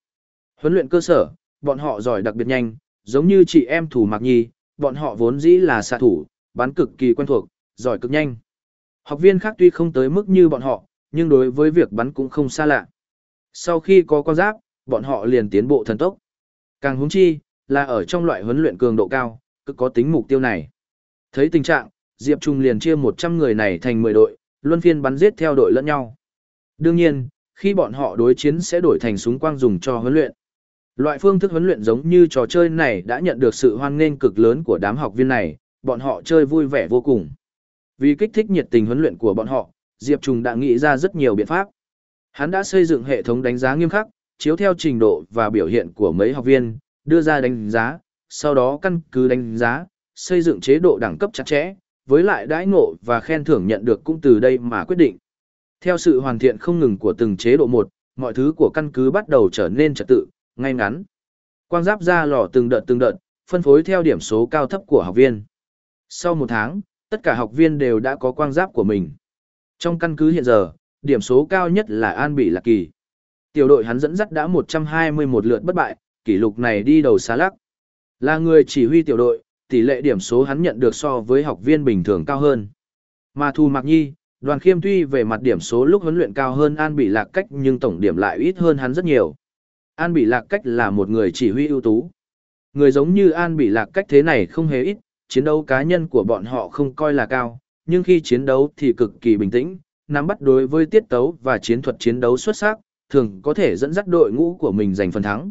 [SPEAKER 1] Huấn luyện cơ sở, bọn họ giỏi đặc biệt nhanh, giống như chị em thủ Mạc Nhi, bọn họ vốn dĩ là xạ thủ, bắn cực kỳ quen thuộc, giỏi cực nhanh. Học viên khác tuy không tới mức như bọn họ, nhưng đối với việc bắn cũng không xa lạ. Sau khi có con giáp, bọn họ liền tiến bộ thần tốc. Càng húng chi, là ở trong loại huấn luyện cường độ cao, cực có tính mục tiêu này. Thấy tình trạng, Diệp Trung liền chia 100 người này thành 10 đội, luân phiên bắn giết theo đội lẫn nhau. Đương nhiên, khi bọn họ đối chiến sẽ đổi thành súng quang dùng cho huấn luyện. Loại phương thức huấn luyện giống như trò chơi này đã nhận được sự hoan nghênh cực lớn của đám học viên này, bọn họ chơi vui vẻ vô cùng. Vì kích thích nhiệt tình huấn luyện của bọn họ, Diệp Trùng đã nghĩ ra rất nhiều biện pháp. Hắn đã xây dựng hệ thống đánh giá nghiêm khắc, chiếu theo trình độ và biểu hiện của mấy học viên, đưa ra đánh giá, sau đó căn cứ đánh giá, xây dựng chế độ đẳng cấp chặt chẽ, với lại đãi ngộ và khen thưởng nhận được cũng từ đây mà quyết định. Theo sự hoàn thiện không ngừng của từng chế độ một, mọi thứ của căn cứ bắt đầu trở nên trật tự, ngay ngắn. Quang giáp ra lò từng đợt từng đợt, phân phối theo điểm số cao thấp của học viên. Sau một tháng, tất cả học viên đều đã có quang giáp của mình. Trong căn cứ hiện giờ, điểm số cao nhất là An Bị Lạc Kỳ. Tiểu đội hắn dẫn dắt đã 121 lượt bất bại, kỷ lục này đi đầu xá lắc. Là người chỉ huy tiểu đội, tỷ lệ điểm số hắn nhận được so với học viên bình thường cao hơn. Mà Thu Mạc Nhi, đoàn khiêm tuy về mặt điểm số lúc huấn luyện cao hơn An Bị Lạc cách nhưng tổng điểm lại ít hơn hắn rất nhiều. An Bị Lạc Cách là một người chỉ huy ưu tú. Người giống như An Bị Lạc Cách thế này không hề ít, chiến đấu cá nhân của bọn họ không coi là cao, nhưng khi chiến đấu thì cực kỳ bình tĩnh, nắm bắt đối với tiết tấu và chiến thuật chiến đấu xuất sắc, thường có thể dẫn dắt đội ngũ của mình giành phần thắng.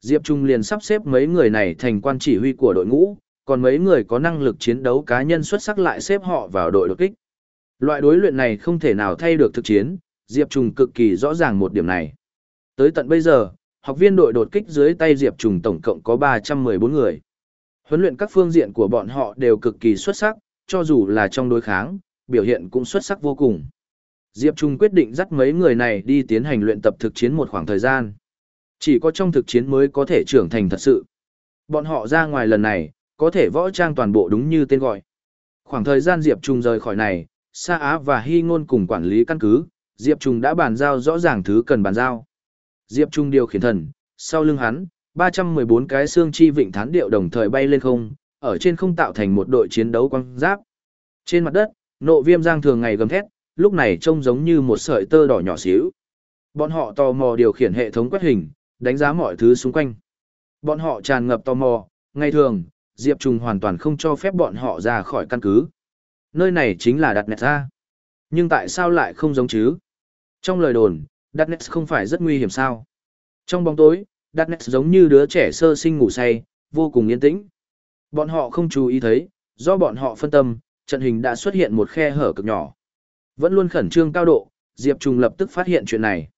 [SPEAKER 1] Diệp Trung liền sắp xếp mấy người này thành quan chỉ huy của đội ngũ, còn mấy người có năng lực chiến đấu cá nhân xuất sắc lại xếp họ vào đội đột kích. Loại đối luyện này không thể nào thay được thực chiến, Diệp Trung cực kỳ rõ ràng một điểm này. Tới tận bây giờ, học viên đội đột kích dưới tay Diệp Trung tổng cộng có 314 người. Huấn luyện các phương diện của bọn họ đều cực kỳ xuất sắc, cho dù là trong đối kháng, biểu hiện cũng xuất sắc vô cùng. Diệp Trung quyết định dắt mấy người này đi tiến hành luyện tập thực chiến một khoảng thời gian. Chỉ có trong thực chiến mới có thể trưởng thành thật sự. Bọn họ ra ngoài lần này, có thể võ trang toàn bộ đúng như tên gọi. Khoảng thời gian Diệp Trung rời khỏi này, Sa Á và Hy Ngôn cùng quản lý căn cứ, Diệp Trung đã bàn giao rõ ràng thứ cần bàn giao. Diệp Trung điều khiển thần, sau lưng hắn, 314 cái xương chi vịnh thán điệu đồng thời bay lên không, ở trên không tạo thành một đội chiến đấu quang giáp. Trên mặt đất, nộ viêm giang thường ngày gầm thét, lúc này trông giống như một sợi tơ đỏ nhỏ xíu. Bọn họ tò mò điều khiển hệ thống quét hình, đánh giá mọi thứ xung quanh. Bọn họ tràn ngập tò mò, ngày thường, Diệp Trùng hoàn toàn không cho phép bọn họ ra khỏi căn cứ. Nơi này chính là đặt nẹt ra. Nhưng tại sao lại không giống chứ? Trong lời đồn, đặt nẹt không phải rất nguy hiểm sao? Trong bóng tối, đặt nẹt giống như đứa trẻ sơ sinh ngủ say, vô cùng yên tĩnh. Bọn họ không chú ý thấy, do bọn họ phân tâm, trận hình đã xuất hiện một khe hở cực nhỏ. Vẫn luôn khẩn trương cao độ, Diệp Trùng lập tức phát hiện chuyện này.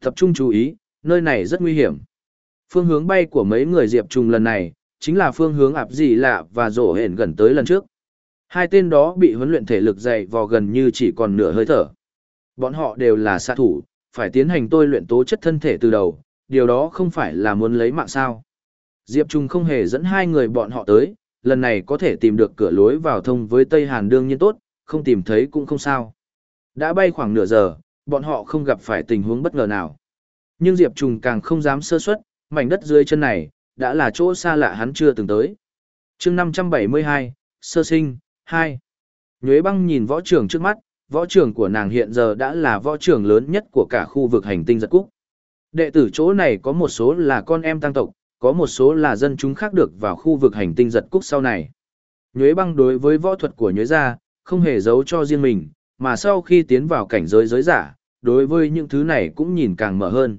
[SPEAKER 1] Tập trung chú ý, nơi này rất nguy hiểm. Phương hướng bay của mấy người Diệp Trùng lần này, chính là phương hướng ạp dị lạ và rổ hển gần tới lần trước. Hai tên đó bị huấn luyện thể lực dày vò gần như chỉ còn nửa hơi thở. Bọn họ đều là xạ thủ, phải tiến hành tôi luyện tố chất thân thể từ đầu, điều đó không phải là muốn lấy mạng sao. Diệp Trung không hề dẫn hai người bọn họ tới, lần này có thể tìm được cửa lối vào thông với Tây Hàn đương nhiên tốt, không tìm thấy cũng không sao. Đã bay khoảng nửa giờ, bọn họ không gặp phải tình huống bất ngờ nào. Nhưng Diệp Trung càng không dám sơ suất, mảnh đất dưới chân này, đã là chỗ xa lạ hắn chưa từng tới. chương 572, Sơ sinh, 2. Nhuế băng nhìn võ trưởng trước mắt, võ trưởng của nàng hiện giờ đã là võ trưởng lớn nhất của cả khu vực hành tinh giật cúc. Đệ tử chỗ này có một số là con em tăng tộc, có một số là dân chúng khác được vào khu vực hành tinh giật cúc sau này. Nhuế băng đối với võ thuật của nhuế gia, không hề giấu cho riêng mình, mà sau khi tiến vào cảnh giới giới giả, đối với những thứ này cũng nhìn càng mở hơn.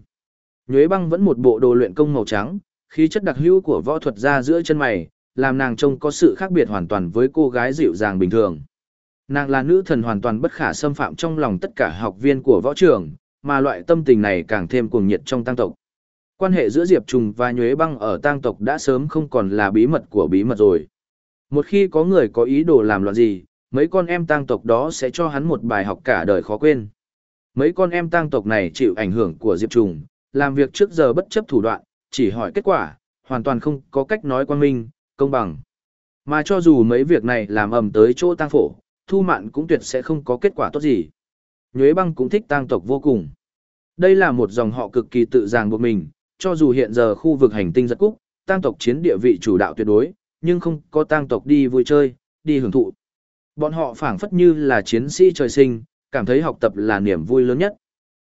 [SPEAKER 1] Nhuế băng vẫn một bộ đồ luyện công màu trắng, khí chất đặc hữu của võ thuật ra giữa chân mày, làm nàng trông có sự khác biệt hoàn toàn với cô gái dịu dàng bình thường. Nàng là nữ thần hoàn toàn bất khả xâm phạm trong lòng tất cả học viên của võ trường, mà loại tâm tình này càng thêm cuồng nhiệt trong tăng tộc. Quan hệ giữa Diệp Trùng và Nhuế Băng ở tang tộc đã sớm không còn là bí mật của bí mật rồi. Một khi có người có ý đồ làm loạn gì, mấy con em tang tộc đó sẽ cho hắn một bài học cả đời khó quên. Mấy con em tang tộc này chịu ảnh hưởng của Diệp Trùng, làm việc trước giờ bất chấp thủ đoạn, chỉ hỏi kết quả, hoàn toàn không có cách nói quan minh, công bằng. Mà cho dù mấy việc này làm ầm tới chỗ tang phổ, thu mạn cũng tuyệt sẽ không có kết quả tốt gì. Nhuế băng cũng thích tang tộc vô cùng. Đây là một dòng họ cực kỳ tự ràng buộc mình, cho dù hiện giờ khu vực hành tinh giật cúc, tang tộc chiến địa vị chủ đạo tuyệt đối, nhưng không có tang tộc đi vui chơi, đi hưởng thụ. Bọn họ phảng phất như là chiến sĩ trời sinh, cảm thấy học tập là niềm vui lớn nhất.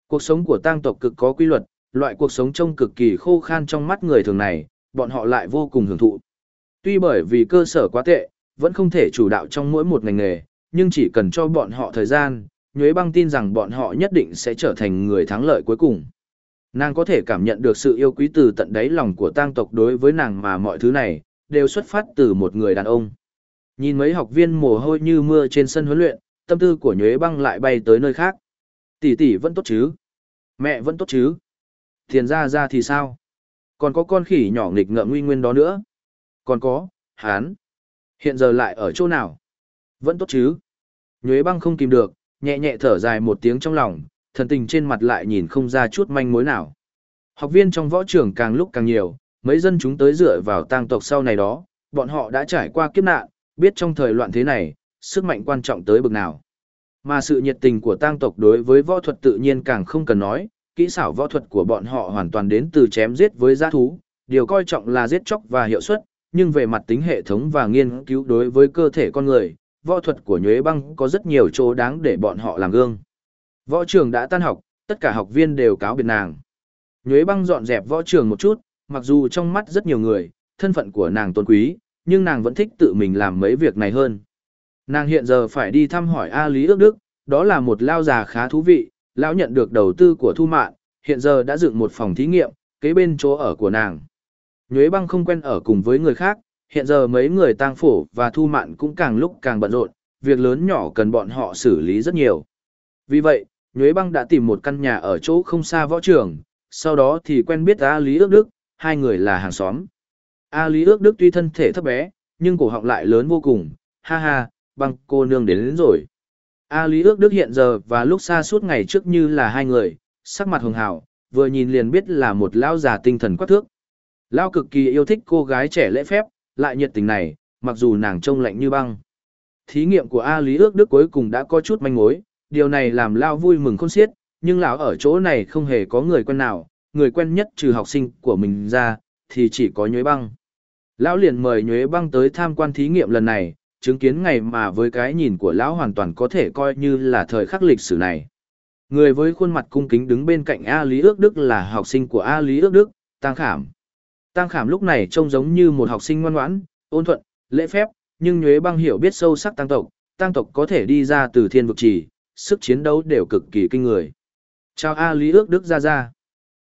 [SPEAKER 1] Cuộc sống của tang tộc cực có quy luật, loại cuộc sống trông cực kỳ khô khan trong mắt người thường này, bọn họ lại vô cùng hưởng thụ. Tuy bởi vì cơ sở quá tệ, vẫn không thể chủ đạo trong mỗi một ngành nghề, nhưng chỉ cần cho bọn họ thời gian, Nhuế Băng tin rằng bọn họ nhất định sẽ trở thành người thắng lợi cuối cùng. Nàng có thể cảm nhận được sự yêu quý từ tận đáy lòng của tang tộc đối với nàng mà mọi thứ này, đều xuất phát từ một người đàn ông. Nhìn mấy học viên mồ hôi như mưa trên sân huấn luyện, tâm tư của Nhuế Băng lại bay tới nơi khác. Tỷ tỷ vẫn tốt chứ? Mẹ vẫn tốt chứ? Thiền ra ra thì sao? Còn có con khỉ nhỏ nghịch ngợm nguy nguyên đó nữa. Còn có, hán. Hiện giờ lại ở chỗ nào? Vẫn tốt chứ? Nhuế băng không kìm được, nhẹ nhẹ thở dài một tiếng trong lòng, thần tình trên mặt lại nhìn không ra chút manh mối nào. Học viên trong võ trường càng lúc càng nhiều, mấy dân chúng tới dựa vào tang tộc sau này đó, bọn họ đã trải qua kiếp nạn, biết trong thời loạn thế này, sức mạnh quan trọng tới bực nào. Mà sự nhiệt tình của tang tộc đối với võ thuật tự nhiên càng không cần nói, kỹ xảo võ thuật của bọn họ hoàn toàn đến từ chém giết với giã thú, điều coi trọng là giết chóc và hiệu suất, nhưng về mặt tính hệ thống và nghiên cứu đối với cơ thể con người, võ thuật của Nhuế Băng có rất nhiều chỗ đáng để bọn họ làm gương. Võ trường đã tan học, tất cả học viên đều cáo biệt nàng. Nhuế băng dọn dẹp võ trường một chút, mặc dù trong mắt rất nhiều người, thân phận của nàng tôn quý, nhưng nàng vẫn thích tự mình làm mấy việc này hơn. Nàng hiện giờ phải đi thăm hỏi A Lý ước đức, đó là một lao già khá thú vị, lão nhận được đầu tư của Thu Mạn, hiện giờ đã dựng một phòng thí nghiệm, kế bên chỗ ở của nàng. Nhuế băng không quen ở cùng với người khác, hiện giờ mấy người tang phổ và Thu Mạn cũng càng lúc càng bận rộn, việc lớn nhỏ cần bọn họ xử lý rất nhiều. Vì vậy, Nhuế băng đã tìm một căn nhà ở chỗ không xa võ trường, sau đó thì quen biết A Lý ước đức, hai người là hàng xóm. A Lý ước đức tuy thân thể thấp bé, nhưng cổ họng lại lớn vô cùng, ha ha, băng cô nương đến, đến rồi. A Lý ước đức hiện giờ và lúc xa suốt ngày trước như là hai người, sắc mặt hường hào, vừa nhìn liền biết là một lão già tinh thần quắc thước. Lão cực kỳ yêu thích cô gái trẻ lễ phép, lại nhiệt tình này, mặc dù nàng trông lạnh như băng. Thí nghiệm của A Lý ước đức cuối cùng đã có chút manh mối, điều này làm Lão vui mừng khôn xiết, nhưng lão ở chỗ này không hề có người quen nào, người quen nhất trừ học sinh của mình ra, thì chỉ có nhuế băng. Lão liền mời nhuế băng tới tham quan thí nghiệm lần này, chứng kiến ngày mà với cái nhìn của lão hoàn toàn có thể coi như là thời khắc lịch sử này. Người với khuôn mặt cung kính đứng bên cạnh A Lý Ước Đức là học sinh của A Lý Ước Đức, Tăng Khảm. Tăng Khảm lúc này trông giống như một học sinh ngoan ngoãn, ôn thuận, lễ phép, nhưng Nhuế Băng hiểu biết sâu sắc tăng tộc, tăng tộc có thể đi ra từ thiên vực trì, sức chiến đấu đều cực kỳ kinh người. Chào A Lý Ước Đức ra ra.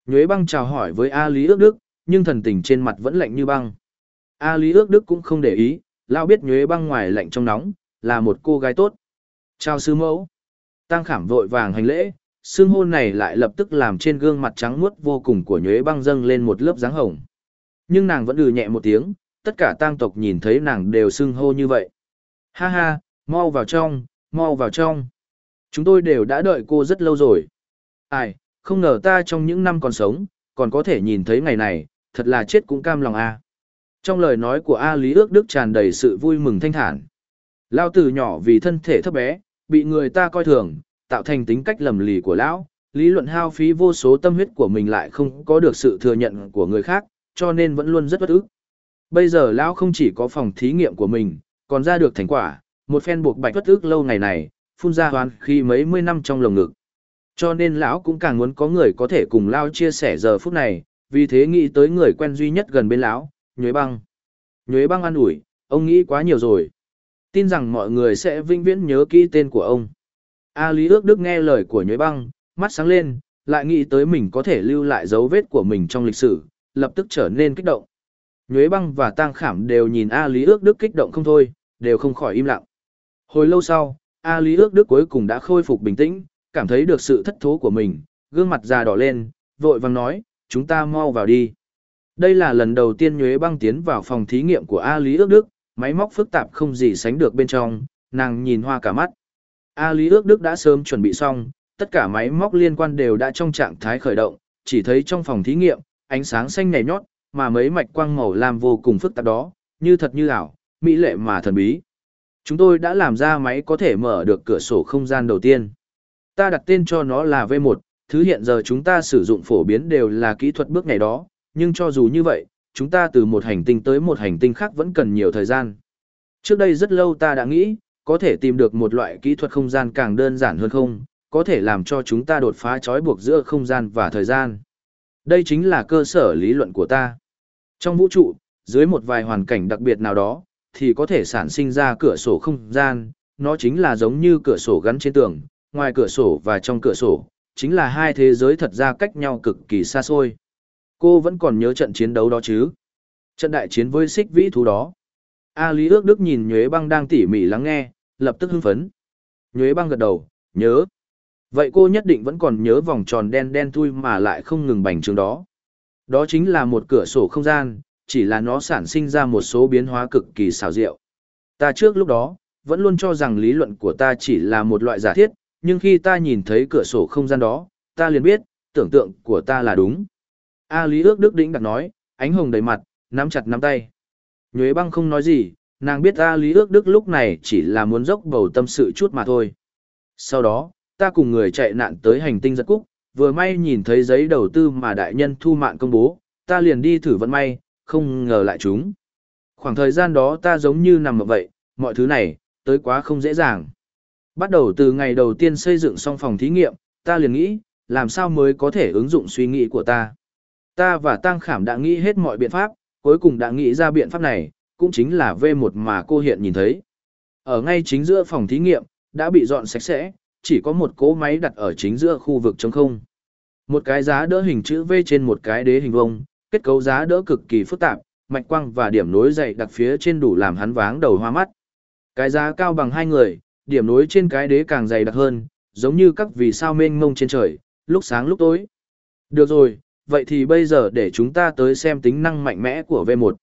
[SPEAKER 1] Nhuế Băng chào hỏi với A Lý Ước Đức, nhưng thần tình trên mặt vẫn lạnh như băng. A Lý Ước Đức cũng không để ý, lão biết nhuế băng ngoài lạnh trong nóng, là một cô gái tốt. Chào sư mẫu. Tăng khảm vội vàng hành lễ, xương hôn này lại lập tức làm trên gương mặt trắng muốt vô cùng của nhuế băng dâng lên một lớp dáng hồng. Nhưng nàng vẫn ừ nhẹ một tiếng, tất cả tang tộc nhìn thấy nàng đều xưng hô như vậy. Ha ha, mau vào trong, mau vào trong. Chúng tôi đều đã đợi cô rất lâu rồi. Ai, không ngờ ta trong những năm còn sống, còn có thể nhìn thấy ngày này, thật là chết cũng cam lòng a. À. Trong lời nói của A Lý ước đức tràn đầy sự vui mừng thanh thản. Lao từ nhỏ vì thân thể thấp bé, bị người ta coi thường, tạo thành tính cách lầm lì của lão, lý luận hao phí vô số tâm huyết của mình lại không có được sự thừa nhận của người khác, cho nên vẫn luôn rất bất ức. Bây giờ lão không chỉ có phòng thí nghiệm của mình, còn ra được thành quả, một phen buộc bạch bất ức lâu ngày này, phun ra hoán khi mấy mươi năm trong lồng ngực. Cho nên lão cũng càng muốn có người có thể cùng lão chia sẻ giờ phút này, vì thế nghĩ tới người quen duy nhất gần bên lão, Nhuế băng. Nhuế băng an ủi, ông nghĩ quá nhiều rồi. Tin rằng mọi người sẽ vinh viễn nhớ kỹ tên của ông. A Lý ước đức nghe lời của Nhuế băng, mắt sáng lên, lại nghĩ tới mình có thể lưu lại dấu vết của mình trong lịch sử, lập tức trở nên kích động. Nhuế băng và tang khảm đều nhìn A Lý ước đức kích động không thôi, đều không khỏi im lặng. Hồi lâu sau, A Lý ước đức cuối cùng đã khôi phục bình tĩnh, cảm thấy được sự thất thố của mình, gương mặt già đỏ lên, vội vàng nói, chúng ta mau vào đi. Đây là lần đầu tiên Nhuế băng tiến vào phòng thí nghiệm của A Lý ước đức, máy móc phức tạp không gì sánh được bên trong, nàng nhìn hoa cả mắt. A Lý ước đức đã sớm chuẩn bị xong, tất cả máy móc liên quan đều đã trong trạng thái khởi động, chỉ thấy trong phòng thí nghiệm, ánh sáng xanh nhảy nhót, mà mấy mạch quang màu lam vô cùng phức tạp đó, như thật như ảo, mỹ lệ mà thần bí. Chúng tôi đã làm ra máy có thể mở được cửa sổ không gian đầu tiên. Ta đặt tên cho nó là V1, thứ hiện giờ chúng ta sử dụng phổ biến đều là kỹ thuật bước ngày đó, nhưng cho dù như vậy, chúng ta từ một hành tinh tới một hành tinh khác vẫn cần nhiều thời gian. Trước đây rất lâu ta đã nghĩ, có thể tìm được một loại kỹ thuật không gian càng đơn giản hơn không, có thể làm cho chúng ta đột phá trói buộc giữa không gian và thời gian. Đây chính là cơ sở lý luận của ta. Trong vũ trụ, dưới một vài hoàn cảnh đặc biệt nào đó, thì có thể sản sinh ra cửa sổ không gian, nó chính là giống như cửa sổ gắn trên tường, ngoài cửa sổ và trong cửa sổ, chính là hai thế giới thật ra cách nhau cực kỳ xa xôi. Cô vẫn còn nhớ trận chiến đấu đó chứ? Trận đại chiến với xích vĩ thú đó. A Lý ước đức nhìn Nhuế băng đang tỉ mỉ lắng nghe, lập tức hưng phấn. Nhuế băng gật đầu, nhớ. Vậy cô nhất định vẫn còn nhớ vòng tròn đen đen thui mà lại không ngừng bành trướng đó. Đó chính là một cửa sổ không gian, chỉ là nó sản sinh ra một số biến hóa cực kỳ xảo diệu. Ta trước lúc đó, vẫn luôn cho rằng lý luận của ta chỉ là một loại giả thiết, nhưng khi ta nhìn thấy cửa sổ không gian đó, ta liền biết, tưởng tượng của ta là đúng. A Lý ước đức đĩnh đặt nói, ánh hồng đầy mặt, nắm chặt nắm tay. Nhuế băng không nói gì, nàng biết A Lý ước đức lúc này chỉ là muốn dốc bầu tâm sự chút mà thôi. Sau đó, ta cùng người chạy nạn tới hành tinh giật cúc, vừa may nhìn thấy giấy đầu tư mà đại nhân thu mạng công bố, ta liền đi thử vận may, không ngờ lại chúng. Khoảng thời gian đó ta giống như nằm ở vậy, mọi thứ này, tới quá không dễ dàng. Bắt đầu từ ngày đầu tiên xây dựng xong phòng thí nghiệm, ta liền nghĩ, làm sao mới có thể ứng dụng suy nghĩ của ta. Ta và Tăng Khảm đã nghĩ hết mọi biện pháp, cuối cùng đã nghĩ ra biện pháp này, cũng chính là V1 mà cô hiện nhìn thấy. Ở ngay chính giữa phòng thí nghiệm, đã bị dọn sạch sẽ, chỉ có một cỗ máy đặt ở chính giữa khu vực trống không. Một cái giá đỡ hình chữ V trên một cái đế hình vông, kết cấu giá đỡ cực kỳ phức tạp, mạch quang và điểm nối dày đặc phía trên đủ làm hắn váng đầu hoa mắt. Cái giá cao bằng hai người, điểm nối trên cái đế càng dày đặc hơn, giống như các vì sao mênh mông trên trời, lúc sáng lúc tối. Được rồi, vậy thì bây giờ để chúng ta tới xem tính năng mạnh mẽ của V1.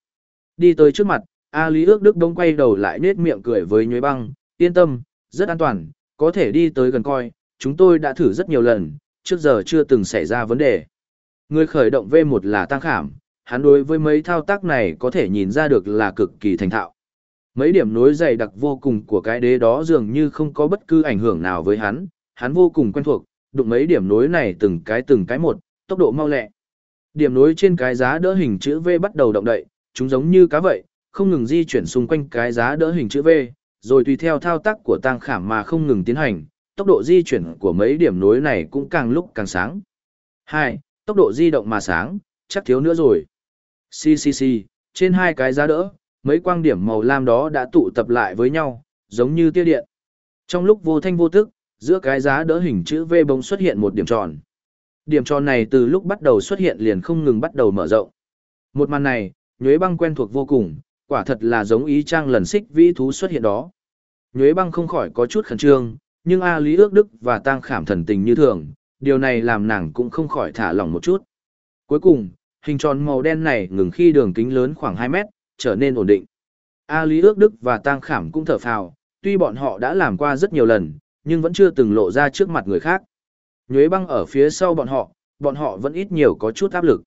[SPEAKER 1] Đi tới trước mặt, A Lý ước Đức đông quay đầu lại nết miệng cười với nhuế băng, yên tâm, rất an toàn, có thể đi tới gần coi, chúng tôi đã thử rất nhiều lần, trước giờ chưa từng xảy ra vấn đề. Người khởi động V1 là Tăng Khảm, hắn đối với mấy thao tác này có thể nhìn ra được là cực kỳ thành thạo. Mấy điểm nối dày đặc vô cùng của cái đế đó dường như không có bất cứ ảnh hưởng nào với hắn, hắn vô cùng quen thuộc, đụng mấy điểm nối này từng cái từng cái một, tốc độ mau lẹ. Điểm nối trên cái giá đỡ hình chữ V bắt đầu động đậy, chúng giống như cá vậy, không ngừng di chuyển xung quanh cái giá đỡ hình chữ V, rồi tùy theo thao tác của tăng khảm mà không ngừng tiến hành, tốc độ di chuyển của mấy điểm nối này cũng càng lúc càng sáng. 2. Tốc độ di động mà sáng, chắc thiếu nữa rồi. CCC, trên hai cái giá đỡ, mấy quang điểm màu lam đó đã tụ tập lại với nhau, giống như tia điện. Trong lúc vô thanh vô tức, giữa cái giá đỡ hình chữ V bỗng xuất hiện một điểm tròn. Điểm tròn này từ lúc bắt đầu xuất hiện liền không ngừng bắt đầu mở rộng. Một màn này, Nhuế Băng quen thuộc vô cùng, quả thật là giống ý trang lần xích vĩ thú xuất hiện đó. Nhuế Băng không khỏi có chút khẩn trương, nhưng A Lý ước đức và Tang Khảm thần tình như thường, điều này làm nàng cũng không khỏi thả lỏng một chút. Cuối cùng, hình tròn màu đen này ngừng khi đường kính lớn khoảng 2 mét, trở nên ổn định. A Lý ước đức và Tang Khảm cũng thở phào, tuy bọn họ đã làm qua rất nhiều lần, nhưng vẫn chưa từng lộ ra trước mặt người khác. Nhuế băng ở phía sau bọn họ, bọn họ vẫn ít nhiều có chút áp lực.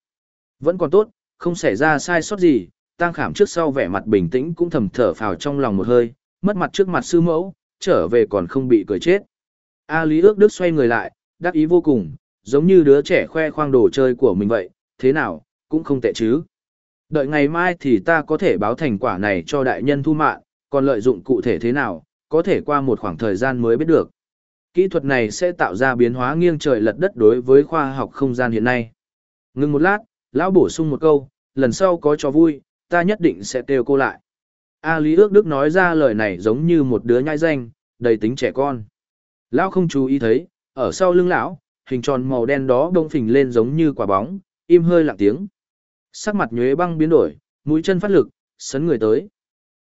[SPEAKER 1] Vẫn còn tốt, không xảy ra sai sót gì, Tang Khảm trước sau vẻ mặt bình tĩnh cũng thầm thở phào trong lòng một hơi, mất mặt trước mặt sư mẫu, trở về còn không bị cười chết. A Lý ước đức xoay người lại, đắc ý vô cùng, giống như đứa trẻ khoe khoang đồ chơi của mình vậy, thế nào, cũng không tệ chứ. Đợi ngày mai thì ta có thể báo thành quả này cho đại nhân thu mạng, còn lợi dụng cụ thể thế nào, có thể qua một khoảng thời gian mới biết được. Kỹ thuật này sẽ tạo ra biến hóa nghiêng trời lật đất đối với khoa học không gian hiện nay. Ngừng một lát, lão bổ sung một câu, lần sau có cho vui, ta nhất định sẽ kêu cô lại. A Lý ước đức nói ra lời này giống như một đứa nhai danh, đầy tính trẻ con. Lão không chú ý thấy, ở sau lưng lão, hình tròn màu đen đó đông phình lên giống như quả bóng, im hơi lặng tiếng. Sắc mặt nhuế băng biến đổi, mũi chân phát lực, sấn người tới.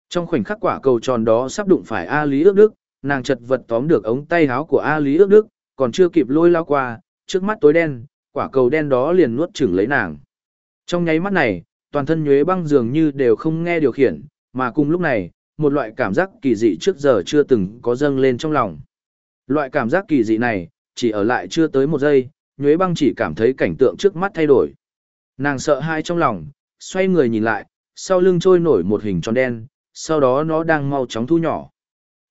[SPEAKER 1] Trong khoảnh khắc quả cầu tròn đó sắp đụng phải A Lý ước đức, nàng chật vật tóm được ống tay áo của A Lý ước đức, còn chưa kịp lôi lao qua, trước mắt tối đen, quả cầu đen đó liền nuốt chửng lấy nàng. Trong nháy mắt này, toàn thân nhuế băng dường như đều không nghe điều khiển, mà cùng lúc này, một loại cảm giác kỳ dị trước giờ chưa từng có dâng lên trong lòng. Loại cảm giác kỳ dị này, chỉ ở lại chưa tới một giây, nhuế băng chỉ cảm thấy cảnh tượng trước mắt thay đổi. Nàng sợ hai trong lòng, xoay người nhìn lại, sau lưng trôi nổi một hình tròn đen, sau đó nó đang mau chóng thu nhỏ.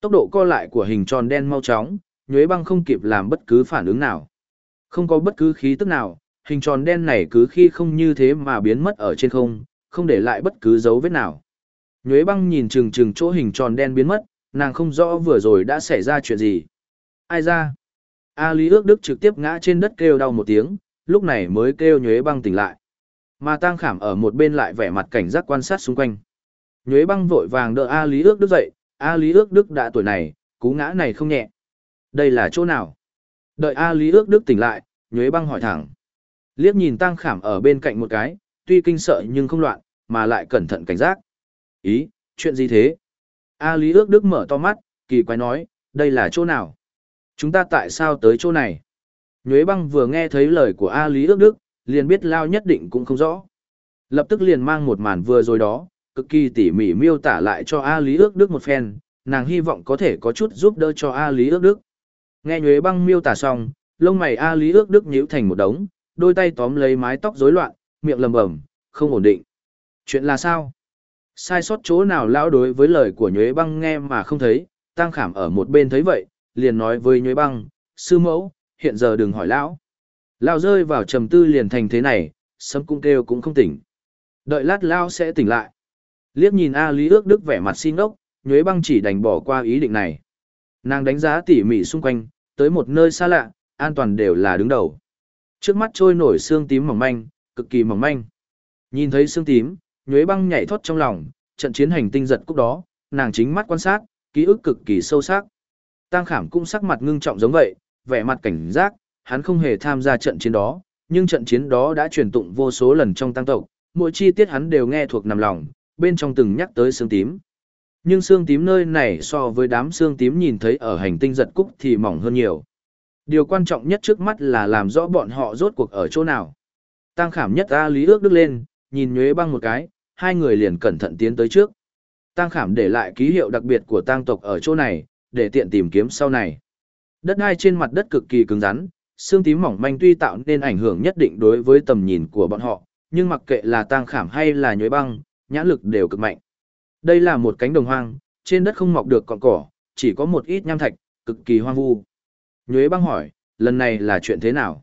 [SPEAKER 1] Tốc độ co lại của hình tròn đen mau chóng, nhuế băng không kịp làm bất cứ phản ứng nào. Không có bất cứ khí tức nào, hình tròn đen này cứ khi không như thế mà biến mất ở trên không, không để lại bất cứ dấu vết nào. Nhuế băng nhìn chừng chừng chỗ hình tròn đen biến mất, nàng không rõ vừa rồi đã xảy ra chuyện gì. Ai ra? A Lý ước đức trực tiếp ngã trên đất kêu đau một tiếng, lúc này mới kêu nhuế băng tỉnh lại. Mà tang khảm ở một bên lại vẻ mặt cảnh giác quan sát xung quanh. Nhuế băng vội vàng đỡ A Lý ước đức dậy, A Lý ước đức đã tuổi này, cú ngã này không nhẹ. Đây là chỗ nào? Đợi A Lý ước đức tỉnh lại, Nhuế băng hỏi thẳng. Liếc nhìn tang khảm ở bên cạnh một cái, tuy kinh sợ nhưng không loạn, mà lại cẩn thận cảnh giác. Ý, chuyện gì thế? A Lý ước đức mở to mắt, kỳ quái nói, đây là chỗ nào? Chúng ta tại sao tới chỗ này? Nhuế băng vừa nghe thấy lời của A Lý ước đức, liền biết lao nhất định cũng không rõ. Lập tức liền mang một màn vừa rồi đó, cực kỳ tỉ mỉ miêu tả lại cho A Lý ước đức một phen, nàng hy vọng có thể có chút giúp đỡ cho A Lý ước đức. Nghe Nhuế băng miêu tả xong, lông mày A Lý ước đức nhíu thành một đống, đôi tay tóm lấy mái tóc rối loạn, miệng lầm bầm, không ổn định. Chuyện là sao? Sai sót chỗ nào lão đối với lời của Nhuế băng nghe mà không thấy, tăng khảm ở một bên thấy vậy, liền nói với Nhuế băng, sư mẫu, hiện giờ đừng hỏi lão. Lão rơi vào trầm tư liền thành thế này, sấm cũng kêu cũng không tỉnh. Đợi lát Lão sẽ tỉnh lại. Liếc nhìn A Lý ước đức vẻ mặt xin ốc, Nhuế băng chỉ đành bỏ qua ý định này. Nàng đánh giá tỉ mỉ xung quanh, tới một nơi xa lạ, an toàn đều là đứng đầu. Trước mắt trôi nổi xương tím mỏng manh, cực kỳ mỏng manh. Nhìn thấy xương tím, nhuế băng nhảy thoát trong lòng, trận chiến hành tinh giật cúc đó, nàng chính mắt quan sát, ký ức cực kỳ sâu sắc. Tăng khảm cũng sắc mặt ngưng trọng giống vậy, vẻ mặt cảnh giác, hắn không hề tham gia trận chiến đó, nhưng trận chiến đó đã truyền tụng vô số lần trong tăng tộc, mỗi chi tiết hắn đều nghe thuộc nằm lòng, bên trong từng nhắc tới xương tím. Nhưng xương tím nơi này so với đám xương tím nhìn thấy ở hành tinh giật cúc thì mỏng hơn nhiều. Điều quan trọng nhất trước mắt là làm rõ bọn họ rốt cuộc ở chỗ nào. Tăng khảm nhất ra Lý ước đức lên, nhìn nhuế băng một cái, hai người liền cẩn thận tiến tới trước. Tăng khảm để lại ký hiệu đặc biệt của tăng tộc ở chỗ này, để tiện tìm kiếm sau này. Đất đai trên mặt đất cực kỳ cứng rắn, xương tím mỏng manh tuy tạo nên ảnh hưởng nhất định đối với tầm nhìn của bọn họ, nhưng mặc kệ là tăng khảm hay là nhuế băng, nhãn lực đều cực mạnh. Đây là một cánh đồng hoang, trên đất không mọc được cọn cỏ, chỉ có một ít nham thạch, cực kỳ hoang vu. Nhuế băng hỏi, lần này là chuyện thế nào?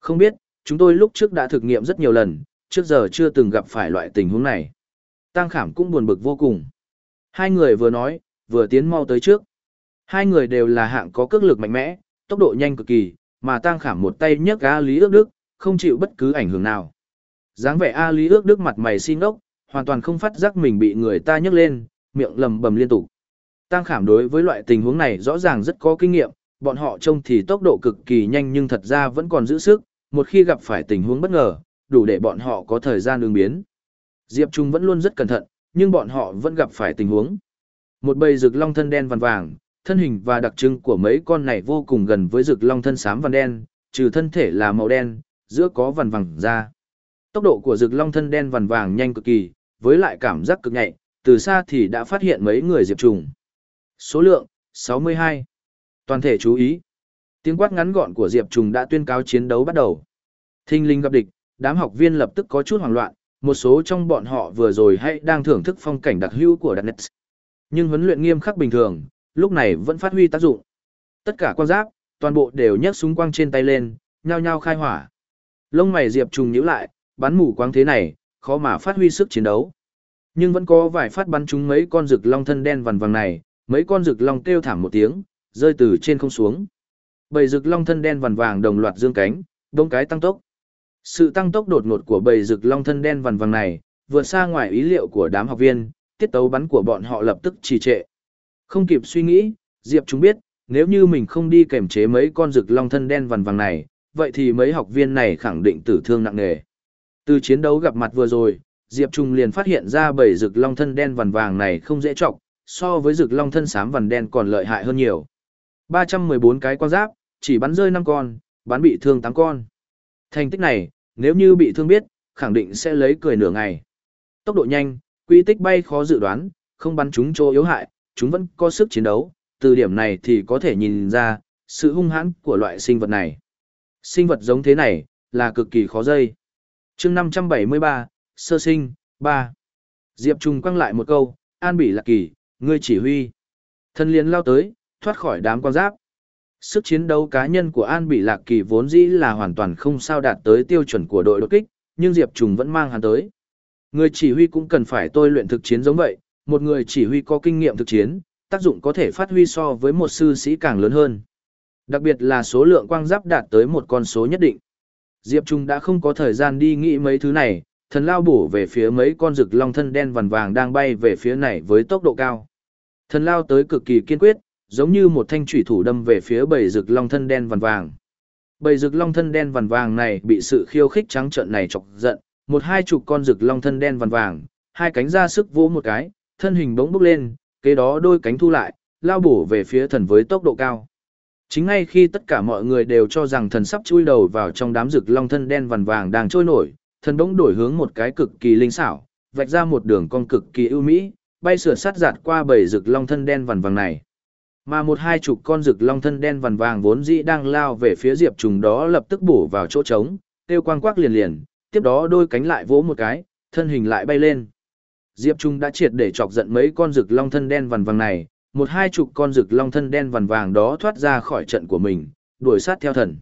[SPEAKER 1] Không biết, chúng tôi lúc trước đã thực nghiệm rất nhiều lần, trước giờ chưa từng gặp phải loại tình huống này. Tăng khảm cũng buồn bực vô cùng. Hai người vừa nói, vừa tiến mau tới trước. Hai người đều là hạng có cước lực mạnh mẽ, tốc độ nhanh cực kỳ, mà tăng khảm một tay nhấc A Lý ước đức, không chịu bất cứ ảnh hưởng nào. dáng vẻ A Lý ước đức mặt mày xin ốc, hoàn toàn không phát giác mình bị người ta nhấc lên, miệng lầm bầm liên tục. Tăng khảm đối với loại tình huống này rõ ràng rất có kinh nghiệm, bọn họ trông thì tốc độ cực kỳ nhanh nhưng thật ra vẫn còn giữ sức, một khi gặp phải tình huống bất ngờ, đủ để bọn họ có thời gian ứng biến. Diệp Trung vẫn luôn rất cẩn thận, nhưng bọn họ vẫn gặp phải tình huống. Một bầy rực long thân đen vằn vàng, thân hình và đặc trưng của mấy con này vô cùng gần với rực long thân xám vằn đen, trừ thân thể là màu đen, giữa có vằn vàng da. Tốc độ của rực long thân đen vằn vàng nhanh cực kỳ, với lại cảm giác cực nhạy, từ xa thì đã phát hiện mấy người diệp trùng. Số lượng, 62. Toàn thể chú ý. Tiếng quát ngắn gọn của diệp trùng đã tuyên cáo chiến đấu bắt đầu. Thinh linh gặp địch, đám học viên lập tức có chút hoảng loạn, một số trong bọn họ vừa rồi hay đang thưởng thức phong cảnh đặc hữu của Danet. Nhưng huấn luyện nghiêm khắc bình thường, lúc này vẫn phát huy tác dụng. Tất cả quan giáp, toàn bộ đều nhấc súng quang trên tay lên, nhao nhao khai hỏa. Lông mày diệp trùng nhíu lại, bắn mù quang thế này, khó mà phát huy sức chiến đấu. Nhưng vẫn có vài phát bắn trúng mấy con rực long thân đen vằn vàng này, mấy con rực long kêu thảm một tiếng, rơi từ trên không xuống. Bầy rực long thân đen vằn vàng đồng loạt dương cánh, đông cái tăng tốc. Sự tăng tốc đột ngột của bầy rực long thân đen vằn vàng này, vượt xa ngoài ý liệu của đám học viên, tiết tấu bắn của bọn họ lập tức trì trệ. Không kịp suy nghĩ, Diệp chúng biết, nếu như mình không đi kèm chế mấy con rực long thân đen vằn vàng này, vậy thì mấy học viên này khẳng định tử thương nặng nề. Từ chiến đấu gặp mặt vừa rồi, Diệp Trung liền phát hiện ra bảy rực long thân đen vằn vàng này không dễ trọng, so với rực long thân xám vằn đen còn lợi hại hơn nhiều. 314 cái con giáp, chỉ bắn rơi 5 con, bắn bị thương 8 con. Thành tích này, nếu như bị thương biết, khẳng định sẽ lấy cười nửa ngày. Tốc độ nhanh, quy tích bay khó dự đoán, không bắn chúng chỗ yếu hại, chúng vẫn có sức chiến đấu, từ điểm này thì có thể nhìn ra, sự hung hãn của loại sinh vật này. Sinh vật giống thế này, là cực kỳ khó dây. chương 573, sơ sinh, 3. Diệp Trung quăng lại một câu, an bỉ lạc kỳ, ngươi chỉ huy. Thân liền lao tới, thoát khỏi đám quan giáp. Sức chiến đấu cá nhân của An Bỉ Lạc Kỳ vốn dĩ là hoàn toàn không sao đạt tới tiêu chuẩn của đội đột kích, nhưng Diệp Trùng vẫn mang hắn tới. Người chỉ huy cũng cần phải tôi luyện thực chiến giống vậy, một người chỉ huy có kinh nghiệm thực chiến, tác dụng có thể phát huy so với một sư sĩ càng lớn hơn. Đặc biệt là số lượng quang giáp đạt tới một con số nhất định. Diệp Trung đã không có thời gian đi nghĩ mấy thứ này, thần lao bổ về phía mấy con rực long thân đen vằn vàng đang bay về phía này với tốc độ cao. Thần lao tới cực kỳ kiên quyết, giống như một thanh thủy thủ đâm về phía bầy rực long thân đen vằn vàng. Bầy rực long thân đen vằn vàng này bị sự khiêu khích trắng trợn này chọc giận, một hai chục con rực long thân đen vằn vàng, hai cánh ra sức vỗ một cái, thân hình bỗng bốc lên, kế đó đôi cánh thu lại, lao bổ về phía thần với tốc độ cao. Chính ngay khi tất cả mọi người đều cho rằng thần sắp chui đầu vào trong đám rực long thân đen vằn vàng đang trôi nổi, thần bỗng đổi hướng một cái cực kỳ linh xảo, vạch ra một đường cong cực kỳ ưu mỹ, bay sửa sát giạt qua bầy rực long thân đen vằn vàng này. Mà một hai chục con rực long thân đen vằn vàng vốn dĩ đang lao về phía diệp trùng đó lập tức bổ vào chỗ trống, tiêu quang quắc liền liền, tiếp đó đôi cánh lại vỗ một cái, thân hình lại bay lên. Diệp Trung đã triệt để chọc giận mấy con rực long thân đen vằn vàng này, một hai chục con rực long thân đen vằn vàng đó thoát ra khỏi trận của mình, đuổi sát theo thần.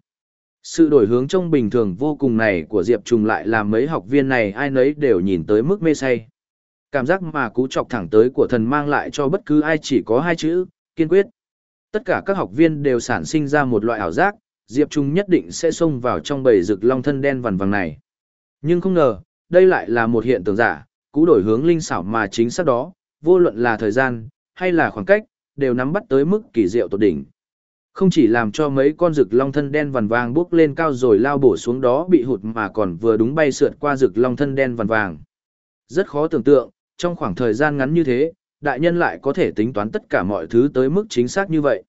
[SPEAKER 1] Sự đổi hướng trong bình thường vô cùng này của Diệp Trung lại làm mấy học viên này ai nấy đều nhìn tới mức mê say. Cảm giác mà cú chọc thẳng tới của thần mang lại cho bất cứ ai chỉ có hai chữ, kiên quyết. Tất cả các học viên đều sản sinh ra một loại ảo giác, Diệp Trung nhất định sẽ xông vào trong bầy rực long thân đen vằn vàng này. Nhưng không ngờ, đây lại là một hiện tượng giả, cú đổi hướng linh xảo mà chính xác đó, vô luận là thời gian, hay là khoảng cách, đều nắm bắt tới mức kỳ diệu tột đỉnh. Không chỉ làm cho mấy con rực long thân đen vằn vàng bước lên cao rồi lao bổ xuống đó bị hụt mà còn vừa đúng bay sượt qua rực long thân đen vằn vàng. Rất khó tưởng tượng, trong khoảng thời gian ngắn như thế, đại nhân lại có thể tính toán tất cả mọi thứ tới mức chính xác như vậy.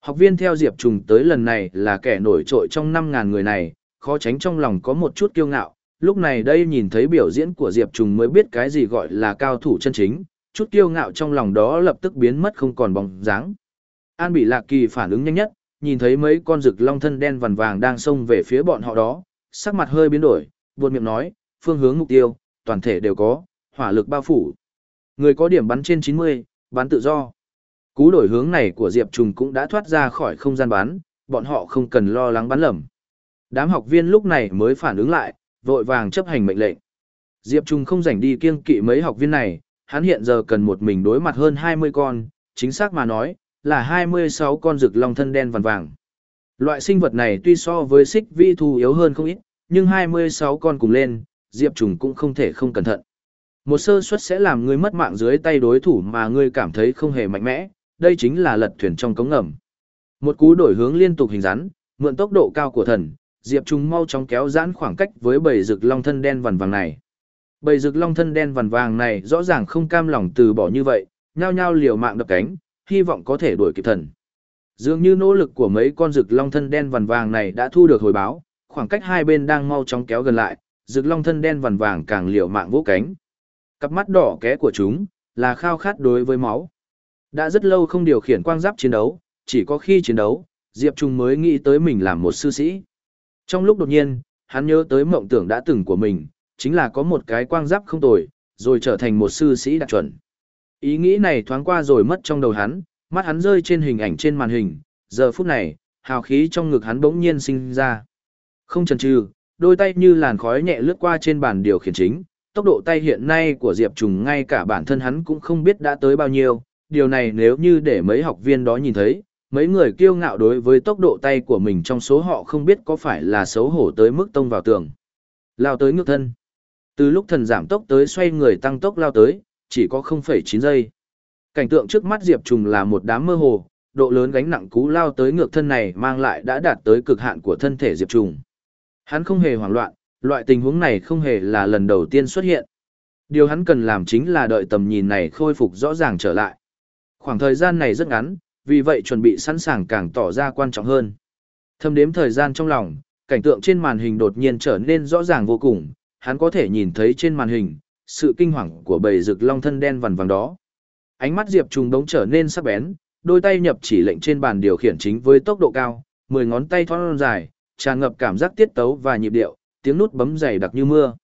[SPEAKER 1] Học viên theo Diệp Trùng tới lần này là kẻ nổi trội trong 5.000 người này, khó tránh trong lòng có một chút kiêu ngạo. Lúc này đây nhìn thấy biểu diễn của Diệp Trùng mới biết cái gì gọi là cao thủ chân chính, chút kiêu ngạo trong lòng đó lập tức biến mất không còn bóng dáng. An bị lạc kỳ phản ứng nhanh nhất, nhìn thấy mấy con rực long thân đen vằn vàng đang xông về phía bọn họ đó, sắc mặt hơi biến đổi, buồn miệng nói, phương hướng mục tiêu, toàn thể đều có, hỏa lực bao phủ. Người có điểm bắn trên 90, bắn tự do. Cú đổi hướng này của Diệp Trùng cũng đã thoát ra khỏi không gian bắn, bọn họ không cần lo lắng bắn lầm. Đám học viên lúc này mới phản ứng lại, vội vàng chấp hành mệnh lệnh. Diệp Trung không rảnh đi kiêng kỵ mấy học viên này, hắn hiện giờ cần một mình đối mặt hơn 20 con, chính xác mà nói, là 26 con rực long thân đen vằn vàng. Loại sinh vật này tuy so với xích vi thù yếu hơn không ít, nhưng 26 con cùng lên, Diệp Trùng cũng không thể không cẩn thận. Một sơ suất sẽ làm ngươi mất mạng dưới tay đối thủ mà ngươi cảm thấy không hề mạnh mẽ, đây chính là lật thuyền trong cống ngầm. Một cú đổi hướng liên tục hình rắn, mượn tốc độ cao của thần, Diệp Trung mau chóng kéo giãn khoảng cách với bầy rực long thân đen vằn vàng này. Bầy rực long thân đen vằn vàng này rõ ràng không cam lòng từ bỏ như vậy, nhao nhao liều mạng đập cánh, hy vọng có thể đuổi kịp thần. Dường như nỗ lực của mấy con rực long thân đen vằn vàng này đã thu được hồi báo, khoảng cách hai bên đang mau chóng kéo gần lại, rực long thân đen vằn vàng càng liều mạng vỗ cánh. Cặp mắt đỏ ké của chúng là khao khát đối với máu. Đã rất lâu không điều khiển quang giáp chiến đấu, chỉ có khi chiến đấu, Diệp Trung mới nghĩ tới mình làm một sư sĩ. Trong lúc đột nhiên, hắn nhớ tới mộng tưởng đã từng của mình, chính là có một cái quang giáp không tồi, rồi trở thành một sư sĩ đặc chuẩn. Ý nghĩ này thoáng qua rồi mất trong đầu hắn, mắt hắn rơi trên hình ảnh trên màn hình, giờ phút này, hào khí trong ngực hắn bỗng nhiên sinh ra. Không chần chừ, đôi tay như làn khói nhẹ lướt qua trên bàn điều khiển chính, tốc độ tay hiện nay của Diệp Trùng ngay cả bản thân hắn cũng không biết đã tới bao nhiêu, điều này nếu như để mấy học viên đó nhìn thấy, mấy người kiêu ngạo đối với tốc độ tay của mình trong số họ không biết có phải là xấu hổ tới mức tông vào tường. Lao tới ngược thân. Từ lúc thần giảm tốc tới xoay người tăng tốc lao tới, chỉ có 0,9 giây. Cảnh tượng trước mắt Diệp Trùng là một đám mơ hồ, độ lớn gánh nặng cú lao tới ngược thân này mang lại đã đạt tới cực hạn của thân thể Diệp Trùng. Hắn không hề hoảng loạn, loại tình huống này không hề là lần đầu tiên xuất hiện. Điều hắn cần làm chính là đợi tầm nhìn này khôi phục rõ ràng trở lại. Khoảng thời gian này rất ngắn, vì vậy chuẩn bị sẵn sàng càng tỏ ra quan trọng hơn. Thâm đếm thời gian trong lòng, cảnh tượng trên màn hình đột nhiên trở nên rõ ràng vô cùng, hắn có thể nhìn thấy trên màn hình, sự kinh hoàng của bầy rực long thân đen vằn vàng đó. Ánh mắt Diệp Trùng đống trở nên sắc bén, đôi tay nhập chỉ lệnh trên bàn điều khiển chính với tốc độ cao, mười ngón tay thon dài, tràn ngập cảm giác tiết tấu và nhịp điệu, tiếng nút bấm dày đặc như mưa.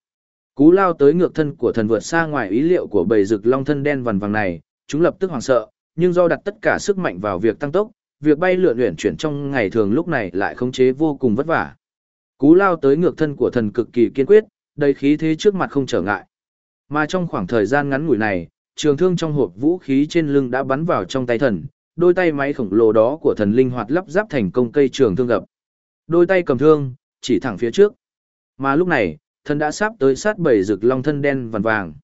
[SPEAKER 1] Cú lao tới ngược thân của thần vượt xa ngoài ý liệu của bầy rực long thân đen vằn vàng này, chúng lập tức hoảng sợ, nhưng do đặt tất cả sức mạnh vào việc tăng tốc, việc bay lượn luyện chuyển trong ngày thường lúc này lại khống chế vô cùng vất vả. Cú lao tới ngược thân của thần cực kỳ kiên quyết, đầy khí thế trước mặt không trở ngại. Mà trong khoảng thời gian ngắn ngủi này, trường thương trong hộp vũ khí trên lưng đã bắn vào trong tay thần, đôi tay máy khổng lồ đó của thần linh hoạt lắp ráp thành công cây trường thương gập. Đôi tay cầm thương, chỉ thẳng phía trước. Mà lúc này, thần đã sắp tới sát bảy rực long thân đen vằn vàng.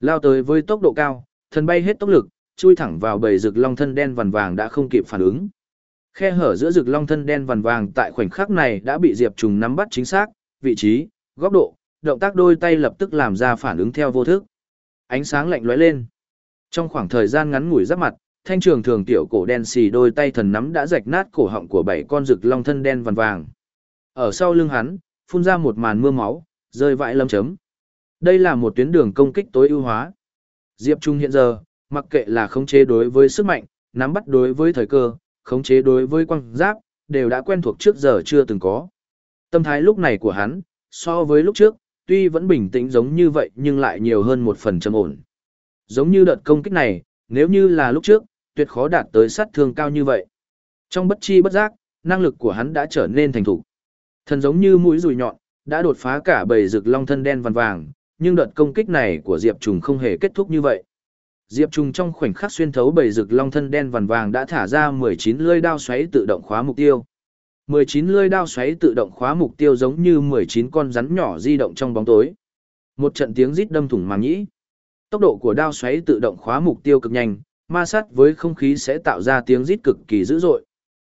[SPEAKER 1] Lao tới với tốc độ cao, thần bay hết tốc lực, chui thẳng vào bầy rực long thân đen vằn vàng đã không kịp phản ứng. Khe hở giữa rực long thân đen vằn vàng tại khoảnh khắc này đã bị Diệp Trùng nắm bắt chính xác, vị trí, góc độ, động tác đôi tay lập tức làm ra phản ứng theo vô thức. Ánh sáng lạnh lóe lên. Trong khoảng thời gian ngắn ngủi giáp mặt, thanh trường thường tiểu cổ đen xì đôi tay thần nắm đã rạch nát cổ họng của bảy con rực long thân đen vằn vàng. Ở sau lưng hắn, phun ra một màn mưa máu, rơi vãi lâm chấm. Đây là một tuyến đường công kích tối ưu hóa. Diệp Trung hiện giờ, mặc kệ là khống chế đối với sức mạnh, nắm bắt đối với thời cơ, khống chế đối với quang giáp, đều đã quen thuộc trước giờ chưa từng có. Tâm thái lúc này của hắn, so với lúc trước, tuy vẫn bình tĩnh giống như vậy nhưng lại nhiều hơn một phần trầm ổn. Giống như đợt công kích này, nếu như là lúc trước, tuyệt khó đạt tới sát thương cao như vậy. Trong bất chi bất giác, năng lực của hắn đã trở nên thành thục. Thần giống như mũi rùi nhọn, đã đột phá cả bầy rực long thân đen vằn vàng, nhưng đợt công kích này của Diệp Trùng không hề kết thúc như vậy. Diệp Trùng trong khoảnh khắc xuyên thấu bầy rực long thân đen vằn vàng đã thả ra 19 lưỡi đao xoáy tự động khóa mục tiêu. 19 lưỡi đao xoáy tự động khóa mục tiêu giống như 19 con rắn nhỏ di động trong bóng tối. Một trận tiếng rít đâm thủng màng nhĩ. Tốc độ của đao xoáy tự động khóa mục tiêu cực nhanh, ma sát với không khí sẽ tạo ra tiếng rít cực kỳ dữ dội.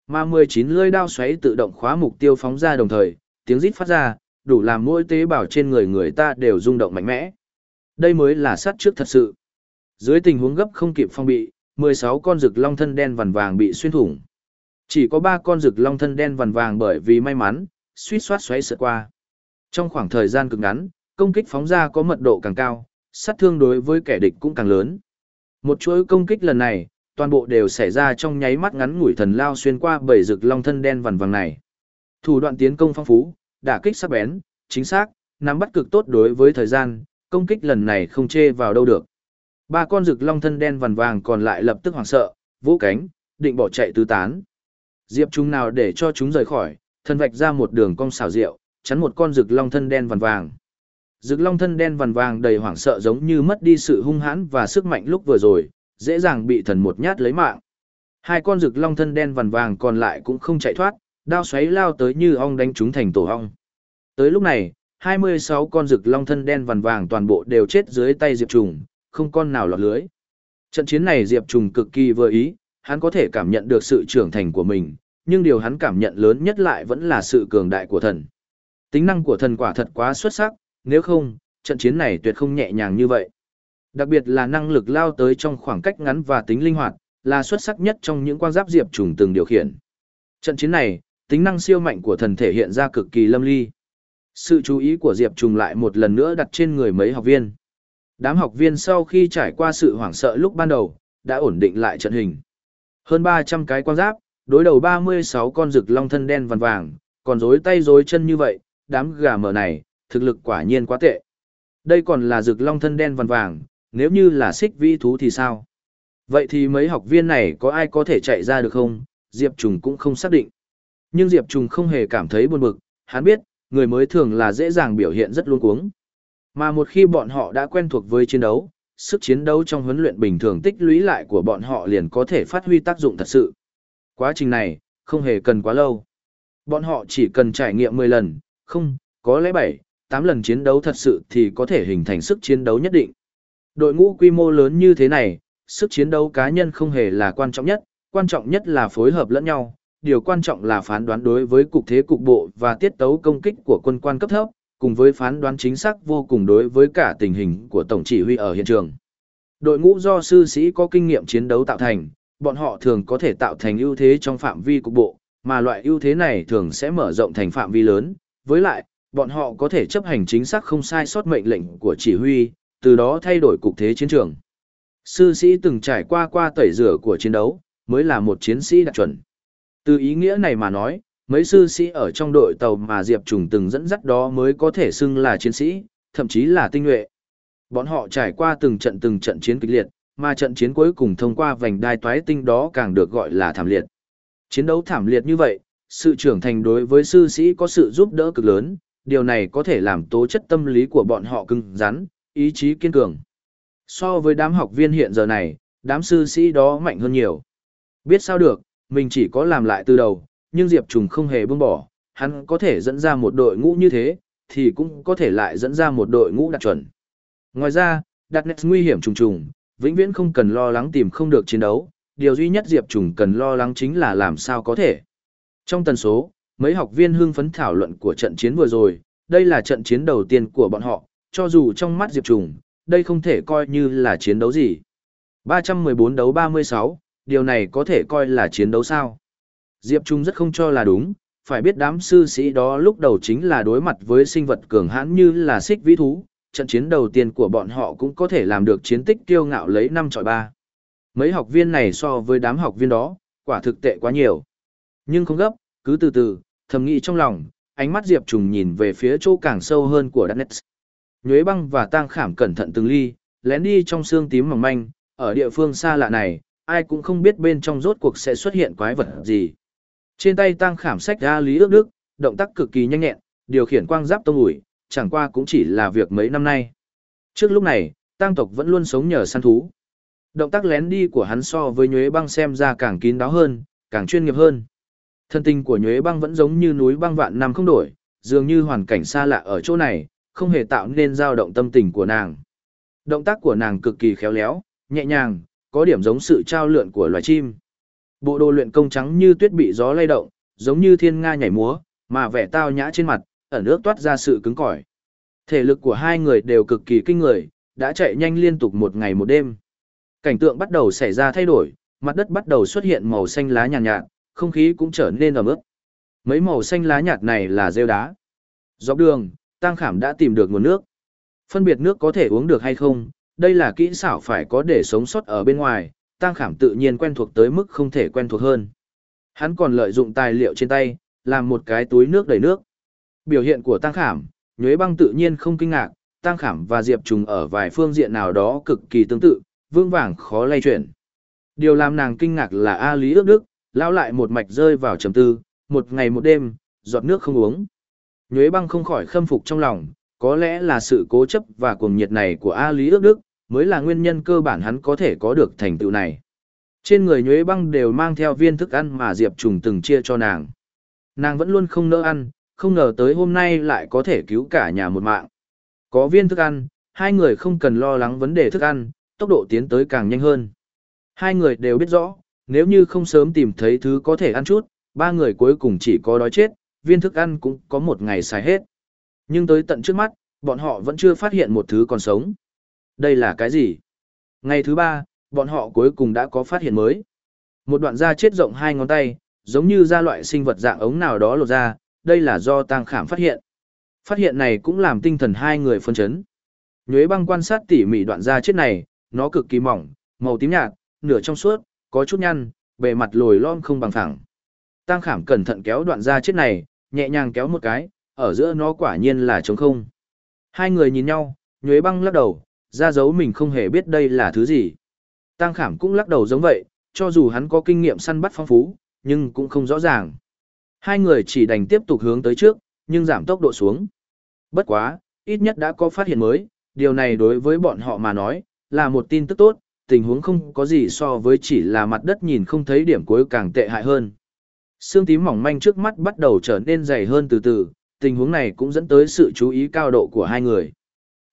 [SPEAKER 1] Mà 19 lưỡi đao xoáy tự động khóa mục tiêu phóng ra đồng thời, tiếng rít phát ra, đủ làm mỗi tế bào trên người người ta đều rung động mạnh mẽ. Đây mới là sát trước thật sự. Dưới tình huống gấp không kịp phong bị, 16 con rực long thân đen vằn vàng bị xuyên thủng. Chỉ có 3 con rực long thân đen vằn vàng bởi vì may mắn, suýt soát xoáy sợ qua. Trong khoảng thời gian cực ngắn, công kích phóng ra có mật độ càng cao, sát thương đối với kẻ địch cũng càng lớn. Một chuỗi công kích lần này, toàn bộ đều xảy ra trong nháy mắt ngắn ngủi thần lao xuyên qua bảy rực long thân đen vằn vàng này. Thủ đoạn tiến công phong phú, đả kích sắc bén, chính xác, nắm bắt cực tốt đối với thời gian, công kích lần này không chê vào đâu được. Ba con rực long thân đen vằn vàng còn lại lập tức hoảng sợ, vũ cánh, định bỏ chạy tứ tán. Diệp chúng nào để cho chúng rời khỏi, thân vạch ra một đường cong xảo diệu, chắn một con rực long thân đen vằn vàng. Rực long thân đen vằn vàng đầy hoảng sợ giống như mất đi sự hung hãn và sức mạnh lúc vừa rồi, dễ dàng bị thần một nhát lấy mạng. Hai con rực long thân đen vằn vàng còn lại cũng không chạy thoát, đao xoáy lao tới như ong đánh chúng thành tổ ong. Tới lúc này, 26 con rực long thân đen vằn vàng toàn bộ đều chết dưới tay Diệp Trùng, không con nào lọt lưới. Trận chiến này Diệp Trùng cực kỳ vừa ý, hắn có thể cảm nhận được sự trưởng thành của mình, nhưng điều hắn cảm nhận lớn nhất lại vẫn là sự cường đại của thần. Tính năng của thần quả thật quá xuất sắc, nếu không, trận chiến này tuyệt không nhẹ nhàng như vậy. Đặc biệt là năng lực lao tới trong khoảng cách ngắn và tính linh hoạt, là xuất sắc nhất trong những quan giáp diệp trùng từng điều khiển. Trận chiến này, tính năng siêu mạnh của thần thể hiện ra cực kỳ lâm ly. Sự chú ý của Diệp Trùng lại một lần nữa đặt trên người mấy học viên. Đám học viên sau khi trải qua sự hoảng sợ lúc ban đầu, đã ổn định lại trận hình. Hơn 300 cái quan giáp, đối đầu 36 con rực long thân đen vằn vàng, còn rối tay rối chân như vậy, đám gà mờ này, thực lực quả nhiên quá tệ. Đây còn là rực long thân đen vằn vàng, nếu như là xích vĩ thú thì sao? Vậy thì mấy học viên này có ai có thể chạy ra được không? Diệp Trùng cũng không xác định. Nhưng Diệp Trùng không hề cảm thấy buồn bực, hắn biết, người mới thường là dễ dàng biểu hiện rất luôn cuống. Mà một khi bọn họ đã quen thuộc với chiến đấu, sức chiến đấu trong huấn luyện bình thường tích lũy lại của bọn họ liền có thể phát huy tác dụng thật sự. Quá trình này, không hề cần quá lâu. Bọn họ chỉ cần trải nghiệm 10 lần, không, có lẽ 7, 8 lần chiến đấu thật sự thì có thể hình thành sức chiến đấu nhất định. Đội ngũ quy mô lớn như thế này, sức chiến đấu cá nhân không hề là quan trọng nhất, quan trọng nhất là phối hợp lẫn nhau, điều quan trọng là phán đoán đối với cục thế cục bộ và tiết tấu công kích của quân quan cấp thấp, cùng với phán đoán chính xác vô cùng đối với cả tình hình của tổng chỉ huy ở hiện trường. Đội ngũ do sư sĩ có kinh nghiệm chiến đấu tạo thành, bọn họ thường có thể tạo thành ưu thế trong phạm vi cục bộ, mà loại ưu thế này thường sẽ mở rộng thành phạm vi lớn, với lại, bọn họ có thể chấp hành chính xác không sai sót mệnh lệnh của chỉ huy, từ đó thay đổi cục thế chiến trường. Sư sĩ từng trải qua qua tẩy rửa của chiến đấu, mới là một chiến sĩ đạt chuẩn. Từ ý nghĩa này mà nói, mấy sư sĩ ở trong đội tàu mà Diệp Trùng từng dẫn dắt đó mới có thể xưng là chiến sĩ, thậm chí là tinh nhuệ. Bọn họ trải qua từng trận từng trận chiến kịch liệt, mà trận chiến cuối cùng thông qua vành đai toái tinh đó càng được gọi là thảm liệt. Chiến đấu thảm liệt như vậy, sự trưởng thành đối với sư sĩ có sự giúp đỡ cực lớn, điều này có thể làm tố chất tâm lý của bọn họ cứng rắn, ý chí kiên cường. So với đám học viên hiện giờ này, đám sư sĩ đó mạnh hơn nhiều. Biết sao được, mình chỉ có làm lại từ đầu, nhưng Diệp Trùng không hề buông bỏ, hắn có thể dẫn ra một đội ngũ như thế, thì cũng có thể lại dẫn ra một đội ngũ đạt chuẩn. Ngoài ra, đặt nét nguy hiểm trùng trùng, vĩnh viễn không cần lo lắng tìm không được chiến đấu, điều duy nhất Diệp Trùng cần lo lắng chính là làm sao có thể. Trong tần số, mấy học viên hưng phấn thảo luận của trận chiến vừa rồi, đây là trận chiến đầu tiên của bọn họ, cho dù trong mắt Diệp Trùng, đây không thể coi như là chiến đấu gì. 314 đấu 36, điều này có thể coi là chiến đấu sao? Diệp Trung rất không cho là đúng, phải biết đám sư sĩ đó lúc đầu chính là đối mặt với sinh vật cường hãn như là xích vĩ thú, trận chiến đầu tiên của bọn họ cũng có thể làm được chiến tích kiêu ngạo lấy 5 trọi 3. Mấy học viên này so với đám học viên đó, quả thực tệ quá nhiều. Nhưng không gấp, cứ từ từ, thầm nghĩ trong lòng, ánh mắt Diệp Trùng nhìn về phía chỗ càng sâu hơn của Đắk Nhuế băng và tang khảm cẩn thận từng ly, lén đi trong xương tím mỏng manh, ở địa phương xa lạ này, ai cũng không biết bên trong rốt cuộc sẽ xuất hiện quái vật gì. Trên tay tang khảm sách ra lý ước đức, động tác cực kỳ nhanh nhẹn, điều khiển quang giáp tông ủi, chẳng qua cũng chỉ là việc mấy năm nay. Trước lúc này, tang tộc vẫn luôn sống nhờ săn thú. Động tác lén đi của hắn so với nhuế băng xem ra càng kín đáo hơn, càng chuyên nghiệp hơn. Thân tình của nhuế băng vẫn giống như núi băng vạn năm không đổi, dường như hoàn cảnh xa lạ ở chỗ này, không hề tạo nên dao động tâm tình của nàng. Động tác của nàng cực kỳ khéo léo, nhẹ nhàng, có điểm giống sự trao lượn của loài chim. Bộ đồ luyện công trắng như tuyết bị gió lay động, giống như thiên nga nhảy múa, mà vẻ tao nhã trên mặt, ẩn ước toát ra sự cứng cỏi. Thể lực của hai người đều cực kỳ kinh người, đã chạy nhanh liên tục một ngày một đêm. Cảnh tượng bắt đầu xảy ra thay đổi, mặt đất bắt đầu xuất hiện màu xanh lá nhàn nhạt, nhạt, không khí cũng trở nên ẩm ướt. Mấy màu xanh lá nhạt này là rêu đá. Dọc đường, Tăng Khảm đã tìm được nguồn nước. Phân biệt nước có thể uống được hay không, đây là kỹ xảo phải có để sống sót ở bên ngoài, Tăng Khảm tự nhiên quen thuộc tới mức không thể quen thuộc hơn. Hắn còn lợi dụng tài liệu trên tay, làm một cái túi nước đầy nước. Biểu hiện của Tăng Khảm, Nhuế Băng tự nhiên không kinh ngạc, Tăng Khảm và Diệp Trùng ở vài phương diện nào đó cực kỳ tương tự, vương vàng khó lay chuyển. Điều làm nàng kinh ngạc là A Lý ước đức, lao lại một mạch rơi vào trầm tư, một ngày một đêm, giọt nước không uống. Nhuế băng không khỏi khâm phục trong lòng, có lẽ là sự cố chấp và cuồng nhiệt này của A Lý ước đức, mới là nguyên nhân cơ bản hắn có thể có được thành tựu này. Trên người nhuế băng đều mang theo viên thức ăn mà Diệp Trùng từng chia cho nàng. Nàng vẫn luôn không nỡ ăn, không ngờ tới hôm nay lại có thể cứu cả nhà một mạng. Có viên thức ăn, hai người không cần lo lắng vấn đề thức ăn, tốc độ tiến tới càng nhanh hơn. Hai người đều biết rõ, nếu như không sớm tìm thấy thứ có thể ăn chút, ba người cuối cùng chỉ có đói chết, viên thức ăn cũng có một ngày xài hết. Nhưng tới tận trước mắt, bọn họ vẫn chưa phát hiện một thứ còn sống. Đây là cái gì? Ngày thứ ba, bọn họ cuối cùng đã có phát hiện mới. Một đoạn da chết rộng hai ngón tay, giống như da loại sinh vật dạng ống nào đó lột ra, đây là do tang khảm phát hiện. Phát hiện này cũng làm tinh thần hai người phân chấn. Nhuế băng quan sát tỉ mỉ đoạn da chết này, nó cực kỳ mỏng, màu tím nhạt, nửa trong suốt, có chút nhăn, bề mặt lồi lõm không bằng phẳng. Tang khảm cẩn thận kéo đoạn da chết này, nhẹ nhàng kéo một cái, ở giữa nó quả nhiên là trống không. Hai người nhìn nhau, nhuế băng lắc đầu, ra dấu mình không hề biết đây là thứ gì. Tăng khảm cũng lắc đầu giống vậy, cho dù hắn có kinh nghiệm săn bắt phong phú, nhưng cũng không rõ ràng. Hai người chỉ đành tiếp tục hướng tới trước, nhưng giảm tốc độ xuống. Bất quá, ít nhất đã có phát hiện mới, điều này đối với bọn họ mà nói, là một tin tức tốt, tình huống không có gì so với chỉ là mặt đất nhìn không thấy điểm cuối càng tệ hại hơn. Sương tím mỏng manh trước mắt bắt đầu trở nên dày hơn từ từ, tình huống này cũng dẫn tới sự chú ý cao độ của hai người.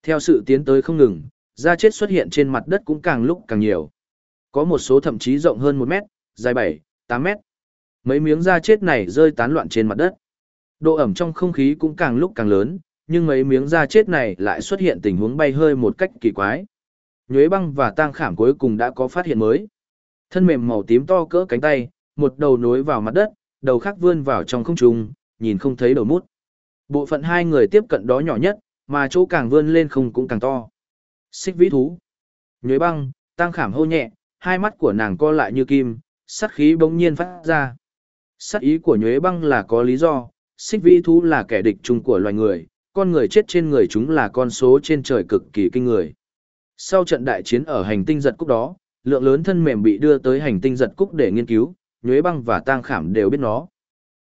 [SPEAKER 1] Theo sự tiến tới không ngừng, da chết xuất hiện trên mặt đất cũng càng lúc càng nhiều. Có một số thậm chí rộng hơn 1 mét, dài 7, 8 mét. Mấy miếng da chết này rơi tán loạn trên mặt đất. Độ ẩm trong không khí cũng càng lúc càng lớn, nhưng mấy miếng da chết này lại xuất hiện tình huống bay hơi một cách kỳ quái. Nhuế băng và tang khảm cuối cùng đã có phát hiện mới. Thân mềm màu tím to cỡ cánh tay, một đầu nối vào mặt đất, đầu khác vươn vào trong không trung, nhìn không thấy đầu mút. Bộ phận hai người tiếp cận đó nhỏ nhất, mà chỗ càng vươn lên không cũng càng to. Xích vĩ thú. Nhuế băng, tang khảm hô nhẹ, hai mắt của nàng co lại như kim, sát khí bỗng nhiên phát ra. Sát ý của nhuế băng là có lý do, xích vĩ thú là kẻ địch chung của loài người, con người chết trên người chúng là con số trên trời cực kỳ kinh người. Sau trận đại chiến ở hành tinh giật cúc đó, lượng lớn thân mềm bị đưa tới hành tinh giật cúc để nghiên cứu, nhuế băng và tang khảm đều biết nó.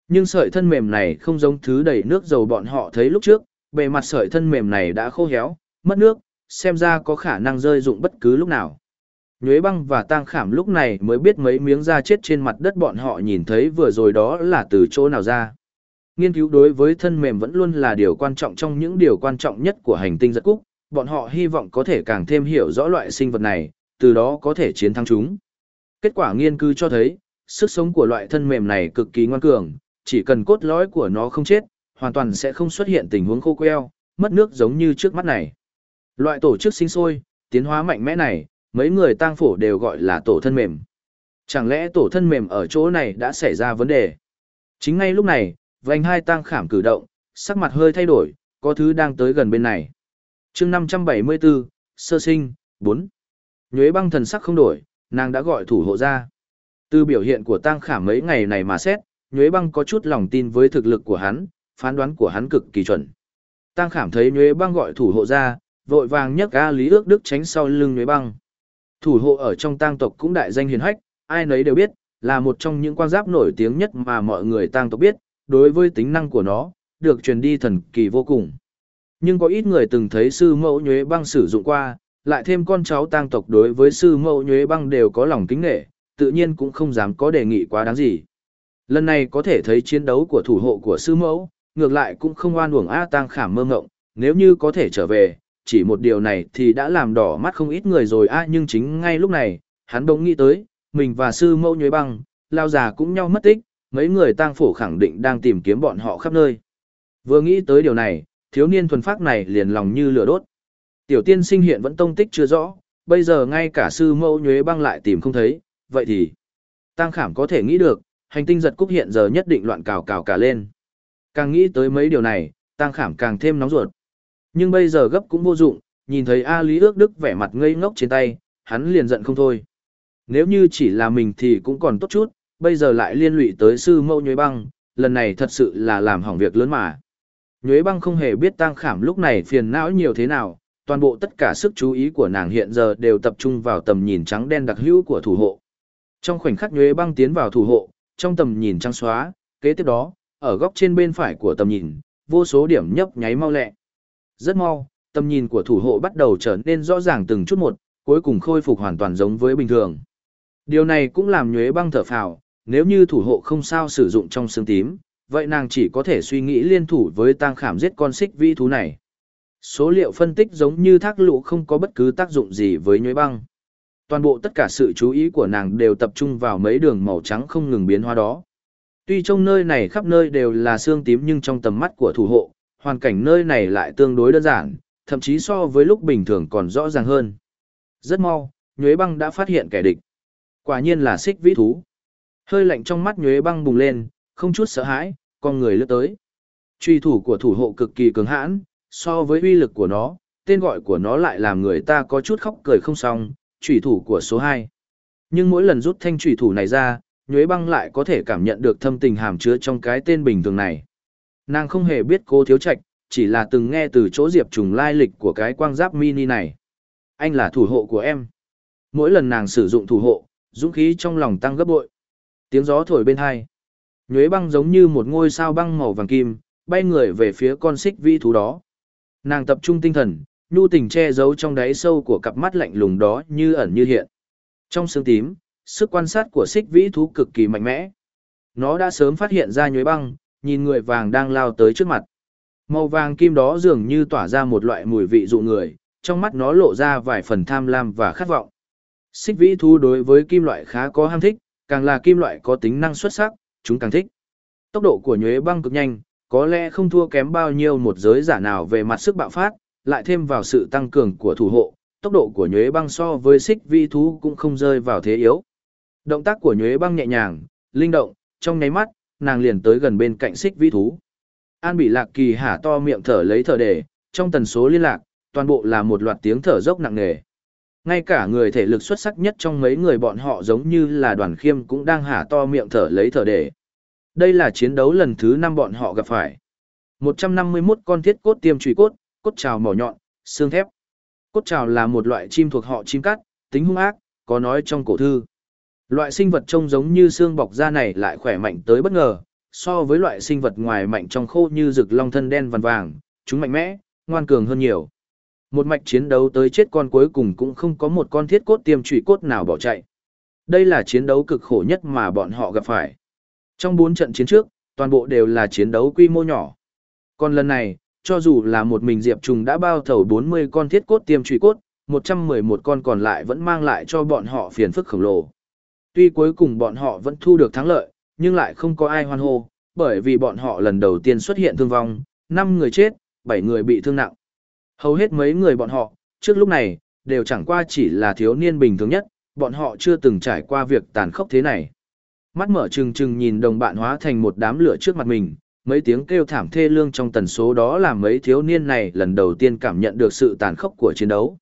[SPEAKER 1] Nhưng sợi thân mềm này không giống thứ đầy nước dầu bọn họ thấy lúc trước, bề mặt sợi thân mềm này đã khô héo, mất nước, xem ra có khả năng rơi dụng bất cứ lúc nào. Nhuế băng và tang khảm lúc này mới biết mấy miếng da chết trên mặt đất bọn họ nhìn thấy vừa rồi đó là từ chỗ nào ra. Nghiên cứu đối với thân mềm vẫn luôn là điều quan trọng trong những điều quan trọng nhất của hành tinh giật cúc, bọn họ hy vọng có thể càng thêm hiểu rõ loại sinh vật này, từ đó có thể chiến thắng chúng. Kết quả nghiên cứu cho thấy, sức sống của loại thân mềm này cực kỳ ngoan cường, chỉ cần cốt lõi của nó không chết, hoàn toàn sẽ không xuất hiện tình huống khô queo, mất nước giống như trước mắt này. Loại tổ chức sinh sôi, tiến hóa mạnh mẽ này, mấy người tang phổ đều gọi là tổ thân mềm. Chẳng lẽ tổ thân mềm ở chỗ này đã xảy ra vấn đề? Chính ngay lúc này, vành hai tang khảm cử động, sắc mặt hơi thay đổi, có thứ đang tới gần bên này chương 574, sơ sinh, 4. Nhuế băng thần sắc không đổi, nàng đã gọi thủ hộ ra. Từ biểu hiện của Tăng khảm mấy ngày này mà xét, Nhuế băng có chút lòng tin với thực lực của hắn, phán đoán của hắn cực kỳ chuẩn. Tăng Khảm thấy Nhuế băng gọi thủ hộ ra, vội vàng nhấc A Lý ước đức tránh sau lưng Nhuế băng. Thủ hộ ở trong tang tộc cũng đại danh hiền hách, ai nấy đều biết, là một trong những quan giáp nổi tiếng nhất mà mọi người tang tộc biết, đối với tính năng của nó, được truyền đi thần kỳ vô cùng. Nhưng có ít người từng thấy sư mẫu nhuế băng sử dụng qua, lại thêm con cháu tang tộc đối với sư mẫu nhuế băng đều có lòng kính nghệ, tự nhiên cũng không dám có đề nghị quá đáng gì. Lần này có thể thấy chiến đấu của thủ hộ của sư mẫu, ngược lại cũng không oan uổng A Tăng Khảm mơ ngộng, nếu như có thể trở về, chỉ một điều này thì đã làm đỏ mắt không ít người rồi a nhưng chính ngay lúc này, hắn bỗng nghĩ tới, mình và sư mẫu nhuế băng, lao già cũng nhau mất tích, mấy người tang phổ khẳng định đang tìm kiếm bọn họ khắp nơi. Vừa nghĩ tới điều này, thiếu niên thuần phác này liền lòng như lửa đốt. Tiểu tiên sinh hiện vẫn tông tích chưa rõ, bây giờ ngay cả sư mẫu nhuế băng lại tìm không thấy, vậy thì tăng khảm có thể nghĩ được, hành tinh giật cúc hiện giờ nhất định loạn cào cào cả lên. Càng nghĩ tới mấy điều này, tăng khảm càng thêm nóng ruột. Nhưng bây giờ gấp cũng vô dụng, nhìn thấy A Lý ước đức vẻ mặt ngây ngốc trên tay, hắn liền giận không thôi. Nếu như chỉ là mình thì cũng còn tốt chút, bây giờ lại liên lụy tới sư mẫu nhuế băng, lần này thật sự là làm hỏng việc lớn mà. Nhuế băng không hề biết tang khảm lúc này phiền não nhiều thế nào, toàn bộ tất cả sức chú ý của nàng hiện giờ đều tập trung vào tầm nhìn trắng đen đặc hữu của thủ hộ. Trong khoảnh khắc nhuế băng tiến vào thủ hộ, trong tầm nhìn trắng xóa, kế tiếp đó, ở góc trên bên phải của tầm nhìn, vô số điểm nhấp nháy mau lẹ. Rất mau, tầm nhìn của thủ hộ bắt đầu trở nên rõ ràng từng chút một, cuối cùng khôi phục hoàn toàn giống với bình thường. Điều này cũng làm nhuế băng thở phào, nếu như thủ hộ không sao sử dụng trong xương tím, vậy nàng chỉ có thể suy nghĩ liên thủ với tang khảm giết con xích vi thú này. Số liệu phân tích giống như thác lũ không có bất cứ tác dụng gì với nhuế băng. Toàn bộ tất cả sự chú ý của nàng đều tập trung vào mấy đường màu trắng không ngừng biến hóa đó. Tuy trong nơi này khắp nơi đều là xương tím nhưng trong tầm mắt của thủ hộ, hoàn cảnh nơi này lại tương đối đơn giản, thậm chí so với lúc bình thường còn rõ ràng hơn. Rất mau, Nhuế Băng đã phát hiện kẻ địch. Quả nhiên là xích vĩ thú. Hơi lạnh trong mắt Nhuế Băng bùng lên, không chút sợ hãi, con người lướt tới. Truy thủ của thủ hộ cực kỳ cứng hãn, so với uy lực của nó, tên gọi của nó lại làm người ta có chút khóc cười không xong, truy thủ của số 2. Nhưng mỗi lần rút thanh truy thủ này ra, Nhuế Băng lại có thể cảm nhận được thâm tình hàm chứa trong cái tên bình thường này. Nàng không hề biết cô thiếu trạch, chỉ là từng nghe từ chỗ Diệp Trùng lai lịch của cái quang giáp mini này. Anh là thủ hộ của em. Mỗi lần nàng sử dụng thủ hộ, dũng khí trong lòng tăng gấp bội. Tiếng gió thổi bên hai. Nhuế băng giống như một ngôi sao băng màu vàng kim, bay người về phía con xích vi thú đó. Nàng tập trung tinh thần, nhu tình che giấu trong đáy sâu của cặp mắt lạnh lùng đó như ẩn như hiện. Trong sương tím, sức quan sát của xích vĩ thú cực kỳ mạnh mẽ. Nó đã sớm phát hiện ra nhuế băng, nhìn người vàng đang lao tới trước mặt. Màu vàng kim đó dường như tỏa ra một loại mùi vị dụ người, trong mắt nó lộ ra vài phần tham lam và khát vọng. Xích vĩ thú đối với kim loại khá có ham thích, càng là kim loại có tính năng xuất sắc, chúng càng thích. Tốc độ của nhuế băng cực nhanh, có lẽ không thua kém bao nhiêu một giới giả nào về mặt sức bạo phát, lại thêm vào sự tăng cường của thủ hộ, tốc độ của nhuế băng so với xích vĩ thú cũng không rơi vào thế yếu. Động tác của nhuế băng nhẹ nhàng, linh động, trong nháy mắt, nàng liền tới gần bên cạnh xích vĩ thú. An bị lạc kỳ hả to miệng thở lấy thở để, trong tần số liên lạc, toàn bộ là một loạt tiếng thở dốc nặng nề. Ngay cả người thể lực xuất sắc nhất trong mấy người bọn họ giống như là đoàn khiêm cũng đang hả to miệng thở lấy thở để. Đây là chiến đấu lần thứ 5 bọn họ gặp phải. 151 con thiết cốt tiêm trùy cốt, cốt trào mỏ nhọn, xương thép. Cốt trào là một loại chim thuộc họ chim cắt, tính hung ác, có nói trong cổ thư. Loại sinh vật trông giống như xương bọc da này lại khỏe mạnh tới bất ngờ, so với loại sinh vật ngoài mạnh trong khô như rực long thân đen vằn vàng, chúng mạnh mẽ, ngoan cường hơn nhiều. Một mạch chiến đấu tới chết con cuối cùng cũng không có một con thiết cốt tiêm trụy cốt nào bỏ chạy. Đây là chiến đấu cực khổ nhất mà bọn họ gặp phải. Trong bốn trận chiến trước, toàn bộ đều là chiến đấu quy mô nhỏ. Còn lần này, cho dù là một mình Diệp Trùng đã bao thầu 40 con thiết cốt tiêm trụy cốt, 111 con còn lại vẫn mang lại cho bọn họ phiền phức khổng lồ. Tuy cuối cùng bọn họ vẫn thu được thắng lợi, nhưng lại không có ai hoan hô, bởi vì bọn họ lần đầu tiên xuất hiện thương vong, 5 người chết, 7 người bị thương nặng. Hầu hết mấy người bọn họ, trước lúc này, đều chẳng qua chỉ là thiếu niên bình thường nhất, bọn họ chưa từng trải qua việc tàn khốc thế này. Mắt mở trừng trừng nhìn đồng bạn hóa thành một đám lửa trước mặt mình, mấy tiếng kêu thảm thê lương trong tần số đó làm mấy thiếu niên này lần đầu tiên cảm nhận được sự tàn khốc của chiến đấu.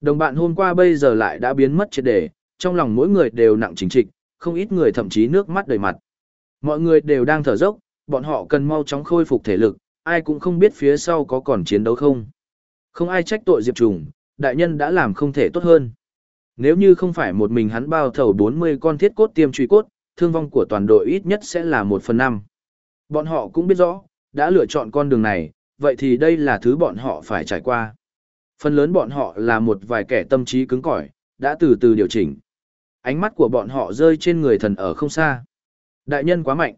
[SPEAKER 1] Đồng bạn hôm qua bây giờ lại đã biến mất triệt để, trong lòng mỗi người đều nặng chính trịch, không ít người thậm chí nước mắt đầy mặt. Mọi người đều đang thở dốc, bọn họ cần mau chóng khôi phục thể lực, ai cũng không biết phía sau có còn chiến đấu không. Không ai trách tội Diệp Trùng, đại nhân đã làm không thể tốt hơn. Nếu như không phải một mình hắn bao thầu 40 con thiết cốt tiêm truy cốt, thương vong của toàn đội ít nhất sẽ là 1 phần 5. Bọn họ cũng biết rõ, đã lựa chọn con đường này, vậy thì đây là thứ bọn họ phải trải qua. Phần lớn bọn họ là một vài kẻ tâm trí cứng cỏi, đã từ từ điều chỉnh. Ánh mắt của bọn họ rơi trên người thần ở không xa. Đại nhân quá mạnh.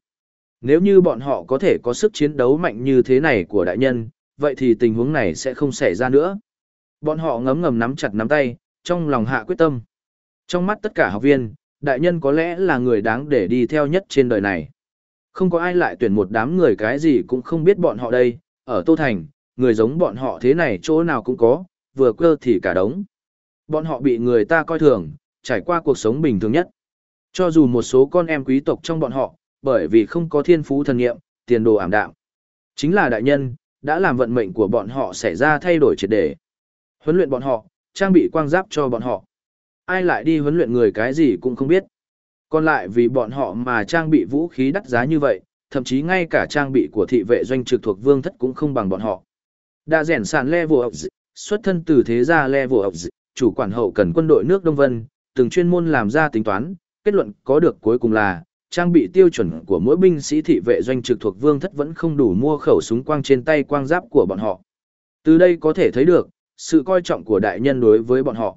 [SPEAKER 1] Nếu như bọn họ có thể có sức chiến đấu mạnh như thế này của đại nhân, vậy thì tình huống này sẽ không xảy ra nữa. Bọn họ ngấm ngầm nắm chặt nắm tay, trong lòng hạ quyết tâm. Trong mắt tất cả học viên, đại nhân có lẽ là người đáng để đi theo nhất trên đời này. Không có ai lại tuyển một đám người cái gì cũng không biết bọn họ đây, ở Tô Thành, người giống bọn họ thế này chỗ nào cũng có, vừa cơ thì cả đống. Bọn họ bị người ta coi thường, trải qua cuộc sống bình thường nhất. Cho dù một số con em quý tộc trong bọn họ, bởi vì không có thiên phú thần nghiệm, tiền đồ ảm đạm. Chính là đại nhân, đã làm vận mệnh của bọn họ xảy ra thay đổi triệt để. Huấn luyện bọn họ, trang bị quang giáp cho bọn họ. Ai lại đi huấn luyện người cái gì cũng không biết. Còn lại vì bọn họ mà trang bị vũ khí đắt giá như vậy, thậm chí ngay cả trang bị của thị vệ doanh trực thuộc vương thất cũng không bằng bọn họ. Đã rèn sàn level of xuất thân từ thế gia level of chủ quản hậu cần quân đội nước Đông Vân, từng chuyên môn làm ra tính toán, kết luận có được cuối cùng là, trang bị tiêu chuẩn của mỗi binh sĩ thị vệ doanh trực thuộc vương thất vẫn không đủ mua khẩu súng quang trên tay quang giáp của bọn họ. Từ đây có thể thấy được, sự coi trọng của đại nhân đối với bọn họ.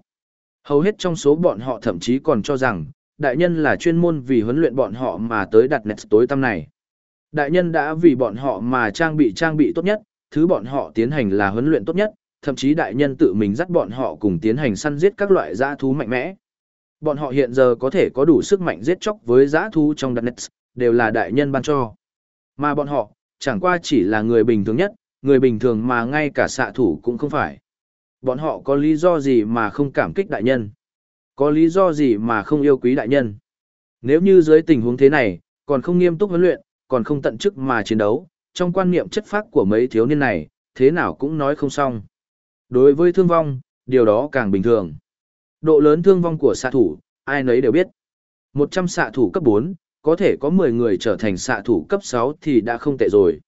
[SPEAKER 1] Hầu hết trong số bọn họ thậm chí còn cho rằng, đại nhân là chuyên môn vì huấn luyện bọn họ mà tới đặt nét tối tăm này. Đại nhân đã vì bọn họ mà trang bị trang bị tốt nhất, thứ bọn họ tiến hành là huấn luyện tốt nhất, thậm chí đại nhân tự mình dắt bọn họ cùng tiến hành săn giết các loại dã thú mạnh mẽ. Bọn họ hiện giờ có thể có đủ sức mạnh giết chóc với giã thú trong Darknet, đều là đại nhân ban cho. Mà bọn họ, chẳng qua chỉ là người bình thường nhất, người bình thường mà ngay cả xạ thủ cũng không phải. Bọn họ có lý do gì mà không cảm kích đại nhân? Có lý do gì mà không yêu quý đại nhân? Nếu như dưới tình huống thế này, còn không nghiêm túc huấn luyện, còn không tận chức mà chiến đấu, trong quan niệm chất phác của mấy thiếu niên này, thế nào cũng nói không xong. Đối với thương vong, điều đó càng bình thường. Độ lớn thương vong của xạ thủ, ai nấy đều biết. 100 xạ thủ cấp 4, có thể có 10 người trở thành xạ thủ cấp 6 thì đã không tệ rồi.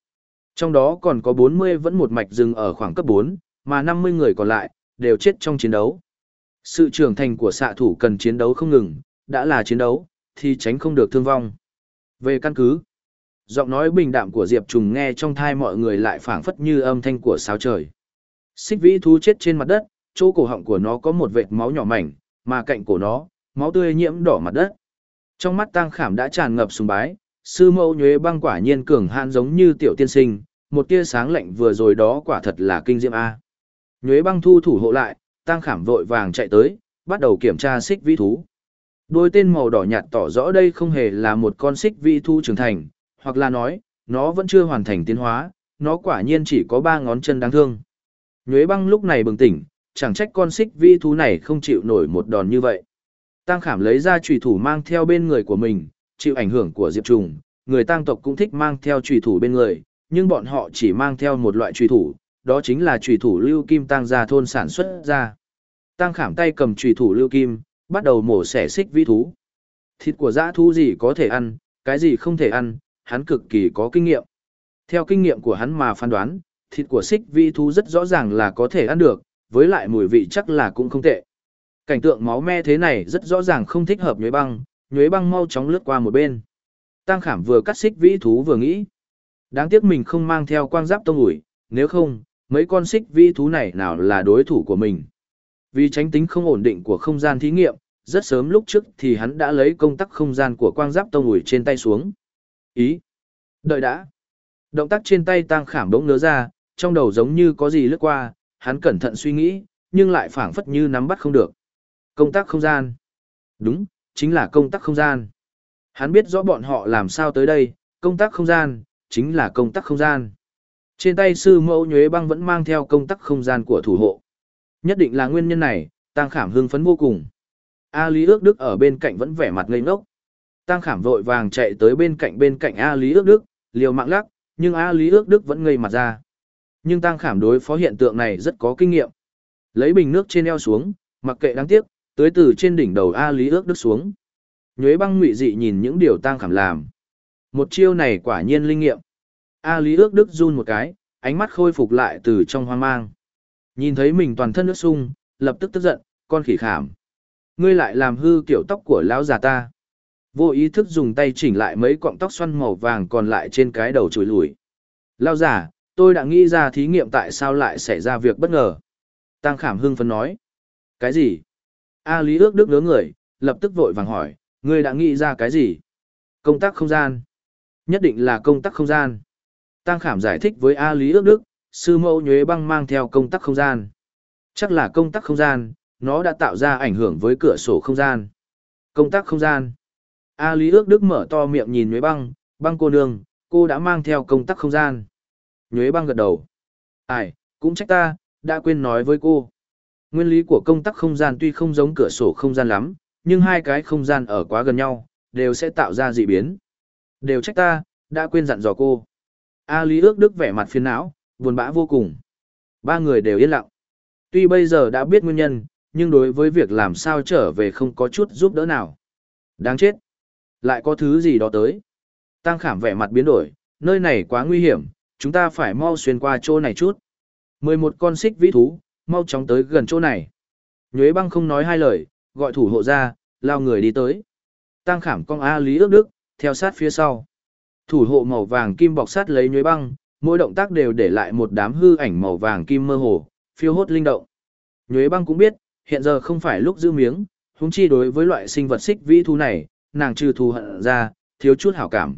[SPEAKER 1] Trong đó còn có 40 vẫn một mạch dừng ở khoảng cấp 4, mà 50 người còn lại, đều chết trong chiến đấu. Sự trưởng thành của xạ thủ cần chiến đấu không ngừng, đã là chiến đấu, thì tránh không được thương vong. Về căn cứ, giọng nói bình đạm của Diệp Trùng nghe trong thai mọi người lại phảng phất như âm thanh của sao trời. Xích vĩ thú chết trên mặt đất, chỗ cổ họng của nó có một vệt máu nhỏ mảnh, mà cạnh cổ nó, máu tươi nhiễm đỏ mặt đất. Trong mắt Tăng Khảm đã tràn ngập sùng bái, sư mẫu nhuế băng quả nhiên cường hãn giống như tiểu tiên sinh, một tia sáng lạnh vừa rồi đó quả thật là kinh diệm a. Nhuế băng thu thủ hộ lại, Tăng Khảm vội vàng chạy tới, bắt đầu kiểm tra xích vĩ thú. Đôi tên màu đỏ nhạt tỏ rõ đây không hề là một con xích vĩ thú trưởng thành, hoặc là nói, nó vẫn chưa hoàn thành tiến hóa, nó quả nhiên chỉ có ba ngón chân đáng thương. Nhuế băng lúc này bừng tỉnh, chẳng trách con xích vi thú này không chịu nổi một đòn như vậy. Tăng khảm lấy ra trùy thủ mang theo bên người của mình, chịu ảnh hưởng của Diệp Trùng, người tăng tộc cũng thích mang theo trùy thủ bên người, nhưng bọn họ chỉ mang theo một loại trùy thủ, đó chính là trùy thủ lưu kim tăng gia thôn sản xuất ra. Tăng khảm tay cầm trùy thủ lưu kim, bắt đầu mổ xẻ xích vi thú. Thịt của dã thú gì có thể ăn, cái gì không thể ăn, hắn cực kỳ có kinh nghiệm. Theo kinh nghiệm của hắn mà phán đoán, thịt của xích vi thú rất rõ ràng là có thể ăn được, với lại mùi vị chắc là cũng không tệ. Cảnh tượng máu me thế này rất rõ ràng không thích hợp nhuế băng, nhuế băng mau chóng lướt qua một bên. Tăng khảm vừa cắt xích vĩ thú vừa nghĩ. Đáng tiếc mình không mang theo quang giáp tông ủi, nếu không, mấy con xích vĩ thú này nào là đối thủ của mình. Vì tránh tính không ổn định của không gian thí nghiệm, rất sớm lúc trước thì hắn đã lấy công tắc không gian của quang giáp tông ủi trên tay xuống. Ý! Đợi đã! Động tác trên tay tăng khảm đống nớ ra, trong đầu giống như có gì lướt qua, hắn cẩn thận suy nghĩ, nhưng lại phảng phất như nắm bắt không được. Công tác không gian. Đúng, chính là công tác không gian. Hắn biết rõ bọn họ làm sao tới đây, công tác không gian, chính là công tác không gian. Trên tay sư mẫu nhuế băng vẫn mang theo công tác không gian của thủ hộ. Nhất định là nguyên nhân này, tăng khảm hưng phấn vô cùng. A Lý ước Đức ở bên cạnh vẫn vẻ mặt ngây ngốc. Tăng khảm vội vàng chạy tới bên cạnh bên cạnh A Lý ước Đức, liều mạng lắc, nhưng A Lý ước Đức vẫn ngây mặt ra. Nhưng tăng khảm đối phó hiện tượng này rất có kinh nghiệm. Lấy bình nước trên eo xuống, mặc kệ đáng tiếc, tới từ trên đỉnh đầu A Lý ước đức xuống. Nhuế băng ngụy dị nhìn những điều tang khảm làm. Một chiêu này quả nhiên linh nghiệm. A Lý ước đức run một cái, ánh mắt khôi phục lại từ trong hoang mang. Nhìn thấy mình toàn thân nước sung, lập tức tức giận, con khỉ khảm. Ngươi lại làm hư kiểu tóc của lão già ta. Vô ý thức dùng tay chỉnh lại mấy cọng tóc xoăn màu vàng còn lại trên cái đầu chùi lùi. Lão già, tôi đã nghĩ ra thí nghiệm tại sao lại xảy ra việc bất ngờ. Tăng khảm hưng phấn nói. Cái gì? A Lý ước đức ngớ người, lập tức vội vàng hỏi, ngươi đã nghĩ ra cái gì? Công tác không gian. Nhất định là công tác không gian. Tăng Khảm giải thích với A Lý ước đức, sư mẫu nhuế băng mang theo công tác không gian. Chắc là công tác không gian, nó đã tạo ra ảnh hưởng với cửa sổ không gian. Công tác không gian. A Lý ước đức mở to miệng nhìn nhuế băng, băng cô nương, cô đã mang theo công tác không gian. Nhuế băng gật đầu. Ai, cũng trách ta, đã quên nói với cô. Nguyên lý của công tắc không gian tuy không giống cửa sổ không gian lắm, nhưng hai cái không gian ở quá gần nhau, đều sẽ tạo ra dị biến. Đều trách ta, đã quên dặn dò cô. A Lý ước đức vẻ mặt phiền não, buồn bã vô cùng. Ba người đều yên lặng. Tuy bây giờ đã biết nguyên nhân, nhưng đối với việc làm sao trở về không có chút giúp đỡ nào. Đáng chết. Lại có thứ gì đó tới. Tăng khảm vẻ mặt biến đổi, nơi này quá nguy hiểm, chúng ta phải mau xuyên qua chỗ này chút. Mười một con xích vĩ thú, mau chóng tới gần chỗ này. Nhuế băng không nói hai lời, gọi thủ hộ ra, lao người đi tới. Tăng khảm con A Lý ước đức, theo sát phía sau. Thủ hộ màu vàng kim bọc sát lấy nhuế băng, mỗi động tác đều để lại một đám hư ảnh màu vàng kim mơ hồ, phiêu hốt linh động. Nhuế băng cũng biết, hiện giờ không phải lúc giữ miếng, húng chi đối với loại sinh vật xích vĩ thú này, nàng trừ thù hận ra, thiếu chút hảo cảm.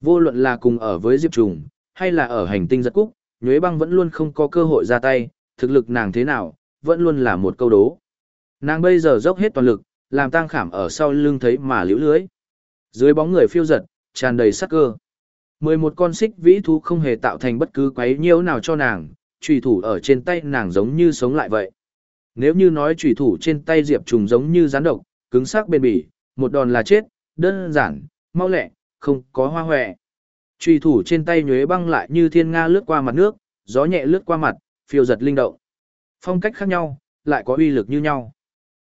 [SPEAKER 1] Vô luận là cùng ở với Diệp Trùng, hay là ở hành tinh giật cúc, Nhuế băng vẫn luôn không có cơ hội ra tay, thực lực nàng thế nào, vẫn luôn là một câu đố. Nàng bây giờ dốc hết toàn lực, làm tang khảm ở sau lưng thấy mà liễu lưới. Dưới bóng người phiêu giật, tràn đầy sắc cơ. Mười một con xích vĩ thú không hề tạo thành bất cứ quấy nhiễu nào cho nàng, trùy thủ ở trên tay nàng giống như sống lại vậy. Nếu như nói trùy thủ trên tay Diệp Trùng giống như rắn độc, cứng sắc bền bỉ, một đòn là chết, đơn giản, mau lẹ, không có hoa hoẹ. Trùy thủ trên tay nhuế băng lại như thiên nga lướt qua mặt nước, gió nhẹ lướt qua mặt, phiêu giật linh động. Phong cách khác nhau, lại có uy lực như nhau.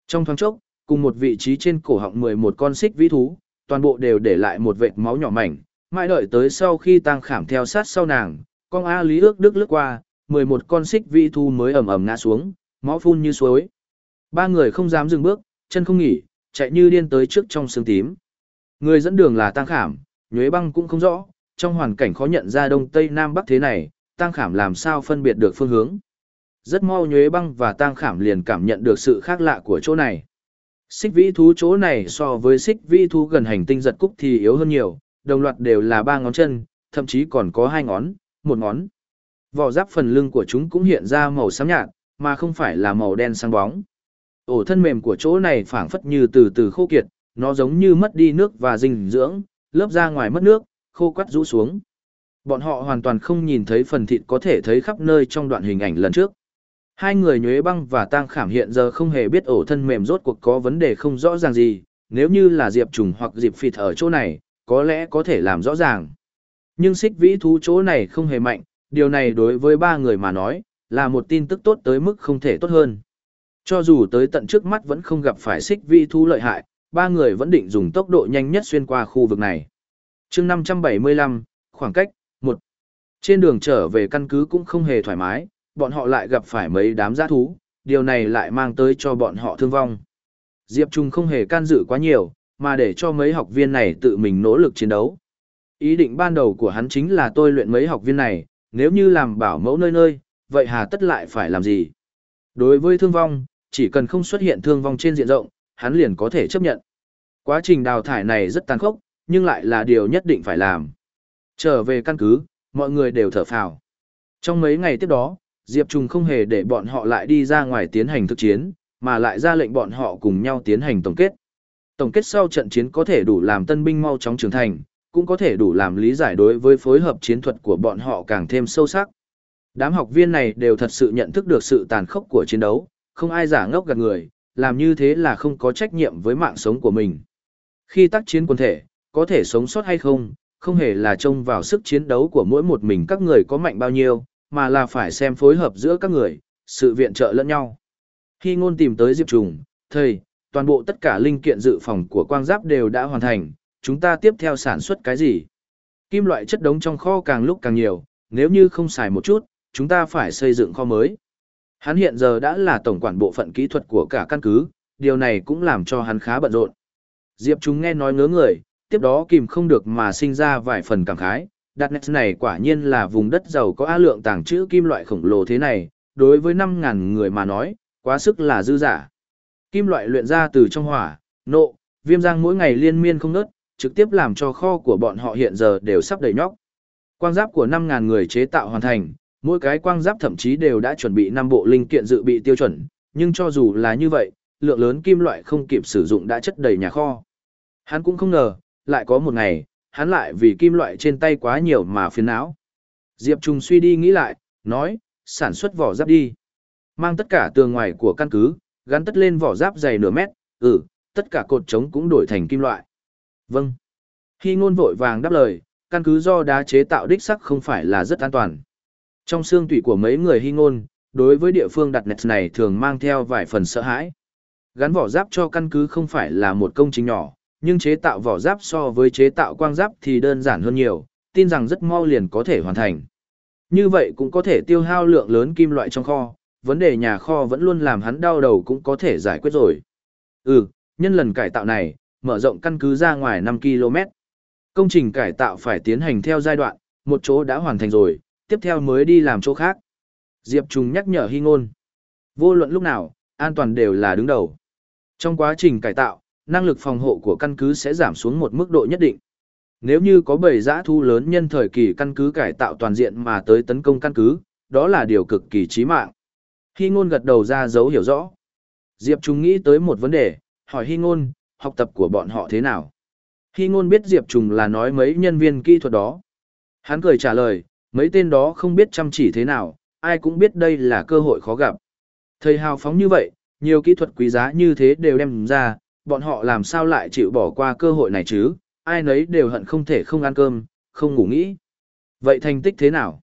[SPEAKER 1] Trong thoáng chốc, cùng một vị trí trên cổ họng 11 con xích vĩ thú, toàn bộ đều để lại một vệt máu nhỏ mảnh, mãi đợi tới sau khi tăng khảm theo sát sau nàng, con A Lý ước đức lướt qua, 11 con xích vĩ thú mới ầm ầm ngã xuống, máu phun như suối. Ba người không dám dừng bước, chân không nghỉ, chạy như điên tới trước trong sương tím. Người dẫn đường là tăng khảm, nhuế băng cũng không rõ, trong hoàn cảnh khó nhận ra đông tây nam bắc thế này, tang khảm làm sao phân biệt được phương hướng. Rất mau nhuế băng và tang khảm liền cảm nhận được sự khác lạ của chỗ này. Xích vĩ thú chỗ này so với xích vĩ thú gần hành tinh giật cúc thì yếu hơn nhiều, đồng loạt đều là ba ngón chân, thậm chí còn có hai ngón, một ngón. Vỏ giáp phần lưng của chúng cũng hiện ra màu xám nhạt, mà không phải là màu đen sáng bóng. Ổ thân mềm của chỗ này phảng phất như từ từ khô kiệt, nó giống như mất đi nước và dinh dưỡng, lớp da ngoài mất nước, khô quắt rũ xuống. Bọn họ hoàn toàn không nhìn thấy phần thịt có thể thấy khắp nơi trong đoạn hình ảnh lần trước. Hai người nhuế băng và tang khảm hiện giờ không hề biết ổ thân mềm rốt cuộc có vấn đề không rõ ràng gì, nếu như là diệp trùng hoặc diệp phịt ở chỗ này, có lẽ có thể làm rõ ràng. Nhưng xích vĩ thú chỗ này không hề mạnh, điều này đối với ba người mà nói, là một tin tức tốt tới mức không thể tốt hơn. Cho dù tới tận trước mắt vẫn không gặp phải xích vĩ thú lợi hại, ba người vẫn định dùng tốc độ nhanh nhất xuyên qua khu vực này chương 575, khoảng cách, một Trên đường trở về căn cứ cũng không hề thoải mái, bọn họ lại gặp phải mấy đám giã thú, điều này lại mang tới cho bọn họ thương vong. Diệp Trung không hề can dự quá nhiều, mà để cho mấy học viên này tự mình nỗ lực chiến đấu. Ý định ban đầu của hắn chính là tôi luyện mấy học viên này, nếu như làm bảo mẫu nơi nơi, vậy hà tất lại phải làm gì? Đối với thương vong, chỉ cần không xuất hiện thương vong trên diện rộng, hắn liền có thể chấp nhận. Quá trình đào thải này rất tàn khốc, nhưng lại là điều nhất định phải làm. Trở về căn cứ, mọi người đều thở phào. Trong mấy ngày tiếp đó, Diệp Trùng không hề để bọn họ lại đi ra ngoài tiến hành thực chiến, mà lại ra lệnh bọn họ cùng nhau tiến hành tổng kết. Tổng kết sau trận chiến có thể đủ làm tân binh mau chóng trưởng thành, cũng có thể đủ làm lý giải đối với phối hợp chiến thuật của bọn họ càng thêm sâu sắc. Đám học viên này đều thật sự nhận thức được sự tàn khốc của chiến đấu, không ai giả ngốc gạt người, làm như thế là không có trách nhiệm với mạng sống của mình. Khi tác chiến quân thể, có thể sống sót hay không, không hề là trông vào sức chiến đấu của mỗi một mình các người có mạnh bao nhiêu, mà là phải xem phối hợp giữa các người, sự viện trợ lẫn nhau. Khi ngôn tìm tới Diệp Trùng, thầy, toàn bộ tất cả linh kiện dự phòng của quang giáp đều đã hoàn thành, chúng ta tiếp theo sản xuất cái gì? Kim loại chất đống trong kho càng lúc càng nhiều, nếu như không xài một chút, chúng ta phải xây dựng kho mới. Hắn hiện giờ đã là tổng quản bộ phận kỹ thuật của cả căn cứ, điều này cũng làm cho hắn khá bận rộn. Diệp chúng nghe nói ngớ người, tiếp đó kìm không được mà sinh ra vài phần cảm khái. Darkness này quả nhiên là vùng đất giàu có á lượng tàng trữ kim loại khổng lồ thế này, đối với 5.000 người mà nói, quá sức là dư giả. Kim loại luyện ra từ trong hỏa, nộ, viêm giang mỗi ngày liên miên không ngớt, trực tiếp làm cho kho của bọn họ hiện giờ đều sắp đầy nhóc. Quang giáp của 5.000 người chế tạo hoàn thành, mỗi cái quang giáp thậm chí đều đã chuẩn bị 5 bộ linh kiện dự bị tiêu chuẩn, nhưng cho dù là như vậy, lượng lớn kim loại không kịp sử dụng đã chất đầy nhà kho. Hắn cũng không ngờ, lại có một ngày, hắn lại vì kim loại trên tay quá nhiều mà phiền não. Diệp Trung suy đi nghĩ lại, nói, sản xuất vỏ giáp đi. Mang tất cả tường ngoài của căn cứ, gắn tất lên vỏ giáp dày nửa mét, ừ, tất cả cột trống cũng đổi thành kim loại. Vâng. Khi ngôn vội vàng đáp lời, căn cứ do đá chế tạo đích sắc không phải là rất an toàn. Trong xương tủy của mấy người hy ngôn, đối với địa phương đặt nẹt này thường mang theo vài phần sợ hãi. Gắn vỏ giáp cho căn cứ không phải là một công trình nhỏ, nhưng chế tạo vỏ giáp so với chế tạo quang giáp thì đơn giản hơn nhiều, tin rằng rất mau liền có thể hoàn thành. Như vậy cũng có thể tiêu hao lượng lớn kim loại trong kho, vấn đề nhà kho vẫn luôn làm hắn đau đầu cũng có thể giải quyết rồi. Ừ, nhân lần cải tạo này, mở rộng căn cứ ra ngoài 5 km. Công trình cải tạo phải tiến hành theo giai đoạn, một chỗ đã hoàn thành rồi, tiếp theo mới đi làm chỗ khác. Diệp Trùng nhắc nhở Hy Ngôn. Vô luận lúc nào, an toàn đều là đứng đầu. Trong quá trình cải tạo, năng lực phòng hộ của căn cứ sẽ giảm xuống một mức độ nhất định. Nếu như có bầy giã thu lớn nhân thời kỳ căn cứ cải tạo toàn diện mà tới tấn công căn cứ, đó là điều cực kỳ chí mạng. Hy ngôn gật đầu ra dấu hiểu rõ. Diệp Trùng nghĩ tới một vấn đề, hỏi Hy ngôn, học tập của bọn họ thế nào? Hy ngôn biết Diệp Trùng là nói mấy nhân viên kỹ thuật đó. Hắn cười trả lời, mấy tên đó không biết chăm chỉ thế nào, ai cũng biết đây là cơ hội khó gặp. Thầy hào phóng như vậy, nhiều kỹ thuật quý giá như thế đều đem ra, bọn họ làm sao lại chịu bỏ qua cơ hội này chứ, ai nấy đều hận không thể không ăn cơm, không ngủ nghĩ. Vậy thành tích thế nào?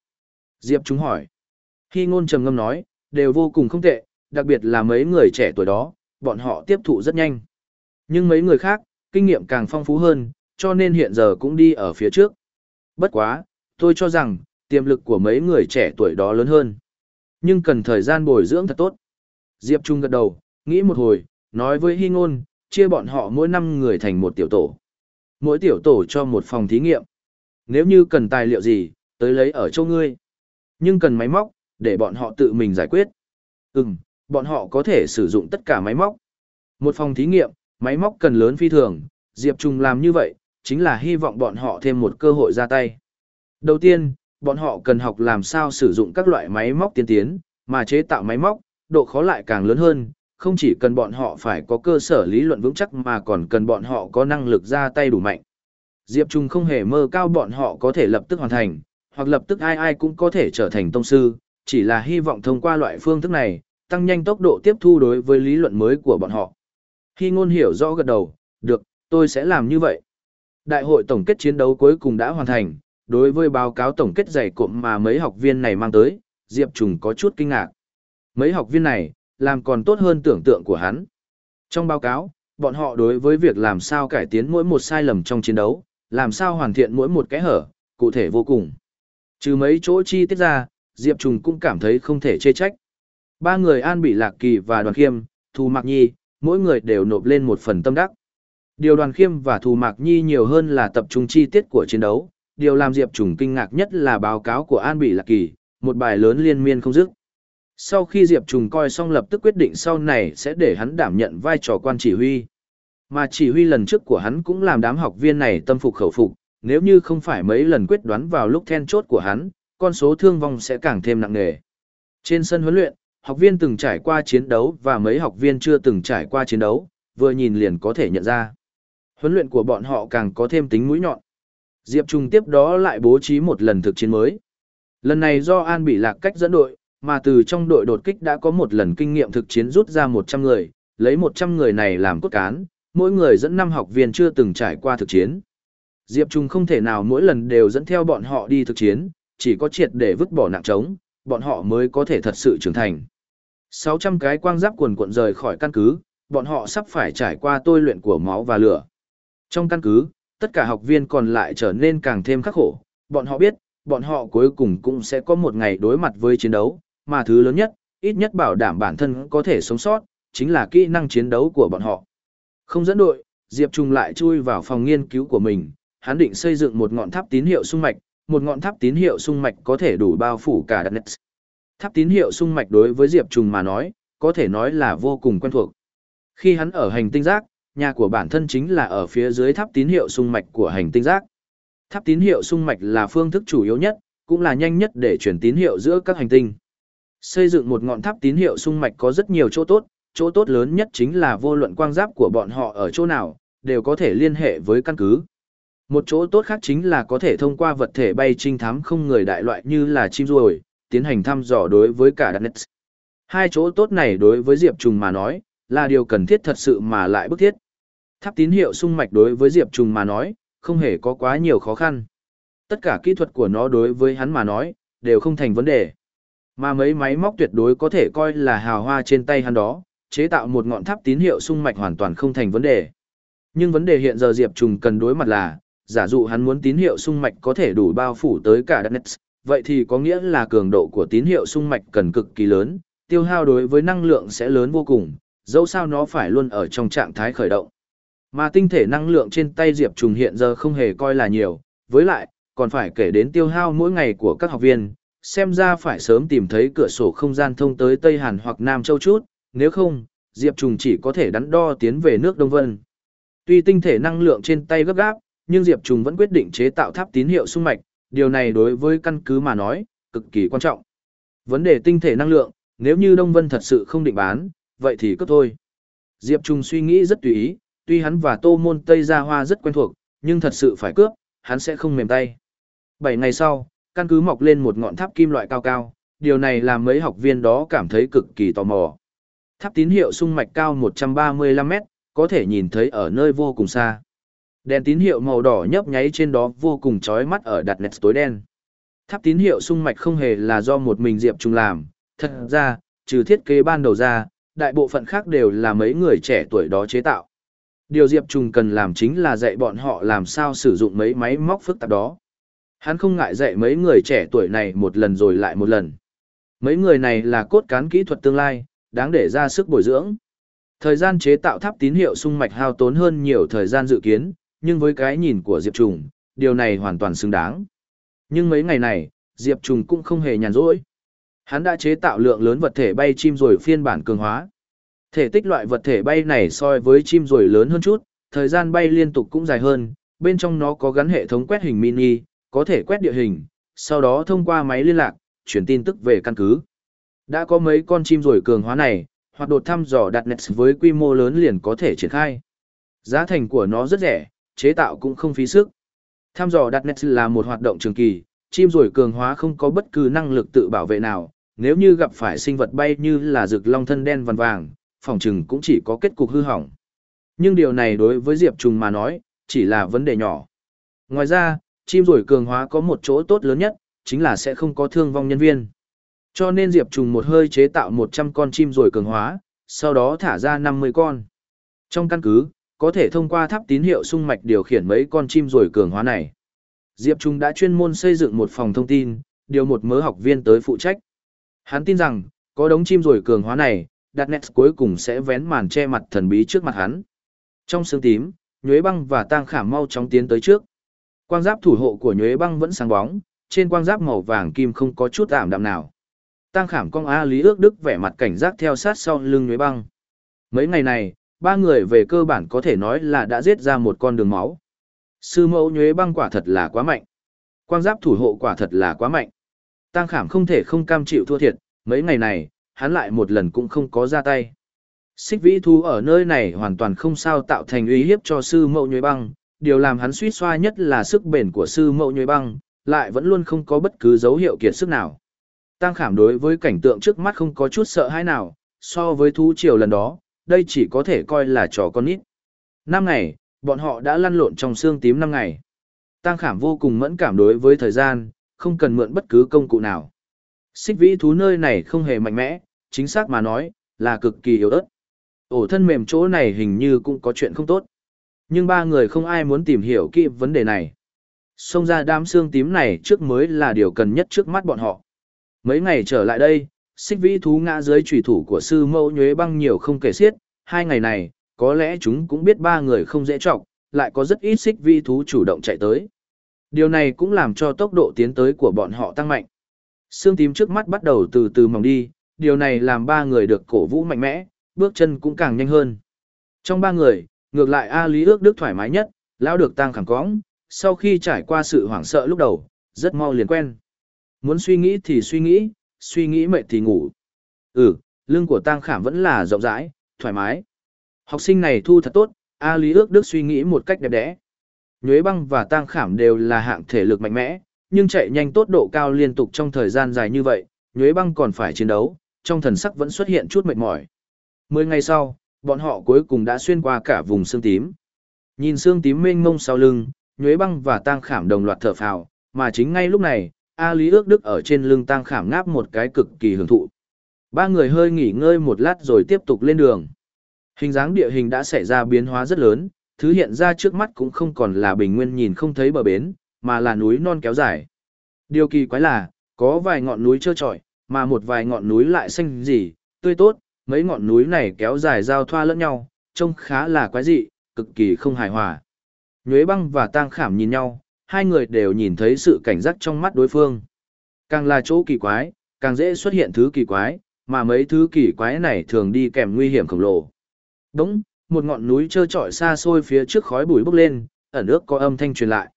[SPEAKER 1] Diệp chúng hỏi. Khi ngôn trầm ngâm nói, đều vô cùng không tệ, đặc biệt là mấy người trẻ tuổi đó, bọn họ tiếp thụ rất nhanh. Nhưng mấy người khác, kinh nghiệm càng phong phú hơn, cho nên hiện giờ cũng đi ở phía trước. Bất quá, tôi cho rằng, tiềm lực của mấy người trẻ tuổi đó lớn hơn. Nhưng cần thời gian bồi dưỡng thật tốt. Diệp Trung gật đầu, nghĩ một hồi, nói với Hy Ngôn, chia bọn họ mỗi năm người thành một tiểu tổ. Mỗi tiểu tổ cho một phòng thí nghiệm. Nếu như cần tài liệu gì, tới lấy ở châu ngươi. Nhưng cần máy móc, để bọn họ tự mình giải quyết. Ừm, bọn họ có thể sử dụng tất cả máy móc. Một phòng thí nghiệm, máy móc cần lớn phi thường, Diệp Trung làm như vậy, chính là hy vọng bọn họ thêm một cơ hội ra tay. Đầu tiên, bọn họ cần học làm sao sử dụng các loại máy móc tiên tiến, mà chế tạo máy móc, độ khó lại càng lớn hơn, không chỉ cần bọn họ phải có cơ sở lý luận vững chắc mà còn cần bọn họ có năng lực ra tay đủ mạnh. Diệp Trung không hề mơ cao bọn họ có thể lập tức hoàn thành, hoặc lập tức ai ai cũng có thể trở thành tông sư, chỉ là hy vọng thông qua loại phương thức này, tăng nhanh tốc độ tiếp thu đối với lý luận mới của bọn họ. Khi ngôn hiểu rõ gật đầu, được, tôi sẽ làm như vậy. Đại hội tổng kết chiến đấu cuối cùng đã hoàn thành, đối với báo cáo tổng kết dày cộm mà mấy học viên này mang tới, Diệp Trùng có chút kinh ngạc. Mấy học viên này, làm còn tốt hơn tưởng tượng của hắn. Trong báo cáo, bọn họ đối với việc làm sao cải tiến mỗi một sai lầm trong chiến đấu, làm sao hoàn thiện mỗi một cái hở, cụ thể vô cùng. Trừ mấy chỗ chi tiết ra, Diệp Trùng cũng cảm thấy không thể chê trách. Ba người An Bị Lạc Kỳ và Đoàn Khiêm, Thu Mạc Nhi, mỗi người đều nộp lên một phần tâm đắc. Điều Đoàn Khiêm và Thu Mạc Nhi nhiều hơn là tập trung chi tiết của chiến đấu, điều làm Diệp Trùng kinh ngạc nhất là báo cáo của An Bị Lạc Kỳ, một bài lớn liên miên không dứt. Sau khi Diệp Trùng coi xong lập tức quyết định sau này sẽ để hắn đảm nhận vai trò quan chỉ huy. Mà chỉ huy lần trước của hắn cũng làm đám học viên này tâm phục khẩu phục, nếu như không phải mấy lần quyết đoán vào lúc then chốt của hắn, con số thương vong sẽ càng thêm nặng nề. Trên sân huấn luyện, học viên từng trải qua chiến đấu và mấy học viên chưa từng trải qua chiến đấu, vừa nhìn liền có thể nhận ra. Huấn luyện của bọn họ càng có thêm tính mũi nhọn. Diệp Trung tiếp đó lại bố trí một lần thực chiến mới. Lần này do An bị lạc cách dẫn đội, mà từ trong đội đột kích đã có một lần kinh nghiệm thực chiến rút ra 100 người, lấy 100 người này làm cốt cán, mỗi người dẫn 5 học viên chưa từng trải qua thực chiến. Diệp Trung không thể nào mỗi lần đều dẫn theo bọn họ đi thực chiến, chỉ có triệt để vứt bỏ nặng trống, bọn họ mới có thể thật sự trưởng thành. 600 cái quang giáp quần cuộn rời khỏi căn cứ, bọn họ sắp phải trải qua tôi luyện của máu và lửa. Trong căn cứ, tất cả học viên còn lại trở nên càng thêm khắc khổ, bọn họ biết, bọn họ cuối cùng cũng sẽ có một ngày đối mặt với chiến đấu, mà thứ lớn nhất, ít nhất bảo đảm bản thân có thể sống sót, chính là kỹ năng chiến đấu của bọn họ. Không dẫn đội, Diệp Trung lại chui vào phòng nghiên cứu của mình, hắn định xây dựng một ngọn tháp tín hiệu sung mạch, một ngọn tháp tín hiệu sung mạch có thể đủ bao phủ cả đất. Tháp tín hiệu sung mạch đối với Diệp Trung mà nói, có thể nói là vô cùng quen thuộc. Khi hắn ở hành tinh giác, nhà của bản thân chính là ở phía dưới tháp tín hiệu sung mạch của hành tinh rác. Tháp tín hiệu sung mạch là phương thức chủ yếu nhất, cũng là nhanh nhất để truyền tín hiệu giữa các hành tinh. Xây dựng một ngọn tháp tín hiệu sung mạch có rất nhiều chỗ tốt, chỗ tốt lớn nhất chính là vô luận quang giáp của bọn họ ở chỗ nào, đều có thể liên hệ với căn cứ. Một chỗ tốt khác chính là có thể thông qua vật thể bay trinh thám không người đại loại như là chim ruồi, tiến hành thăm dò đối với cả đất nets. Hai chỗ tốt này đối với Diệp Trùng mà nói, là điều cần thiết thật sự mà lại bức thiết. Tháp tín hiệu sung mạch đối với Diệp Trùng mà nói, không hề có quá nhiều khó khăn. Tất cả kỹ thuật của nó đối với hắn mà nói, đều không thành vấn đề. Mà mấy máy móc tuyệt đối có thể coi là hào hoa trên tay hắn đó, chế tạo một ngọn tháp tín hiệu sung mạch hoàn toàn không thành vấn đề. Nhưng vấn đề hiện giờ Diệp Trùng cần đối mặt là, giả dụ hắn muốn tín hiệu sung mạch có thể đủ bao phủ tới cả đất vậy thì có nghĩa là cường độ của tín hiệu sung mạch cần cực kỳ lớn, tiêu hao đối với năng lượng sẽ lớn vô cùng, dẫu sao nó phải luôn ở trong trạng thái khởi động. Mà tinh thể năng lượng trên tay Diệp Trùng hiện giờ không hề coi là nhiều, với lại, còn phải kể đến tiêu hao mỗi ngày của các học viên, xem ra phải sớm tìm thấy cửa sổ không gian thông tới Tây Hàn hoặc Nam Châu chút, nếu không, Diệp Trùng chỉ có thể đắn đo tiến về nước Đông Vân. Tuy tinh thể năng lượng trên tay gấp gáp, nhưng Diệp Trùng vẫn quyết định chế tạo tháp tín hiệu sung mạch, điều này đối với căn cứ mà nói, cực kỳ quan trọng. Vấn đề tinh thể năng lượng, nếu như Đông Vân thật sự không định bán, vậy thì cấp thôi. Diệp Trùng suy nghĩ rất tùy ý, tuy hắn và Tô Môn Tây Gia Hoa rất quen thuộc, nhưng thật sự phải cướp, hắn sẽ không mềm tay. Bảy ngày sau, căn cứ mọc lên một ngọn tháp kim loại cao cao, điều này làm mấy học viên đó cảm thấy cực kỳ tò mò. Tháp tín hiệu sung mạch cao 135 mét, có thể nhìn thấy ở nơi vô cùng xa. Đèn tín hiệu màu đỏ nhấp nháy trên đó vô cùng chói mắt ở đặt nét tối đen. Tháp tín hiệu sung mạch không hề là do một mình Diệp Trung làm, thật ra, trừ thiết kế ban đầu ra, đại bộ phận khác đều là mấy người trẻ tuổi đó chế tạo. Điều Diệp Trung cần làm chính là dạy bọn họ làm sao sử dụng mấy máy móc phức tạp đó. Hắn không ngại dạy mấy người trẻ tuổi này một lần rồi lại một lần. Mấy người này là cốt cán kỹ thuật tương lai, đáng để ra sức bồi dưỡng. Thời gian chế tạo tháp tín hiệu sung mạch hao tốn hơn nhiều thời gian dự kiến, nhưng với cái nhìn của Diệp Trùng, điều này hoàn toàn xứng đáng. Nhưng mấy ngày này, Diệp Trùng cũng không hề nhàn rỗi. Hắn đã chế tạo lượng lớn vật thể bay chim rồi phiên bản cường hóa. Thể tích loại vật thể bay này so với chim rồi lớn hơn chút, thời gian bay liên tục cũng dài hơn, bên trong nó có gắn hệ thống quét hình mini, có thể quét địa hình, sau đó thông qua máy liên lạc, chuyển tin tức về căn cứ. Đã có mấy con chim rồi cường hóa này, hoạt đột thăm dò đặt nets với quy mô lớn liền có thể triển khai. Giá thành của nó rất rẻ, chế tạo cũng không phí sức. thăm dò đặt net là một hoạt động trường kỳ, chim rồi cường hóa không có bất cứ năng lực tự bảo vệ nào, nếu như gặp phải sinh vật bay như là rực long thân đen vằn vàng, phòng trừng cũng chỉ có kết cục hư hỏng. Nhưng điều này đối với Diệp Trùng mà nói, chỉ là vấn đề nhỏ. Ngoài ra, chim rồi cường hóa có một chỗ tốt lớn nhất, chính là sẽ không có thương vong nhân viên. Cho nên Diệp Trùng một hơi chế tạo 100 con chim rồi cường hóa, sau đó thả ra 50 con. Trong căn cứ, có thể thông qua tháp tín hiệu sung mạch điều khiển mấy con chim rồi cường hóa này. Diệp Trung đã chuyên môn xây dựng một phòng thông tin, điều một mớ học viên tới phụ trách. Hắn tin rằng, có đống chim rồi cường hóa này, đặt nét cuối cùng sẽ vén màn che mặt thần bí trước mặt hắn. Trong sương tím, Nhuế Băng và Tang Khả mau chóng tiến tới trước. Quang giáp thủ hộ của Nhuế Băng vẫn sáng bóng, trên quang giáp màu vàng kim không có chút ảm đạm nào. Tang Khảm con A Lý ước đức vẻ mặt cảnh giác theo sát sau lưng Nhuế Băng. Mấy ngày này, ba người về cơ bản có thể nói là đã giết ra một con đường máu. Sư mẫu nhuế băng quả thật là quá mạnh. Quang giáp thủ hộ quả thật là quá mạnh. Tăng khảm không thể không cam chịu thua thiệt, mấy ngày này, hắn lại một lần cũng không có ra tay. Xích vĩ thú ở nơi này hoàn toàn không sao tạo thành uy hiếp cho sư mẫu nhuế băng, điều làm hắn suýt xoa nhất là sức bền của sư mẫu nhuế băng, lại vẫn luôn không có bất cứ dấu hiệu kiệt sức nào. Tăng khảm đối với cảnh tượng trước mắt không có chút sợ hãi nào, so với thú triều lần đó, đây chỉ có thể coi là trò con nít. Năm ngày, bọn họ đã lăn lộn trong xương tím năm ngày. Tăng khảm vô cùng mẫn cảm đối với thời gian, không cần mượn bất cứ công cụ nào. Xích vĩ thú nơi này không hề mạnh mẽ, chính xác mà nói, là cực kỳ yếu ớt. Ổ thân mềm chỗ này hình như cũng có chuyện không tốt. Nhưng ba người không ai muốn tìm hiểu kỹ vấn đề này. Xông ra đám xương tím này trước mới là điều cần nhất trước mắt bọn họ. Mấy ngày trở lại đây, xích vĩ thú ngã dưới trùy thủ của sư mẫu nhuế băng nhiều không kể xiết, hai ngày này, có lẽ chúng cũng biết ba người không dễ trọng, lại có rất ít xích vĩ thú chủ động chạy tới. Điều này cũng làm cho tốc độ tiến tới của bọn họ tăng mạnh. Xương tím trước mắt bắt đầu từ từ mỏng đi, điều này làm ba người được cổ vũ mạnh mẽ, bước chân cũng càng nhanh hơn. Trong ba người, Ngược lại A Lý ước đức thoải mái nhất, lão được tăng khẳng cõng, sau khi trải qua sự hoảng sợ lúc đầu, rất mau liền quen. Muốn suy nghĩ thì suy nghĩ, suy nghĩ mệt thì ngủ. Ừ, lưng của Tang khảm vẫn là rộng rãi, thoải mái. Học sinh này thu thật tốt, A Lý ước đức suy nghĩ một cách đẹp đẽ. Nhuế băng và Tang khảm đều là hạng thể lực mạnh mẽ, nhưng chạy nhanh tốt độ cao liên tục trong thời gian dài như vậy, Nhuế băng còn phải chiến đấu, trong thần sắc vẫn xuất hiện chút mệt mỏi. Mười ngày sau, bọn họ cuối cùng đã xuyên qua cả vùng xương tím. Nhìn xương tím mênh mông sau lưng, Nhuế băng và tang khảm đồng loạt thở phào, mà chính ngay lúc này, A Lý ước đức ở trên lưng tang khảm ngáp một cái cực kỳ hưởng thụ. Ba người hơi nghỉ ngơi một lát rồi tiếp tục lên đường. Hình dáng địa hình đã xảy ra biến hóa rất lớn, thứ hiện ra trước mắt cũng không còn là bình nguyên nhìn không thấy bờ bến, mà là núi non kéo dài. Điều kỳ quái là, có vài ngọn núi trơ trọi, mà một vài ngọn núi lại xanh gì, tươi tốt, mấy ngọn núi này kéo dài giao thoa lẫn nhau, trông khá là quái dị, cực kỳ không hài hòa. Nhuế băng và tang khảm nhìn nhau, hai người đều nhìn thấy sự cảnh giác trong mắt đối phương. Càng là chỗ kỳ quái, càng dễ xuất hiện thứ kỳ quái, mà mấy thứ kỳ quái này thường đi kèm nguy hiểm khổng lồ. Đúng, một ngọn núi trơ trọi xa xôi phía trước khói bụi bốc lên, ẩn ước có âm thanh truyền lại.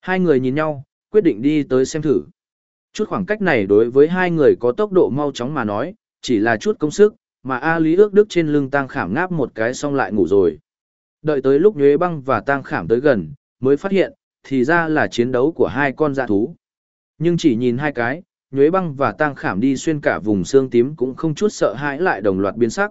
[SPEAKER 1] Hai người nhìn nhau, quyết định đi tới xem thử. Chút khoảng cách này đối với hai người có tốc độ mau chóng mà nói, chỉ là chút công sức, mà A Lý ước đức trên lưng tang khảm ngáp một cái xong lại ngủ rồi. Đợi tới lúc nhuế băng và tang khảm tới gần, mới phát hiện, thì ra là chiến đấu của hai con dạ thú. Nhưng chỉ nhìn hai cái, nhuế băng và tang khảm đi xuyên cả vùng xương tím cũng không chút sợ hãi lại đồng loạt biến sắc.